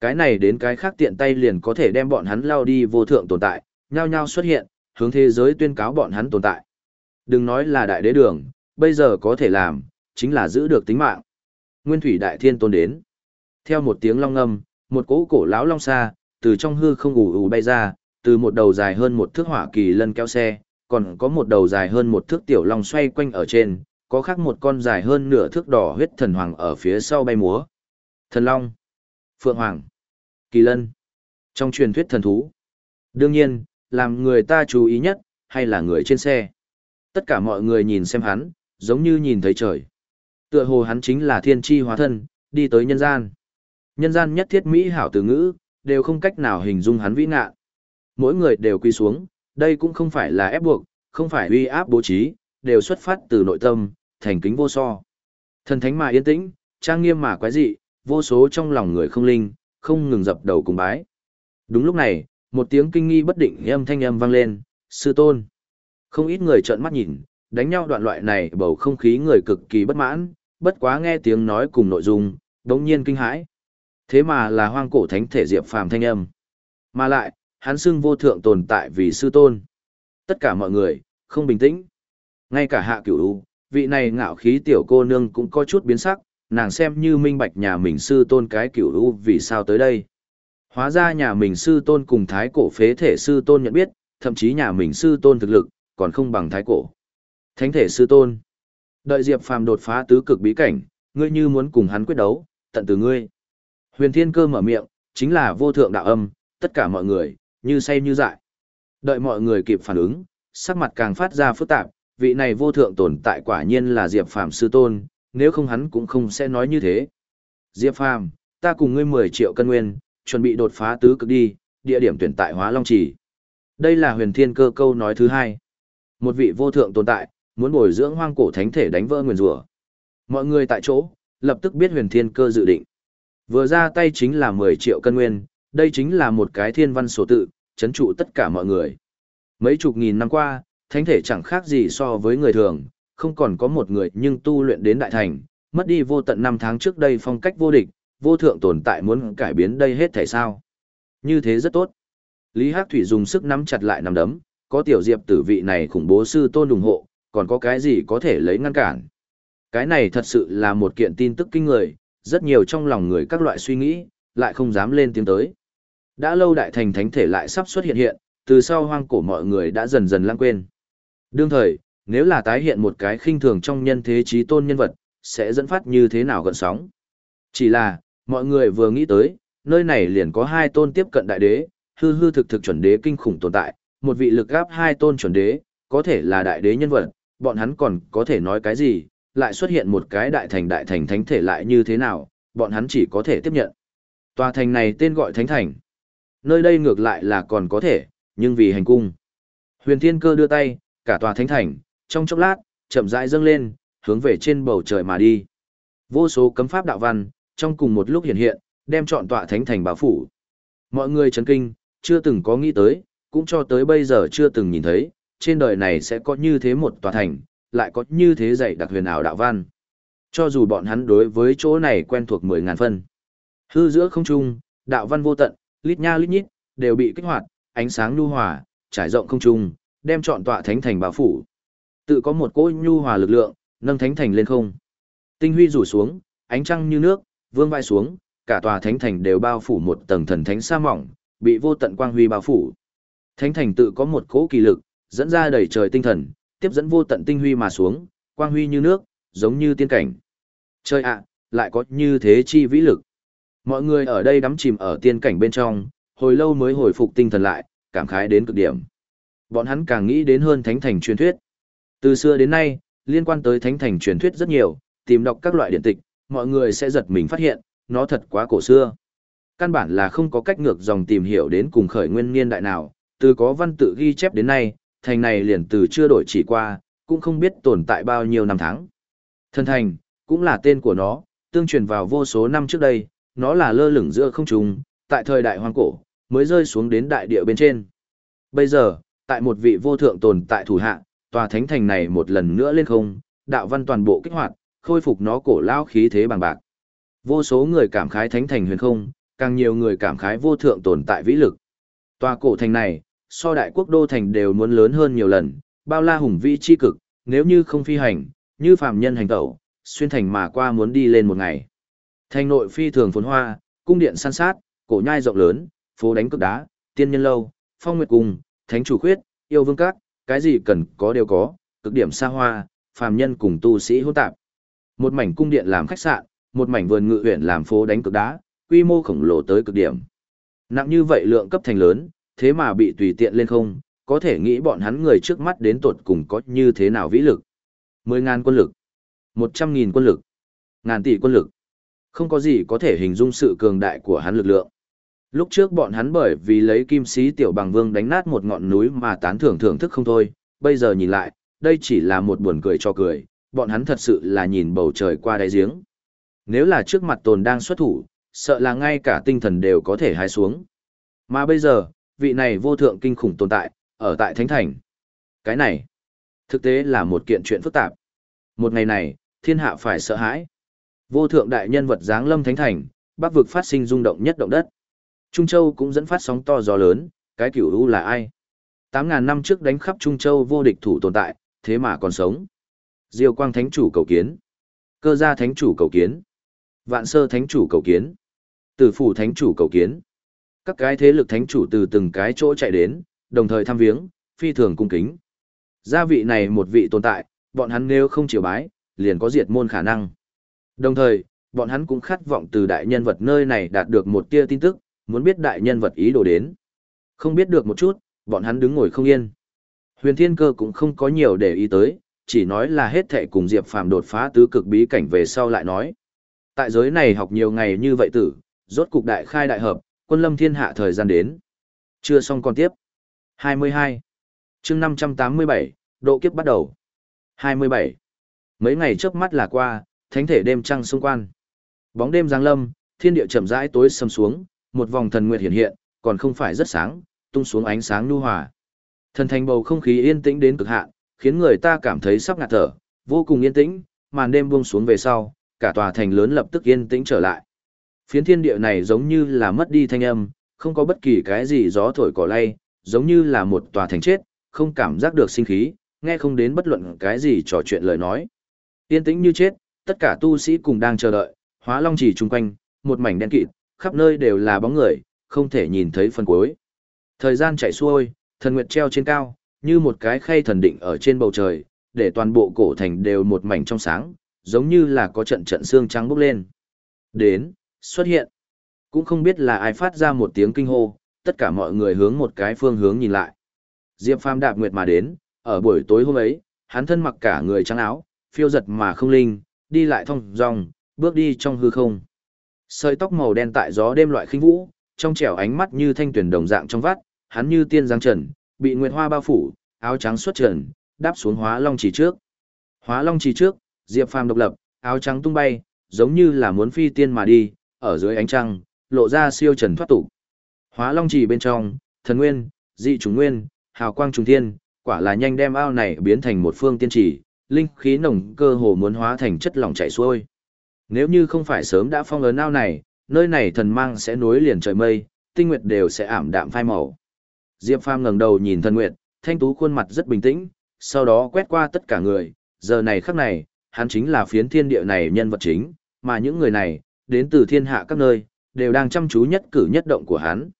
Cái này đến cái khác tiện tay liền có thể đem bọn hắn lao đi vô thượng tồn tại, nhao nhao xuất hiện, hướng thế giới tuyên cáo bọn hắn tồn tại. Đừng nói là đại đế đường, bây giờ có thể làm, chính là giữ được tính mạng. Nguyên thủy đại thiên tôn đến. Theo một tiếng long âm một cỗ cổ lão long xa, từ trong hư không ù ù bay ra, từ một đầu dài hơn một thước hỏa kỳ lân kéo xe, còn có một đầu dài hơn một thước tiểu long xoay quanh ở trên, có khác một con dài hơn nửa thước đỏ huyết thần hoàng ở phía sau bay múa. Thần long, phượng hoàng, kỳ lân. Trong truyền thuyết thần thú. Đương nhiên, làm người ta chú ý nhất, hay là người trên xe. Tất cả mọi người nhìn xem hắn, giống như nhìn thấy trời. Tựa hồ hắn chính là thiên tri hóa thân, đi tới nhân gian. Nhân gian nhất thiết mỹ hảo từ ngữ, đều không cách nào hình dung hắn vĩ ngạ. Mỗi người đều quy xuống, đây cũng không phải là ép buộc, không phải uy áp bố trí, đều xuất phát từ nội tâm, thành kính vô so. Thần thánh mà yên tĩnh, trang nghiêm mà quái dị, vô số trong lòng người không linh, không ngừng dập đầu cùng bái. Đúng lúc này, một tiếng kinh nghi bất định âm thanh âm vang lên, sư tôn. Không ít người trợn mắt nhìn, đánh nhau đoạn loại này bầu không khí người cực kỳ bất mãn, bất quá nghe tiếng nói cùng nội dung, đống nhiên kinh hãi. Thế mà là hoang cổ thánh thể diệp phàm thanh âm. Mà lại, hắn xưng vô thượng tồn tại vì sư tôn. Tất cả mọi người, không bình tĩnh. Ngay cả hạ cửu u, vị này ngạo khí tiểu cô nương cũng có chút biến sắc, nàng xem như minh bạch nhà mình sư tôn cái cửu u vì sao tới đây. Hóa ra nhà mình sư tôn cùng thái cổ phế thể sư tôn nhận biết, thậm chí nhà mình sư tôn thực lực, còn không bằng thái cổ. Thánh thể sư tôn. Đợi Diệp Phàm đột phá tứ cực bí cảnh, ngươi như muốn cùng hắn quyết đấu, tận từ ngươi. Huyền Thiên Cơ mở miệng, chính là vô thượng đạo âm, tất cả mọi người, như say như dại. Đợi mọi người kịp phản ứng, sắc mặt càng phát ra phức tạp, vị này vô thượng tồn tại quả nhiên là Diệp Phàm sư tôn, nếu không hắn cũng không sẽ nói như thế. Diệp Phàm, ta cùng ngươi 10 triệu cân nguyên, chuẩn bị đột phá tứ cực đi, địa điểm tuyển tại Hóa Long Chỉ. Đây là huyền thiên cơ câu nói thứ hai. Một vị vô thượng tồn tại, muốn bồi dưỡng hoang cổ thánh thể đánh vỡ nguyên rủa. Mọi người tại chỗ, lập tức biết huyền thiên cơ dự định. Vừa ra tay chính là 10 triệu cân nguyên, đây chính là một cái thiên văn sổ tự, chấn trụ tất cả mọi người. Mấy chục nghìn năm qua, thánh thể chẳng khác gì so với người thường, không còn có một người nhưng tu luyện đến đại thành, mất đi vô tận năm tháng trước đây phong cách vô địch, vô thượng tồn tại muốn cải biến đây hết thể sao. Như thế rất tốt. Lý Hắc Thủy dùng sức nắm chặt lại nắm đấm, có tiểu diệp tử vị này khủng bố sư tôn ủng hộ, còn có cái gì có thể lấy ngăn cản. Cái này thật sự là một kiện tin tức kinh người, rất nhiều trong lòng người các loại suy nghĩ, lại không dám lên tiếng tới. Đã lâu đại thành thánh thể lại sắp xuất hiện hiện, từ sau hoang cổ mọi người đã dần dần lãng quên. Đương thời, nếu là tái hiện một cái khinh thường trong nhân thế trí tôn nhân vật, sẽ dẫn phát như thế nào gần sóng. Chỉ là, mọi người vừa nghĩ tới, nơi này liền có hai tôn tiếp cận đại đế, hư hư thực thực chuẩn đế kinh khủng tồn tại, một vị lực gáp hai tôn chuẩn đế, có thể là đại đế nhân vật, bọn hắn còn có thể nói cái gì, lại xuất hiện một cái đại thành đại thành thánh thể lại như thế nào, bọn hắn chỉ có thể tiếp nhận. Tòa thành này tên gọi thánh thành. Nơi đây ngược lại là còn có thể, nhưng vì hành cung. Huyền Thiên Cơ đưa tay, cả tòa thánh thành, trong chốc lát, chậm rãi dâng lên, hướng về trên bầu trời mà đi. Vô số cấm pháp đạo văn, trong cùng một lúc hiện hiện, đem chọn tọa thánh thành bảo phủ. Mọi người chấn kinh, chưa từng có nghĩ tới, cũng cho tới bây giờ chưa từng nhìn thấy, trên đời này sẽ có như thế một tòa thành, lại có như thế dạy đặc huyền ảo đạo văn. Cho dù bọn hắn đối với chỗ này quen thuộc mười ngàn phân. Hư giữa không trung, đạo văn vô tận, lít nha lít nhít, đều bị kích hoạt, ánh sáng nhu hòa, trải rộng không trung, đem trọn tọa thánh thành bao phủ. Tự có một cỗ nhu hòa lực lượng, nâng thánh thành lên không. Tinh huy rủ xuống, ánh trăng như nước, vương vai xuống, cả tòa thánh thành đều bao phủ một tầng thần thánh sa mỏng, bị vô tận quang huy bao phủ. Thánh thành tự có một cỗ kỳ lực, dẫn ra đầy trời tinh thần, tiếp dẫn vô tận tinh huy mà xuống, quang huy như nước, giống như tiên cảnh. Trời ạ, lại có như thế chi vĩ lực. Mọi người ở đây đắm chìm ở tiên cảnh bên trong, hồi lâu mới hồi phục tinh thần lại, cảm khái đến cực điểm. Bọn hắn càng nghĩ đến hơn thánh thành truyền thuyết. Từ xưa đến nay, liên quan tới thánh thành truyền thuyết rất nhiều, tìm đọc các loại điện tịch, mọi người sẽ giật mình phát hiện, nó thật quá cổ xưa. Căn bản là không có cách ngược dòng tìm hiểu đến cùng khởi nguyên niên đại nào, từ có văn tự ghi chép đến nay, thành này liền từ chưa đổi chỉ qua, cũng không biết tồn tại bao nhiêu năm tháng. Thần thành, cũng là tên của nó, tương truyền vào vô số năm trước đây, nó là lơ lửng giữa không trung, tại thời đại hoang cổ, mới rơi xuống đến đại địa bên trên. Bây giờ, tại một vị vô thượng tồn tại thủ hạ, tòa thánh thành này một lần nữa lên không, đạo văn toàn bộ kích hoạt, khôi phục nó cổ lao khí thế bằng bạc. Vô số người cảm khái thánh thành huyền không, càng nhiều người cảm khái vô thượng tồn tại vĩ lực. Tòa cổ thành này, so đại quốc đô thành đều muốn lớn hơn nhiều lần, bao la hùng vĩ chi cực, nếu như không phi hành, như phàm nhân hành tẩu, xuyên thành mà qua muốn đi lên một ngày. Thành nội phi thường phồn hoa, cung điện san sát, cổ nhai rộng lớn, phố đánh cực đá, tiên nhân lâu, phong nguyệt cung, thánh chủ khuyết, yêu vương các, cái gì cần có đều có, cực điểm xa hoa, phàm nhân cùng tu sĩ hỗn tạp. Một mảnh cung điện làm khách sạn, một mảnh vườn ngự huyện làm phố đánh cực đá, quy mô khổng lồ tới cực điểm. Nặng như vậy lượng cấp thành lớn, thế mà bị tùy tiện lên không, có thể nghĩ bọn hắn người trước mắt đến tột cùng có như thế nào vĩ lực. Mười ngàn quân lực, một trăm nghìn quân lực, ngàn tỷ quân lực. Không có gì có thể hình dung sự cường đại của hắn lực lượng. Lúc trước bọn hắn bởi vì lấy kim sĩ tiểu bằng vương đánh nát một ngọn núi mà tán thưởng thưởng thức không thôi, bây giờ nhìn lại, đây chỉ là một buồn cười cho cười, bọn hắn thật sự là nhìn bầu trời qua đáy giếng. Nếu là trước mặt tồn đang xuất thủ, sợ là ngay cả tinh thần đều có thể hái xuống. Mà bây giờ, vị này vô thượng kinh khủng tồn tại, ở tại Thánh Thành. Cái này, thực tế là một kiện chuyện phức tạp. Một ngày này, thiên hạ phải sợ hãi. Vô thượng đại nhân vật giáng lâm Thánh Thành, bắc vực phát sinh rung động nhất động đất. Trung Châu cũng dẫn phát sóng to gió lớn, cái cửu u là ai? 8.000 năm trước đánh khắp Trung Châu vô địch thủ tồn tại, thế mà còn sống. Diêu Quang Thánh Chủ cầu kiến. Cơ gia Thánh Chủ cầu kiến. Vạn Sơ Thánh Chủ cầu kiến. Tử Phủ Thánh Chủ cầu kiến. Các cái thế lực Thánh Chủ từ từng cái chỗ chạy đến, đồng thời thăm viếng, phi thường cung kính. Gia vị này một vị tồn tại, bọn hắn nếu không chịu bái, liền có diệt môn khả năng. Đồng thời, bọn hắn cũng khát vọng từ đại nhân vật nơi này đạt được một tia tin tức, muốn biết đại nhân vật ý đồ đến. Không biết được một chút, Bọn hắn đứng ngồi không yên. Huyền Thiên Cơ cũng không có nhiều để ý tới, chỉ nói là hết thệ cùng Diệp Phàm đột phá tứ cực bí cảnh về sau lại nói. Tại giới này học nhiều ngày như vậy tử, rốt cục đại khai đại hợp, quân lâm thiên hạ thời gian đến. Chưa xong còn tiếp. 22. chương 587, độ kiếp bắt đầu. 27. Mấy ngày trước mắt là qua, thánh thể đêm trăng xung quan. Bóng đêm giáng lâm, thiên địa chậm rãi tối sầm xuống, một vòng thần nguyệt hiện hiện, còn không phải rất sáng, tung xuống ánh sáng nhu hòa. Thần thành bầu không khí yên tĩnh đến cực hạn, khiến người ta cảm thấy sắp ngạt thở, vô cùng yên tĩnh, màn đêm buông xuống về sau, cả tòa thành lớn lập tức yên tĩnh trở lại. Phiến thiên địa này giống như là mất đi thanh âm, không có bất kỳ cái gì gió thổi cỏ lay, giống như là một tòa thành chết, không cảm giác được sinh khí, nghe không đến bất luận cái gì trò chuyện lời nói. Yên tĩnh như chết, tất cả tu sĩ cùng đang chờ đợi, hóa long chỉ chung quanh, một mảnh đen kịt, khắp nơi đều là bóng người, không thể nhìn thấy phần cuối. Thời gian chạy xuôi, thần nguyệt treo trên cao, như một cái khay thần định ở trên bầu trời, để toàn bộ cổ thành đều một mảnh trong sáng, giống như là có trận trận xương trắng bốc lên. Đến, xuất hiện. Cũng không biết là ai phát ra một tiếng kinh hô, tất cả mọi người hướng một cái phương hướng nhìn lại. Diệp Phàm đạp nguyệt mà đến, ở buổi tối hôm ấy, hắn thân mặc cả người trắng áo, phiêu giật mà không linh, đi lại thong dong, bước đi trong hư không. Sợi tóc màu đen tại gió đêm loại khinh vũ, trong trẻo ánh mắt như thanh tuyển đồng dạng trong vắt, hắn như tiên giáng trần, bị nguyệt hoa bao phủ, áo trắng xuất trần, đáp xuống hóa long chỉ trước. Hóa long chỉ trước, Diệp Phàm độc lập, áo trắng tung bay, giống như là muốn phi tiên mà đi, ở dưới ánh trăng, lộ ra siêu trần thoát tục. Hóa long chỉ bên trong, thần nguyên, dị trùng nguyên, hào quang trùng thiên, quả là nhanh đem ao này biến thành một phương tiên chỉ, linh khí nồng cơ hồ muốn hóa thành chất lỏng chảy xuôi. Nếu như không phải sớm đã phong ấn ao này, nơi này thần mang sẽ nối liền trời mây, tinh nguyệt đều sẽ ảm đạm phai màu. Diệp Phàm ngẩng đầu nhìn thần nguyệt, thanh tú khuôn mặt rất bình tĩnh, sau đó quét qua tất cả người, giờ này khắc này, hắn chính là phiến thiên địa này nhân vật chính, mà những người này, đến từ thiên hạ các nơi, đều đang chăm chú nhất cử nhất động của hắn.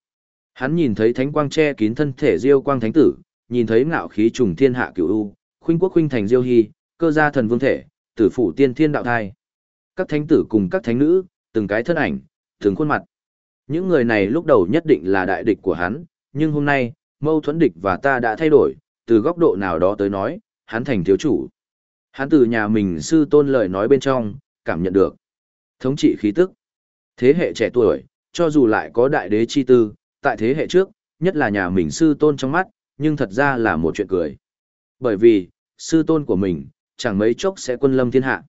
Hắn nhìn thấy thánh quang che kín thân thể Diêu Quang Thánh Tử, nhìn thấy ngạo khí trùng thiên hạ cửu u, khuynh quốc khuynh thành Diêu Hy, cơ gia thần vương thể, tử phủ tiên thiên đạo thai. Các thánh tử cùng các thánh nữ, từng cái thân ảnh, từng khuôn mặt. Những người này lúc đầu nhất định là đại địch của hắn, nhưng hôm nay, mâu thuẫn địch và ta đã thay đổi, từ góc độ nào đó tới nói, hắn thành thiếu chủ. Hắn từ nhà mình sư tôn lời nói bên trong, cảm nhận được. Thống trị khí tức. Thế hệ trẻ tuổi, cho dù lại có đại đế chi tư, tại thế hệ trước, nhất là nhà mình sư tôn trong mắt, nhưng thật ra là một chuyện cười. Bởi vì, sư tôn của mình, chẳng mấy chốc sẽ quân lâm thiên hạ.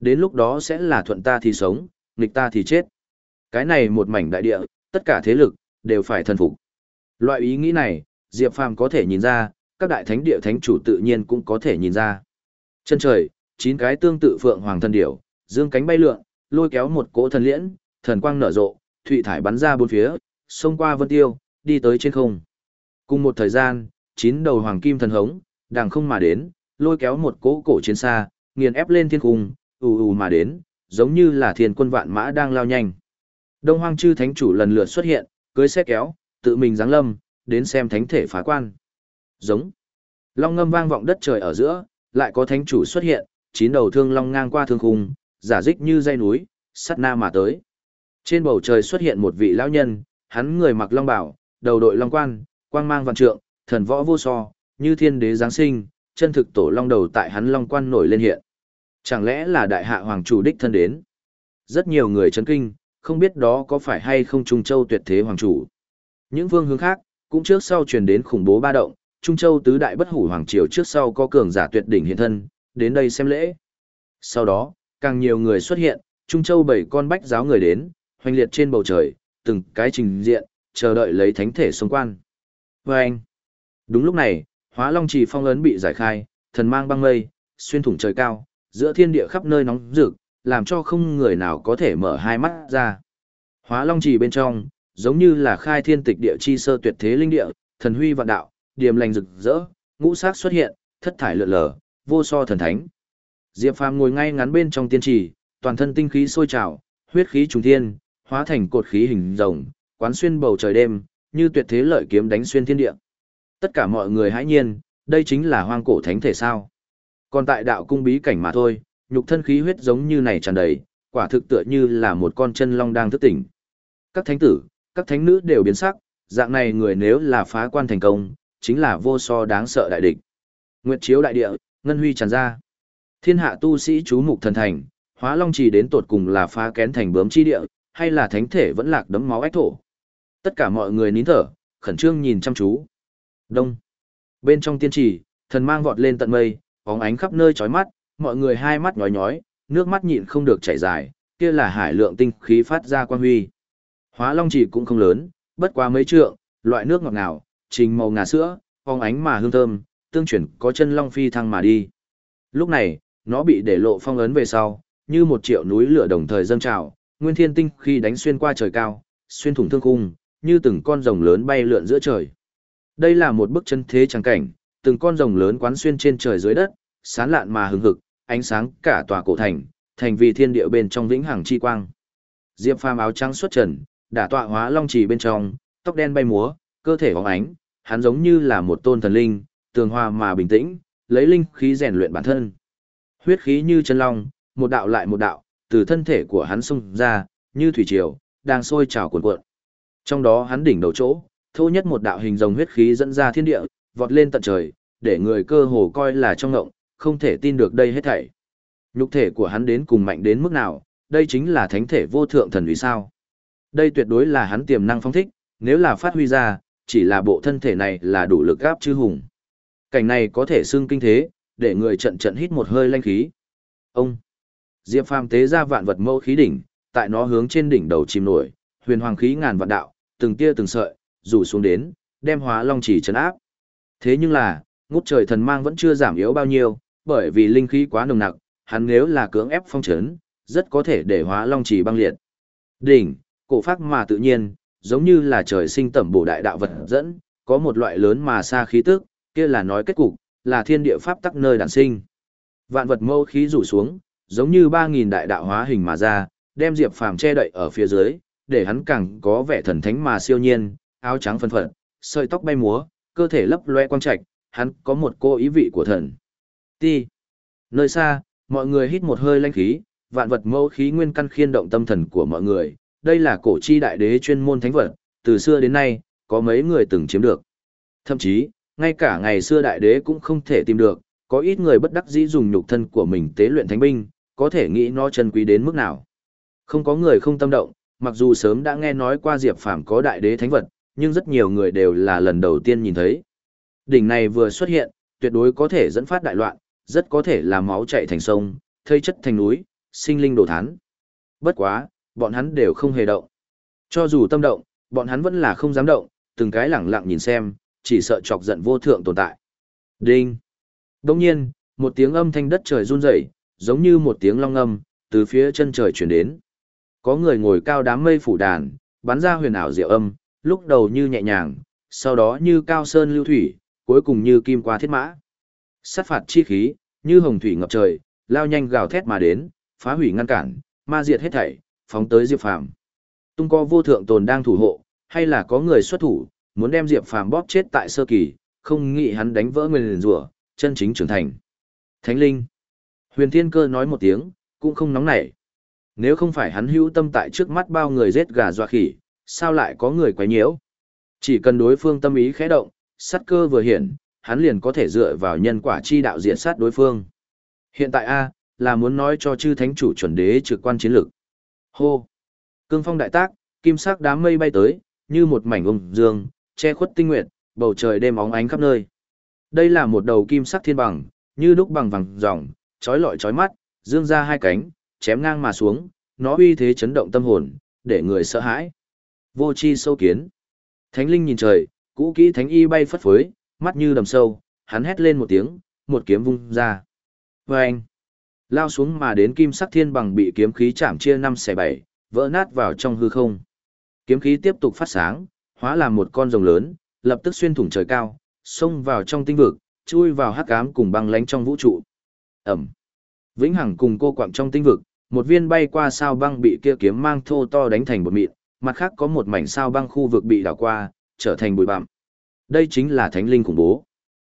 Đến lúc đó sẽ là thuận ta thì sống, nghịch ta thì chết. Cái này một mảnh đại địa, tất cả thế lực, đều phải thần phục. Loại ý nghĩ này, Diệp Phàm có thể nhìn ra, các đại thánh địa thánh chủ tự nhiên cũng có thể nhìn ra. Chân trời, chín cái tương tự phượng hoàng thân điểu, dương cánh bay lượn, lôi kéo một cỗ thần liễn, thần quang nở rộ, thụy thải bắn ra bốn phía, xông qua vân tiêu, đi tới trên không. Cùng một thời gian, chín đầu hoàng kim thần hống, đằng không mà đến, lôi kéo một cỗ cổ chiến xa, nghiền ép lên thiên cung, ù ù mà đến, giống như là thiên quân vạn mã đang lao nhanh. Đông Hoang chư thánh chủ lần lượt xuất hiện, cưới xe kéo, tự mình giáng lâm, đến xem thánh thể phá quan. Giống. Long ngâm vang vọng đất trời ở giữa, lại có thánh chủ xuất hiện, chín đầu thương long ngang qua thương khung, giả dích như dây núi, sắt na mà tới. Trên bầu trời xuất hiện một vị lão nhân, hắn người mặc long bảo, đầu đội long quan, quang mang vạn trượng, thần võ vô so, như thiên đế giáng sinh, chân thực tổ long đầu tại hắn long quan nổi lên hiện. Chẳng lẽ là đại hạ hoàng chủ đích thân đến? Rất nhiều người chấn kinh, không biết đó có phải hay không Trung Châu tuyệt thế hoàng chủ. Những vương hướng khác, cũng trước sau truyền đến khủng bố ba động, Trung Châu tứ đại bất hủ hoàng triều trước sau có cường giả tuyệt đỉnh hiện thân, đến đây xem lễ. Sau đó, càng nhiều người xuất hiện, Trung Châu bảy con bách giáo người đến, hoành liệt trên bầu trời, từng cái trình diện, chờ đợi lấy thánh thể xung quan. Và vâng! anh, đúng lúc này, hóa long trì phong ấn bị giải khai, thần mang băng mây, xuyên thủng trời cao, giữa thiên địa khắp nơi nóng rực, làm cho không người nào có thể mở hai mắt ra. Hóa long trì bên trong, giống như là khai thiên tịch địa chi sơ tuyệt thế linh địa, thần huy vạn đạo, điềm lành rực rỡ, ngũ sắc xuất hiện, thất thải lượn lờ, vô so thần thánh. Diệp Phàm ngồi ngay ngắn bên trong tiên trì, toàn thân tinh khí sôi trào, huyết khí trùng thiên, hóa thành cột khí hình rồng, quán xuyên bầu trời đêm, như tuyệt thế lợi kiếm đánh xuyên thiên địa. Tất cả mọi người hãi nhiên, đây chính là hoang cổ thánh thể sao? Còn tại đạo cung bí cảnh mà thôi, nhục thân khí huyết giống như này tràn đầy, quả thực tựa như là một con chân long đang thức tỉnh. Các thánh tử, các thánh nữ đều biến sắc, dạng này người nếu là phá quan thành công, chính là vô so đáng sợ đại địch. Nguyệt chiếu đại địa, ngân huy tràn ra. Thiên hạ tu sĩ chú mục thần thành, hóa long trì đến tột cùng là phá kén thành bướm chi địa, hay là thánh thể vẫn lạc đấm máu ách thổ. Tất cả mọi người nín thở, khẩn trương nhìn chăm chú. Đông. Bên trong tiên trì, thần mang vọt lên tận mây, bóng ánh khắp nơi chói mắt, mọi người hai mắt nhói nhói, nước mắt nhịn không được chảy dài, kia là hải lượng tinh khí phát ra quang huy. Hóa long trì cũng không lớn, bất quá mấy trượng, loại nước ngọt ngào, trình màu ngà sữa, bóng ánh mà hương thơm, tương chuyển có chân long phi thăng mà đi. Lúc này, nó bị để lộ phong ấn về sau, như một triệu núi lửa đồng thời dâng trào, nguyên thiên tinh khi đánh xuyên qua trời cao, xuyên thủng thương khung, như từng con rồng lớn bay lượn giữa trời. Đây là một bức chân thế trắng cảnh, từng con rồng lớn quán xuyên trên trời dưới đất, sán lạn mà hừng hực, ánh sáng cả tòa cổ thành, thành vì thiên địa bên trong vĩnh hằng chi quang. Diệp Phàm áo trắng xuất trần, đả tọa hóa long trì bên trong, tóc đen bay múa, cơ thể óng ánh, hắn giống như là một tôn thần linh, tường hòa mà bình tĩnh, lấy linh khí rèn luyện bản thân. Huyết khí như chân long, một đạo lại một đạo, từ thân thể của hắn xung ra, như thủy triều, đang sôi trào cuồn cuộn. Trong đó hắn đỉnh đầu chỗ, thô nhất một đạo hình rồng huyết khí dẫn ra thiên địa, vọt lên tận trời, để người cơ hồ coi là trong ngộng, không thể tin được đây hết thảy. Nhục thể của hắn đến cùng mạnh đến mức nào, đây chính là thánh thể vô thượng thần uy sao. Đây tuyệt đối là hắn tiềm năng phong thích, nếu là phát huy ra, chỉ là bộ thân thể này là đủ lực gáp chư hùng. Cảnh này có thể xưng kinh thế, để người trận trận hít một hơi lanh khí. Ông Diệp Phàm tế ra vạn vật mâu khí đỉnh, tại nó hướng trên đỉnh đầu chìm nổi, huyền hoàng khí ngàn vạn đạo, từng tia từng sợi, rủ xuống đến, đem hóa long chỉ trấn áp. Thế nhưng là, ngút trời thần mang vẫn chưa giảm yếu bao nhiêu, bởi vì linh khí quá nồng nặc, hắn nếu là cưỡng ép phong trấn, rất có thể để hóa long chỉ băng liệt. Đỉnh, cổ phát mà tự nhiên, giống như là trời sinh tẩm bổ đại đạo vật dẫn, có một loại lớn mà xa khí tức, kia là nói kết cục, là thiên địa pháp tắc nơi đản sinh. Vạn vật mâu khí rủ xuống, giống như 3000 đại đạo hóa hình mà ra, đem Diệp Phàm che đậy ở phía dưới, để hắn càng có vẻ thần thánh mà siêu nhiên, áo trắng phân phật, sợi tóc bay múa, cơ thể lấp loe quang trạch, hắn có một cô ý vị của thần. Ti. Nơi xa, mọi người hít một hơi lanh khí, vạn vật mâu khí nguyên căn khiên động tâm thần của mọi người, đây là cổ chi đại đế chuyên môn thánh vật, từ xưa đến nay, có mấy người từng chiếm được. Thậm chí, ngay cả ngày xưa đại đế cũng không thể tìm được, có ít người bất đắc dĩ dùng nhục thân của mình tế luyện thánh binh, có thể nghĩ nó chân quý đến mức nào. Không có người không tâm động, mặc dù sớm đã nghe nói qua Diệp Phàm có đại đế thánh vật, nhưng rất nhiều người đều là lần đầu tiên nhìn thấy. Đỉnh này vừa xuất hiện, tuyệt đối có thể dẫn phát đại loạn, rất có thể là máu chảy thành sông, thây chất thành núi, sinh linh đổ thán. Bất quá, bọn hắn đều không hề động. Cho dù tâm động, bọn hắn vẫn là không dám động, từng cái lẳng lặng nhìn xem, chỉ sợ chọc giận vô thượng tồn tại. Đinh! Đồng nhiên, một tiếng âm thanh đất trời run rẩy, giống như một tiếng long âm, từ phía chân trời chuyển đến. Có người ngồi cao đám mây phủ đàn, bắn ra huyền ảo diệu âm, lúc đầu như nhẹ nhàng, sau đó như cao sơn lưu thủy, cuối cùng như kim qua thiết mã. Sát phạt chi khí, như hồng thủy ngập trời, lao nhanh gào thét mà đến, phá hủy ngăn cản, ma diệt hết thảy, phóng tới Diệp Phàm. Tung có vô thượng tồn đang thủ hộ, hay là có người xuất thủ, muốn đem Diệp Phàm bóp chết tại sơ kỳ, không nghĩ hắn đánh vỡ nguyên rủa, chân chính trưởng thành. Thánh linh. Huyền Thiên Cơ nói một tiếng, cũng không nóng nảy. Nếu không phải hắn hữu tâm tại trước mắt bao người giết gà dọa khỉ, sao lại có người quấy nhiễu? Chỉ cần đối phương tâm ý khẽ động, sát cơ vừa hiện, hắn liền có thể dựa vào nhân quả chi đạo diện sát đối phương. Hiện tại A, là muốn nói cho chư thánh chủ chuẩn đế trực quan chiến lược. Hô! Cương phong đại tác, kim sắc đám mây bay tới, như một mảnh ung dương, che khuất tinh nguyệt, bầu trời đêm óng ánh khắp nơi. Đây là một đầu kim sắc thiên bằng, như đúc bằng vàng ròng, chói lọi chói mắt, dương ra hai cánh, chém ngang mà xuống, nó uy thế chấn động tâm hồn, để người sợ hãi. Vô chi sâu kiến. Thánh linh nhìn trời, cũ kỹ thánh y bay phất phới, mắt như đầm sâu, hắn hét lên một tiếng, một kiếm vung ra. Vâng! Lao xuống mà đến kim sắc thiên bằng bị kiếm khí chạm chia năm xẻ bảy, vỡ nát vào trong hư không. Kiếm khí tiếp tục phát sáng, hóa làm một con rồng lớn, lập tức xuyên thủng trời cao, xông vào trong tinh vực, chui vào hắc ám cùng băng lánh trong vũ trụ. Ẩm. Vĩnh Hằng cùng cô quạng trong tinh vực, một viên bay qua sao băng bị kia kiếm mang thô to đánh thành bột mịn, mặt khác có một mảnh sao băng khu vực bị đảo qua, trở thành bụi bặm. Đây chính là thánh linh khủng bố.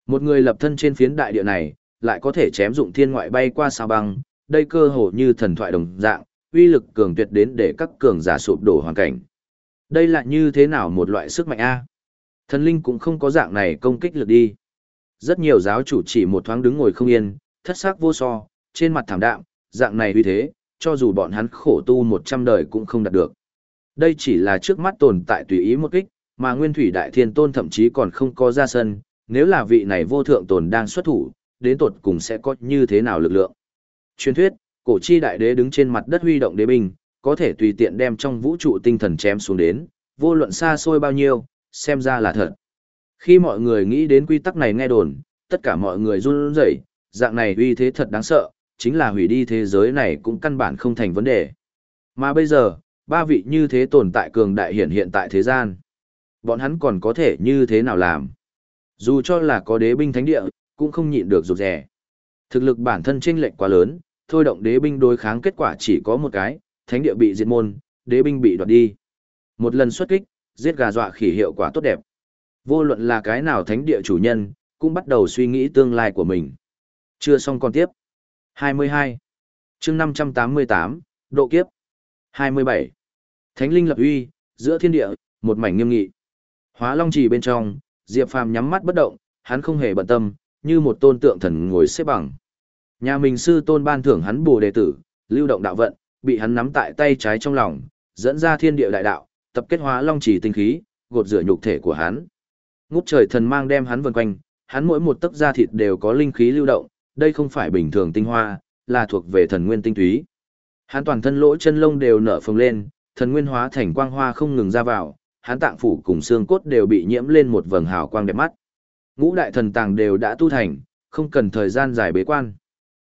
Một người lập thân trên phiến đại địa này, lại có thể chém dụng thiên ngoại bay qua sao băng, đây cơ hồ như thần thoại đồng dạng, uy lực cường tuyệt đến để các cường giả sụp đổ hoàn cảnh. Đây là như thế nào một loại sức mạnh a? Thần linh cũng không có dạng này công kích lực đi. Rất nhiều giáo chủ chỉ một thoáng đứng ngồi không yên, thất sắc vô so, trên mặt thảm đạm, dạng này uy thế, cho dù bọn hắn khổ tu 100 đời cũng không đạt được. Đây chỉ là trước mắt tồn tại tùy ý một kích, mà Nguyên Thủy Đại Thiên Tôn thậm chí còn không có ra sân, nếu là vị này vô thượng tồn đang xuất thủ, đến tột cùng sẽ có như thế nào lực lượng. Truyền thuyết, cổ chi đại đế đứng trên mặt đất huy động đế binh, có thể tùy tiện đem trong vũ trụ tinh thần chém xuống đến, vô luận xa xôi bao nhiêu, xem ra là thật. Khi mọi người nghĩ đến quy tắc này nghe đồn, tất cả mọi người run rẩy, dạng này uy thế thật đáng sợ, chính là hủy đi thế giới này cũng căn bản không thành vấn đề. Mà bây giờ, ba vị như thế tồn tại cường đại hiện hiện tại thế gian. Bọn hắn còn có thể như thế nào làm? Dù cho là có đế binh thánh địa, cũng không nhịn được rụt rẻ. Thực lực bản thân chênh lệch quá lớn, thôi động đế binh đối kháng kết quả chỉ có một cái, thánh địa bị diệt môn, đế binh bị đoạt đi. Một lần xuất kích, giết gà dọa khỉ hiệu quả tốt đẹp. Vô luận là cái nào thánh địa chủ nhân, cũng bắt đầu suy nghĩ tương lai của mình. Chưa xong còn tiếp. 22. chương 588, độ kiếp. 27. Thánh linh lập uy, giữa thiên địa, một mảnh nghiêm nghị. Hóa long trì bên trong, Diệp Phàm nhắm mắt bất động, hắn không hề bận tâm, như một tôn tượng thần ngồi xếp bằng. Nhà mình sư tôn ban thưởng hắn bù đệ tử, lưu động đạo vận, bị hắn nắm tại tay trái trong lòng, dẫn ra thiên địa đại đạo, tập kết hóa long chỉ tinh khí, gột rửa nhục thể của hắn. Ngút trời thần mang đem hắn vần quanh, hắn mỗi một tấc da thịt đều có linh khí lưu động, đây không phải bình thường tinh hoa, là thuộc về thần nguyên tinh túy. Hắn toàn thân lỗ chân lông đều nở phồng lên, thần nguyên hóa thành quang hoa không ngừng ra vào, hắn tạng phủ cùng xương cốt đều bị nhiễm lên một vầng hào quang đẹp mắt. Ngũ đại thần tàng đều đã tu thành, không cần thời gian dài bế quan.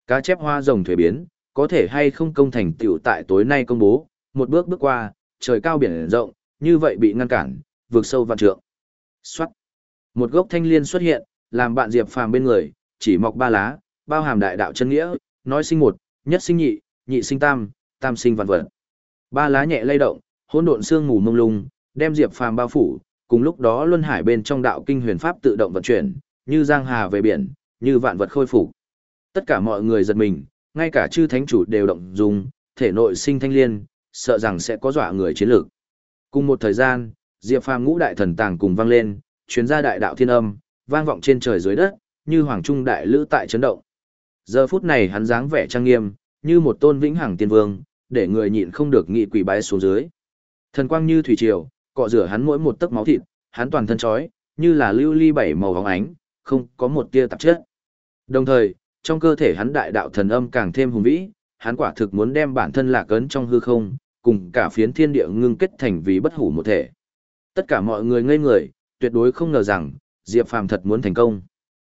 Cá chép hoa rồng thuế biến, có thể hay không công thành tựu tại tối nay công bố, một bước bước qua, trời cao biển rộng, như vậy bị ngăn cản, vượt sâu vạn trượng. Xoát. Một gốc thanh liên xuất hiện, làm bạn Diệp Phàm bên người, chỉ mọc ba lá, bao hàm đại đạo chân nghĩa, nói sinh một, nhất sinh nhị, nhị sinh tam, tam sinh vạn vật. Ba lá nhẹ lay động, hỗn độn xương mù mông lung, đem Diệp Phàm bao phủ, cùng lúc đó luân hải bên trong đạo kinh huyền pháp tự động vận chuyển, như giang hà về biển, như vạn vật khôi phục. Tất cả mọi người giật mình, ngay cả chư thánh chủ đều động dung, thể nội sinh thanh liên, sợ rằng sẽ có dọa người chiến lược. Cùng một thời gian, Diệp Phàm ngũ đại thần tàng cùng vang lên, chuyến ra đại đạo thiên âm, vang vọng trên trời dưới đất, như hoàng trung đại lữ tại chấn động. Giờ phút này hắn dáng vẻ trang nghiêm, như một tôn vĩnh hằng tiên vương, để người nhịn không được nghị quỷ bái xuống dưới. Thần quang như thủy triều, cọ rửa hắn mỗi một tấc máu thịt, hắn toàn thân chói, như là lưu ly bảy màu óng ánh, không có một tia tạp chất. Đồng thời, trong cơ thể hắn đại đạo thần âm càng thêm hùng vĩ, hắn quả thực muốn đem bản thân lạc ấn trong hư không, cùng cả phiến thiên địa ngưng kết thành vì bất hủ một thể. Tất cả mọi người ngây người, tuyệt đối không ngờ rằng, Diệp Phàm thật muốn thành công.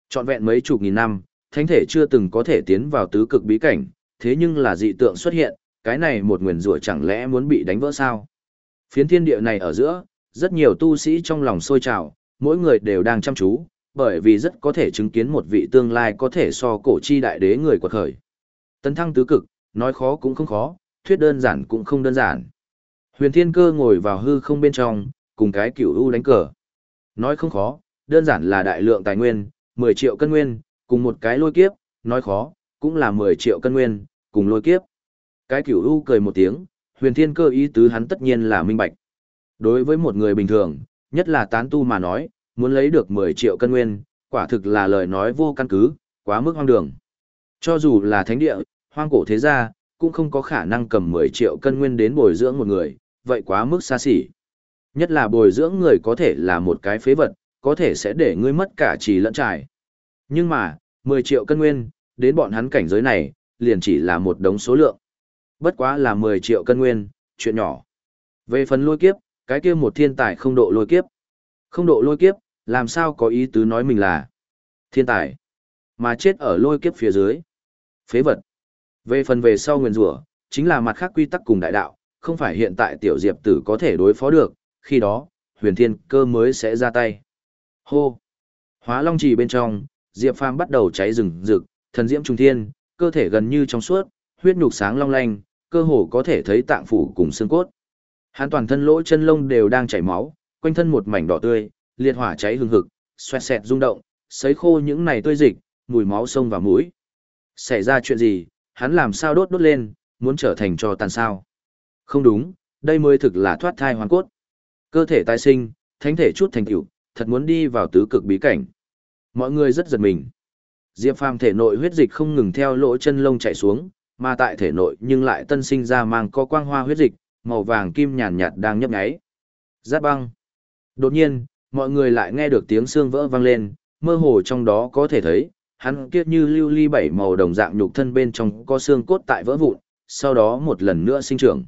Trọn vẹn mấy chục nghìn năm, thánh thể chưa từng có thể tiến vào tứ cực bí cảnh, thế nhưng là dị tượng xuất hiện, cái này một nguyền rủa chẳng lẽ muốn bị đánh vỡ sao? Phiến thiên địa này ở giữa, rất nhiều tu sĩ trong lòng sôi trào, mỗi người đều đang chăm chú, bởi vì rất có thể chứng kiến một vị tương lai có thể so cổ chi đại đế người quật khởi. Tấn thăng tứ cực, nói khó cũng không khó, thuyết đơn giản cũng không đơn giản. Huyền Thiên Cơ ngồi vào hư không bên trong, cùng cái cửu u đánh cờ. Nói không khó, đơn giản là đại lượng tài nguyên, 10 triệu cân nguyên, cùng một cái lôi kiếp, nói khó, cũng là 10 triệu cân nguyên, cùng lôi kiếp. Cái cửu u cười một tiếng, huyền thiên cơ ý tứ hắn tất nhiên là minh bạch. Đối với một người bình thường, nhất là tán tu mà nói, muốn lấy được 10 triệu cân nguyên, quả thực là lời nói vô căn cứ, quá mức hoang đường. Cho dù là thánh địa, hoang cổ thế gia, cũng không có khả năng cầm 10 triệu cân nguyên đến bồi dưỡng một người, vậy quá mức xa xỉ. Nhất là bồi dưỡng người có thể là một cái phế vật, có thể sẽ để ngươi mất cả trì lẫn trải. Nhưng mà, 10 triệu cân nguyên, đến bọn hắn cảnh giới này, liền chỉ là một đống số lượng. Bất quá là 10 triệu cân nguyên, chuyện nhỏ. Về phần lôi kiếp, cái kia một thiên tài không độ lôi kiếp. Không độ lôi kiếp, làm sao có ý tứ nói mình là thiên tài, mà chết ở lôi kiếp phía dưới. Phế vật. Về phần về sau nguyên rủa, chính là mặt khác quy tắc cùng đại đạo, không phải hiện tại tiểu diệp tử có thể đối phó được, khi đó, huyền thiên cơ mới sẽ ra tay. Hô! Hóa long trì bên trong, diệp phàm bắt đầu cháy rừng rực, thần diễm trung thiên, cơ thể gần như trong suốt, huyết nhục sáng long lanh, cơ hồ có thể thấy tạng phủ cùng xương cốt. Hắn toàn thân lỗ chân lông đều đang chảy máu, quanh thân một mảnh đỏ tươi, liệt hỏa cháy hừng hực, xoẹt xẹt rung động, sấy khô những này tươi dịch, mùi máu sông vào mũi. Xảy ra chuyện gì, hắn làm sao đốt đốt lên, muốn trở thành cho tàn sao? Không đúng, đây mới thực là thoát thai hoàn cốt. Cơ thể tái sinh, thánh thể chút thành tựu, thật muốn đi vào tứ cực bí cảnh. Mọi người rất giật mình. Diệp Phàm thể nội huyết dịch không ngừng theo lỗ chân lông chạy xuống, mà tại thể nội nhưng lại tân sinh ra mang có quang hoa huyết dịch, màu vàng kim nhàn nhạt đang nhấp nháy. Giáp băng. Đột nhiên, mọi người lại nghe được tiếng xương vỡ vang lên, mơ hồ trong đó có thể thấy, hắn kia như lưu ly bảy màu đồng dạng nhục thân bên trong có xương cốt tại vỡ vụn, sau đó một lần nữa sinh trưởng.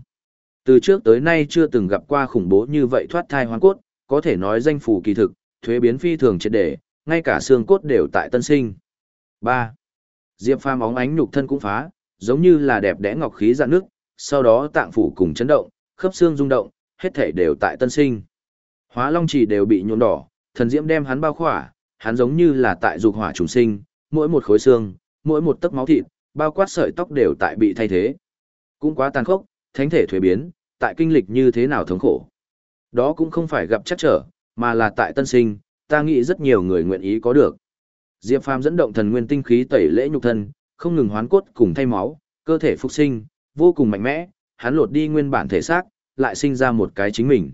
Từ trước tới nay chưa từng gặp qua khủng bố như vậy thoát thai hoang cốt, có thể nói danh phủ kỳ thực, thuế biến phi thường triệt để, ngay cả xương cốt đều tại tân sinh. 3. Diệp Phàm óng ánh nhục thân cũng phá, giống như là đẹp đẽ ngọc khí dạn nước, sau đó tạng phủ cùng chấn động, khớp xương rung động, hết thể đều tại tân sinh. Hóa long chỉ đều bị nhuộm đỏ, thần diễm đem hắn bao khỏa, hắn giống như là tại dục hỏa trùng sinh, mỗi một khối xương, mỗi một tấc máu thịt, bao quát sợi tóc đều tại bị thay thế. Cũng quá tàn khốc, thánh thể thuế biến, tại kinh lịch như thế nào thống khổ. Đó cũng không phải gặp chắc trở, mà là tại tân sinh, ta nghĩ rất nhiều người nguyện ý có được. Diệp Phàm dẫn động thần nguyên tinh khí tẩy lễ nhục thân, không ngừng hoán cốt cùng thay máu, cơ thể phục sinh, vô cùng mạnh mẽ, hắn lột đi nguyên bản thể xác, lại sinh ra một cái chính mình.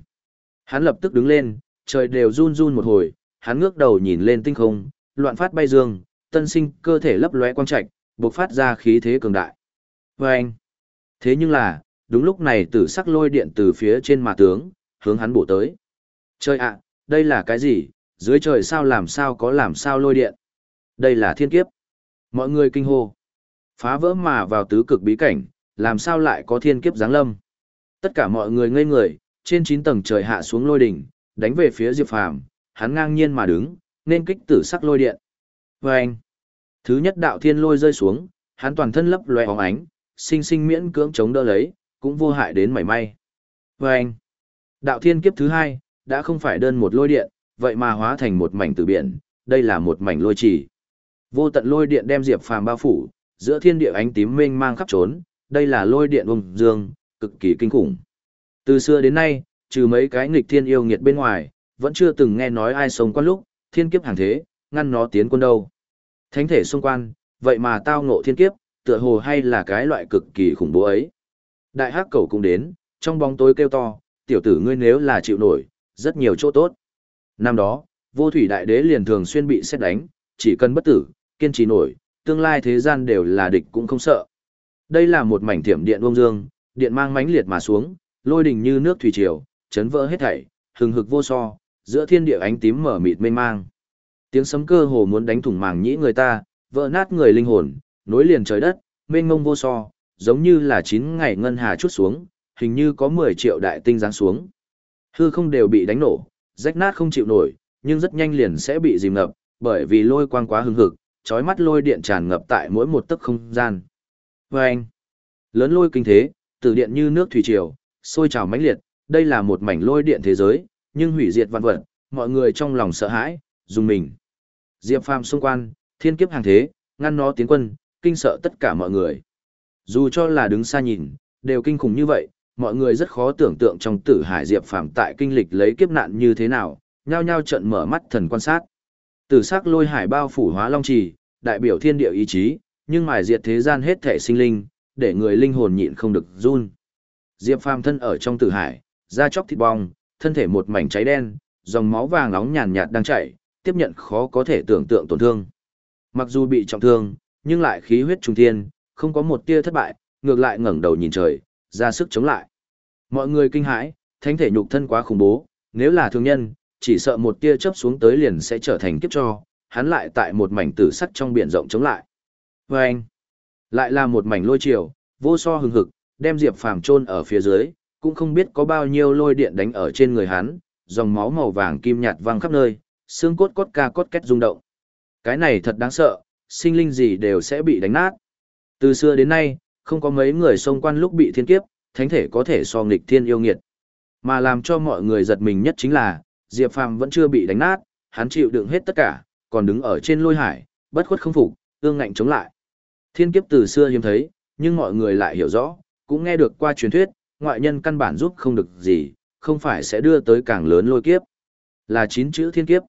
Hắn lập tức đứng lên, trời đều run run một hồi, hắn ngước đầu nhìn lên tinh không, loạn phát bay dương, tân sinh cơ thể lấp lóe quang trạch, bộc phát ra khí thế cường đại. Và anh, thế nhưng là, đúng lúc này tử sắc lôi điện từ phía trên mà tướng, hướng hắn bổ tới. Trời ạ, đây là cái gì, dưới trời sao làm sao có làm sao lôi điện. Đây là thiên kiếp. Mọi người kinh hô. Phá vỡ mà vào tứ cực bí cảnh, làm sao lại có thiên kiếp giáng lâm. Tất cả mọi người ngây người, trên 9 tầng trời hạ xuống lôi đỉnh, đánh về phía Diệp Phàm, hắn ngang nhiên mà đứng, nên kích tử sắc lôi điện. Oeng! thứ nhất đạo thiên lôi rơi xuống, hắn toàn thân lấp loé óng ánh, sinh sinh miễn cưỡng chống đỡ lấy, cũng vô hại đến mảy may. Oeng! đạo thiên kiếp thứ hai, đã không phải đơn một lôi điện, vậy mà hóa thành một mảnh tử biển, đây là một mảnh lôi trì. Vô tận lôi điện đem Diệp Phàm bao phủ, giữa thiên địa ánh tím mênh mang khắp trốn, đây là lôi điện ung dương, cực kỳ kinh khủng. Từ xưa đến nay, trừ mấy cái nghịch thiên yêu nghiệt bên ngoài, vẫn chưa từng nghe nói ai sống quan lúc, thiên kiếp hàng thế, ngăn nó tiến quân đâu. Thánh thể xung quan, vậy mà tao ngộ thiên kiếp, tựa hồ hay là cái loại cực kỳ khủng bố ấy. Đại hắc cầu cũng đến, trong bóng tối kêu to, tiểu tử ngươi nếu là chịu nổi, rất nhiều chỗ tốt. Năm đó, vô thủy đại đế liền thường xuyên bị xét đánh, chỉ cần bất tử, kiên trì nổi, tương lai thế gian đều là địch cũng không sợ. Đây là một mảnh thiểm điện uông dương, điện mang mãnh liệt mà xuống, lôi đình như nước thủy triều, chấn vỡ hết thảy, hừng hực vô so, giữa thiên địa ánh tím mở mịt mênh mang. Tiếng sấm cơ hồ muốn đánh thủng màng nhĩ người ta, vỡ nát người linh hồn, nối liền trời đất, mênh mông vô so, giống như là chín ngày ngân hà chút xuống, hình như có 10 triệu đại tinh giáng xuống. Hư không đều bị đánh nổ, rách nát không chịu nổi, nhưng rất nhanh liền sẽ bị dìm ngập, bởi vì lôi quang quá hừng hực, chói mắt lôi điện tràn ngập tại mỗi một tấc không gian. Và anh, lớn lôi kinh thế, từ điện như nước thủy triều, sôi trào mãnh liệt, đây là một mảnh lôi điện thế giới, nhưng hủy diệt vạn vật, mọi người trong lòng sợ hãi, dùng mình. Diệp Phàm xung quan, thiên kiếp hàng thế, ngăn nó tiến quân, kinh sợ tất cả mọi người. Dù cho là đứng xa nhìn, đều kinh khủng như vậy, mọi người rất khó tưởng tượng trong tử hải Diệp Phàm tại kinh lịch lấy kiếp nạn như thế nào, nhao nhao trận mở mắt thần quan sát. Tử sắc lôi hải bao phủ hóa long trì, đại biểu thiên địa ý chí, nhưng mài diệt thế gian hết thể sinh linh, để người linh hồn nhịn không được run. Diệp Phàm thân ở trong tử hải, da chóc thịt bong, thân thể một mảnh cháy đen, dòng máu vàng nóng nhàn nhạt đang chảy, tiếp nhận khó có thể tưởng tượng tổn thương. Mặc dù bị trọng thương, nhưng lại khí huyết trung thiên, không có một tia thất bại, ngược lại ngẩng đầu nhìn trời, ra sức chống lại. Mọi người kinh hãi, thánh thể nhục thân quá khủng bố, nếu là thương nhân, chỉ sợ một tia chớp xuống tới liền sẽ trở thành kiếp cho, hắn lại tại một mảnh tử sắc trong biển rộng chống lại. Và anh, lại là một mảnh lôi chiều, vô so hừng hực, đem Diệp Phàm chôn ở phía dưới, cũng không biết có bao nhiêu lôi điện đánh ở trên người hắn, dòng máu màu vàng kim nhạt văng khắp nơi, xương cốt cốt ca cốt két rung động. Cái này thật đáng sợ, sinh linh gì đều sẽ bị đánh nát. Từ xưa đến nay, không có mấy người xông quan lúc bị thiên kiếp, thánh thể có thể so nghịch thiên yêu nghiệt. Mà làm cho mọi người giật mình nhất chính là, Diệp Phàm vẫn chưa bị đánh nát, hắn chịu đựng hết tất cả, còn đứng ở trên lôi hải, bất khuất không phục, ương ngạnh chống lại. Thiên kiếp từ xưa hiếm thấy, nhưng mọi người lại hiểu rõ, cũng nghe được qua truyền thuyết, ngoại nhân căn bản giúp không được gì, không phải sẽ đưa tới càng lớn lôi kiếp. Là chín chữ thiên kiếp.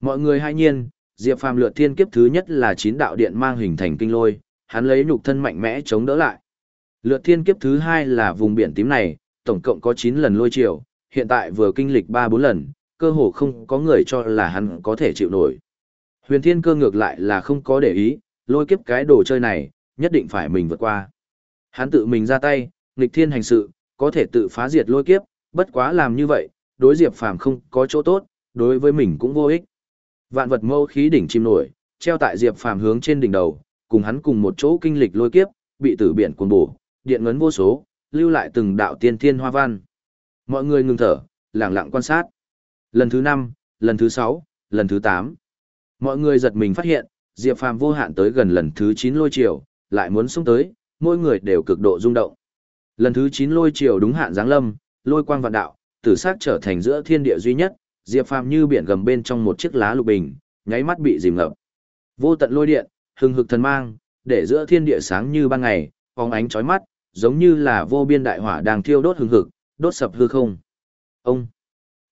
Mọi người hay nhiên, Diệp Phàm lượt thiên kiếp thứ nhất là chín đạo điện mang hình thành kinh lôi, hắn lấy nhục thân mạnh mẽ chống đỡ lại. Lượt thiên kiếp thứ hai là vùng biển tím này, tổng cộng có 9 lần lôi chiều, hiện tại vừa kinh lịch 3-4 lần, cơ hồ không có người cho là hắn có thể chịu nổi. Huyền Thiên Cơ ngược lại là không có để ý, lôi kiếp cái đồ chơi này, nhất định phải mình vượt qua. Hắn tự mình ra tay, nghịch thiên hành sự, có thể tự phá diệt lôi kiếp, bất quá làm như vậy, đối Diệp Phàm không có chỗ tốt, đối với mình cũng vô ích. Vạn vật mâu khí đỉnh chim nổi, treo tại Diệp Phàm hướng trên đỉnh đầu, cùng hắn cùng một chỗ kinh lịch lôi kiếp, bị tử biển cuốn bổ, điện ngấn vô số, lưu lại từng đạo tiên thiên hoa văn. Mọi người ngừng thở, lặng lặng quan sát. Lần thứ 5, lần thứ 6, lần thứ 8. Mọi người giật mình phát hiện, Diệp Phàm vô hạn tới gần lần thứ 9 lôi chiều, lại muốn xuống tới, mỗi người đều cực độ rung động. Lần thứ 9 lôi chiều đúng hạn giáng lâm, lôi quang vạn đạo, tử sắc trở thành giữa thiên địa duy nhất, Diệp Phàm như biển gầm bên trong một chiếc lá lục bình, nháy mắt bị dìm ngập. Vô tận lôi điện, hừng hực thần mang, để giữa thiên địa sáng như ban ngày, phóng ánh chói mắt, giống như là vô biên đại hỏa đang thiêu đốt hừng hực, đốt sập hư không. Ông.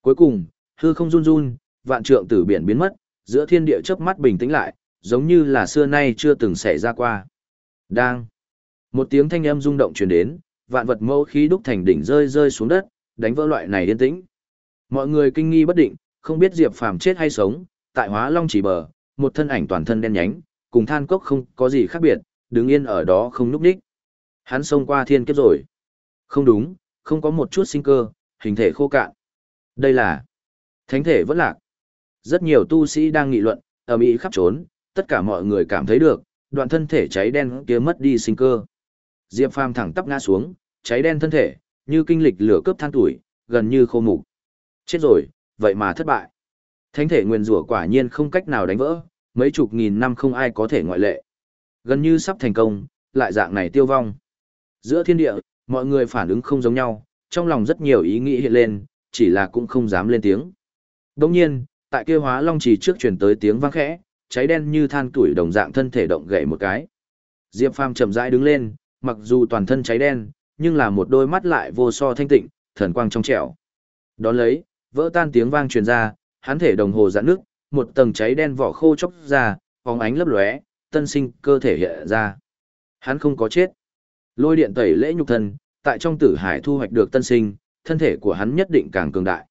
Cuối cùng, hư không run run, vạn trượng tử biển biến mất, giữa thiên địa chớp mắt bình tĩnh lại, giống như là xưa nay chưa từng xảy ra qua. Đang. Một tiếng thanh âm rung động truyền đến, vạn vật mâu khí đúc thành đỉnh rơi rơi xuống đất, đánh vỡ loại này yên tĩnh. Mọi người kinh nghi bất định, không biết Diệp Phàm chết hay sống, tại Hóa Long chỉ bờ, một thân ảnh toàn thân đen nhánh, cùng than cốc không có gì khác biệt, đứng yên ở đó không núp ních. Hắn xông qua thiên kiếp rồi. Không đúng, không có một chút sinh cơ, hình thể khô cạn. Đây là thánh thể vẫn lạc. Rất nhiều tu sĩ đang nghị luận, ầm ĩ khắp trốn, tất cả mọi người cảm thấy được, đoạn thân thể cháy đen kia mất đi sinh cơ. Diệp Phàm thẳng tắp ngã xuống, cháy đen thân thể, như kinh lịch lửa cướp than tuổi, gần như khô mục. Chết rồi, vậy mà thất bại. Thánh thể nguyên rủa quả nhiên không cách nào đánh vỡ, mấy chục nghìn năm không ai có thể ngoại lệ. Gần như sắp thành công, lại dạng này tiêu vong. Giữa thiên địa, mọi người phản ứng không giống nhau, trong lòng rất nhiều ý nghĩ hiện lên, chỉ là cũng không dám lên tiếng. Đồng nhiên, tại kia hóa long trì trước truyền tới tiếng vang khẽ, cháy đen như than tuổi đồng dạng thân thể động gậy một cái. Diệp Phàm chậm rãi đứng lên, mặc dù toàn thân cháy đen, nhưng là một đôi mắt lại vô so thanh tịnh, thần quang trong trẻo. Đón lấy, vỡ tan tiếng vang truyền ra, hắn thể đồng hồ giãn nước, một tầng cháy đen vỏ khô chốc ra, phóng ánh lấp lóe, tân sinh cơ thể hiện ra. Hắn không có chết. Lôi điện tẩy lễ nhục thân, tại trong tử hải thu hoạch được tân sinh, thân thể của hắn nhất định càng cường đại.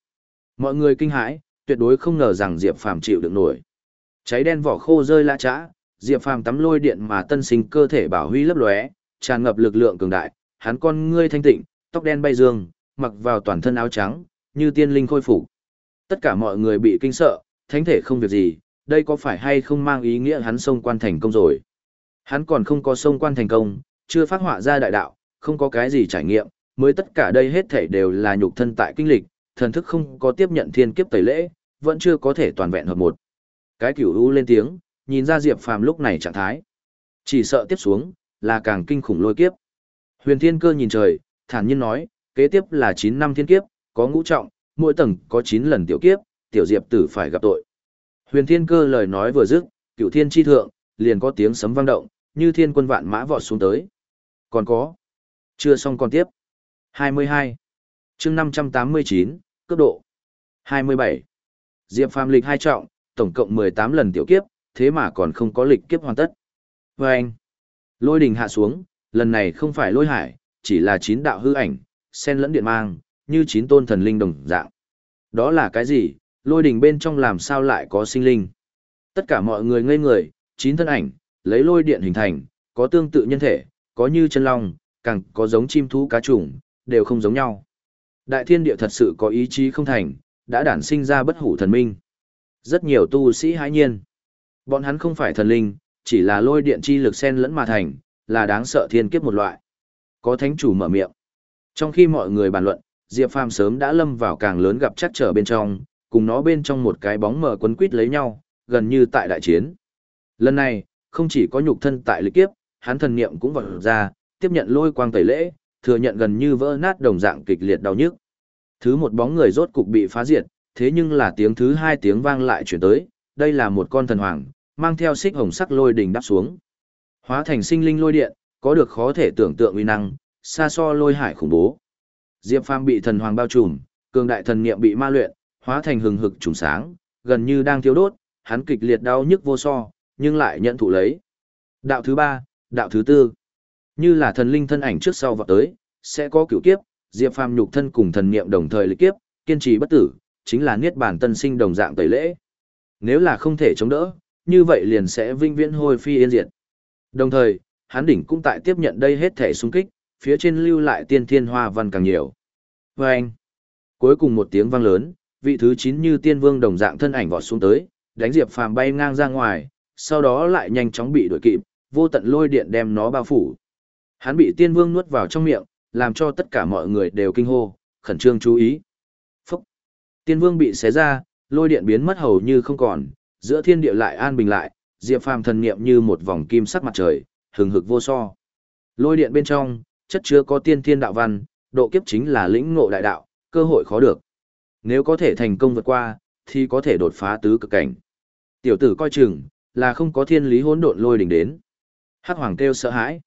Mọi người kinh hãi, tuyệt đối không ngờ rằng Diệp Phàm chịu được nổi. Cháy đen vỏ khô rơi la chã, Diệp Phàm tắm lôi điện mà tân sinh cơ thể bảo huy lấp lóe, tràn ngập lực lượng cường đại, hắn con ngươi thanh tịnh, tóc đen bay dương, mặc vào toàn thân áo trắng, như tiên linh khôi phục. Tất cả mọi người bị kinh sợ, thánh thể không việc gì, đây có phải hay không mang ý nghĩa hắn xông quan thành công rồi. Hắn còn không có xông quan thành công, chưa phát họa ra đại đạo, không có cái gì trải nghiệm, mới tất cả đây hết thể đều là nhục thân tại kinh lịch, thần thức không có tiếp nhận thiên kiếp tẩy lễ, vẫn chưa có thể toàn vẹn hợp một. Cái cửu u lên tiếng, nhìn ra Diệp Phàm lúc này trạng thái. Chỉ sợ tiếp xuống, là càng kinh khủng lôi kiếp. Huyền Thiên Cơ nhìn trời, thản nhiên nói, kế tiếp là 9 năm thiên kiếp, có ngũ trọng, mỗi tầng có 9 lần tiểu kiếp, tiểu Diệp tử phải gặp tội. Huyền Thiên Cơ lời nói vừa dứt, cửu thiên chi thượng, liền có tiếng sấm vang động, như thiên quân vạn mã vọt xuống tới. Còn có. Chưa xong còn tiếp. 22. chương 589, cấp độ. 27. Diệp Phàm lịch hai trọng, tổng cộng 18 lần tiểu kiếp, thế mà còn không có lịch kiếp hoàn tất. Và anh. Lôi đình hạ xuống, lần này không phải lôi hải, chỉ là chín đạo hư ảnh, sen lẫn điện mang, như chín tôn thần linh đồng dạng. Đó là cái gì? Lôi đình bên trong làm sao lại có sinh linh? Tất cả mọi người ngây người, chín thân ảnh, lấy lôi điện hình thành, có tương tự nhân thể, có như chân long, càng có giống chim thú cá trùng, đều không giống nhau. Đại thiên địa thật sự có ý chí không thành, đã đản sinh ra bất hủ thần minh. Rất nhiều tu sĩ hãi nhiên. Bọn hắn không phải thần linh, chỉ là lôi điện chi lực sen lẫn mà thành, là đáng sợ thiên kiếp một loại. Có thánh chủ mở miệng. Trong khi mọi người bàn luận, Diệp Phàm sớm đã lâm vào càng lớn gặp chắc trở bên trong, cùng nó bên trong một cái bóng mờ quấn quít lấy nhau, gần như tại đại chiến. Lần này, không chỉ có nhục thân tại lịch kiếp, hắn thần niệm cũng vọt ra, tiếp nhận lôi quang tẩy lễ, thừa nhận gần như vỡ nát đồng dạng kịch liệt đau nhức. Thứ một bóng người rốt cục bị phá diệt, thế nhưng là tiếng thứ hai tiếng vang lại chuyển tới, đây là một con thần hoàng, mang theo xích hồng sắc lôi đỉnh đáp xuống. Hóa thành sinh linh lôi điện, có được khó thể tưởng tượng uy năng, xa so lôi hải khủng bố. Diệp Phàm bị thần hoàng bao trùm, cường đại thần niệm bị ma luyện, hóa thành hừng hực trùng sáng, gần như đang thiêu đốt, hắn kịch liệt đau nhức vô so, nhưng lại nhận thụ lấy. Đạo thứ ba, đạo thứ tư, như là thần linh thân ảnh trước sau vào tới, sẽ có cửu kiếp, Diệp Phàm nhục thân cùng thần niệm đồng thời lịch kiếp, kiên trì bất tử, chính là niết bàn tân sinh đồng dạng tẩy lễ. Nếu là không thể chống đỡ, như vậy liền sẽ vinh viễn hôi phi yên diệt. Đồng thời, hắn đỉnh cũng tại tiếp nhận đây hết thể xung kích, phía trên lưu lại tiên thiên hoa văn càng nhiều. Và anh, cuối cùng một tiếng vang lớn, vị thứ 9 như tiên vương đồng dạng thân ảnh vọt xuống tới, đánh Diệp Phàm bay ngang ra ngoài, sau đó lại nhanh chóng bị đuổi kịp, vô tận lôi điện đem nó bao phủ. Hắn bị tiên vương nuốt vào trong miệng, làm cho tất cả mọi người đều kinh hô, khẩn trương chú ý. Tiên vương bị xé ra, lôi điện biến mất hầu như không còn, giữa thiên địa lại an bình lại, Diệp Phàm thần niệm như một vòng kim sắc mặt trời, hừng hực vô so. Lôi điện bên trong, chất chứa có tiên thiên đạo văn, độ kiếp chính là lĩnh ngộ đại đạo, cơ hội khó được. Nếu có thể thành công vượt qua, thì có thể đột phá tứ cực cảnh. Tiểu tử coi chừng, là không có thiên lý hỗn độn lôi đỉnh đến. Hắc hoàng kêu sợ hãi.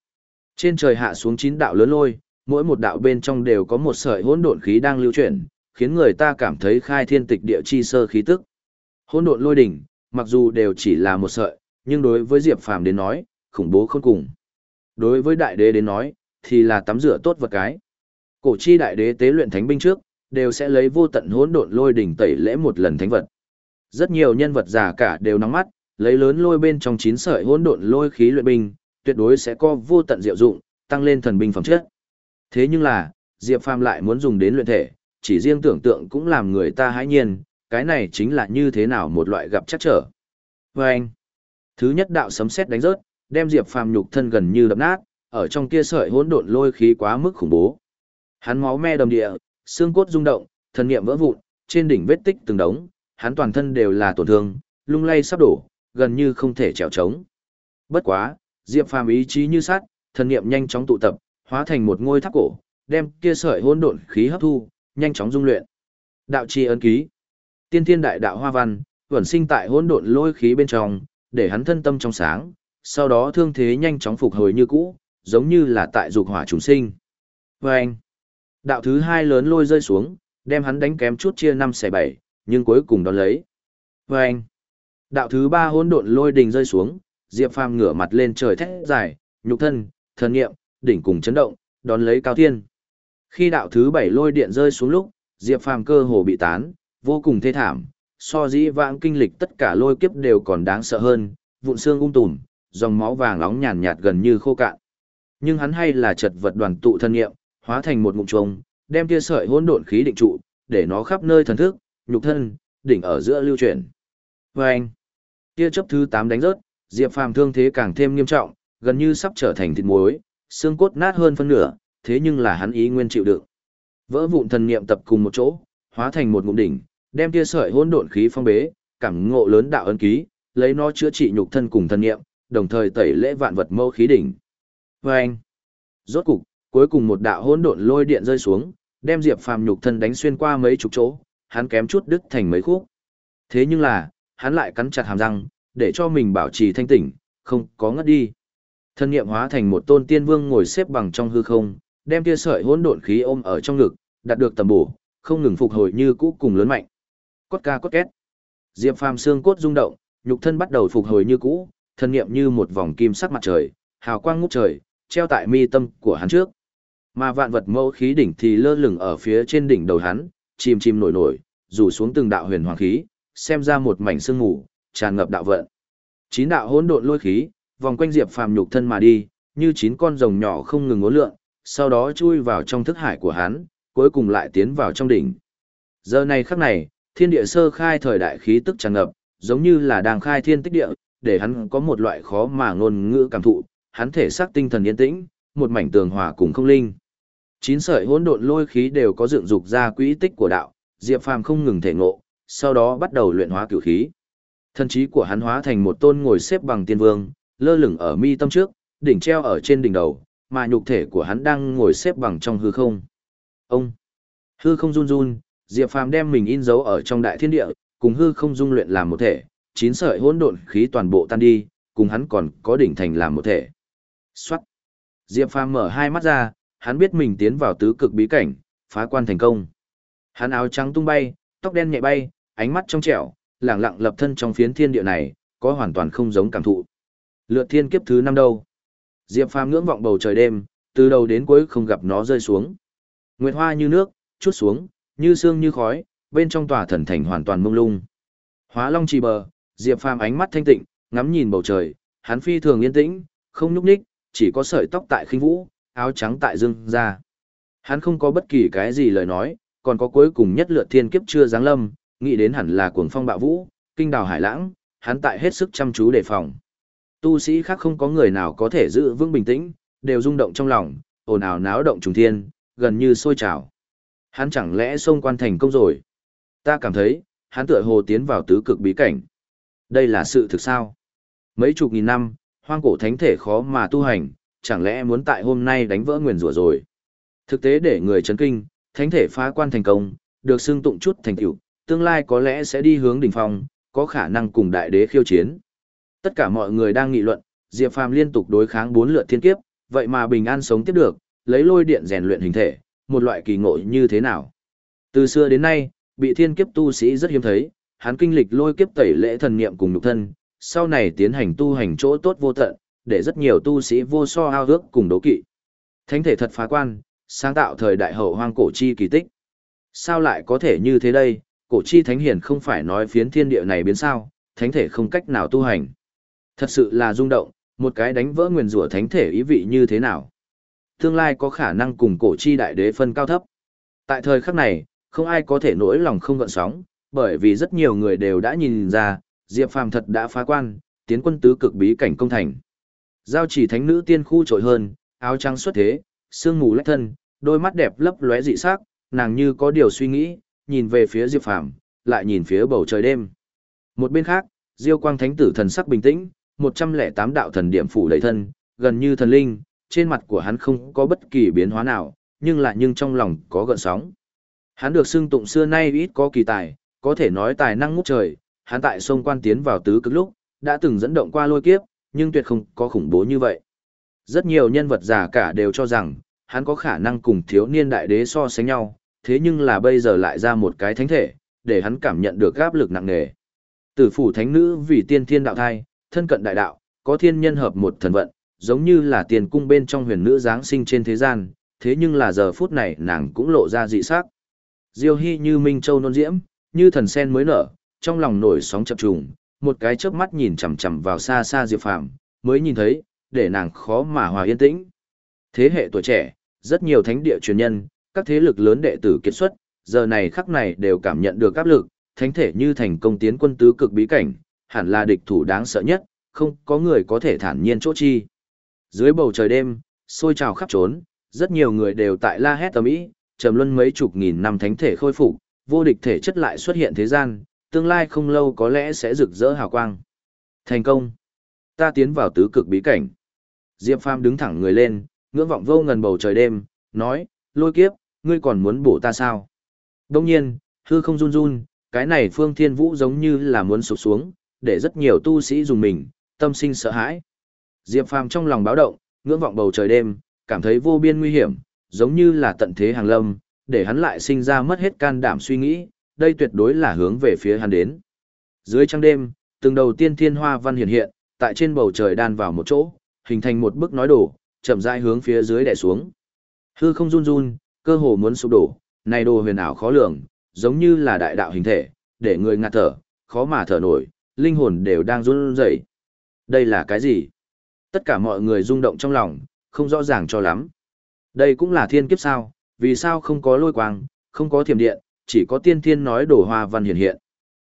Trên trời hạ xuống chín đạo lớn lôi, mỗi một đạo bên trong đều có một sợi hỗn độn khí đang lưu chuyển, khiến người ta cảm thấy khai thiên tịch địa chi sơ khí tức. Hỗn độn lôi đỉnh, mặc dù đều chỉ là một sợi, nhưng đối với Diệp Phàm đến nói, khủng bố không cùng. Đối với đại đế đến nói, thì là tắm rửa tốt vật cái. Cổ chi đại đế tế luyện thánh binh trước, đều sẽ lấy vô tận hỗn độn lôi đỉnh tẩy lễ một lần thánh vật. Rất nhiều nhân vật già cả đều nóng mắt, lấy lớn lôi bên trong chín sợi hỗn độn lôi khí luyện binh, tuyệt đối sẽ có vô tận diệu dụng, tăng lên thần binh phẩm chất. Thế nhưng là, Diệp Phàm lại muốn dùng đến luyện thể, chỉ riêng tưởng tượng cũng làm người ta hãi nhiên, cái này chính là như thế nào một loại gặp chắc trở. Và anh, thứ nhất đạo sấm sét đánh rớt, đem Diệp Phàm nhục thân gần như đập nát, ở trong kia sợi hỗn độn lôi khí quá mức khủng bố. Hắn máu me đầm địa, xương cốt rung động, thần niệm vỡ vụn, trên đỉnh vết tích từng đống, hắn toàn thân đều là tổn thương, lung lay sắp đổ, gần như không thể trèo trống. Bất quá, Diệp Phàm ý chí như sắt, thần niệm nhanh chóng tụ tập, hóa thành một ngôi tháp cổ, đem kia sợi hỗn độn khí hấp thu, nhanh chóng dung luyện. Đạo chi ấn ký. Tiên thiên đại đạo hoa văn, vẩn sinh tại hỗn độn lôi khí bên trong, để hắn thân tâm trong sáng, sau đó thương thế nhanh chóng phục hồi như cũ, giống như là tại dục hỏa trùng sinh. Và anh, đạo thứ hai lớn lôi rơi xuống, đem hắn đánh kém chút chia năm xẻ bảy, nhưng cuối cùng đón lấy. Và anh, đạo thứ ba hỗn độn lôi đình rơi xuống, Diệp Phàm ngửa mặt lên trời thét dài, nhục thân, thần nghiệm, đỉnh cùng chấn động, đón lấy cao thiên. Khi đạo thứ bảy lôi điện rơi xuống lúc, Diệp Phàm cơ hồ bị tán, vô cùng thê thảm, so dĩ vãng kinh lịch tất cả lôi kiếp đều còn đáng sợ hơn, vụn xương ung tùm, dòng máu vàng nóng nhàn nhạt gần như khô cạn. Nhưng hắn hay là chật vật đoàn tụ thân nghiệm, hóa thành một ngụm trùng, đem kia sợi hỗn độn khí định trụ, để nó khắp nơi thần thức, nhục thân, đỉnh ở giữa lưu chuyển. Vâng! anh, kia chấp thứ 8 đánh rớt, Diệp Phàm thương thế càng thêm nghiêm trọng, gần như sắp trở thành thịt muối, xương cốt nát hơn phân nửa, thế nhưng là hắn ý nguyên chịu đựng. Vỡ vụn thần niệm tập cùng một chỗ, hóa thành một ngụm đỉnh, đem tia sợi hỗn độn khí phong bế, cảm ngộ lớn đạo ấn ký, lấy nó chữa trị nhục thân cùng thân niệm, đồng thời tẩy lễ vạn vật mâu khí đỉnh. Và anh, rốt cục, cuối cùng một đạo hỗn độn lôi điện rơi xuống, đem Diệp Phàm nhục thân đánh xuyên qua mấy chục chỗ, hắn kém chút đứt thành mấy khúc. Thế nhưng là, hắn lại cắn chặt hàm răng, để cho mình bảo trì thanh tỉnh, không có ngất đi. Thân niệm hóa thành một tôn tiên vương ngồi xếp bằng trong hư không, đem tia sợi hỗn độn khí ôm ở trong ngực, đạt được tầm bổ, không ngừng phục hồi như cũ cùng lớn mạnh. Cốt ca cốt két. Diệp Phàm xương cốt rung động, nhục thân bắt đầu phục hồi như cũ, thân niệm như một vòng kim sắc mặt trời, hào quang ngút trời, treo tại mi tâm của hắn trước. Mà vạn vật mẫu khí đỉnh thì lơ lửng ở phía trên đỉnh đầu hắn, chìm chìm nổi nổi, rủ xuống từng đạo huyền hoàng khí, xem ra một mảnh sương mù, tràn ngập đạo vận. Chín đạo hỗn độn lôi khí, vòng quanh Diệp Phàm nhục thân mà đi, như chín con rồng nhỏ không ngừng ngố lượn, sau đó chui vào trong thức hải của hắn, cuối cùng lại tiến vào trong đỉnh. Giờ này khắc này, thiên địa sơ khai thời đại khí tức tràn ngập, giống như là đang khai thiên tích địa, để hắn có một loại khó mà ngôn ngữ cảm thụ, hắn thể xác tinh thần yên tĩnh, một mảnh tường hòa cùng không linh. Chín sợi hỗn độn lôi khí đều có dựng dục ra quỹ tích của đạo, Diệp Phàm không ngừng thể ngộ, sau đó bắt đầu luyện hóa cửu khí. Thân trí của hắn hóa thành một tôn ngồi xếp bằng tiên vương, lơ lửng ở mi tâm trước, đỉnh treo ở trên đỉnh đầu, mà nhục thể của hắn đang ngồi xếp bằng trong hư không. Ông! Hư không run run, Diệp Phàm đem mình in dấu ở trong đại thiên địa, cùng hư không dung luyện làm một thể, chín sợi hỗn độn khí toàn bộ tan đi, cùng hắn còn có đỉnh thành làm một thể. Soát! Diệp Phàm mở hai mắt ra, hắn biết mình tiến vào tứ cực bí cảnh, phá quan thành công. Hắn áo trắng tung bay, tóc đen nhẹ bay, ánh mắt trong trẻo, lẳng lặng lập thân trong phiến thiên địa này, có hoàn toàn không giống cảm thụ. Lượt thiên kiếp thứ năm đâu? Diệp Phàm ngưỡng vọng bầu trời đêm, từ đầu đến cuối không gặp nó rơi xuống. Nguyệt hoa như nước, chút xuống, như sương như khói, bên trong tòa thần thành hoàn toàn mông lung. Hóa Long trì bờ, Diệp Phàm ánh mắt thanh tịnh, ngắm nhìn bầu trời, hắn phi thường yên tĩnh, không nhúc nhích, chỉ có sợi tóc tại khinh vũ, áo trắng tại dương ra. Hắn không có bất kỳ cái gì lời nói, còn có cuối cùng nhất lượt thiên kiếp chưa giáng lâm, nghĩ đến hẳn là cuồng phong bạo vũ, kinh đào hải lãng, hắn tại hết sức chăm chú đề phòng. Tu sĩ khác không có người nào có thể giữ vững bình tĩnh, đều rung động trong lòng, ồn ào náo động trùng thiên, gần như sôi trào. Hắn chẳng lẽ xông quan thành công rồi? Ta cảm thấy, hắn tựa hồ tiến vào tứ cực bí cảnh. Đây là sự thực sao? Mấy chục nghìn năm, hoang cổ thánh thể khó mà tu hành, chẳng lẽ muốn tại hôm nay đánh vỡ nguyền rủa rồi? Thực tế để người chấn kinh, thánh thể phá quan thành công, được xưng tụng chút thành tựu, tương lai có lẽ sẽ đi hướng đỉnh phong, có khả năng cùng đại đế khiêu chiến. Tất cả mọi người đang nghị luận, Diệp Phàm liên tục đối kháng bốn lượt thiên kiếp, vậy mà bình an sống tiếp được, lấy lôi điện rèn luyện hình thể, một loại kỳ ngộ như thế nào? Từ xưa đến nay, bị thiên kiếp tu sĩ rất hiếm thấy, hắn kinh lịch lôi kiếp tẩy lễ thần niệm cùng nhục thân, sau này tiến hành tu hành chỗ tốt vô tận, để rất nhiều tu sĩ vô so ao ước cùng đố kỵ. Thánh thể thật phá quan, sáng tạo thời đại hậu hoang cổ chi kỳ tích. Sao lại có thể như thế đây, cổ chi thánh hiển không phải nói phiến thiên địa này biến sao, thánh thể không cách nào tu hành. Thật sự là rung động, một cái đánh vỡ nguyền rủa thánh thể ý vị như thế nào. Tương lai có khả năng cùng cổ chi đại đế phân cao thấp. Tại thời khắc này, không ai có thể nỗi lòng không gợn sóng, bởi vì rất nhiều người đều đã nhìn ra, Diệp Phàm thật đã phá quan, tiến quân tứ cực bí cảnh công thành. Giao chỉ thánh nữ tiên khu trội hơn, áo trắng xuất thế, sương mù lách thân, đôi mắt đẹp lấp lóe dị sắc, nàng như có điều suy nghĩ, nhìn về phía Diệp Phàm, lại nhìn phía bầu trời đêm. Một bên khác, Diêu Quang Thánh tử thần sắc bình tĩnh, 108 đạo thần điểm phủ đầy thân, gần như thần linh, trên mặt của hắn không có bất kỳ biến hóa nào, nhưng lại nhưng trong lòng có gợn sóng. Hắn được xưng tụng xưa nay ít có kỳ tài, có thể nói tài năng ngút trời, hắn tại sông quan tiến vào tứ cực lúc, đã từng dẫn động qua lôi kiếp, nhưng tuyệt không có khủng bố như vậy. Rất nhiều nhân vật già cả đều cho rằng, hắn có khả năng cùng thiếu niên đại đế so sánh nhau, thế nhưng là bây giờ lại ra một cái thánh thể, để hắn cảm nhận được áp lực nặng nề. Tử phủ thánh nữ vì tiên thiên đạo thai, thân cận đại đạo, có thiên nhân hợp một thần vận, giống như là tiền cung bên trong huyền nữ giáng sinh trên thế gian, thế nhưng là giờ phút này nàng cũng lộ ra dị sắc. Diêu Hy như Minh Châu nôn diễm, như thần sen mới nở, trong lòng nổi sóng chập trùng, một cái chớp mắt nhìn chằm chằm vào xa xa Diệp Phàm, mới nhìn thấy, để nàng khó mà hòa yên tĩnh. Thế hệ tuổi trẻ, rất nhiều thánh địa truyền nhân, các thế lực lớn đệ tử kiệt xuất, giờ này khắc này đều cảm nhận được áp lực, thánh thể như thành công tiến quân tứ cực bí cảnh, hẳn là địch thủ đáng sợ nhất, không có người có thể thản nhiên chỗ chi. Dưới bầu trời đêm, sôi trào khắp trốn, rất nhiều người đều tại la hét tầm ý, trầm luân mấy chục nghìn năm thánh thể khôi phục, vô địch thể chất lại xuất hiện thế gian, tương lai không lâu có lẽ sẽ rực rỡ hào quang. Thành công. Ta tiến vào tứ cực bí cảnh. Diệp Phàm đứng thẳng người lên, ngưỡng vọng vô ngần bầu trời đêm, nói, lôi kiếp, ngươi còn muốn bổ ta sao? Đông nhiên, hư không run run, cái này phương thiên vũ giống như là muốn sụp xuống, để rất nhiều tu sĩ dùng mình, tâm sinh sợ hãi. Diệp Phàm trong lòng báo động, ngưỡng vọng bầu trời đêm, cảm thấy vô biên nguy hiểm, giống như là tận thế hàng lâm, để hắn lại sinh ra mất hết can đảm suy nghĩ, đây tuyệt đối là hướng về phía hắn đến. Dưới trăng đêm, từng đầu tiên thiên hoa văn hiện hiện, tại trên bầu trời đan vào một chỗ, hình thành một bức nói đổ, chậm rãi hướng phía dưới đè xuống. Hư không run run, cơ hồ muốn sụp đổ, này đồ huyền ảo khó lường, giống như là đại đạo hình thể, để người ngạt thở, khó mà thở nổi, linh hồn đều đang run rẩy. Đây là cái gì? Tất cả mọi người rung động trong lòng, không rõ ràng cho lắm. Đây cũng là thiên kiếp sao, vì sao không có lôi quang, không có thiểm điện, chỉ có tiên thiên nói đổ hoa văn hiện hiện.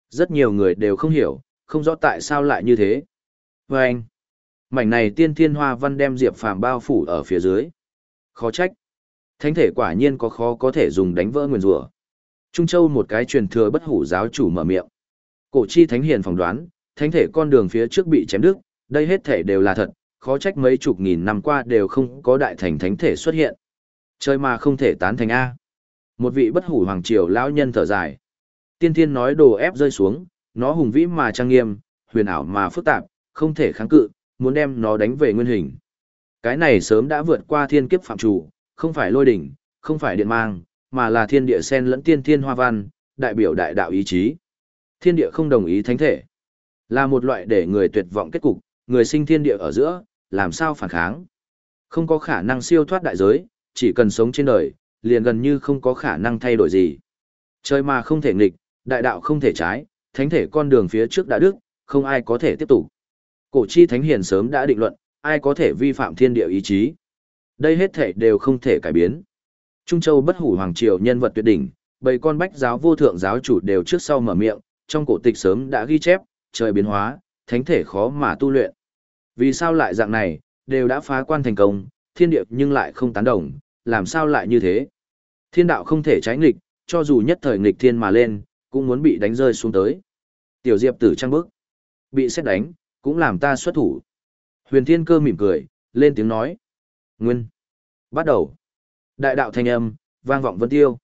Rất nhiều người đều không hiểu, không rõ tại sao lại như thế. Và anh, mảnh này tiên thiên hoa văn đem Diệp Phàm bao phủ ở phía dưới. Khó trách. Thánh thể quả nhiên có khó có thể dùng đánh vỡ nguyên rủa. Trung Châu một cái truyền thừa bất hủ giáo chủ mở miệng. Cổ chi thánh hiền phỏng đoán, thánh thể con đường phía trước bị chém đứt, đây hết thể đều là thật, khó trách mấy chục nghìn năm qua đều không có đại thành thánh thể xuất hiện. Chơi mà không thể tán thành A. Một vị bất hủ hoàng triều lão nhân thở dài. Tiên thiên nói đồ ép rơi xuống, nó hùng vĩ mà trang nghiêm, huyền ảo mà phức tạp, không thể kháng cự, muốn đem nó đánh về nguyên hình. Cái này sớm đã vượt qua thiên kiếp phạm chủ, không phải lôi đỉnh, không phải điện mang, mà là thiên địa sen lẫn tiên thiên hoa văn, đại biểu đại đạo ý chí. Thiên địa không đồng ý thánh thể. Là một loại để người tuyệt vọng kết cục, người sinh thiên địa ở giữa, làm sao phản kháng. Không có khả năng siêu thoát đại giới, chỉ cần sống trên đời, liền gần như không có khả năng thay đổi gì. Trời mà không thể nghịch, đại đạo không thể trái, thánh thể con đường phía trước đã đức, không ai có thể tiếp tục. Cổ chi thánh hiền sớm đã định luận, ai có thể vi phạm thiên địa ý chí. Đây hết thể đều không thể cải biến. Trung Châu bất hủ hoàng triều nhân vật tuyệt đỉnh, bầy con bách giáo vô thượng giáo chủ đều trước sau mở miệng, trong cổ tịch sớm đã ghi chép, trời biến hóa, thánh thể khó mà tu luyện. Vì sao lại dạng này, đều đã phá quan thành công, thiên địa nhưng lại không tán đồng, làm sao lại như thế? Thiên đạo không thể trái nghịch, cho dù nhất thời nghịch thiên mà lên, cũng muốn bị đánh rơi xuống tới. Tiểu Diệp tử trăng bước, bị xét đánh, cũng làm ta xuất thủ. Huyền Thiên Cơ mỉm cười, lên tiếng nói. Nguyên. Bắt đầu. Đại đạo thanh âm, vang vọng vân tiêu.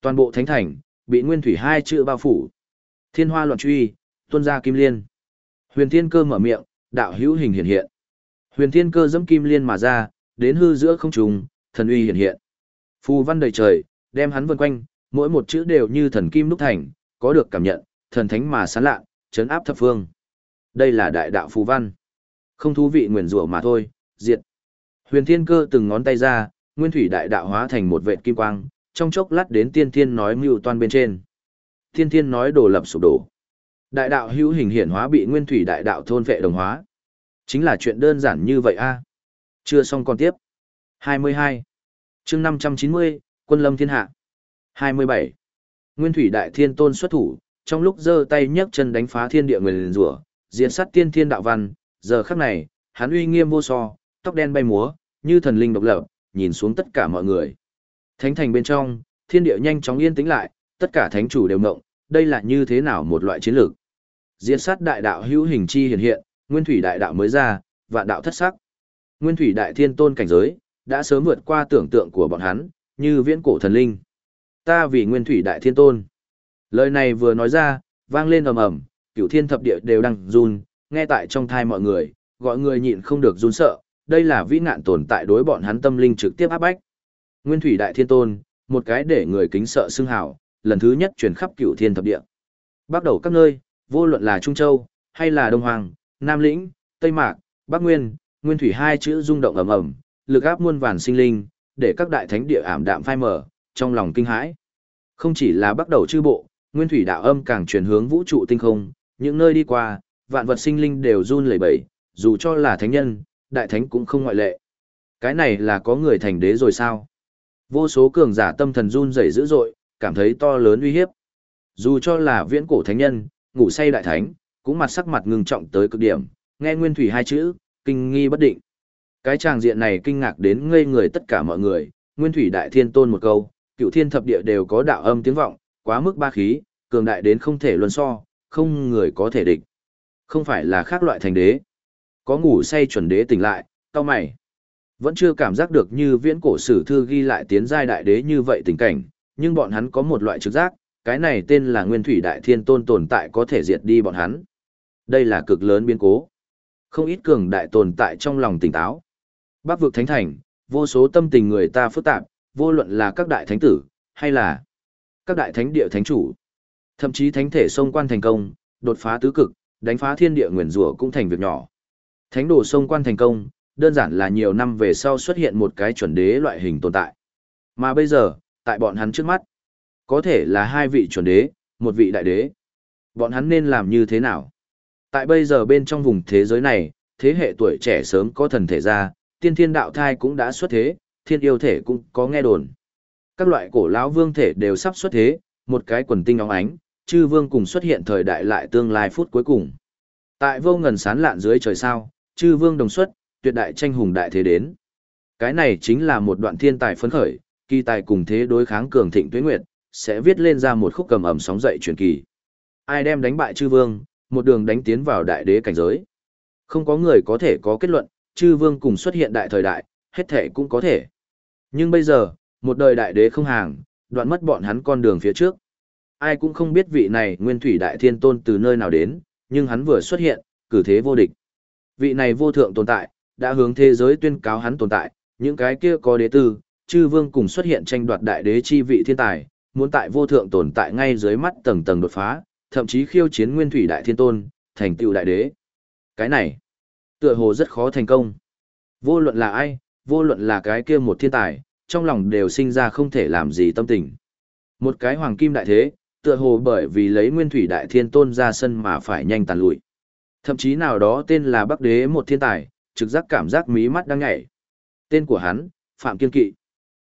Toàn bộ thánh thành, bị nguyên thủy hai chữ bao phủ. Thiên hoa loạn truy, tuôn ra kim liên. Huyền Thiên Cơ mở miệng, đạo hữu hình hiện hiện. Huyền Thiên Cơ dẫm kim liên mà ra, đến hư giữa không trung, thần uy hiện hiện. Phù văn đầy trời, đem hắn vần quanh, mỗi một chữ đều như thần kim đúc thành, có được cảm nhận, thần thánh mà sáng lạ, chấn áp thập phương. Đây là đại đạo phù văn. Không thú vị nguyền rủa mà thôi, diệt. Huyền Thiên Cơ từng ngón tay ra, nguyên thủy đại đạo hóa thành một vệt kim quang, trong chốc lát đến tiên thiên nói mưu toan bên trên. Tiên thiên nói đổ lập sụp đổ. Đại đạo hữu hình hiển hóa bị nguyên thủy đại đạo thôn vệ đồng hóa. Chính là chuyện đơn giản như vậy a. Chưa xong còn tiếp. 22. chương 590, Quân lâm thiên hạ. 27. Nguyên thủy đại thiên tôn xuất thủ, trong lúc giơ tay nhấc chân đánh phá thiên địa người liền rủa, diện sát tiên thiên đạo văn, giờ khắc này, hắn uy nghiêm vô so, tóc đen bay múa, như thần linh độc lập, nhìn xuống tất cả mọi người. Thánh thành bên trong, thiên địa nhanh chóng yên tĩnh lại, tất cả thánh chủ đều ngộng, đây là như thế nào một loại chiến lược. Diệt sát đại đạo hữu hình chi hiện hiện, nguyên thủy đại đạo mới ra, vạn đạo thất sắc. Nguyên thủy đại thiên tôn cảnh giới, đã sớm vượt qua tưởng tượng của bọn hắn, như viễn cổ thần linh. Ta vì nguyên thủy đại thiên tôn. Lời này vừa nói ra, vang lên ầm ầm, cửu thiên thập địa đều đang run, nghe tại trong thai mọi người, gọi người nhịn không được run sợ, đây là vĩ nạn tồn tại đối bọn hắn tâm linh trực tiếp áp bách. Nguyên thủy đại thiên tôn, một cái để người kính sợ xưng hào, lần thứ nhất truyền khắp cửu thiên thập địa. Bắt đầu các nơi, vô luận là Trung Châu, hay là Đông Hoàng, Nam Lĩnh, Tây Mạc, Bắc Nguyên, Nguyên thủy hai chữ rung động ầm ầm, lực áp muôn vàn sinh linh, để các đại thánh địa ảm đạm phai mở, trong lòng kinh hãi. Không chỉ là bắt đầu chư bộ, Nguyên thủy đạo âm càng truyền hướng vũ trụ tinh không, những nơi đi qua, vạn vật sinh linh đều run lẩy bẩy, dù cho là thánh nhân, đại thánh cũng không ngoại lệ. Cái này là có người thành đế rồi sao? Vô số cường giả tâm thần run rẩy dữ dội, cảm thấy to lớn uy hiếp. Dù cho là viễn cổ thánh nhân, ngủ say đại thánh, cũng mặt sắc mặt ngưng trọng tới cực điểm, nghe nguyên thủy hai chữ, kinh nghi bất định. Cái tràng diện này kinh ngạc đến ngây người tất cả mọi người, nguyên thủy đại thiên tôn một câu, cựu thiên thập địa đều có đạo âm tiếng vọng, quá mức ba khí, cường đại đến không thể luân so, không người có thể địch. Không phải là khác loại thành đế. Có ngủ say chuẩn đế tỉnh lại, tao mày. Vẫn chưa cảm giác được như viễn cổ sử thư ghi lại tiến giai đại đế như vậy tình cảnh, nhưng bọn hắn có một loại trực giác, cái này tên là nguyên thủy đại thiên tôn tồn tại có thể diệt đi bọn hắn. Đây là cực lớn biến cố. Không ít cường đại tồn tại trong lòng tỉnh táo. Bắc vực thánh thành, vô số tâm tình người ta phức tạp, vô luận là các đại thánh tử, hay là các đại thánh địa thánh chủ. Thậm chí thánh thể sông quan thành công, đột phá tứ cực, đánh phá thiên địa nguyền rủa cũng thành việc nhỏ. Thánh đồ sông quan thành công, đơn giản là nhiều năm về sau xuất hiện một cái chuẩn đế loại hình tồn tại. Mà bây giờ, tại bọn hắn trước mắt, có thể là hai vị chuẩn đế, một vị đại đế. Bọn hắn nên làm như thế nào? Tại bây giờ bên trong vùng thế giới này, thế hệ tuổi trẻ sớm có thần thể ra, tiên thiên đạo thai cũng đã xuất thế, thiên yêu thể cũng có nghe đồn. Các loại cổ lão vương thể đều sắp xuất thế, một cái quần tinh óng ánh, chư vương cùng xuất hiện thời đại lại tương lai phút cuối cùng. Tại vô ngần sán lạn dưới trời sao, chư vương đồng xuất, tuyệt đại tranh hùng đại thế đến. Cái này chính là một đoạn thiên tài phấn khởi, kỳ tài cùng thế đối kháng cường thịnh tuế nguyệt, sẽ viết lên ra một khúc cầm ẩm sóng dậy truyền kỳ. Ai đem đánh bại chư vương, một đường đánh tiến vào đại đế cảnh giới. Không có người có thể có kết luận, chư vương cùng xuất hiện đại thời đại, hết thể cũng có thể. Nhưng bây giờ, một đời đại đế không hàng, đoạn mất bọn hắn con đường phía trước. Ai cũng không biết vị này nguyên thủy đại thiên tôn từ nơi nào đến, nhưng hắn vừa xuất hiện, cử thế vô địch. Vị này vô thượng tồn tại, đã hướng thế giới tuyên cáo hắn tồn tại, những cái kia có đế tư, chư vương cùng xuất hiện tranh đoạt đại đế chi vị thiên tài, muốn tại vô thượng tồn tại ngay dưới mắt tầng tầng đột phá, thậm chí khiêu chiến nguyên thủy đại thiên tôn, thành tựu đại đế. Cái này, tựa hồ rất khó thành công. Vô luận là ai, vô luận là cái kia một thiên tài, trong lòng đều sinh ra không thể làm gì tâm tình. Một cái hoàng kim đại thế, tựa hồ bởi vì lấy nguyên thủy đại thiên tôn ra sân mà phải nhanh tàn lụi. Thậm chí nào đó tên là Bắc Đế một thiên tài, trực giác cảm giác mí mắt đang nhảy. Tên của hắn, Phạm Kiên Kỵ.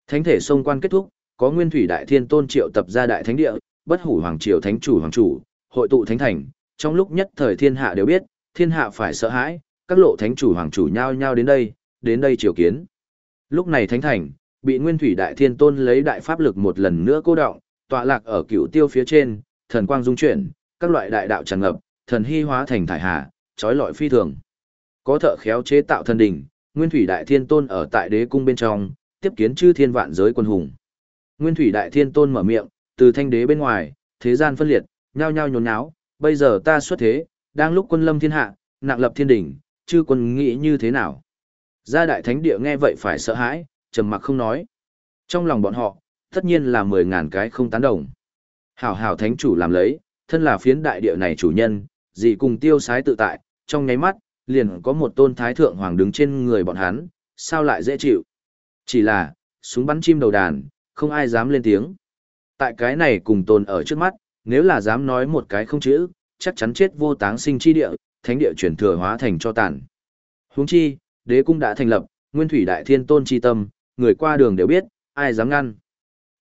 Thánh thể sông quan kết thúc, có nguyên thủy đại thiên tôn triệu tập ra đại thánh địa, bất hủ hoàng triều thánh chủ hoàng chủ, hội tụ thánh thành, trong lúc nhất thời thiên hạ đều biết, thiên hạ phải sợ hãi, các lộ thánh chủ hoàng chủ nhao nhao đến đây, đến đây triều kiến. Lúc này thánh thành, bị nguyên thủy đại thiên tôn lấy đại pháp lực một lần nữa cô động, tọa lạc ở cựu tiêu phía trên, thần quang dung chuyển, các loại đại đạo tràn ngập, thần hy hóa thành thải hà, trói lọi phi thường. Có thợ khéo chế tạo thần đỉnh, nguyên thủy đại thiên tôn ở tại đế cung bên trong, tiếp kiến chư thiên vạn giới quân hùng. Nguyên thủy đại thiên tôn mở miệng, từ thanh đế bên ngoài, thế gian phân liệt, nhao nhao nhốn nháo, bây giờ ta xuất thế, đang lúc quân lâm thiên hạ, nặng lập thiên đỉnh, chư quân nghĩ như thế nào? Gia đại thánh địa nghe vậy phải sợ hãi, trầm mặc không nói. Trong lòng bọn họ, tất nhiên là mười ngàn cái không tán đồng. Hảo hảo thánh chủ làm lấy, thân là phiến đại địa này chủ nhân, gì cùng tiêu sái tự tại, trong nháy mắt, liền có một tôn thái thượng hoàng đứng trên người bọn hắn, sao lại dễ chịu. Chỉ là, súng bắn chim đầu đàn, không ai dám lên tiếng. Tại cái này cùng tồn ở trước mắt, nếu là dám nói một cái không chữ, chắc chắn chết vô táng sinh chi địa, thánh địa chuyển thừa hóa thành cho tàn. Huống chi, đế cung đã thành lập, nguyên thủy đại thiên tôn chi tâm, người qua đường đều biết, ai dám ngăn.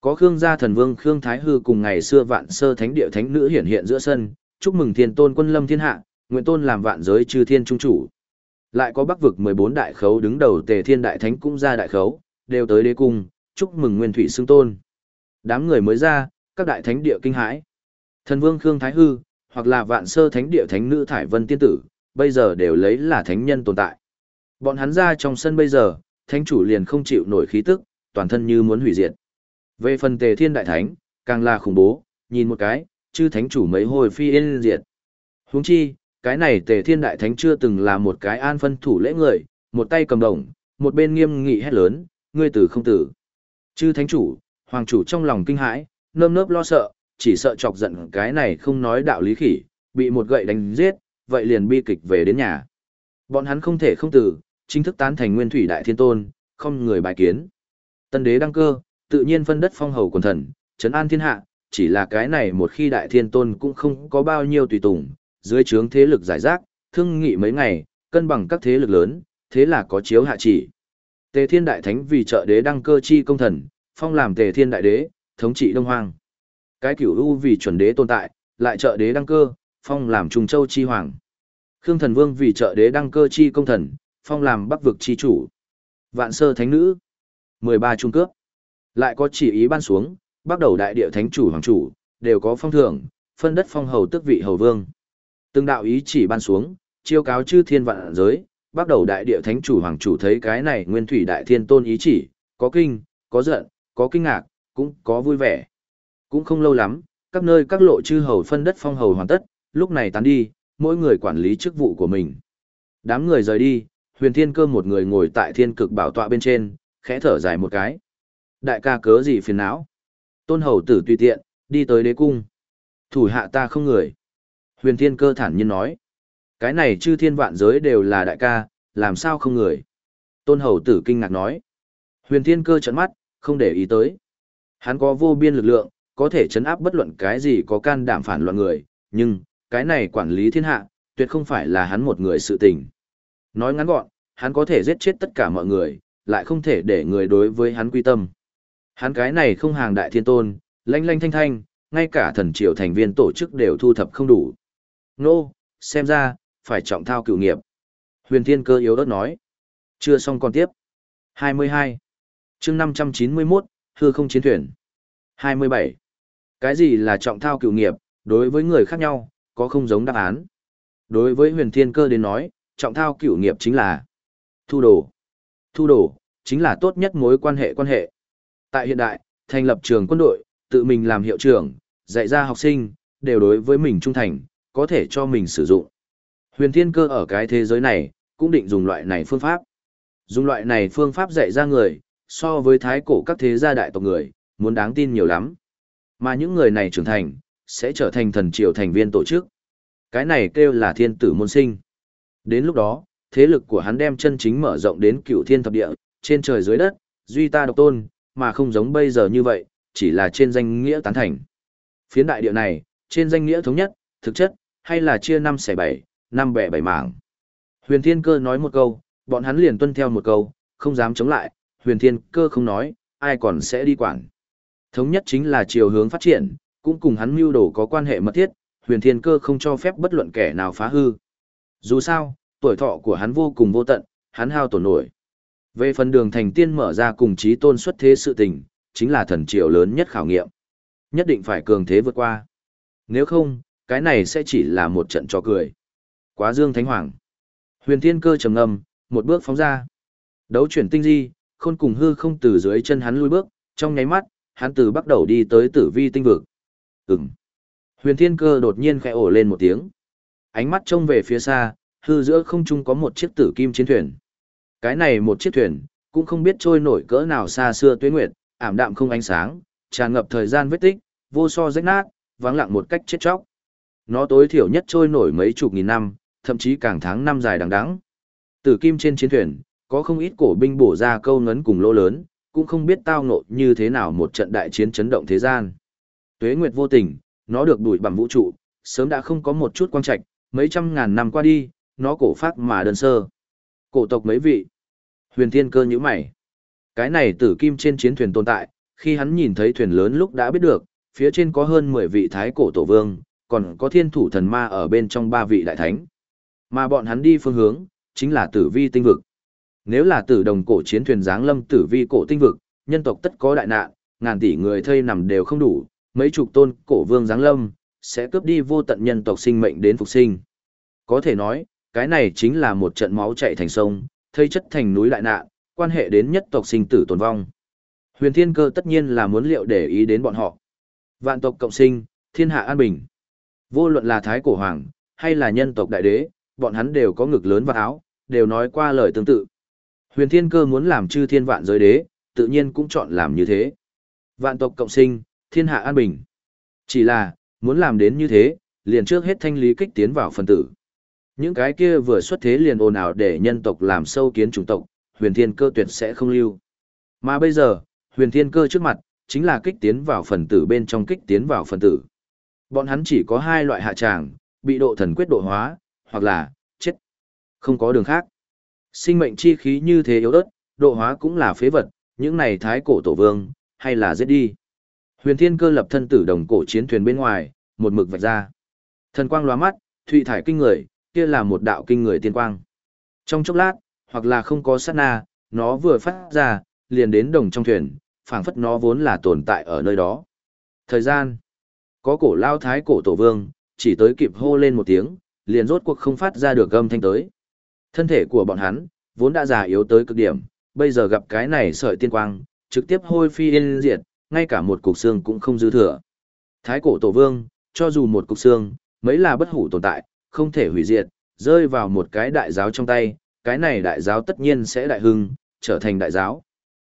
Có Khương gia thần vương Khương Thái Hư cùng ngày xưa vạn sơ thánh địa thánh nữ hiển hiện giữa sân, chúc mừng thiên tôn quân lâm thiên hạ, nguyện tôn làm vạn giới chư thiên trung chủ. Lại có bắc vực 14 đại khấu đứng đầu tề thiên đại thánh cũng ra đại khấu, đều tới đế cung, chúc mừng nguyên thủy xưng tôn. Đám người mới ra, các đại thánh địa kinh hãi. Thần vương Khương Thái Hư, hoặc là vạn sơ thánh địa thánh nữ Thải Vân Tiên Tử, bây giờ đều lấy là thánh nhân tồn tại. Bọn hắn ra trong sân bây giờ, thánh chủ liền không chịu nổi khí tức, toàn thân như muốn hủy diệt. Về phần tề thiên đại thánh, càng là khủng bố, nhìn một cái, chư thánh chủ mấy hồi phi yên diệt. Huống chi, cái này tề thiên đại thánh chưa từng là một cái an phân thủ lễ người, một tay cầm đồng, một bên nghiêm nghị hét lớn, ngươi tử không tử. Chư thánh chủ, hoàng chủ trong lòng kinh hãi, nơm nớp lo sợ, chỉ sợ chọc giận cái này không nói đạo lý khỉ, bị một gậy đánh giết, vậy liền bi kịch về đến nhà. Bọn hắn không thể không tử, chính thức tán thành nguyên thủy đại thiên tôn, không người bài kiến. Tân đế đăng cơ, tự nhiên phân đất phong hầu quần thần, trấn an thiên hạ, chỉ là cái này một khi đại thiên tôn cũng không có bao nhiêu tùy tùng, dưới trướng thế lực giải rác, thương nghị mấy ngày, cân bằng các thế lực lớn, thế là có chiếu hạ chỉ. Tề Thiên Đại Thánh vì trợ đế đăng cơ chi công thần, phong làm Tề Thiên Đại Đế, thống trị Đông Hoang. Cái cửu u vì chuẩn đế tồn tại, lại trợ đế đăng cơ, phong làm Trung Châu chi hoàng. Khương Thần Vương vì trợ đế đăng cơ chi công thần, phong làm Bắc vực chi chủ. Vạn Sơ Thánh Nữ, 13 trung cướp. Lại có chỉ ý ban xuống, bắt đầu đại địa thánh chủ hoàng chủ, đều có phong thưởng, phân đất phong hầu tước vị hầu vương. Từng đạo ý chỉ ban xuống, chiêu cáo chư thiên vạn giới, bắt đầu đại địa thánh chủ hoàng chủ thấy cái này nguyên thủy đại thiên tôn ý chỉ, có kinh, có giận, có kinh ngạc, cũng có vui vẻ. Cũng không lâu lắm, các nơi các lộ chư hầu phân đất phong hầu hoàn tất, lúc này tán đi, mỗi người quản lý chức vụ của mình. Đám người rời đi, huyền thiên cơ một người ngồi tại thiên cực bảo tọa bên trên, khẽ thở dài một cái. Đại ca cớ gì phiền não? Tôn hầu tử tùy tiện, đi tới đế cung. Thủ hạ ta không người. Huyền thiên cơ thản nhiên nói. Cái này chư thiên vạn giới đều là đại ca, làm sao không người? Tôn hầu tử kinh ngạc nói. Huyền thiên cơ trấn mắt, không để ý tới. Hắn có vô biên lực lượng, có thể chấn áp bất luận cái gì có can đảm phản loạn người, nhưng, cái này quản lý thiên hạ, tuyệt không phải là hắn một người sự tình. Nói ngắn gọn, hắn có thể giết chết tất cả mọi người, lại không thể để người đối với hắn quy tâm. Hắn cái này không hàng đại thiên tôn, lanh lanh thanh thanh, ngay cả thần triều thành viên tổ chức đều thu thập không đủ. Nô, xem ra, phải trọng thao cựu nghiệp. Huyền thiên cơ yếu ớt nói. Chưa xong còn tiếp. 22. chương 591, hư không chiến thuyền. 27. Cái gì là trọng thao cựu nghiệp, đối với người khác nhau, có không giống đáp án. Đối với huyền thiên cơ đến nói, trọng thao cựu nghiệp chính là thu đồ. Thu đồ, chính là tốt nhất mối quan hệ quan hệ. Tại hiện đại, thành lập trường quân đội, tự mình làm hiệu trưởng, dạy ra học sinh, đều đối với mình trung thành, có thể cho mình sử dụng. Huyền Thiên Cơ ở cái thế giới này, cũng định dùng loại này phương pháp. Dùng loại này phương pháp dạy ra người, so với thái cổ các thế gia đại tộc người, muốn đáng tin nhiều lắm. Mà những người này trưởng thành, sẽ trở thành thần triều thành viên tổ chức. Cái này kêu là thiên tử môn sinh. Đến lúc đó, thế lực của hắn đem chân chính mở rộng đến cựu thiên thập địa, trên trời dưới đất, duy ta độc tôn, mà không giống bây giờ như vậy, chỉ là trên danh nghĩa tán thành. Phiến đại địa này, trên danh nghĩa thống nhất, thực chất, hay là chia năm xẻ bảy, năm bẻ bảy mảng. Huyền Thiên Cơ nói một câu, bọn hắn liền tuân theo một câu, không dám chống lại, Huyền Thiên Cơ không nói, ai còn sẽ đi quản. Thống nhất chính là chiều hướng phát triển, cũng cùng hắn mưu đồ có quan hệ mật thiết, Huyền Thiên Cơ không cho phép bất luận kẻ nào phá hư. Dù sao, tuổi thọ của hắn vô cùng vô tận, hắn hao tổn nổi. Về phần đường thành tiên mở ra cùng chí tôn xuất thế sự tình, chính là thần triều lớn nhất khảo nghiệm. Nhất định phải cường thế vượt qua. Nếu không, cái này sẽ chỉ là một trận trò cười. Quá dương thánh hoàng. Huyền thiên cơ trầm ngâm, một bước phóng ra. Đấu chuyển tinh di, khôn cùng hư không từ dưới chân hắn lui bước, trong nháy mắt, hắn từ bắt đầu đi tới tử vi tinh vực. Ừm. Huyền thiên cơ đột nhiên khẽ ổ lên một tiếng. Ánh mắt trông về phía xa, hư giữa không trung có một chiếc tử kim chiến thuyền. Cái này một chiếc thuyền, cũng không biết trôi nổi cỡ nào xa xưa tuyết nguyệt, ảm đạm không ánh sáng, tràn ngập thời gian vết tích, vô so rách nát, vắng lặng một cách chết chóc. Nó tối thiểu nhất trôi nổi mấy chục nghìn năm, thậm chí càng tháng năm dài đằng đẵng. Tử kim trên chiến thuyền, có không ít cổ binh bổ ra câu ngấn cùng lỗ lớn, cũng không biết tao ngộ như thế nào một trận đại chiến chấn động thế gian. Tuế Nguyệt vô tình, nó được đuổi bằng vũ trụ, sớm đã không có một chút quang trạch, mấy trăm ngàn năm qua đi, nó cổ phát mà đơn sơ. Cổ tộc mấy vị. Huyền Thiên Cơ nhíu mày. Cái này tử kim trên chiến thuyền tồn tại, khi hắn nhìn thấy thuyền lớn lúc đã biết được, phía trên có hơn 10 vị thái cổ tổ vương, còn có thiên thủ thần ma ở bên trong ba vị đại thánh. Mà bọn hắn đi phương hướng, chính là tử vi tinh vực. Nếu là tử đồng cổ chiến thuyền giáng lâm tử vi cổ tinh vực, nhân tộc tất có đại nạn, ngàn tỷ người thây nằm đều không đủ, mấy chục tôn cổ vương giáng lâm, sẽ cướp đi vô tận nhân tộc sinh mệnh đến phục sinh. Có thể nói, cái này chính là một trận máu chạy thành sông, thây chất thành núi đại nạn, quan hệ đến nhất tộc sinh tử tồn vong. Huyền Thiên Cơ tất nhiên là muốn liệu để ý đến bọn họ. Vạn tộc cộng sinh, thiên hạ an bình. Vô luận là thái cổ hoàng, hay là nhân tộc đại đế, bọn hắn đều có ngực lớn và áo, đều nói qua lời tương tự. Huyền Thiên Cơ muốn làm chư thiên vạn giới đế, tự nhiên cũng chọn làm như thế. Vạn tộc cộng sinh, thiên hạ an bình. Chỉ là, muốn làm đến như thế, liền trước hết thanh lý kích tiến vào phần tử. Những cái kia vừa xuất thế liền ồn ào để nhân tộc làm sâu kiến chủng tộc, huyền thiên cơ tuyệt sẽ không lưu. Mà bây giờ, huyền thiên cơ trước mặt, chính là kích tiến vào phần tử bên trong kích tiến vào phần tử. Bọn hắn chỉ có hai loại hạ tràng, bị độ thần quyết độ hóa, hoặc là, chết. Không có đường khác. Sinh mệnh chi khí như thế yếu ớt, độ hóa cũng là phế vật, những này thái cổ tổ vương, hay là giết đi. Huyền thiên cơ lập thân tử đồng cổ chiến thuyền bên ngoài, một mực vạch ra. Thần quang lóa mắt, thụy thải kinh người, kia là một đạo kinh người tiên quang. Trong chốc lát, hoặc là không có sát na, nó vừa phát ra, liền đến đồng trong thuyền, phảng phất nó vốn là tồn tại ở nơi đó. Thời gian, có cổ lao thái cổ tổ vương, chỉ tới kịp hô lên một tiếng, liền rốt cuộc không phát ra được âm thanh tới. Thân thể của bọn hắn, vốn đã già yếu tới cực điểm, bây giờ gặp cái này sợi tiên quang, trực tiếp hôi phi yên diệt, ngay cả một cục xương cũng không dư thừa. Thái cổ tổ vương, cho dù một cục xương, mấy là bất hủ tồn tại, không thể hủy diệt, rơi vào một cái đại giáo trong tay, cái này đại giáo tất nhiên sẽ đại hưng, trở thành đại giáo.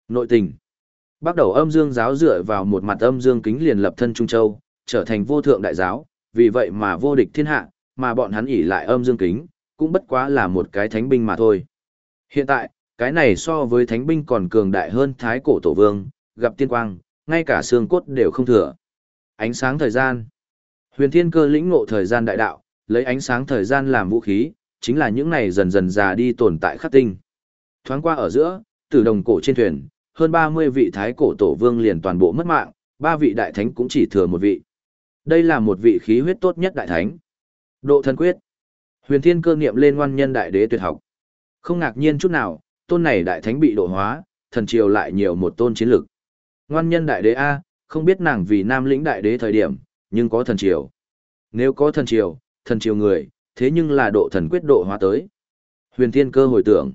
Nội tình Bắt đầu âm dương giáo dựa vào một mặt âm dương kính liền lập thân Trung Châu, trở thành vô thượng đại giáo, vì vậy mà vô địch thiên hạ, mà bọn hắn ỉ lại âm dương kính, cũng bất quá là một cái thánh binh mà thôi. Hiện tại, cái này so với thánh binh còn cường đại hơn thái cổ tổ vương, gặp tiên quang, ngay cả xương cốt đều không thừa. Ánh sáng thời gian. Huyền thiên cơ lĩnh ngộ thời gian đại đạo, lấy ánh sáng thời gian làm vũ khí, chính là những này dần dần già đi tồn tại khắc tinh. Thoáng qua ở giữa, tử đồng cổ trên thuyền, hơn 30 vị thái cổ tổ vương liền toàn bộ mất mạng, ba vị đại thánh cũng chỉ thừa một vị. Đây là một vị khí huyết tốt nhất đại thánh. Độ thân quyết. Huyền thiên cơ niệm lên ngoan nhân đại đế tuyệt học. Không ngạc nhiên chút nào, tôn này đại thánh bị độ hóa, thần triều lại nhiều một tôn chiến lực. Ngoan nhân đại đế A, không biết nàng vì nam lĩnh đại đế thời điểm, nhưng có thần triều. Nếu có thần triều, thần triều người, thế nhưng là độ thần quyết độ hóa tới. Huyền thiên cơ hồi tưởng.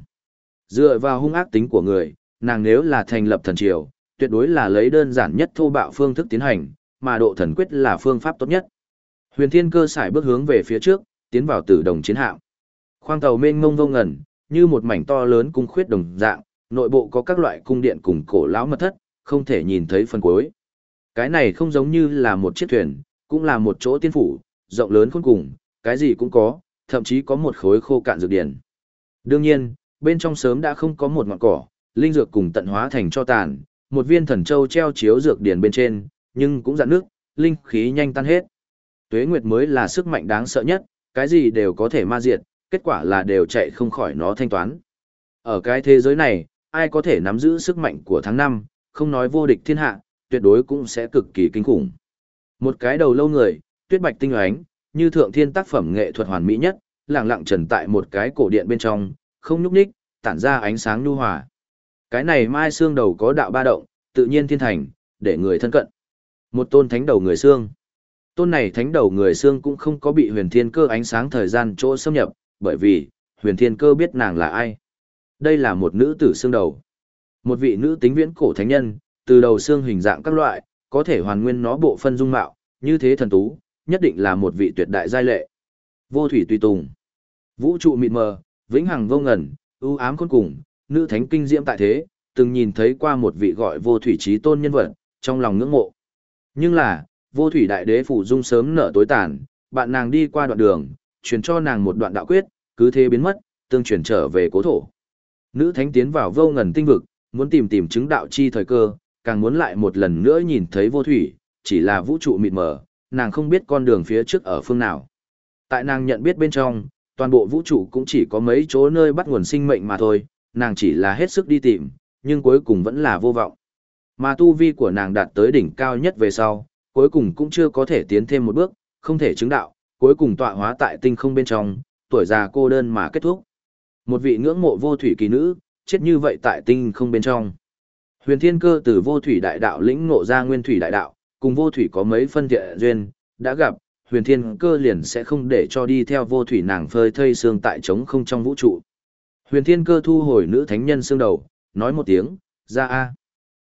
Dựa vào hung ác tính của người, nàng nếu là thành lập thần triều, tuyệt đối là lấy đơn giản nhất thô bạo phương thức tiến hành, mà độ thần quyết là phương pháp tốt nhất. Huyền thiên cơ xài bước hướng về phía trước, tiến vào tử đồng chiến hạm. Khoang tàu mênh mông vô ngần, như một mảnh to lớn cung khuyết đồng dạng, nội bộ có các loại cung điện cùng cổ lão mật thất, không thể nhìn thấy phần cuối. Cái này không giống như là một chiếc thuyền, cũng là một chỗ tiên phủ, rộng lớn khôn cùng, cái gì cũng có, thậm chí có một khối khô cạn dược điển. Đương nhiên, bên trong sớm đã không có một ngọn cỏ, linh dược cùng tận hóa thành cho tàn, một viên thần châu treo chiếu dược điển bên trên, nhưng cũng dạn nước, linh khí nhanh tan hết. Tuế Nguyệt mới là sức mạnh đáng sợ nhất, cái gì đều có thể ma diệt, kết quả là đều chạy không khỏi nó thanh toán. Ở cái thế giới này, ai có thể nắm giữ sức mạnh của tháng năm, không nói vô địch thiên hạ, tuyệt đối cũng sẽ cực kỳ kinh khủng. Một cái đầu lâu người, tuyết bạch tinh ánh, như thượng thiên tác phẩm nghệ thuật hoàn mỹ nhất, lặng lặng trần tại một cái cổ điện bên trong, không nhúc nhích, tản ra ánh sáng nhu hòa. Cái này mai xương đầu có đạo ba động, tự nhiên thiên thành, để người thân cận. Một tôn thánh đầu người xương. Tôn này thánh đầu người xương cũng không có bị huyền thiên cơ ánh sáng thời gian chỗ xâm nhập, bởi vì, huyền thiên cơ biết nàng là ai. Đây là một nữ tử xương đầu. Một vị nữ tính viễn cổ thánh nhân, từ đầu xương hình dạng các loại, có thể hoàn nguyên nó bộ phân dung mạo, như thế thần tú, nhất định là một vị tuyệt đại giai lệ. Vô thủy tùy tùng. Vũ trụ mịt mờ, vĩnh hằng vô ngần, ưu ám khôn cùng, nữ thánh kinh diễm tại thế, từng nhìn thấy qua một vị gọi vô thủy trí tôn nhân vật, trong lòng ngưỡng mộ. Nhưng là, vô thủy đại đế phủ dung sớm nở tối tàn, bạn nàng đi qua đoạn đường, truyền cho nàng một đoạn đạo quyết, cứ thế biến mất, tương truyền trở về cố thổ. Nữ thánh tiến vào vô ngần tinh vực, muốn tìm tìm chứng đạo chi thời cơ, càng muốn lại một lần nữa nhìn thấy vô thủy, chỉ là vũ trụ mịt mờ, nàng không biết con đường phía trước ở phương nào. Tại nàng nhận biết bên trong, toàn bộ vũ trụ cũng chỉ có mấy chỗ nơi bắt nguồn sinh mệnh mà thôi, nàng chỉ là hết sức đi tìm, nhưng cuối cùng vẫn là vô vọng. Mà tu vi của nàng đạt tới đỉnh cao nhất về sau, cuối cùng cũng chưa có thể tiến thêm một bước, không thể chứng đạo, cuối cùng tọa hóa tại tinh không bên trong, tuổi già cô đơn mà kết thúc. Một vị ngưỡng mộ vô thủy kỳ nữ, chết như vậy tại tinh không bên trong. Huyền Thiên Cơ từ vô thủy đại đạo lĩnh ngộ ra nguyên thủy đại đạo, cùng vô thủy có mấy phân thiện duyên, đã gặp, Huyền Thiên Cơ liền sẽ không để cho đi theo vô thủy nàng phơi thây xương tại trống không trong vũ trụ. Huyền Thiên Cơ thu hồi nữ thánh nhân xương đầu, nói một tiếng, ra a.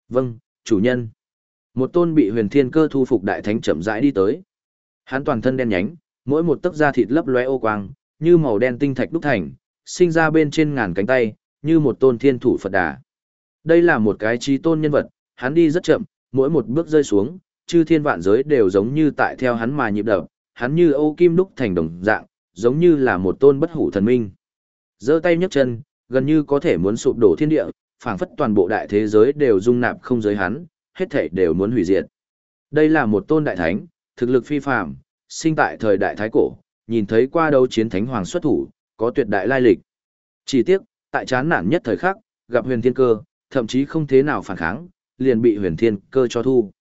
Vâng, chủ nhân. Một tôn bị Huyền Thiên Cơ thu phục đại thánh chậm rãi đi tới. Hắn toàn thân đen nhánh, mỗi một tấc da thịt lấp lóe ô quang, như màu đen tinh thạch đúc thành, sinh ra bên trên ngàn cánh tay, như một tôn thiên thủ Phật đà. Đây là một cái trí tôn nhân vật, hắn đi rất chậm, mỗi một bước rơi xuống, chư thiên vạn giới đều giống như tại theo hắn mà nhịp đập, hắn như Âu Kim đúc thành đồng dạng, giống như là một tôn bất hủ thần minh. Giơ tay nhấc chân, gần như có thể muốn sụp đổ thiên địa, phảng phất toàn bộ đại thế giới đều dung nạp không giới hắn, hết thảy đều muốn hủy diệt. Đây là một tôn đại thánh, thực lực phi phàm, sinh tại thời đại thái cổ, nhìn thấy qua đấu chiến thánh hoàng xuất thủ, có tuyệt đại lai lịch. Chỉ tiếc, tại chán nản nhất thời khắc, gặp huyền thiên cơ, thậm chí không thế nào phản kháng, liền bị huyền thiên cơ cho thu.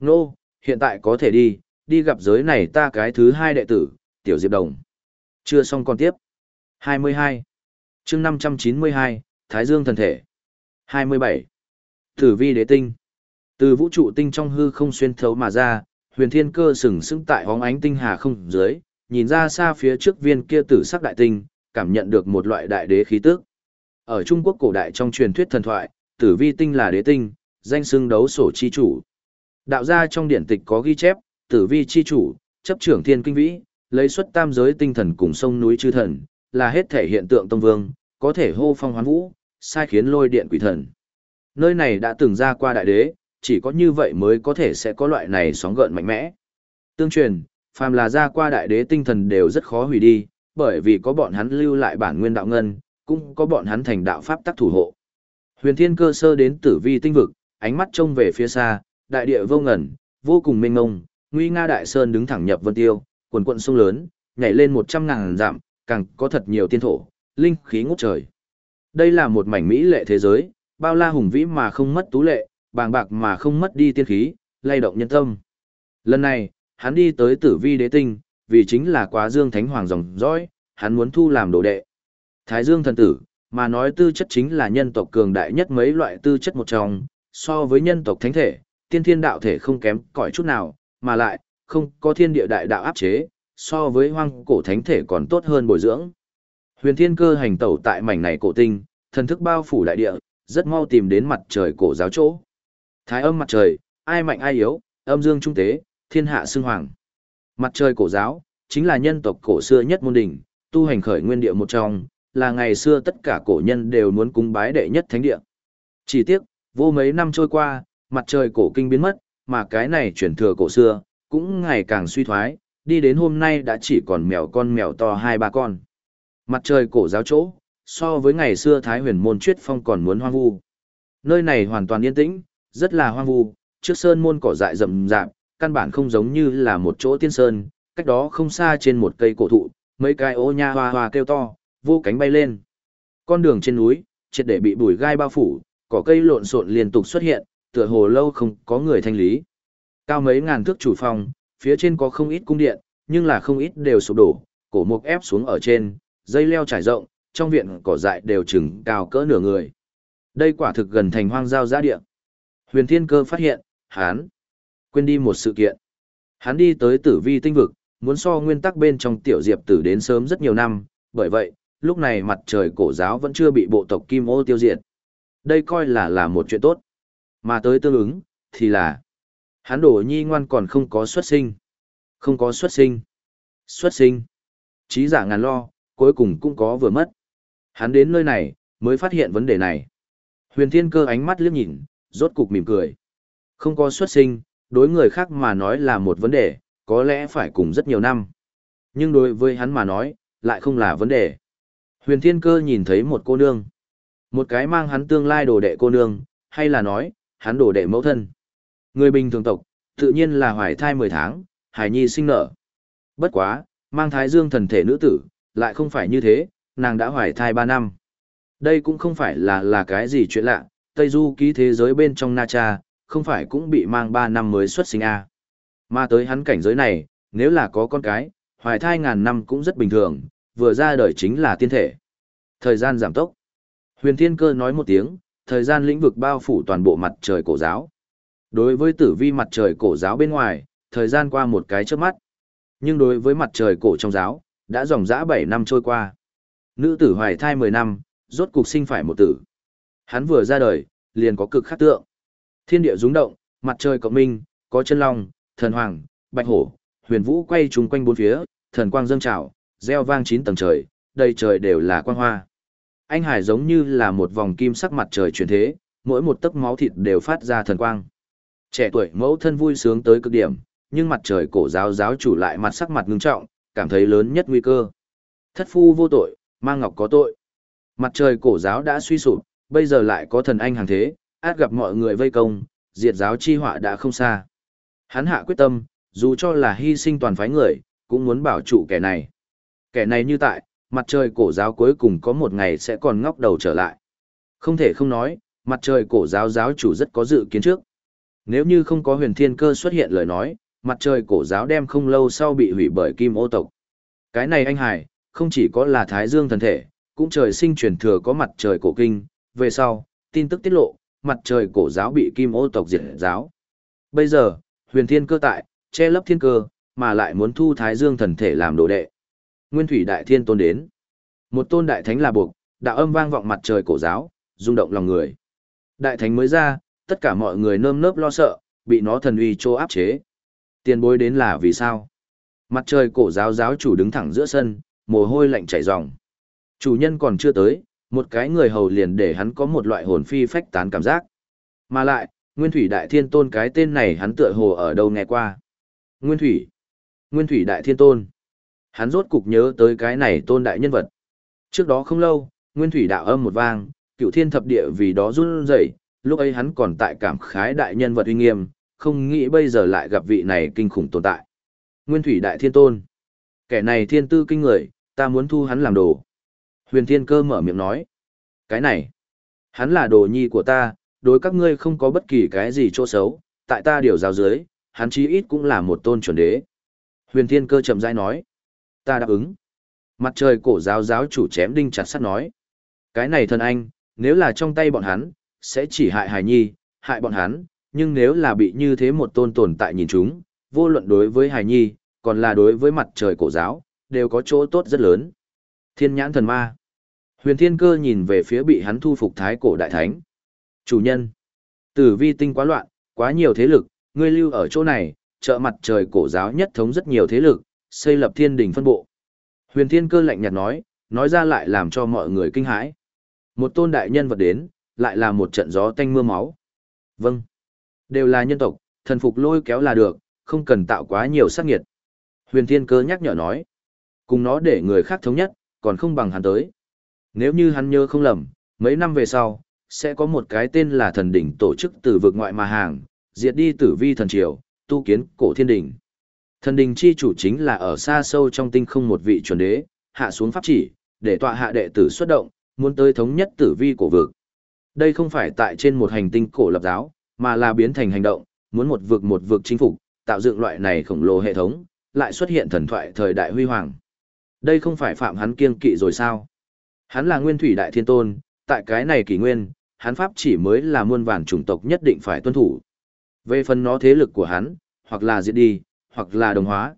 Nô, hiện tại có thể đi, đi gặp giới này ta cái thứ hai đệ tử, Tiểu Diệp Đồng. Chưa xong còn tiếp. 22. chương 592, Thái Dương thần thể. 27. Tử vi đế tinh. Từ vũ trụ tinh trong hư không xuyên thấu mà ra, huyền thiên cơ sừng sững tại hóng ánh tinh hà không dưới, nhìn ra xa phía trước viên kia tử sắc đại tinh, cảm nhận được một loại đại đế khí tức. Ở Trung Quốc cổ đại trong truyền thuyết thần thoại, tử vi tinh là đế tinh, danh xưng đấu sổ chi chủ. Đạo gia trong điển tịch có ghi chép, tử vi chi chủ, chấp trưởng thiên kinh vĩ, lấy xuất tam giới tinh thần cùng sông núi chư thần, là hết thể hiện tượng tông vương, có thể hô phong hoán vũ, sai khiến lôi điện quỷ thần. Nơi này đã từng ra qua đại đế, chỉ có như vậy mới có thể sẽ có loại này sóng gợn mạnh mẽ. Tương truyền, phàm là ra qua đại đế tinh thần đều rất khó hủy đi, bởi vì có bọn hắn lưu lại bản nguyên đạo ngân, cũng có bọn hắn thành đạo pháp tác thủ hộ. Huyền Thiên cơ sơ đến tử vi tinh vực, ánh mắt trông về phía xa, đại địa vô ngẩn, vô cùng mênh mông, nguy nga đại sơn đứng thẳng nhập vân tiêu, quần quận sông lớn, nhảy lên một trăm ngàn dặm, càng có thật nhiều tiên thổ, linh khí ngút trời. Đây là một mảnh mỹ lệ thế giới, bao la hùng vĩ mà không mất tú lệ, bàng bạc mà không mất đi tiên khí, lay động nhân tâm. Lần này, hắn đi tới tử vi đế tinh, vì chính là quá dương thánh hoàng dòng dõi, hắn muốn thu làm đồ đệ. Thái dương thần tử, mà nói tư chất chính là nhân tộc cường đại nhất mấy loại tư chất một trong, so với nhân tộc thánh thể, tiên thiên đạo thể không kém cỏi chút nào, mà lại, không có thiên địa đại đạo áp chế, so với hoang cổ thánh thể còn tốt hơn bồi dưỡng. Huyền thiên cơ hành tẩu tại mảnh này cổ tinh, thần thức bao phủ đại địa, rất mau tìm đến mặt trời cổ giáo chỗ. Thái âm mặt trời, ai mạnh ai yếu, âm dương trung tế, thiên hạ xưng hoàng. Mặt trời cổ giáo, chính là nhân tộc cổ xưa nhất môn đỉnh, tu hành khởi nguyên địa một trong, là ngày xưa tất cả cổ nhân đều muốn cúng bái đệ nhất thánh địa. Chỉ tiếc, vô mấy năm trôi qua, mặt trời cổ kinh biến mất, mà cái này chuyển thừa cổ xưa, cũng ngày càng suy thoái, đi đến hôm nay đã chỉ còn mèo con mèo to hai ba con. Mặt trời cổ giáo chỗ, so với ngày xưa Thái huyền môn truyết phong còn muốn hoang vu. Nơi này hoàn toàn yên tĩnh, rất là hoang vu, trước sơn môn cỏ dại rậm rạp, căn bản không giống như là một chỗ tiên sơn, cách đó không xa trên một cây cổ thụ, mấy cái ô nha hoa hoa kêu to, vô cánh bay lên. Con đường trên núi, triệt để bị bụi gai bao phủ, cỏ cây lộn xộn liên tục xuất hiện, tựa hồ lâu không có người thanh lý. Cao mấy ngàn thước chủ phòng, phía trên có không ít cung điện, nhưng là không ít đều sụp đổ, cổ mục ép xuống ở trên, dây leo trải rộng, trong viện cỏ dại đều chừng cao cỡ nửa người. Đây quả thực gần thành hoang giao giá địa. Huyền Thiên Cơ phát hiện, hắn quên đi một sự kiện. Hắn đi tới tử vi tinh vực, muốn so nguyên tắc bên trong tiểu diệp tử đến sớm rất nhiều năm, bởi vậy, lúc này mặt trời cổ giáo vẫn chưa bị bộ tộc Kim Ô tiêu diệt. Đây coi là là một chuyện tốt. Mà tới tương ứng, thì là hắn đổ nhi ngoan còn không có xuất sinh. Không có xuất sinh. Xuất sinh. Trí giả ngàn lo, cuối cùng cũng có vừa mất. Hắn đến nơi này, mới phát hiện vấn đề này. Huyền thiên cơ ánh mắt liếc nhìn, rốt cục mỉm cười. Không có xuất sinh, đối người khác mà nói là một vấn đề, có lẽ phải cùng rất nhiều năm. Nhưng đối với hắn mà nói, lại không là vấn đề. Huyền thiên cơ nhìn thấy một cô nương. Một cái mang hắn tương lai đồ đệ cô nương, hay là nói, hắn đồ đệ mẫu thân. Người bình thường tộc, tự nhiên là hoài thai 10 tháng, hải nhi sinh nở. Bất quá, mang thái dương thần thể nữ tử, lại không phải như thế, nàng đã hoài thai 3 năm. Đây cũng không phải là là cái gì chuyện lạ, Tây Du ký thế giới bên trong Na Cha, không phải cũng bị mang 3 năm mới xuất sinh à. Mà tới hắn cảnh giới này, nếu là có con cái, hoài thai ngàn năm cũng rất bình thường, vừa ra đời chính là tiên thể. Thời gian giảm tốc. Huyền Thiên Cơ nói một tiếng, thời gian lĩnh vực bao phủ toàn bộ mặt trời cổ giáo. Đối với tử vi mặt trời cổ giáo bên ngoài, thời gian qua một cái trước mắt. Nhưng đối với mặt trời cổ trong giáo, đã dòng dã 7 năm trôi qua. Nữ tử hoài thai 10 năm, rốt cục sinh phải một tử. Hắn vừa ra đời, liền có cực khắc tượng. Thiên địa rung động, mặt trời cộng minh, có chân long, thần hoàng, bạch hổ, huyền vũ quay trùng quanh bốn phía, thần quang dâng trào, reo vang chín tầng trời, đầy trời đều là quang hoa. Anh Hải giống như là một vòng kim sắc mặt trời chuyển thế, mỗi một tấc máu thịt đều phát ra thần quang. Trẻ tuổi mẫu thân vui sướng tới cực điểm, nhưng mặt trời cổ giáo giáo chủ lại mặt sắc mặt ngưng trọng, cảm thấy lớn nhất nguy cơ. Thất phu vô tội, mang ngọc có tội. Mặt trời cổ giáo đã suy sụp, bây giờ lại có thần anh hàng thế, át gặp mọi người vây công, diệt giáo chi họa đã không xa. Hắn hạ quyết tâm, dù cho là hy sinh toàn phái người, cũng muốn bảo trụ kẻ này. Kẻ này như tại, mặt trời cổ giáo cuối cùng có một ngày sẽ còn ngóc đầu trở lại. Không thể không nói, mặt trời cổ giáo giáo chủ rất có dự kiến trước. Nếu như không có huyền thiên cơ xuất hiện lời nói, mặt trời cổ giáo đem không lâu sau bị hủy bởi kim ô tộc. Cái này anh Hải, không chỉ có là thái dương thần thể, cũng trời sinh truyền thừa có mặt trời cổ kinh, về sau, tin tức tiết lộ, mặt trời cổ giáo bị kim ô tộc diệt giáo. Bây giờ, huyền thiên cơ tại, che lấp thiên cơ, mà lại muốn thu thái dương thần thể làm đồ đệ. Nguyên thủy đại thiên tôn đến. Một tôn đại thánh là buộc, đạo âm vang vọng mặt trời cổ giáo, rung động lòng người. Đại thánh mới ra, tất cả mọi người nơm nớp lo sợ, bị nó thần uy trô áp chế. Tiền bối đến là vì sao? Mặt trời cổ giáo giáo chủ đứng thẳng giữa sân, mồ hôi lạnh chảy ròng. Chủ nhân còn chưa tới, một cái người hầu liền để hắn có một loại hồn phi phách tán cảm giác. Mà lại, Nguyên Thủy Đại Thiên Tôn cái tên này hắn tựa hồ ở đâu nghe qua. Nguyên Thủy. Nguyên Thủy Đại Thiên Tôn. Hắn rốt cục nhớ tới cái này tôn đại nhân vật. Trước đó không lâu, Nguyên Thủy đạo âm một vang, cựu thiên thập địa vì đó run rẩy, lúc ấy hắn còn tại cảm khái đại nhân vật uy nghiêm, không nghĩ bây giờ lại gặp vị này kinh khủng tồn tại. Nguyên Thủy Đại Thiên Tôn. Kẻ này thiên tư kinh người, ta muốn thu hắn làm đồ. Huyền Thiên Cơ mở miệng nói. Cái này, hắn là đồ nhi của ta, đối các ngươi không có bất kỳ cái gì chỗ xấu, tại ta điều giáo dưới, hắn chí ít cũng là một tôn chuẩn đế. Huyền Thiên Cơ chậm rãi nói. Ta đáp ứng. Mặt trời cổ giáo giáo chủ chém đinh chặt sắt nói. Cái này thần anh, nếu là trong tay bọn hắn, sẽ chỉ hại hài nhi, hại bọn hắn, nhưng nếu là bị như thế một tôn tồn tại nhìn chúng, vô luận đối với hài nhi, còn là đối với mặt trời cổ giáo, đều có chỗ tốt rất lớn. Thiên nhãn thần ma. Huyền thiên cơ nhìn về phía bị hắn thu phục thái cổ đại thánh. Chủ nhân. Tử vi tinh quá loạn, quá nhiều thế lực, ngươi lưu ở chỗ này, trợ mặt trời cổ giáo nhất thống rất nhiều thế lực, xây lập thiên đình phân bộ. Huyền thiên cơ lạnh nhạt nói, nói ra lại làm cho mọi người kinh hãi. Một tôn đại nhân vật đến, lại là một trận gió tanh mưa máu. Vâng. Đều là nhân tộc, thần phục lôi kéo là được, không cần tạo quá nhiều sát nghiệt. Huyền thiên cơ nhắc nhở nói. Cùng nó để người khác thống nhất, còn không bằng hắn tới. Nếu như hắn nhớ không lầm, mấy năm về sau, sẽ có một cái tên là thần đỉnh tổ chức từ vực ngoại mà hàng, diệt đi tử vi thần triều, tu kiến cổ thiên đỉnh. Thần đỉnh chi chủ chính là ở xa sâu trong tinh không một vị chuẩn đế, hạ xuống pháp chỉ, để tọa hạ đệ tử xuất động, muốn tới thống nhất tử vi cổ vực. Đây không phải tại trên một hành tinh cổ lập giáo, mà là biến thành hành động, muốn một vực một vực chinh phục, tạo dựng loại này khổng lồ hệ thống, lại xuất hiện thần thoại thời đại huy hoàng. Đây không phải phạm hắn kiêng kỵ rồi sao? Hắn là nguyên thủy đại thiên tôn, tại cái này kỷ nguyên, hắn pháp chỉ mới là muôn vàn chủng tộc nhất định phải tuân thủ. Về phần nó thế lực của hắn, hoặc là diệt đi, hoặc là đồng hóa.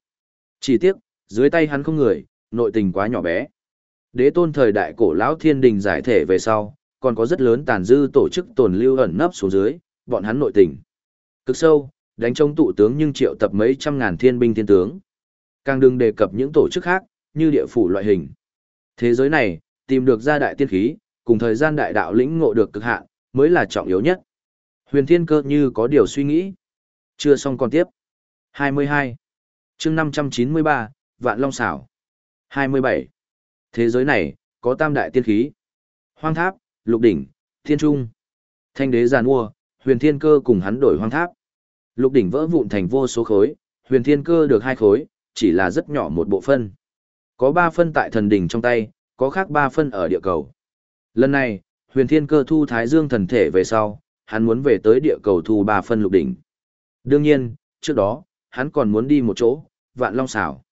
Chỉ tiếc, dưới tay hắn không người, nội tình quá nhỏ bé. Đế tôn thời đại cổ lão thiên đình giải thể về sau, còn có rất lớn tàn dư tổ chức tồn lưu ẩn nấp xuống dưới, bọn hắn nội tình. Cực sâu, đánh trông tụ tướng nhưng triệu tập mấy trăm ngàn thiên binh thiên tướng. Càng đừng đề cập những tổ chức khác, như địa phủ loại hình. Thế giới này, tìm được gia đại tiên khí, cùng thời gian đại đạo lĩnh ngộ được cực hạn, mới là trọng yếu nhất. Huyền Thiên Cơ như có điều suy nghĩ. Chưa xong còn tiếp. 22. chương 593, Vạn Long Xảo. 27. Thế giới này, có tam đại tiên khí. Hoang tháp, lục đỉnh, thiên trung. Thanh đế giàn mua, huyền thiên cơ cùng hắn đổi hoang tháp. Lục đỉnh vỡ vụn thành vô số khối, huyền thiên cơ được hai khối, chỉ là rất nhỏ một bộ phân. Có ba phân tại thần đỉnh trong tay, có khác ba phân ở địa cầu. Lần này, huyền thiên cơ thu thái dương thần thể về sau, hắn muốn về tới địa cầu thu ba phân lục đỉnh. Đương nhiên, trước đó, hắn còn muốn đi một chỗ, vạn long xảo.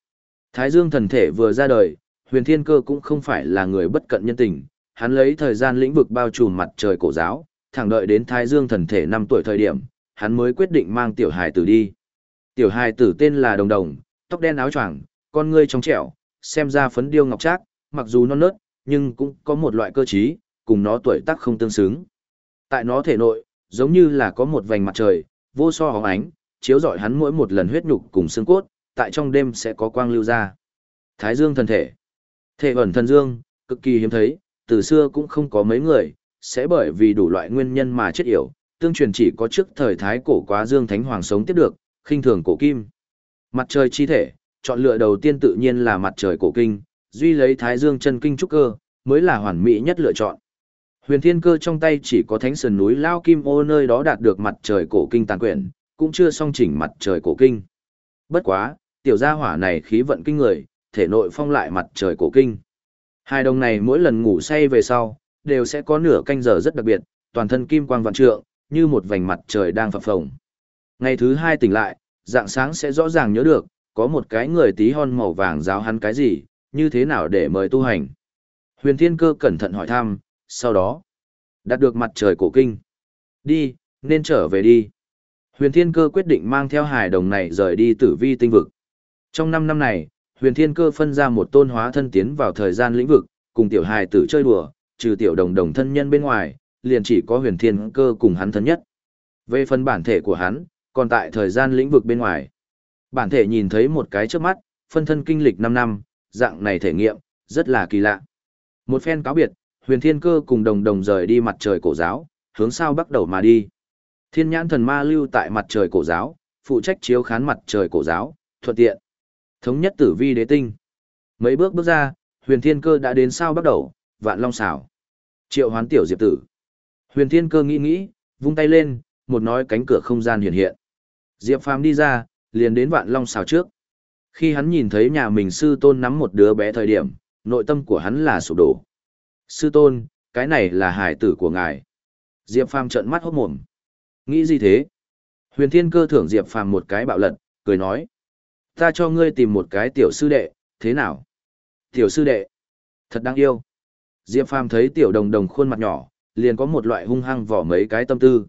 Thái dương thần thể vừa ra đời, huyền thiên cơ cũng không phải là người bất cận nhân tình, hắn lấy thời gian lĩnh vực bao trùm mặt trời cổ giáo, thẳng đợi đến thái dương thần thể 5 tuổi thời điểm, hắn mới quyết định mang tiểu hài tử đi. Tiểu hài tử tên là Đồng Đồng, tóc đen áo choàng, con ngươi trong trẻo, xem ra phấn điêu ngọc trác, mặc dù non nớt, nhưng cũng có một loại cơ trí, cùng nó tuổi tác không tương xứng. Tại nó thể nội, giống như là có một vành mặt trời, vô so hóng ánh, chiếu rọi hắn mỗi một lần huyết nhục cùng xương cốt, tại trong đêm sẽ có quang lưu ra. Thái Dương thần thể. Thể ẩn thần dương, cực kỳ hiếm thấy, từ xưa cũng không có mấy người, sẽ bởi vì đủ loại nguyên nhân mà chết yểu, tương truyền chỉ có trước thời thái cổ quá Dương Thánh Hoàng sống tiếp được, khinh thường cổ kim. Mặt trời chi thể, chọn lựa đầu tiên tự nhiên là mặt trời cổ kinh, duy lấy thái dương chân kinh trúc cơ, mới là hoàn mỹ nhất lựa chọn. Huyền thiên cơ trong tay chỉ có thánh sườn núi Lao Kim ô nơi đó đạt được mặt trời cổ kinh tàn quyển, cũng chưa song chỉnh mặt trời cổ kinh. Bất quá, tiểu gia hỏa này khí vận kinh người, thể nội phong lại mặt trời cổ kinh. Hai đồng này mỗi lần ngủ say về sau, đều sẽ có nửa canh giờ rất đặc biệt, toàn thân kim quang vạn trượng, như một vành mặt trời đang phập phồng. Ngày thứ hai tỉnh lại, dạng sáng sẽ rõ ràng nhớ được, có một cái người tí hon màu vàng giáo hắn cái gì, như thế nào để mời tu hành. Huyền Thiên Cơ cẩn thận hỏi thăm, sau đó, đạt được mặt trời cổ kinh. Đi, nên trở về đi. Huyền Thiên Cơ quyết định mang theo hài đồng này rời đi tử vi tinh vực. Trong 5 năm này, Huyền Thiên Cơ phân ra một tôn hóa thân tiến vào thời gian lĩnh vực, cùng tiểu hài tử chơi đùa, trừ tiểu đồng đồng thân nhân bên ngoài, liền chỉ có Huyền Thiên Cơ cùng hắn thân nhất. Về phần bản thể của hắn, còn tại thời gian lĩnh vực bên ngoài. Bản thể nhìn thấy một cái trước mắt, phân thân kinh lịch 5 năm, dạng này thể nghiệm, rất là kỳ lạ. Một phen cáo biệt, huyền thiên cơ cùng đồng đồng rời đi mặt trời cổ giáo, hướng sao bắt đầu mà đi. Thiên nhãn thần ma lưu tại mặt trời cổ giáo, phụ trách chiếu khán mặt trời cổ giáo, thuận tiện. Thống nhất tử vi đế tinh. Mấy bước bước ra, huyền thiên cơ đã đến sao bắt đầu, vạn long xảo. Triệu hoán tiểu diệp tử. Huyền thiên cơ nghĩ nghĩ, vung tay lên, một nói cánh cửa không gian hiện hiện. Diệp phàm đi ra, liền đến vạn long xảo trước. Khi hắn nhìn thấy nhà mình sư tôn nắm một đứa bé thời điểm, nội tâm của hắn là sụp đổ. Sư tôn, cái này là hải tử của ngài. Diệp Phàm trợn mắt hốt mồm. Nghĩ gì thế? Huyền Thiên Cơ thưởng Diệp Phàm một cái bạo lật, cười nói. Ta cho ngươi tìm một cái tiểu sư đệ, thế nào? Tiểu sư đệ. Thật đáng yêu. Diệp Phàm thấy tiểu đồng đồng khuôn mặt nhỏ, liền có một loại hung hăng vỏ mấy cái tâm tư.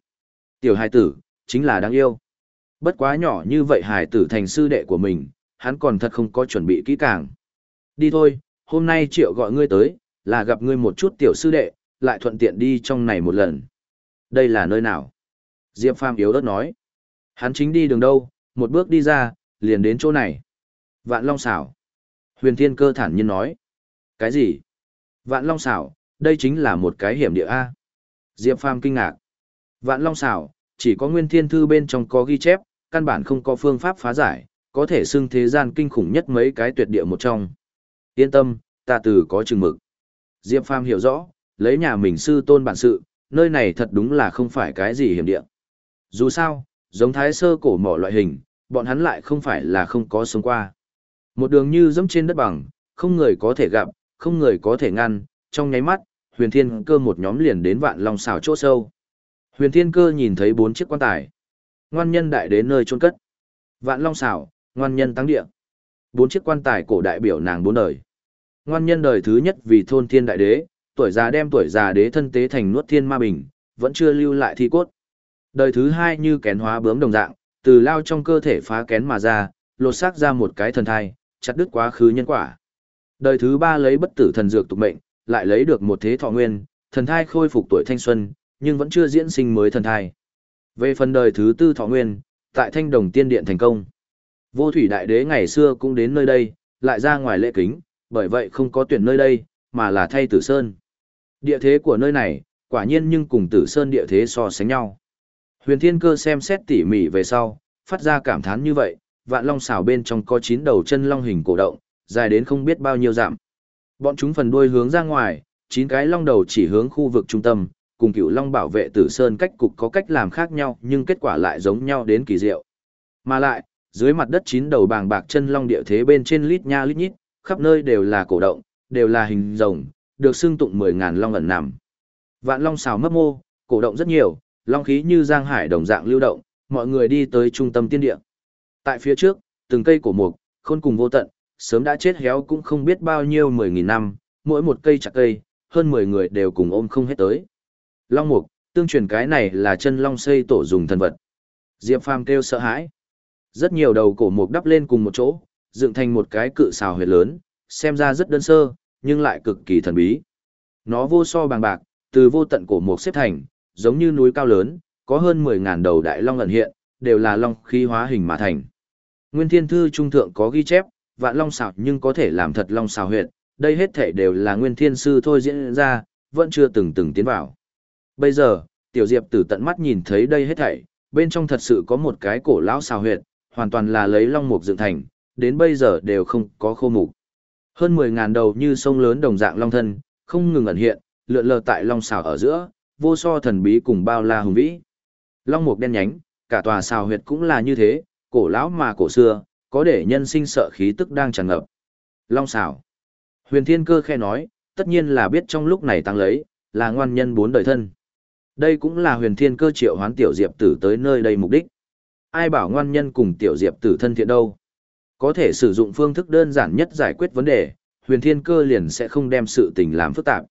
Tiểu hài tử, chính là đáng yêu. Bất quá nhỏ như vậy hài tử thành sư đệ của mình, hắn còn thật không có chuẩn bị kỹ càng. Đi thôi, hôm nay triệu gọi ngươi tới, là gặp ngươi một chút tiểu sư đệ, lại thuận tiện đi trong này một lần. Đây là nơi nào? Diệp Phàm yếu ớt nói. Hắn chính đi đường đâu, một bước đi ra, liền đến chỗ này. Vạn Long xảo. Huyền Thiên Cơ thản nhiên nói. Cái gì? Vạn Long xảo, đây chính là một cái hiểm địa A. Diệp Phàm kinh ngạc. Vạn Long xảo, chỉ có nguyên thiên thư bên trong có ghi chép, căn bản không có phương pháp phá giải, có thể xưng thế gian kinh khủng nhất mấy cái tuyệt địa một trong. Yên tâm, ta từ có chừng mực. Diệp Phàm hiểu rõ, lấy nhà mình sư tôn bản sự, nơi này thật đúng là không phải cái gì hiểm địa. Dù sao, giống thái sơ cổ mỏ loại hình, bọn hắn lại không phải là không có sống qua. Một đường như dẫm trên đất bằng, không người có thể gặp, không người có thể ngăn, trong nháy mắt, huyền thiên cơ một nhóm liền đến vạn long xào chỗ sâu. Huyền thiên cơ nhìn thấy bốn chiếc quan tài. Ngoan nhân đại đến nơi chôn cất. Vạn long xào, ngoan nhân tăng địa. Bốn chiếc quan tài cổ đại biểu nàng bốn đời. Ngoan nhân đời thứ nhất vì thôn thiên đại đế, tuổi già đem tuổi già đế thân tế thành nuốt thiên ma bình, vẫn chưa lưu lại thi cốt. Đời thứ hai như kén hóa bướm đồng dạng, từ lao trong cơ thể phá kén mà ra, lột xác ra một cái thần thai, chặt đứt quá khứ nhân quả. Đời thứ ba lấy bất tử thần dược tục mệnh, lại lấy được một thế thọ nguyên, thần thai khôi phục tuổi thanh xuân, nhưng vẫn chưa diễn sinh mới thần thai. Về phần đời thứ tư thọ nguyên, tại thanh đồng tiên điện thành công. Vô thủy đại đế ngày xưa cũng đến nơi đây, lại ra ngoài lễ kính, bởi vậy không có tuyển nơi đây, mà là thay tử sơn. Địa thế của nơi này, quả nhiên nhưng cùng tử sơn địa thế so sánh nhau. Huyền Thiên Cơ xem xét tỉ mỉ về sau, phát ra cảm thán như vậy, vạn long xảo bên trong có 9 đầu chân long hình cổ động, dài đến không biết bao nhiêu dặm. Bọn chúng phần đuôi hướng ra ngoài, 9 cái long đầu chỉ hướng khu vực trung tâm, cùng cựu long bảo vệ tử sơn cách cục có cách làm khác nhau nhưng kết quả lại giống nhau đến kỳ diệu. Mà lại, dưới mặt đất chín đầu bàng bạc chân long địa thế bên trên lít nha lít nhít, khắp nơi đều là cổ động, đều là hình rồng, được xưng tụng mười ngàn long ẩn nằm. Vạn long xào mấp mô, cổ động rất nhiều, long khí như giang hải đồng dạng lưu động, mọi người đi tới trung tâm tiên địa. Tại phía trước, từng cây cổ mục, khôn cùng vô tận, sớm đã chết héo cũng không biết bao nhiêu mười nghìn năm, mỗi một cây chặt cây, hơn mười người đều cùng ôm không hết tới. Long mục, tương truyền cái này là chân long xây tổ dùng thần vật. Diệp Phàm kêu sợ hãi. Rất nhiều đầu cổ mục đắp lên cùng một chỗ, dựng thành một cái cự xào huyệt lớn, xem ra rất đơn sơ, nhưng lại cực kỳ thần bí. Nó vô so bằng bạc, từ vô tận cổ mục xếp thành, giống như núi cao lớn, có hơn 10.000 đầu đại long ẩn hiện, đều là long khí hóa hình mà thành. Nguyên Thiên Thư Trung Thượng có ghi chép, vạn long xào nhưng có thể làm thật long xào huyệt, đây hết thể đều là Nguyên Thiên Sư thôi diễn ra, vẫn chưa từng từng tiến vào. Bây giờ, Tiểu Diệp tử tận mắt nhìn thấy đây hết thảy, bên trong thật sự có một cái cổ lão xào huyệt, hoàn toàn là lấy long mục dựng thành, đến bây giờ đều không có khô mục. Hơn 10.000 đầu như sông lớn đồng dạng long thân, không ngừng ẩn hiện, lượn lờ tại long xảo ở giữa, vô so thần bí cùng bao la hùng vĩ. Long mục đen nhánh, cả tòa xào huyệt cũng là như thế, cổ lão mà cổ xưa, có để nhân sinh sợ khí tức đang tràn ngập. Long xảo. Huyền Thiên Cơ khe nói, tất nhiên là biết trong lúc này tăng lấy, là ngoan nhân bốn đời thân. Đây cũng là huyền thiên cơ triệu hoán tiểu diệp tử tới nơi đây mục đích. Ai bảo ngoan nhân cùng tiểu diệp tử thân thiện đâu. Có thể sử dụng phương thức đơn giản nhất giải quyết vấn đề, huyền thiên cơ liền sẽ không đem sự tình làm phức tạp.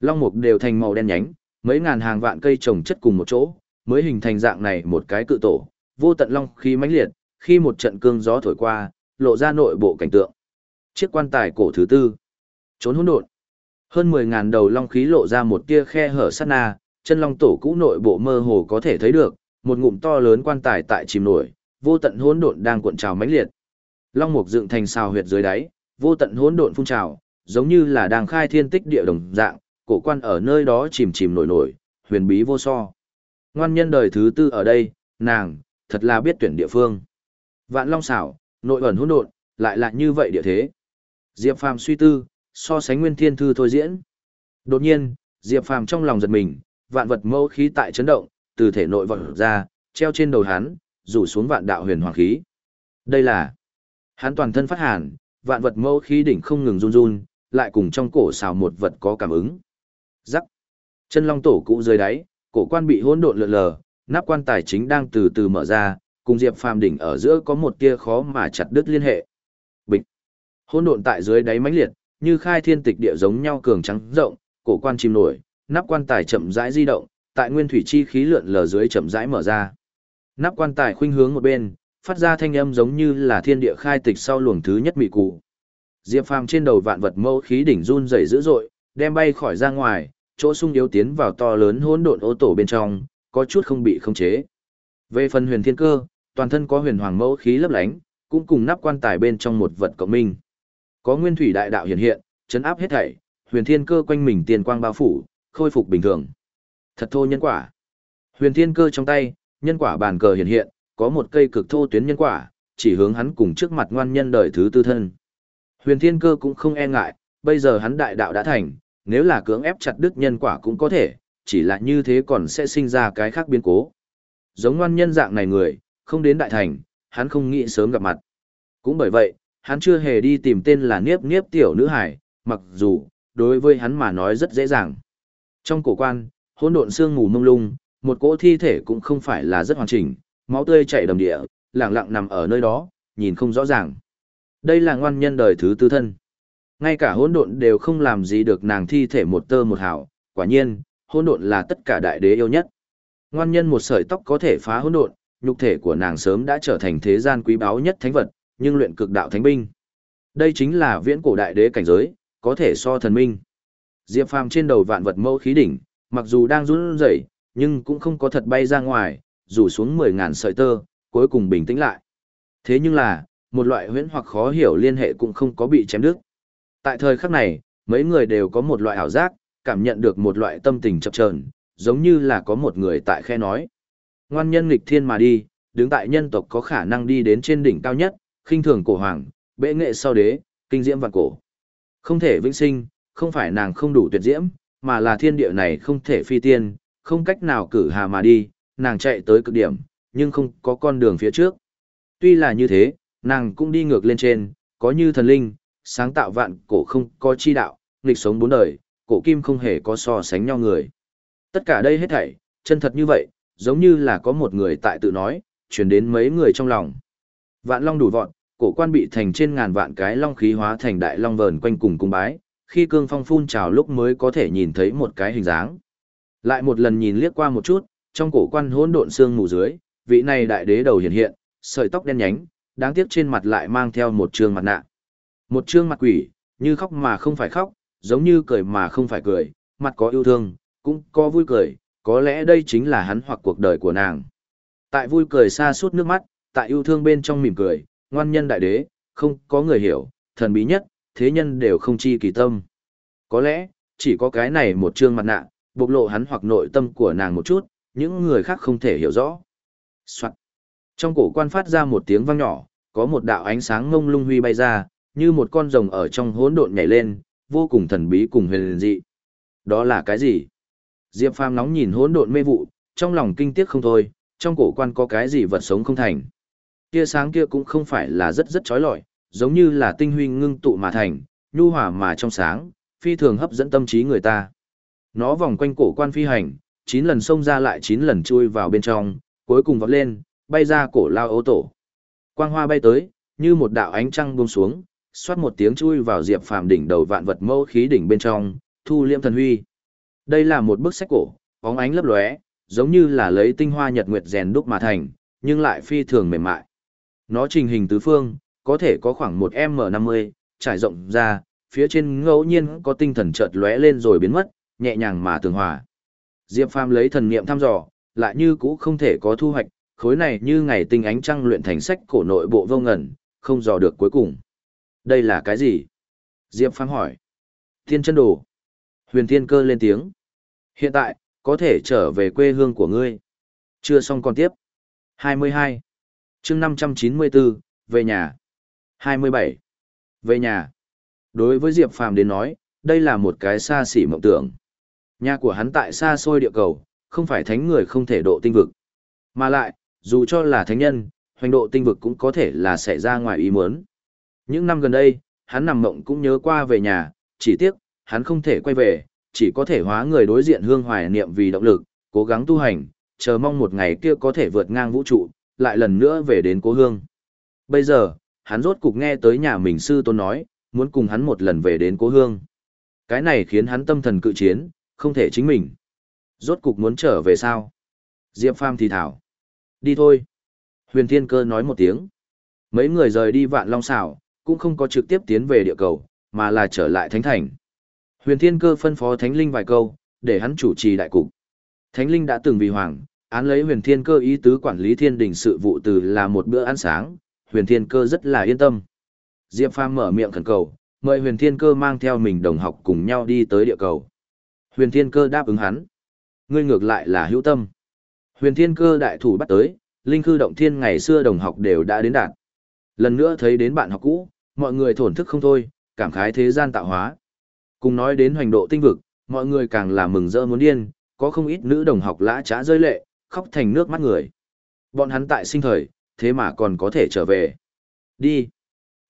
Long mục đều thành màu đen nhánh, mấy ngàn hàng vạn cây trồng chất cùng một chỗ, mới hình thành dạng này một cái cự tổ, vô tận long khí mãnh liệt, khi một trận cương gió thổi qua, lộ ra nội bộ cảnh tượng. Chiếc quan tài cổ thứ tư, trốn hỗn độn. Hơn 10.000 đầu long khí lộ ra một tia khe hở sát na, chân long tổ cũ nội bộ mơ hồ có thể thấy được, một ngụm to lớn quan tài tại chìm nổi, vô tận hỗn độn đang cuộn trào mãnh liệt. Long mục dựng thành xào huyệt dưới đáy, vô tận hỗn độn phun trào, giống như là đang khai thiên tích địa đồng dạng, cổ quan ở nơi đó chìm chìm nổi nổi, huyền bí vô so. Ngoan nhân đời thứ tư ở đây, nàng, thật là biết tuyển địa phương. Vạn long xảo, nội ẩn hỗn độn, lại là như vậy địa thế. Diệp Phàm suy tư, so sánh nguyên thiên thư thôi diễn. Đột nhiên, Diệp Phàm trong lòng giật mình, vạn vật mâu khí tại chấn động, từ thể nội vọt ra, treo trên đầu hắn, rủ xuống vạn đạo huyền hoàng khí. Đây là hắn toàn thân phát hàn, vạn vật mâu khí đỉnh không ngừng run run, lại cùng trong cổ xào một vật có cảm ứng. Rắc. Chân long tổ cũ dưới đáy, cổ quan bị hỗn độn lượn lờ, nắp quan tài chính đang từ từ mở ra, cùng Diệp Phàm đỉnh ở giữa có một tia khó mà chặt đứt liên hệ. Bịch. Hỗn độn tại dưới đáy mãnh liệt, như khai thiên tịch địa giống nhau cường trắng rộng, cổ quan chìm nổi, nắp quan tài chậm rãi di động, tại nguyên thủy chi khí lượn lờ dưới chậm rãi mở ra. Nắp quan tài khuynh hướng một bên, phát ra thanh âm giống như là thiên địa khai tịch sau luồng thứ nhất mị cụ. Diệp Phàm trên đầu vạn vật mâu khí đỉnh run rẩy dữ dội, đem bay khỏi ra ngoài, chỗ sung yếu tiến vào to lớn hỗn độn ô tổ bên trong, có chút không bị khống chế. Về phần huyền thiên cơ, toàn thân có huyền hoàng mẫu khí lấp lánh, cũng cùng nắp quan tài bên trong một vật cộng minh. Có nguyên thủy đại đạo hiện hiện, chấn áp hết thảy, huyền thiên cơ quanh mình tiền quang bao phủ, khôi phục bình thường. Thật thô nhân quả. Huyền thiên cơ trong tay, nhân quả bàn cờ hiện hiện, có một cây cực thô tuyến nhân quả, chỉ hướng hắn cùng trước mặt ngoan nhân đời thứ tư thân. Huyền thiên cơ cũng không e ngại, bây giờ hắn đại đạo đã thành, nếu là cưỡng ép chặt đứt nhân quả cũng có thể, chỉ là như thế còn sẽ sinh ra cái khác biến cố. Giống ngoan nhân dạng này người, không đến đại thành, hắn không nghĩ sớm gặp mặt. Cũng bởi vậy, hắn chưa hề đi tìm tên là Niếp Niếp tiểu nữ hải, mặc dù, đối với hắn mà nói rất dễ dàng. Trong cổ quan, hỗn độn xương mù mông lung, một cỗ thi thể cũng không phải là rất hoàn chỉnh, máu tươi chảy đầm địa, lặng lặng nằm ở nơi đó, nhìn không rõ ràng. Đây là ngoan nhân đời thứ tư thân. Ngay cả hỗn độn đều không làm gì được nàng thi thể một tơ một hào, quả nhiên, hỗn độn là tất cả đại đế yêu nhất. Ngoan nhân một sợi tóc có thể phá hỗn độn, nhục thể của nàng sớm đã trở thành thế gian quý báu nhất thánh vật, nhưng luyện cực đạo thánh binh. Đây chính là viễn cổ đại đế cảnh giới, có thể so thần minh. Diệp Phàm trên đầu vạn vật mâu khí đỉnh, mặc dù đang run rẩy, nhưng cũng không có thật bay ra ngoài, rủ xuống mười ngàn sợi tơ, cuối cùng bình tĩnh lại. Thế nhưng là, một loại huyễn hoặc khó hiểu liên hệ cũng không có bị chém đứt. Tại thời khắc này, mấy người đều có một loại ảo giác, cảm nhận được một loại tâm tình chập chờn, giống như là có một người tại khe nói. Ngoan nhân nghịch thiên mà đi, đứng tại nhân tộc có khả năng đi đến trên đỉnh cao nhất, khinh thường cổ hoàng, bệ nghệ sau đế, kinh diễm vạn cổ. Không thể vĩnh sinh, không phải nàng không đủ tuyệt diễm, mà là thiên địa này không thể phi tiên, không cách nào cử hà mà đi, nàng chạy tới cực điểm, nhưng không có con đường phía trước. Tuy là như thế, nàng cũng đi ngược lên trên, có như thần linh, sáng tạo vạn cổ không có chi đạo, nghịch sống bốn đời, cổ kim không hề có so sánh nhau người. Tất cả đây hết thảy, chân thật như vậy, giống như là có một người tại tự nói, truyền đến mấy người trong lòng. Vạn long đủ vọt, cổ quan bị thành trên ngàn vạn cái long khí hóa thành đại long vờn quanh cùng cung bái, khi cương phong phun trào lúc mới có thể nhìn thấy một cái hình dáng. Lại một lần nhìn liếc qua một chút, trong cổ quan hỗn độn xương mù dưới, vị này đại đế đầu hiện hiện, sợi tóc đen nhánh, đáng tiếc trên mặt lại mang theo một trương mặt nạ. Một trương mặt quỷ, như khóc mà không phải khóc, giống như cười mà không phải cười, mặt có yêu thương, cũng có vui cười, có lẽ đây chính là hắn hoặc cuộc đời của nàng. Tại vui cười xa suốt nước mắt, tại yêu thương bên trong mỉm cười, ngoan nhân đại đế, không có người hiểu, thần bí nhất, thế nhân đều không chi kỳ tâm. Có lẽ, chỉ có cái này một trương mặt nạ, bộc lộ hắn hoặc nội tâm của nàng một chút, những người khác không thể hiểu rõ. Soạn. Trong cổ quan phát ra một tiếng vang nhỏ, có một đạo ánh sáng ngông lung huy bay ra, như một con rồng ở trong hỗn độn nhảy lên, vô cùng thần bí cùng huyền dị. Đó là cái gì? Diệp Phàm nóng nhìn hỗn độn mê vụ, trong lòng kinh tiếc không thôi, trong cổ quan có cái gì vật sống không thành. Tia sáng kia cũng không phải là rất rất chói lọi, giống như là tinh huy ngưng tụ mà thành, nhu hòa mà trong sáng, phi thường hấp dẫn tâm trí người ta. Nó vòng quanh cổ quan phi hành, 9 lần xông ra lại 9 lần chui vào bên trong, cuối cùng vọt lên, bay ra cổ lao ô tổ. Quang hoa bay tới, như một đạo ánh trăng buông xuống, xoát một tiếng chui vào Diệp Phàm đỉnh đầu vạn vật mâu khí đỉnh bên trong, thu liêm thần huy. Đây là một bức sách cổ, bóng ánh lấp lóe, giống như là lấy tinh hoa nhật nguyệt rèn đúc mà thành, nhưng lại phi thường mềm mại. Nó trình hình tứ phương, có thể có khoảng một M50, trải rộng ra, phía trên ngẫu nhiên có tinh thần chợt lóe lên rồi biến mất, nhẹ nhàng mà tường hòa. Diệp Phàm lấy thần niệm thăm dò, lại như cũ không thể có thu hoạch, khối này như ngày tinh ánh trăng luyện thành sách cổ nội bộ vô ngẩn, không dò được cuối cùng. Đây là cái gì? Diệp Phàm hỏi. Thiên chân đồ. Huyền Thiên Cơ lên tiếng. Hiện tại, có thể trở về quê hương của ngươi. Chưa xong còn tiếp. 22. chương 594, về nhà. 27. Về nhà. Đối với Diệp Phàm đến nói, đây là một cái xa xỉ mộng tưởng. Nhà của hắn tại xa xôi địa cầu, không phải thánh người không thể độ tinh vực. Mà lại, dù cho là thánh nhân, hoành độ tinh vực cũng có thể là xảy ra ngoài ý muốn. Những năm gần đây, hắn nằm mộng cũng nhớ qua về nhà, chỉ tiếc, hắn không thể quay về, chỉ có thể hóa người đối diện hương hoài niệm vì động lực, cố gắng tu hành, chờ mong một ngày kia có thể vượt ngang vũ trụ, lại lần nữa về đến cố hương. Bây giờ, hắn rốt cục nghe tới nhà mình sư tôn nói, muốn cùng hắn một lần về đến cố hương. Cái này khiến hắn tâm thần cự chiến, không thể chính mình. Rốt cục muốn trở về sao? Diệp Phàm thì thảo. Đi thôi. Huyền Thiên Cơ nói một tiếng. Mấy người rời đi vạn long xảo, cũng không có trực tiếp tiến về địa cầu, mà là trở lại thánh thành. Huyền Thiên Cơ phân phó Thánh Linh vài câu, để hắn chủ trì đại cục. Thánh Linh đã từng vì hoàng, án lấy Huyền Thiên Cơ ý tứ quản lý thiên đình sự vụ từ là một bữa ăn sáng, Huyền Thiên Cơ rất là yên tâm. Diệp Phàm mở miệng khẩn cầu, mời Huyền Thiên Cơ mang theo mình đồng học cùng nhau đi tới địa cầu. Huyền Thiên Cơ đáp ứng hắn. Ngươi ngược lại là hữu tâm. Huyền Thiên Cơ đại thủ bắt tới, linh khư động thiên ngày xưa đồng học đều đã đến đạt. Lần nữa thấy đến bạn học cũ, mọi người thổn thức không thôi, cảm khái thế gian tạo hóa. Cùng nói đến hoành độ tinh vực, mọi người càng là mừng rỡ muốn điên, có không ít nữ đồng học lã trá rơi lệ, khóc thành nước mắt người. Bọn hắn tại sinh thời, thế mà còn có thể trở về. Đi.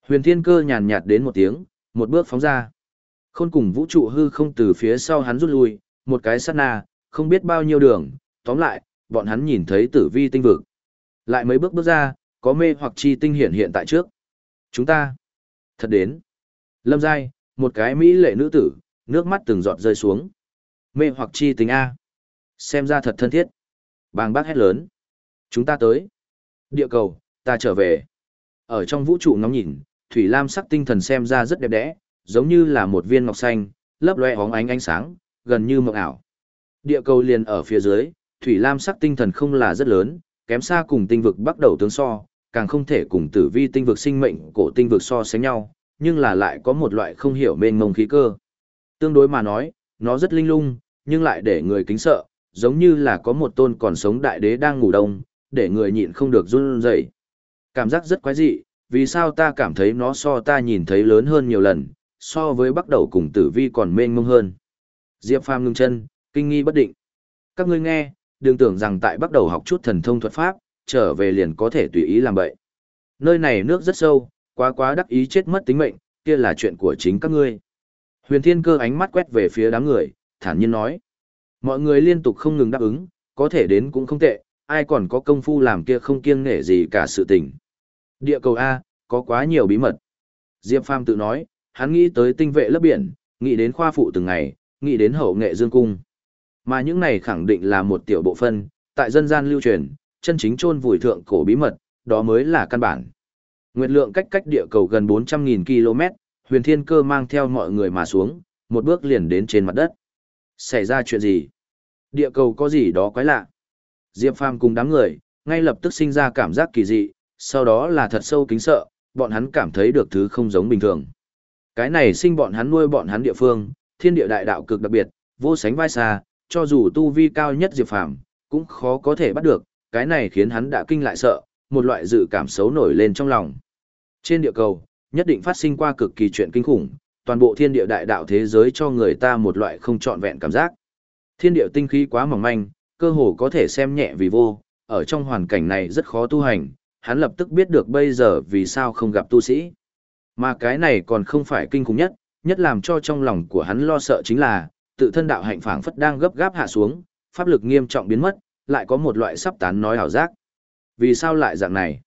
Huyền thiên cơ nhàn nhạt đến một tiếng, một bước phóng ra. Khôn cùng vũ trụ hư không từ phía sau hắn rút lui, một cái sát na, không biết bao nhiêu đường, tóm lại, bọn hắn nhìn thấy tử vi tinh vực. Lại mấy bước bước ra, có mê hoặc chi tinh hiện hiện tại trước. Chúng ta, thật đến. Lâm Giai, một cái mỹ lệ nữ tử, nước mắt từng giọt rơi xuống. Mê hoặc chi tinh A. Xem ra thật thân thiết. Bàng bác hét lớn. Chúng ta tới. Địa cầu, ta trở về. Ở trong vũ trụ ngóng nhìn, Thủy Lam sắc tinh thần xem ra rất đẹp đẽ, giống như là một viên ngọc xanh, lấp loe hóng ánh ánh sáng, gần như mộng ảo. Địa cầu liền ở phía dưới, Thủy Lam sắc tinh thần không là rất lớn, kém xa cùng tinh vực bắt đầu tướng so, càng không thể cùng tử vi tinh vực sinh mệnh cổ tinh vực so sánh nhau, nhưng là lại có một loại không hiểu mênh mông khí cơ. Tương đối mà nói, nó rất linh lung, nhưng lại để người kính sợ, giống như là có một tôn còn sống đại đế đang ngủ đông, để người nhịn không được run rẩy. Cảm giác rất quái dị, vì sao ta cảm thấy nó so ta nhìn thấy lớn hơn nhiều lần, so với bắt đầu cùng tử vi còn mênh mông hơn. Diệp Phàm ngưng chân, kinh nghi bất định. Các ngươi nghe, đừng tưởng rằng tại bắt đầu học chút thần thông thuật pháp, trở về liền có thể tùy ý làm bậy. Nơi này nước rất sâu, quá quá đắc ý chết mất tính mệnh, kia là chuyện của chính các ngươi. Huyền Thiên Cơ ánh mắt quét về phía đám người, thản nhiên nói. Mọi người liên tục không ngừng đáp ứng, có thể đến cũng không tệ, ai còn có công phu làm kia không kiêng nể gì cả sự tình. Địa cầu A, có quá nhiều bí mật. Diệp Phàm tự nói, hắn nghĩ tới tinh vệ lớp biển, nghĩ đến khoa phụ từng ngày, nghĩ đến hậu nghệ dương cung. Mà những này khẳng định là một tiểu bộ phân, tại dân gian lưu truyền, chân chính chôn vùi thượng cổ bí mật, đó mới là căn bản. Nguyệt lượng cách cách địa cầu gần 400.000 km, huyền thiên cơ mang theo mọi người mà xuống, một bước liền đến trên mặt đất. Xảy ra chuyện gì? Địa cầu có gì đó quái lạ? Diệp Phàm cùng đám người, ngay lập tức sinh ra cảm giác kỳ dị, sau đó là thật sâu kính sợ, bọn hắn cảm thấy được thứ không giống bình thường. Cái này sinh bọn hắn nuôi bọn hắn địa phương, thiên địa đại đạo cực đặc biệt, vô sánh vai xa, cho dù tu vi cao nhất Diệp Phàm cũng khó có thể bắt được, cái này khiến hắn đã kinh lại sợ, một loại dự cảm xấu nổi lên trong lòng. Trên địa cầu, nhất định phát sinh qua cực kỳ chuyện kinh khủng, toàn bộ thiên địa đại đạo thế giới cho người ta một loại không trọn vẹn cảm giác. Thiên địa tinh khí quá mỏng manh, cơ hồ có thể xem nhẹ vì vô, ở trong hoàn cảnh này rất khó tu hành, hắn lập tức biết được bây giờ vì sao không gặp tu sĩ. Mà cái này còn không phải kinh khủng nhất, nhất làm cho trong lòng của hắn lo sợ chính là, tự thân đạo hạnh phảng phất đang gấp gáp hạ xuống, pháp lực nghiêm trọng biến mất, lại có một loại sắp tán nói hảo giác. Vì sao lại dạng này?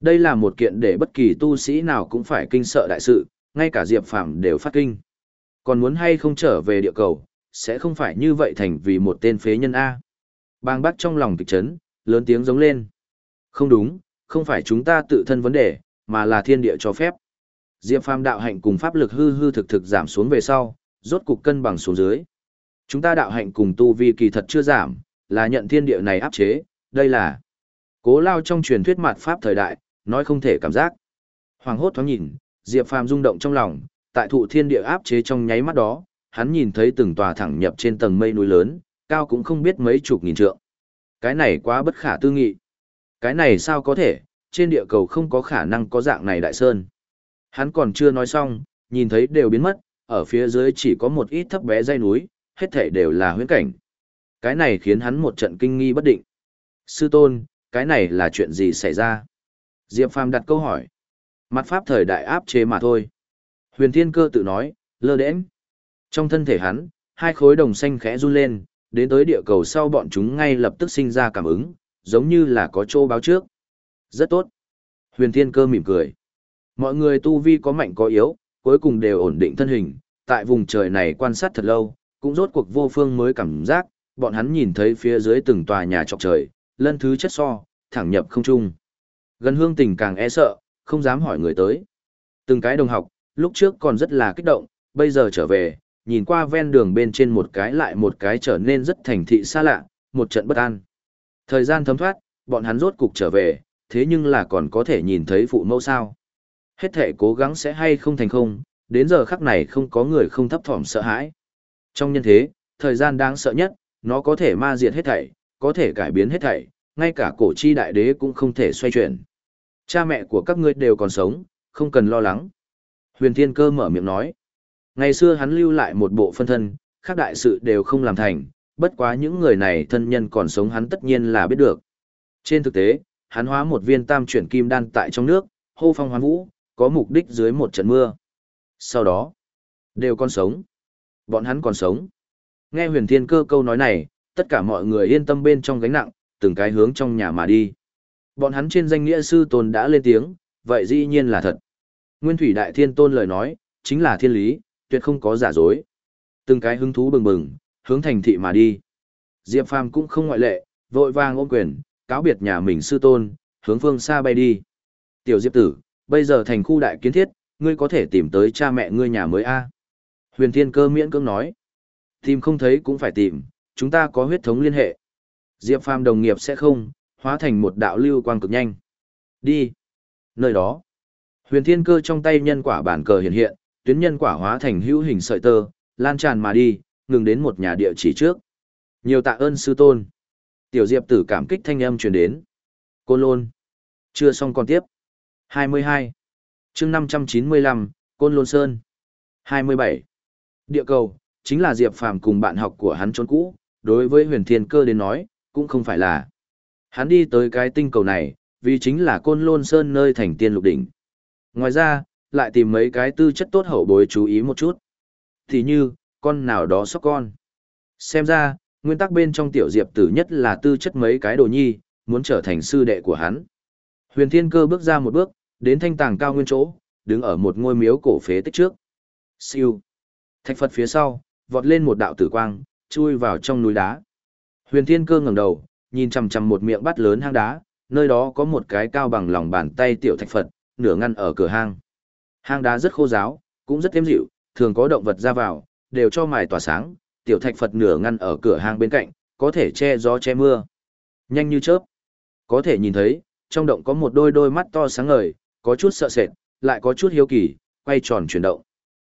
Đây là một kiện để bất kỳ tu sĩ nào cũng phải kinh sợ đại sự, ngay cả Diệp Phàm đều phát kinh. Còn muốn hay không trở về địa cầu, sẽ không phải như vậy thành vì một tên phế nhân A. Bang bác trong lòng kịch chấn, lớn tiếng giống lên. Không đúng, không phải chúng ta tự thân vấn đề, mà là thiên địa cho phép. Diệp Phàm đạo hạnh cùng pháp lực hư hư thực thực giảm xuống về sau, rốt cục cân bằng xuống dưới. Chúng ta đạo hạnh cùng tu vi kỳ thật chưa giảm, là nhận thiên địa này áp chế, đây là cố lao trong truyền thuyết mạt pháp thời đại, nói không thể cảm giác. Hoàng hốt thoáng nhìn, Diệp Phàm rung động trong lòng, tại thụ thiên địa áp chế trong nháy mắt đó, hắn nhìn thấy từng tòa thẳng nhập trên tầng mây núi lớn, cao cũng không biết mấy chục nghìn trượng. Cái này quá bất khả tư nghị. Cái này sao có thể, trên địa cầu không có khả năng có dạng này đại sơn. Hắn còn chưa nói xong, nhìn thấy đều biến mất, ở phía dưới chỉ có một ít thấp bé dây núi, hết thảy đều là huyễn cảnh. Cái này khiến hắn một trận kinh nghi bất định. Sư tôn, cái này là chuyện gì xảy ra? Diệp Phàm đặt câu hỏi. Mặt pháp thời đại áp chế mà thôi. Huyền Thiên Cơ tự nói, lơ đễnh. Trong thân thể hắn, hai khối đồng xanh khẽ run lên, đến tới địa cầu sau bọn chúng ngay lập tức sinh ra cảm ứng, giống như là có chỗ báo trước. Rất tốt. Huyền Thiên Cơ mỉm cười. Mọi người tu vi có mạnh có yếu, cuối cùng đều ổn định thân hình, tại vùng trời này quan sát thật lâu, cũng rốt cuộc vô phương mới cảm giác, bọn hắn nhìn thấy phía dưới từng tòa nhà trọc trời, lân thứ chất so, thẳng nhập không trung. Gần hương tình càng e sợ, không dám hỏi người tới. Từng cái đồng học, lúc trước còn rất là kích động, bây giờ trở về, nhìn qua ven đường bên trên một cái lại một cái trở nên rất thành thị xa lạ, một trận bất an. Thời gian thấm thoát, bọn hắn rốt cục trở về, thế nhưng là còn có thể nhìn thấy phụ mẫu sao. Hết thể cố gắng sẽ hay không thành không, đến giờ khắc này không có người không thấp thỏm sợ hãi. Trong nhân thế, thời gian đáng sợ nhất, nó có thể ma diệt hết thảy, có thể cải biến hết thảy, ngay cả cổ chi đại đế cũng không thể xoay chuyển. Cha mẹ của các ngươi đều còn sống, không cần lo lắng. Huyền Thiên Cơ mở miệng nói. Ngày xưa hắn lưu lại một bộ phân thân, khác đại sự đều không làm thành, bất quá những người này thân nhân còn sống hắn tất nhiên là biết được. Trên thực tế, hắn hóa một viên tam chuyển kim đan tại trong nước, hô phong hoán vũ, có mục đích dưới một trận mưa. Sau đó, đều còn sống. Bọn hắn còn sống. Nghe huyền thiên cơ câu nói này, tất cả mọi người yên tâm bên trong gánh nặng, từng cái hướng trong nhà mà đi. Bọn hắn trên danh nghĩa sư tôn đã lên tiếng, vậy dĩ nhiên là thật. Nguyên thủy đại thiên tôn lời nói, chính là thiên lý, tuyệt không có giả dối. Từng cái hứng thú bừng bừng, hướng thành thị mà đi. Diệp Phàm cũng không ngoại lệ, vội vàng ôm quyền, cáo biệt nhà mình sư tôn, hướng phương xa bay đi. Tiểu Diệp tử, bây giờ thành khu đại kiến thiết, ngươi có thể tìm tới cha mẹ ngươi nhà mới a Huyền Thiên Cơ miễn cưỡng nói. Tìm không thấy cũng phải tìm, chúng ta có huyết thống liên hệ. Diệp Phàm đồng nghiệp sẽ không, hóa thành một đạo lưu quang cực nhanh. Đi. Nơi đó. Huyền Thiên Cơ trong tay nhân quả bản cờ hiện hiện, tuyến nhân quả hóa thành hữu hình sợi tơ, lan tràn mà đi, ngừng đến một nhà địa chỉ trước. Nhiều tạ ơn sư tôn. Tiểu Diệp tử cảm kích thanh âm truyền đến. Côn Lôn. Chưa xong còn tiếp. 22. chương 595, Côn Lôn Sơn. 27. Địa cầu, chính là Diệp Phàm cùng bạn học của hắn trốn cũ, đối với huyền thiên cơ đến nói, cũng không phải là. Hắn đi tới cái tinh cầu này, vì chính là Côn Lôn Sơn nơi thành tiên lục đỉnh. Ngoài ra, lại tìm mấy cái tư chất tốt hậu bối chú ý một chút. Thì như, con nào đó sóc con. Xem ra, nguyên tắc bên trong tiểu diệp tử nhất là tư chất mấy cái đồ nhi, muốn trở thành sư đệ của hắn. Huyền Thiên Cơ bước ra một bước, đến thanh tàng cao nguyên chỗ, đứng ở một ngôi miếu cổ phế tích trước. Siêu. Thạch Phật phía sau, vọt lên một đạo tử quang, chui vào trong núi đá. Huyền Thiên Cơ ngẩng đầu, nhìn chằm chằm một miệng bát lớn hang đá, nơi đó có một cái cao bằng lòng bàn tay tiểu thạch Phật, nửa ngăn ở cửa hang. Hang đá rất khô giáo, cũng rất thêm dịu, thường có động vật ra vào, đều cho mài tỏa sáng, tiểu thạch Phật nửa ngăn ở cửa hang bên cạnh, có thể che gió che mưa. Nhanh như chớp. Có thể nhìn thấy, trong động có một đôi đôi mắt to sáng ngời, có chút sợ sệt, lại có chút hiếu kỳ, quay tròn chuyển động.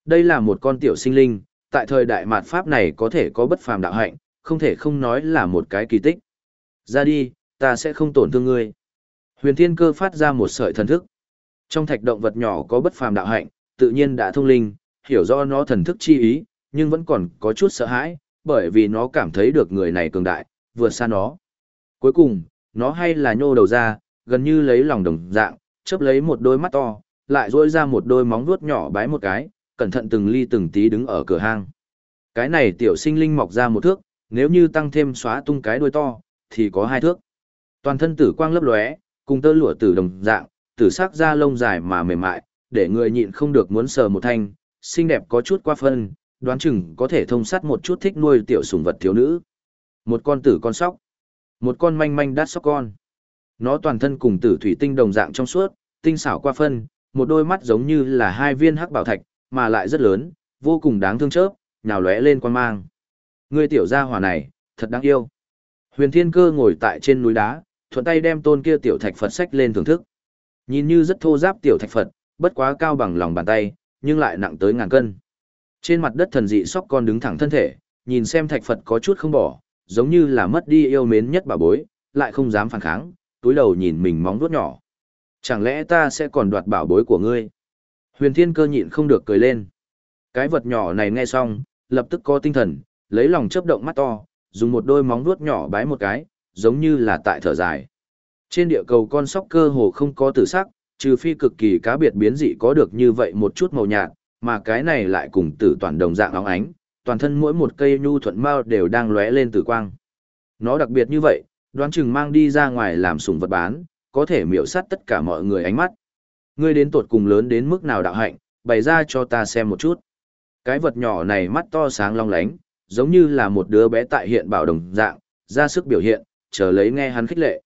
Đây là một con tiểu sinh linh, tại thời đại mạt Pháp này có thể có bất phàm đạo hạnh, không thể không nói là một cái kỳ tích. Ra đi, ta sẽ không tổn thương ngươi. Huyền Thiên Cơ phát ra một sợi thần thức. Trong thạch động vật nhỏ có bất phàm đạo hạnh, tự nhiên đã thông linh, hiểu rõ nó thần thức chi ý, nhưng vẫn còn có chút sợ hãi, bởi vì nó cảm thấy được người này cường đại, vượt xa nó. Cuối cùng, nó hay là nhô đầu ra, gần như lấy lòng đồng dạng, chớp lấy một đôi mắt to, lại rỗi ra một đôi móng vuốt nhỏ bái một cái, cẩn thận từng ly từng tí đứng ở cửa hang. Cái này tiểu sinh linh mọc ra một thước, nếu như tăng thêm xóa tung cái đuôi to, thì có hai thước. Toàn thân tử quang lấp lóe, cùng tơ lụa tử đồng dạng, tử sắc da lông dài mà mềm mại, để người nhịn không được muốn sờ một thanh, xinh đẹp có chút quá phân, đoán chừng có thể thông sát một chút thích nuôi tiểu sủng vật thiếu nữ. Một con tử con sóc, một con manh manh đắt sóc con. Nó toàn thân cùng tử thủy tinh đồng dạng trong suốt, tinh xảo qua phân, một đôi mắt giống như là hai viên hắc bảo thạch, mà lại rất lớn, vô cùng đáng thương chớp, nhào lóe lên quan mang. Người tiểu gia hỏa này, thật đáng yêu. Huyền Thiên Cơ ngồi tại trên núi đá, thuận tay đem tôn kia tiểu thạch Phật sách lên thưởng thức. Nhìn như rất thô giáp tiểu thạch Phật, bất quá cao bằng lòng bàn tay, nhưng lại nặng tới ngàn cân. Trên mặt đất thần dị sóc con đứng thẳng thân thể, nhìn xem thạch Phật có chút không bỏ, giống như là mất đi yêu mến nhất bà bối, lại không dám phản kháng, túi đầu nhìn mình móng vuốt nhỏ. Chẳng lẽ ta sẽ còn đoạt bảo bối của ngươi? Huyền Thiên Cơ nhịn không được cười lên. Cái vật nhỏ này nghe xong, lập tức có tinh thần, lấy lòng chớp động mắt to, dùng một đôi móng vuốt nhỏ bái một cái, giống như là tại thở dài. Trên địa cầu con sóc cơ hồ không có tử sắc, trừ phi cực kỳ cá biệt biến dị có được như vậy một chút màu nhạt, mà cái này lại cùng tử toàn đồng dạng óng ánh, toàn thân mỗi một cây nhu thuận mao đều đang lóe lên tử quang. Nó đặc biệt như vậy, đoán chừng mang đi ra ngoài làm sủng vật bán, có thể miểu sát tất cả mọi người ánh mắt. Ngươi đến tột cùng lớn đến mức nào đạo hạnh, bày ra cho ta xem một chút. Cái vật nhỏ này mắt to sáng long lánh, giống như là một đứa bé tại hiện bảo đồng dạng, ra sức biểu hiện, chờ lấy nghe hắn khích lệ.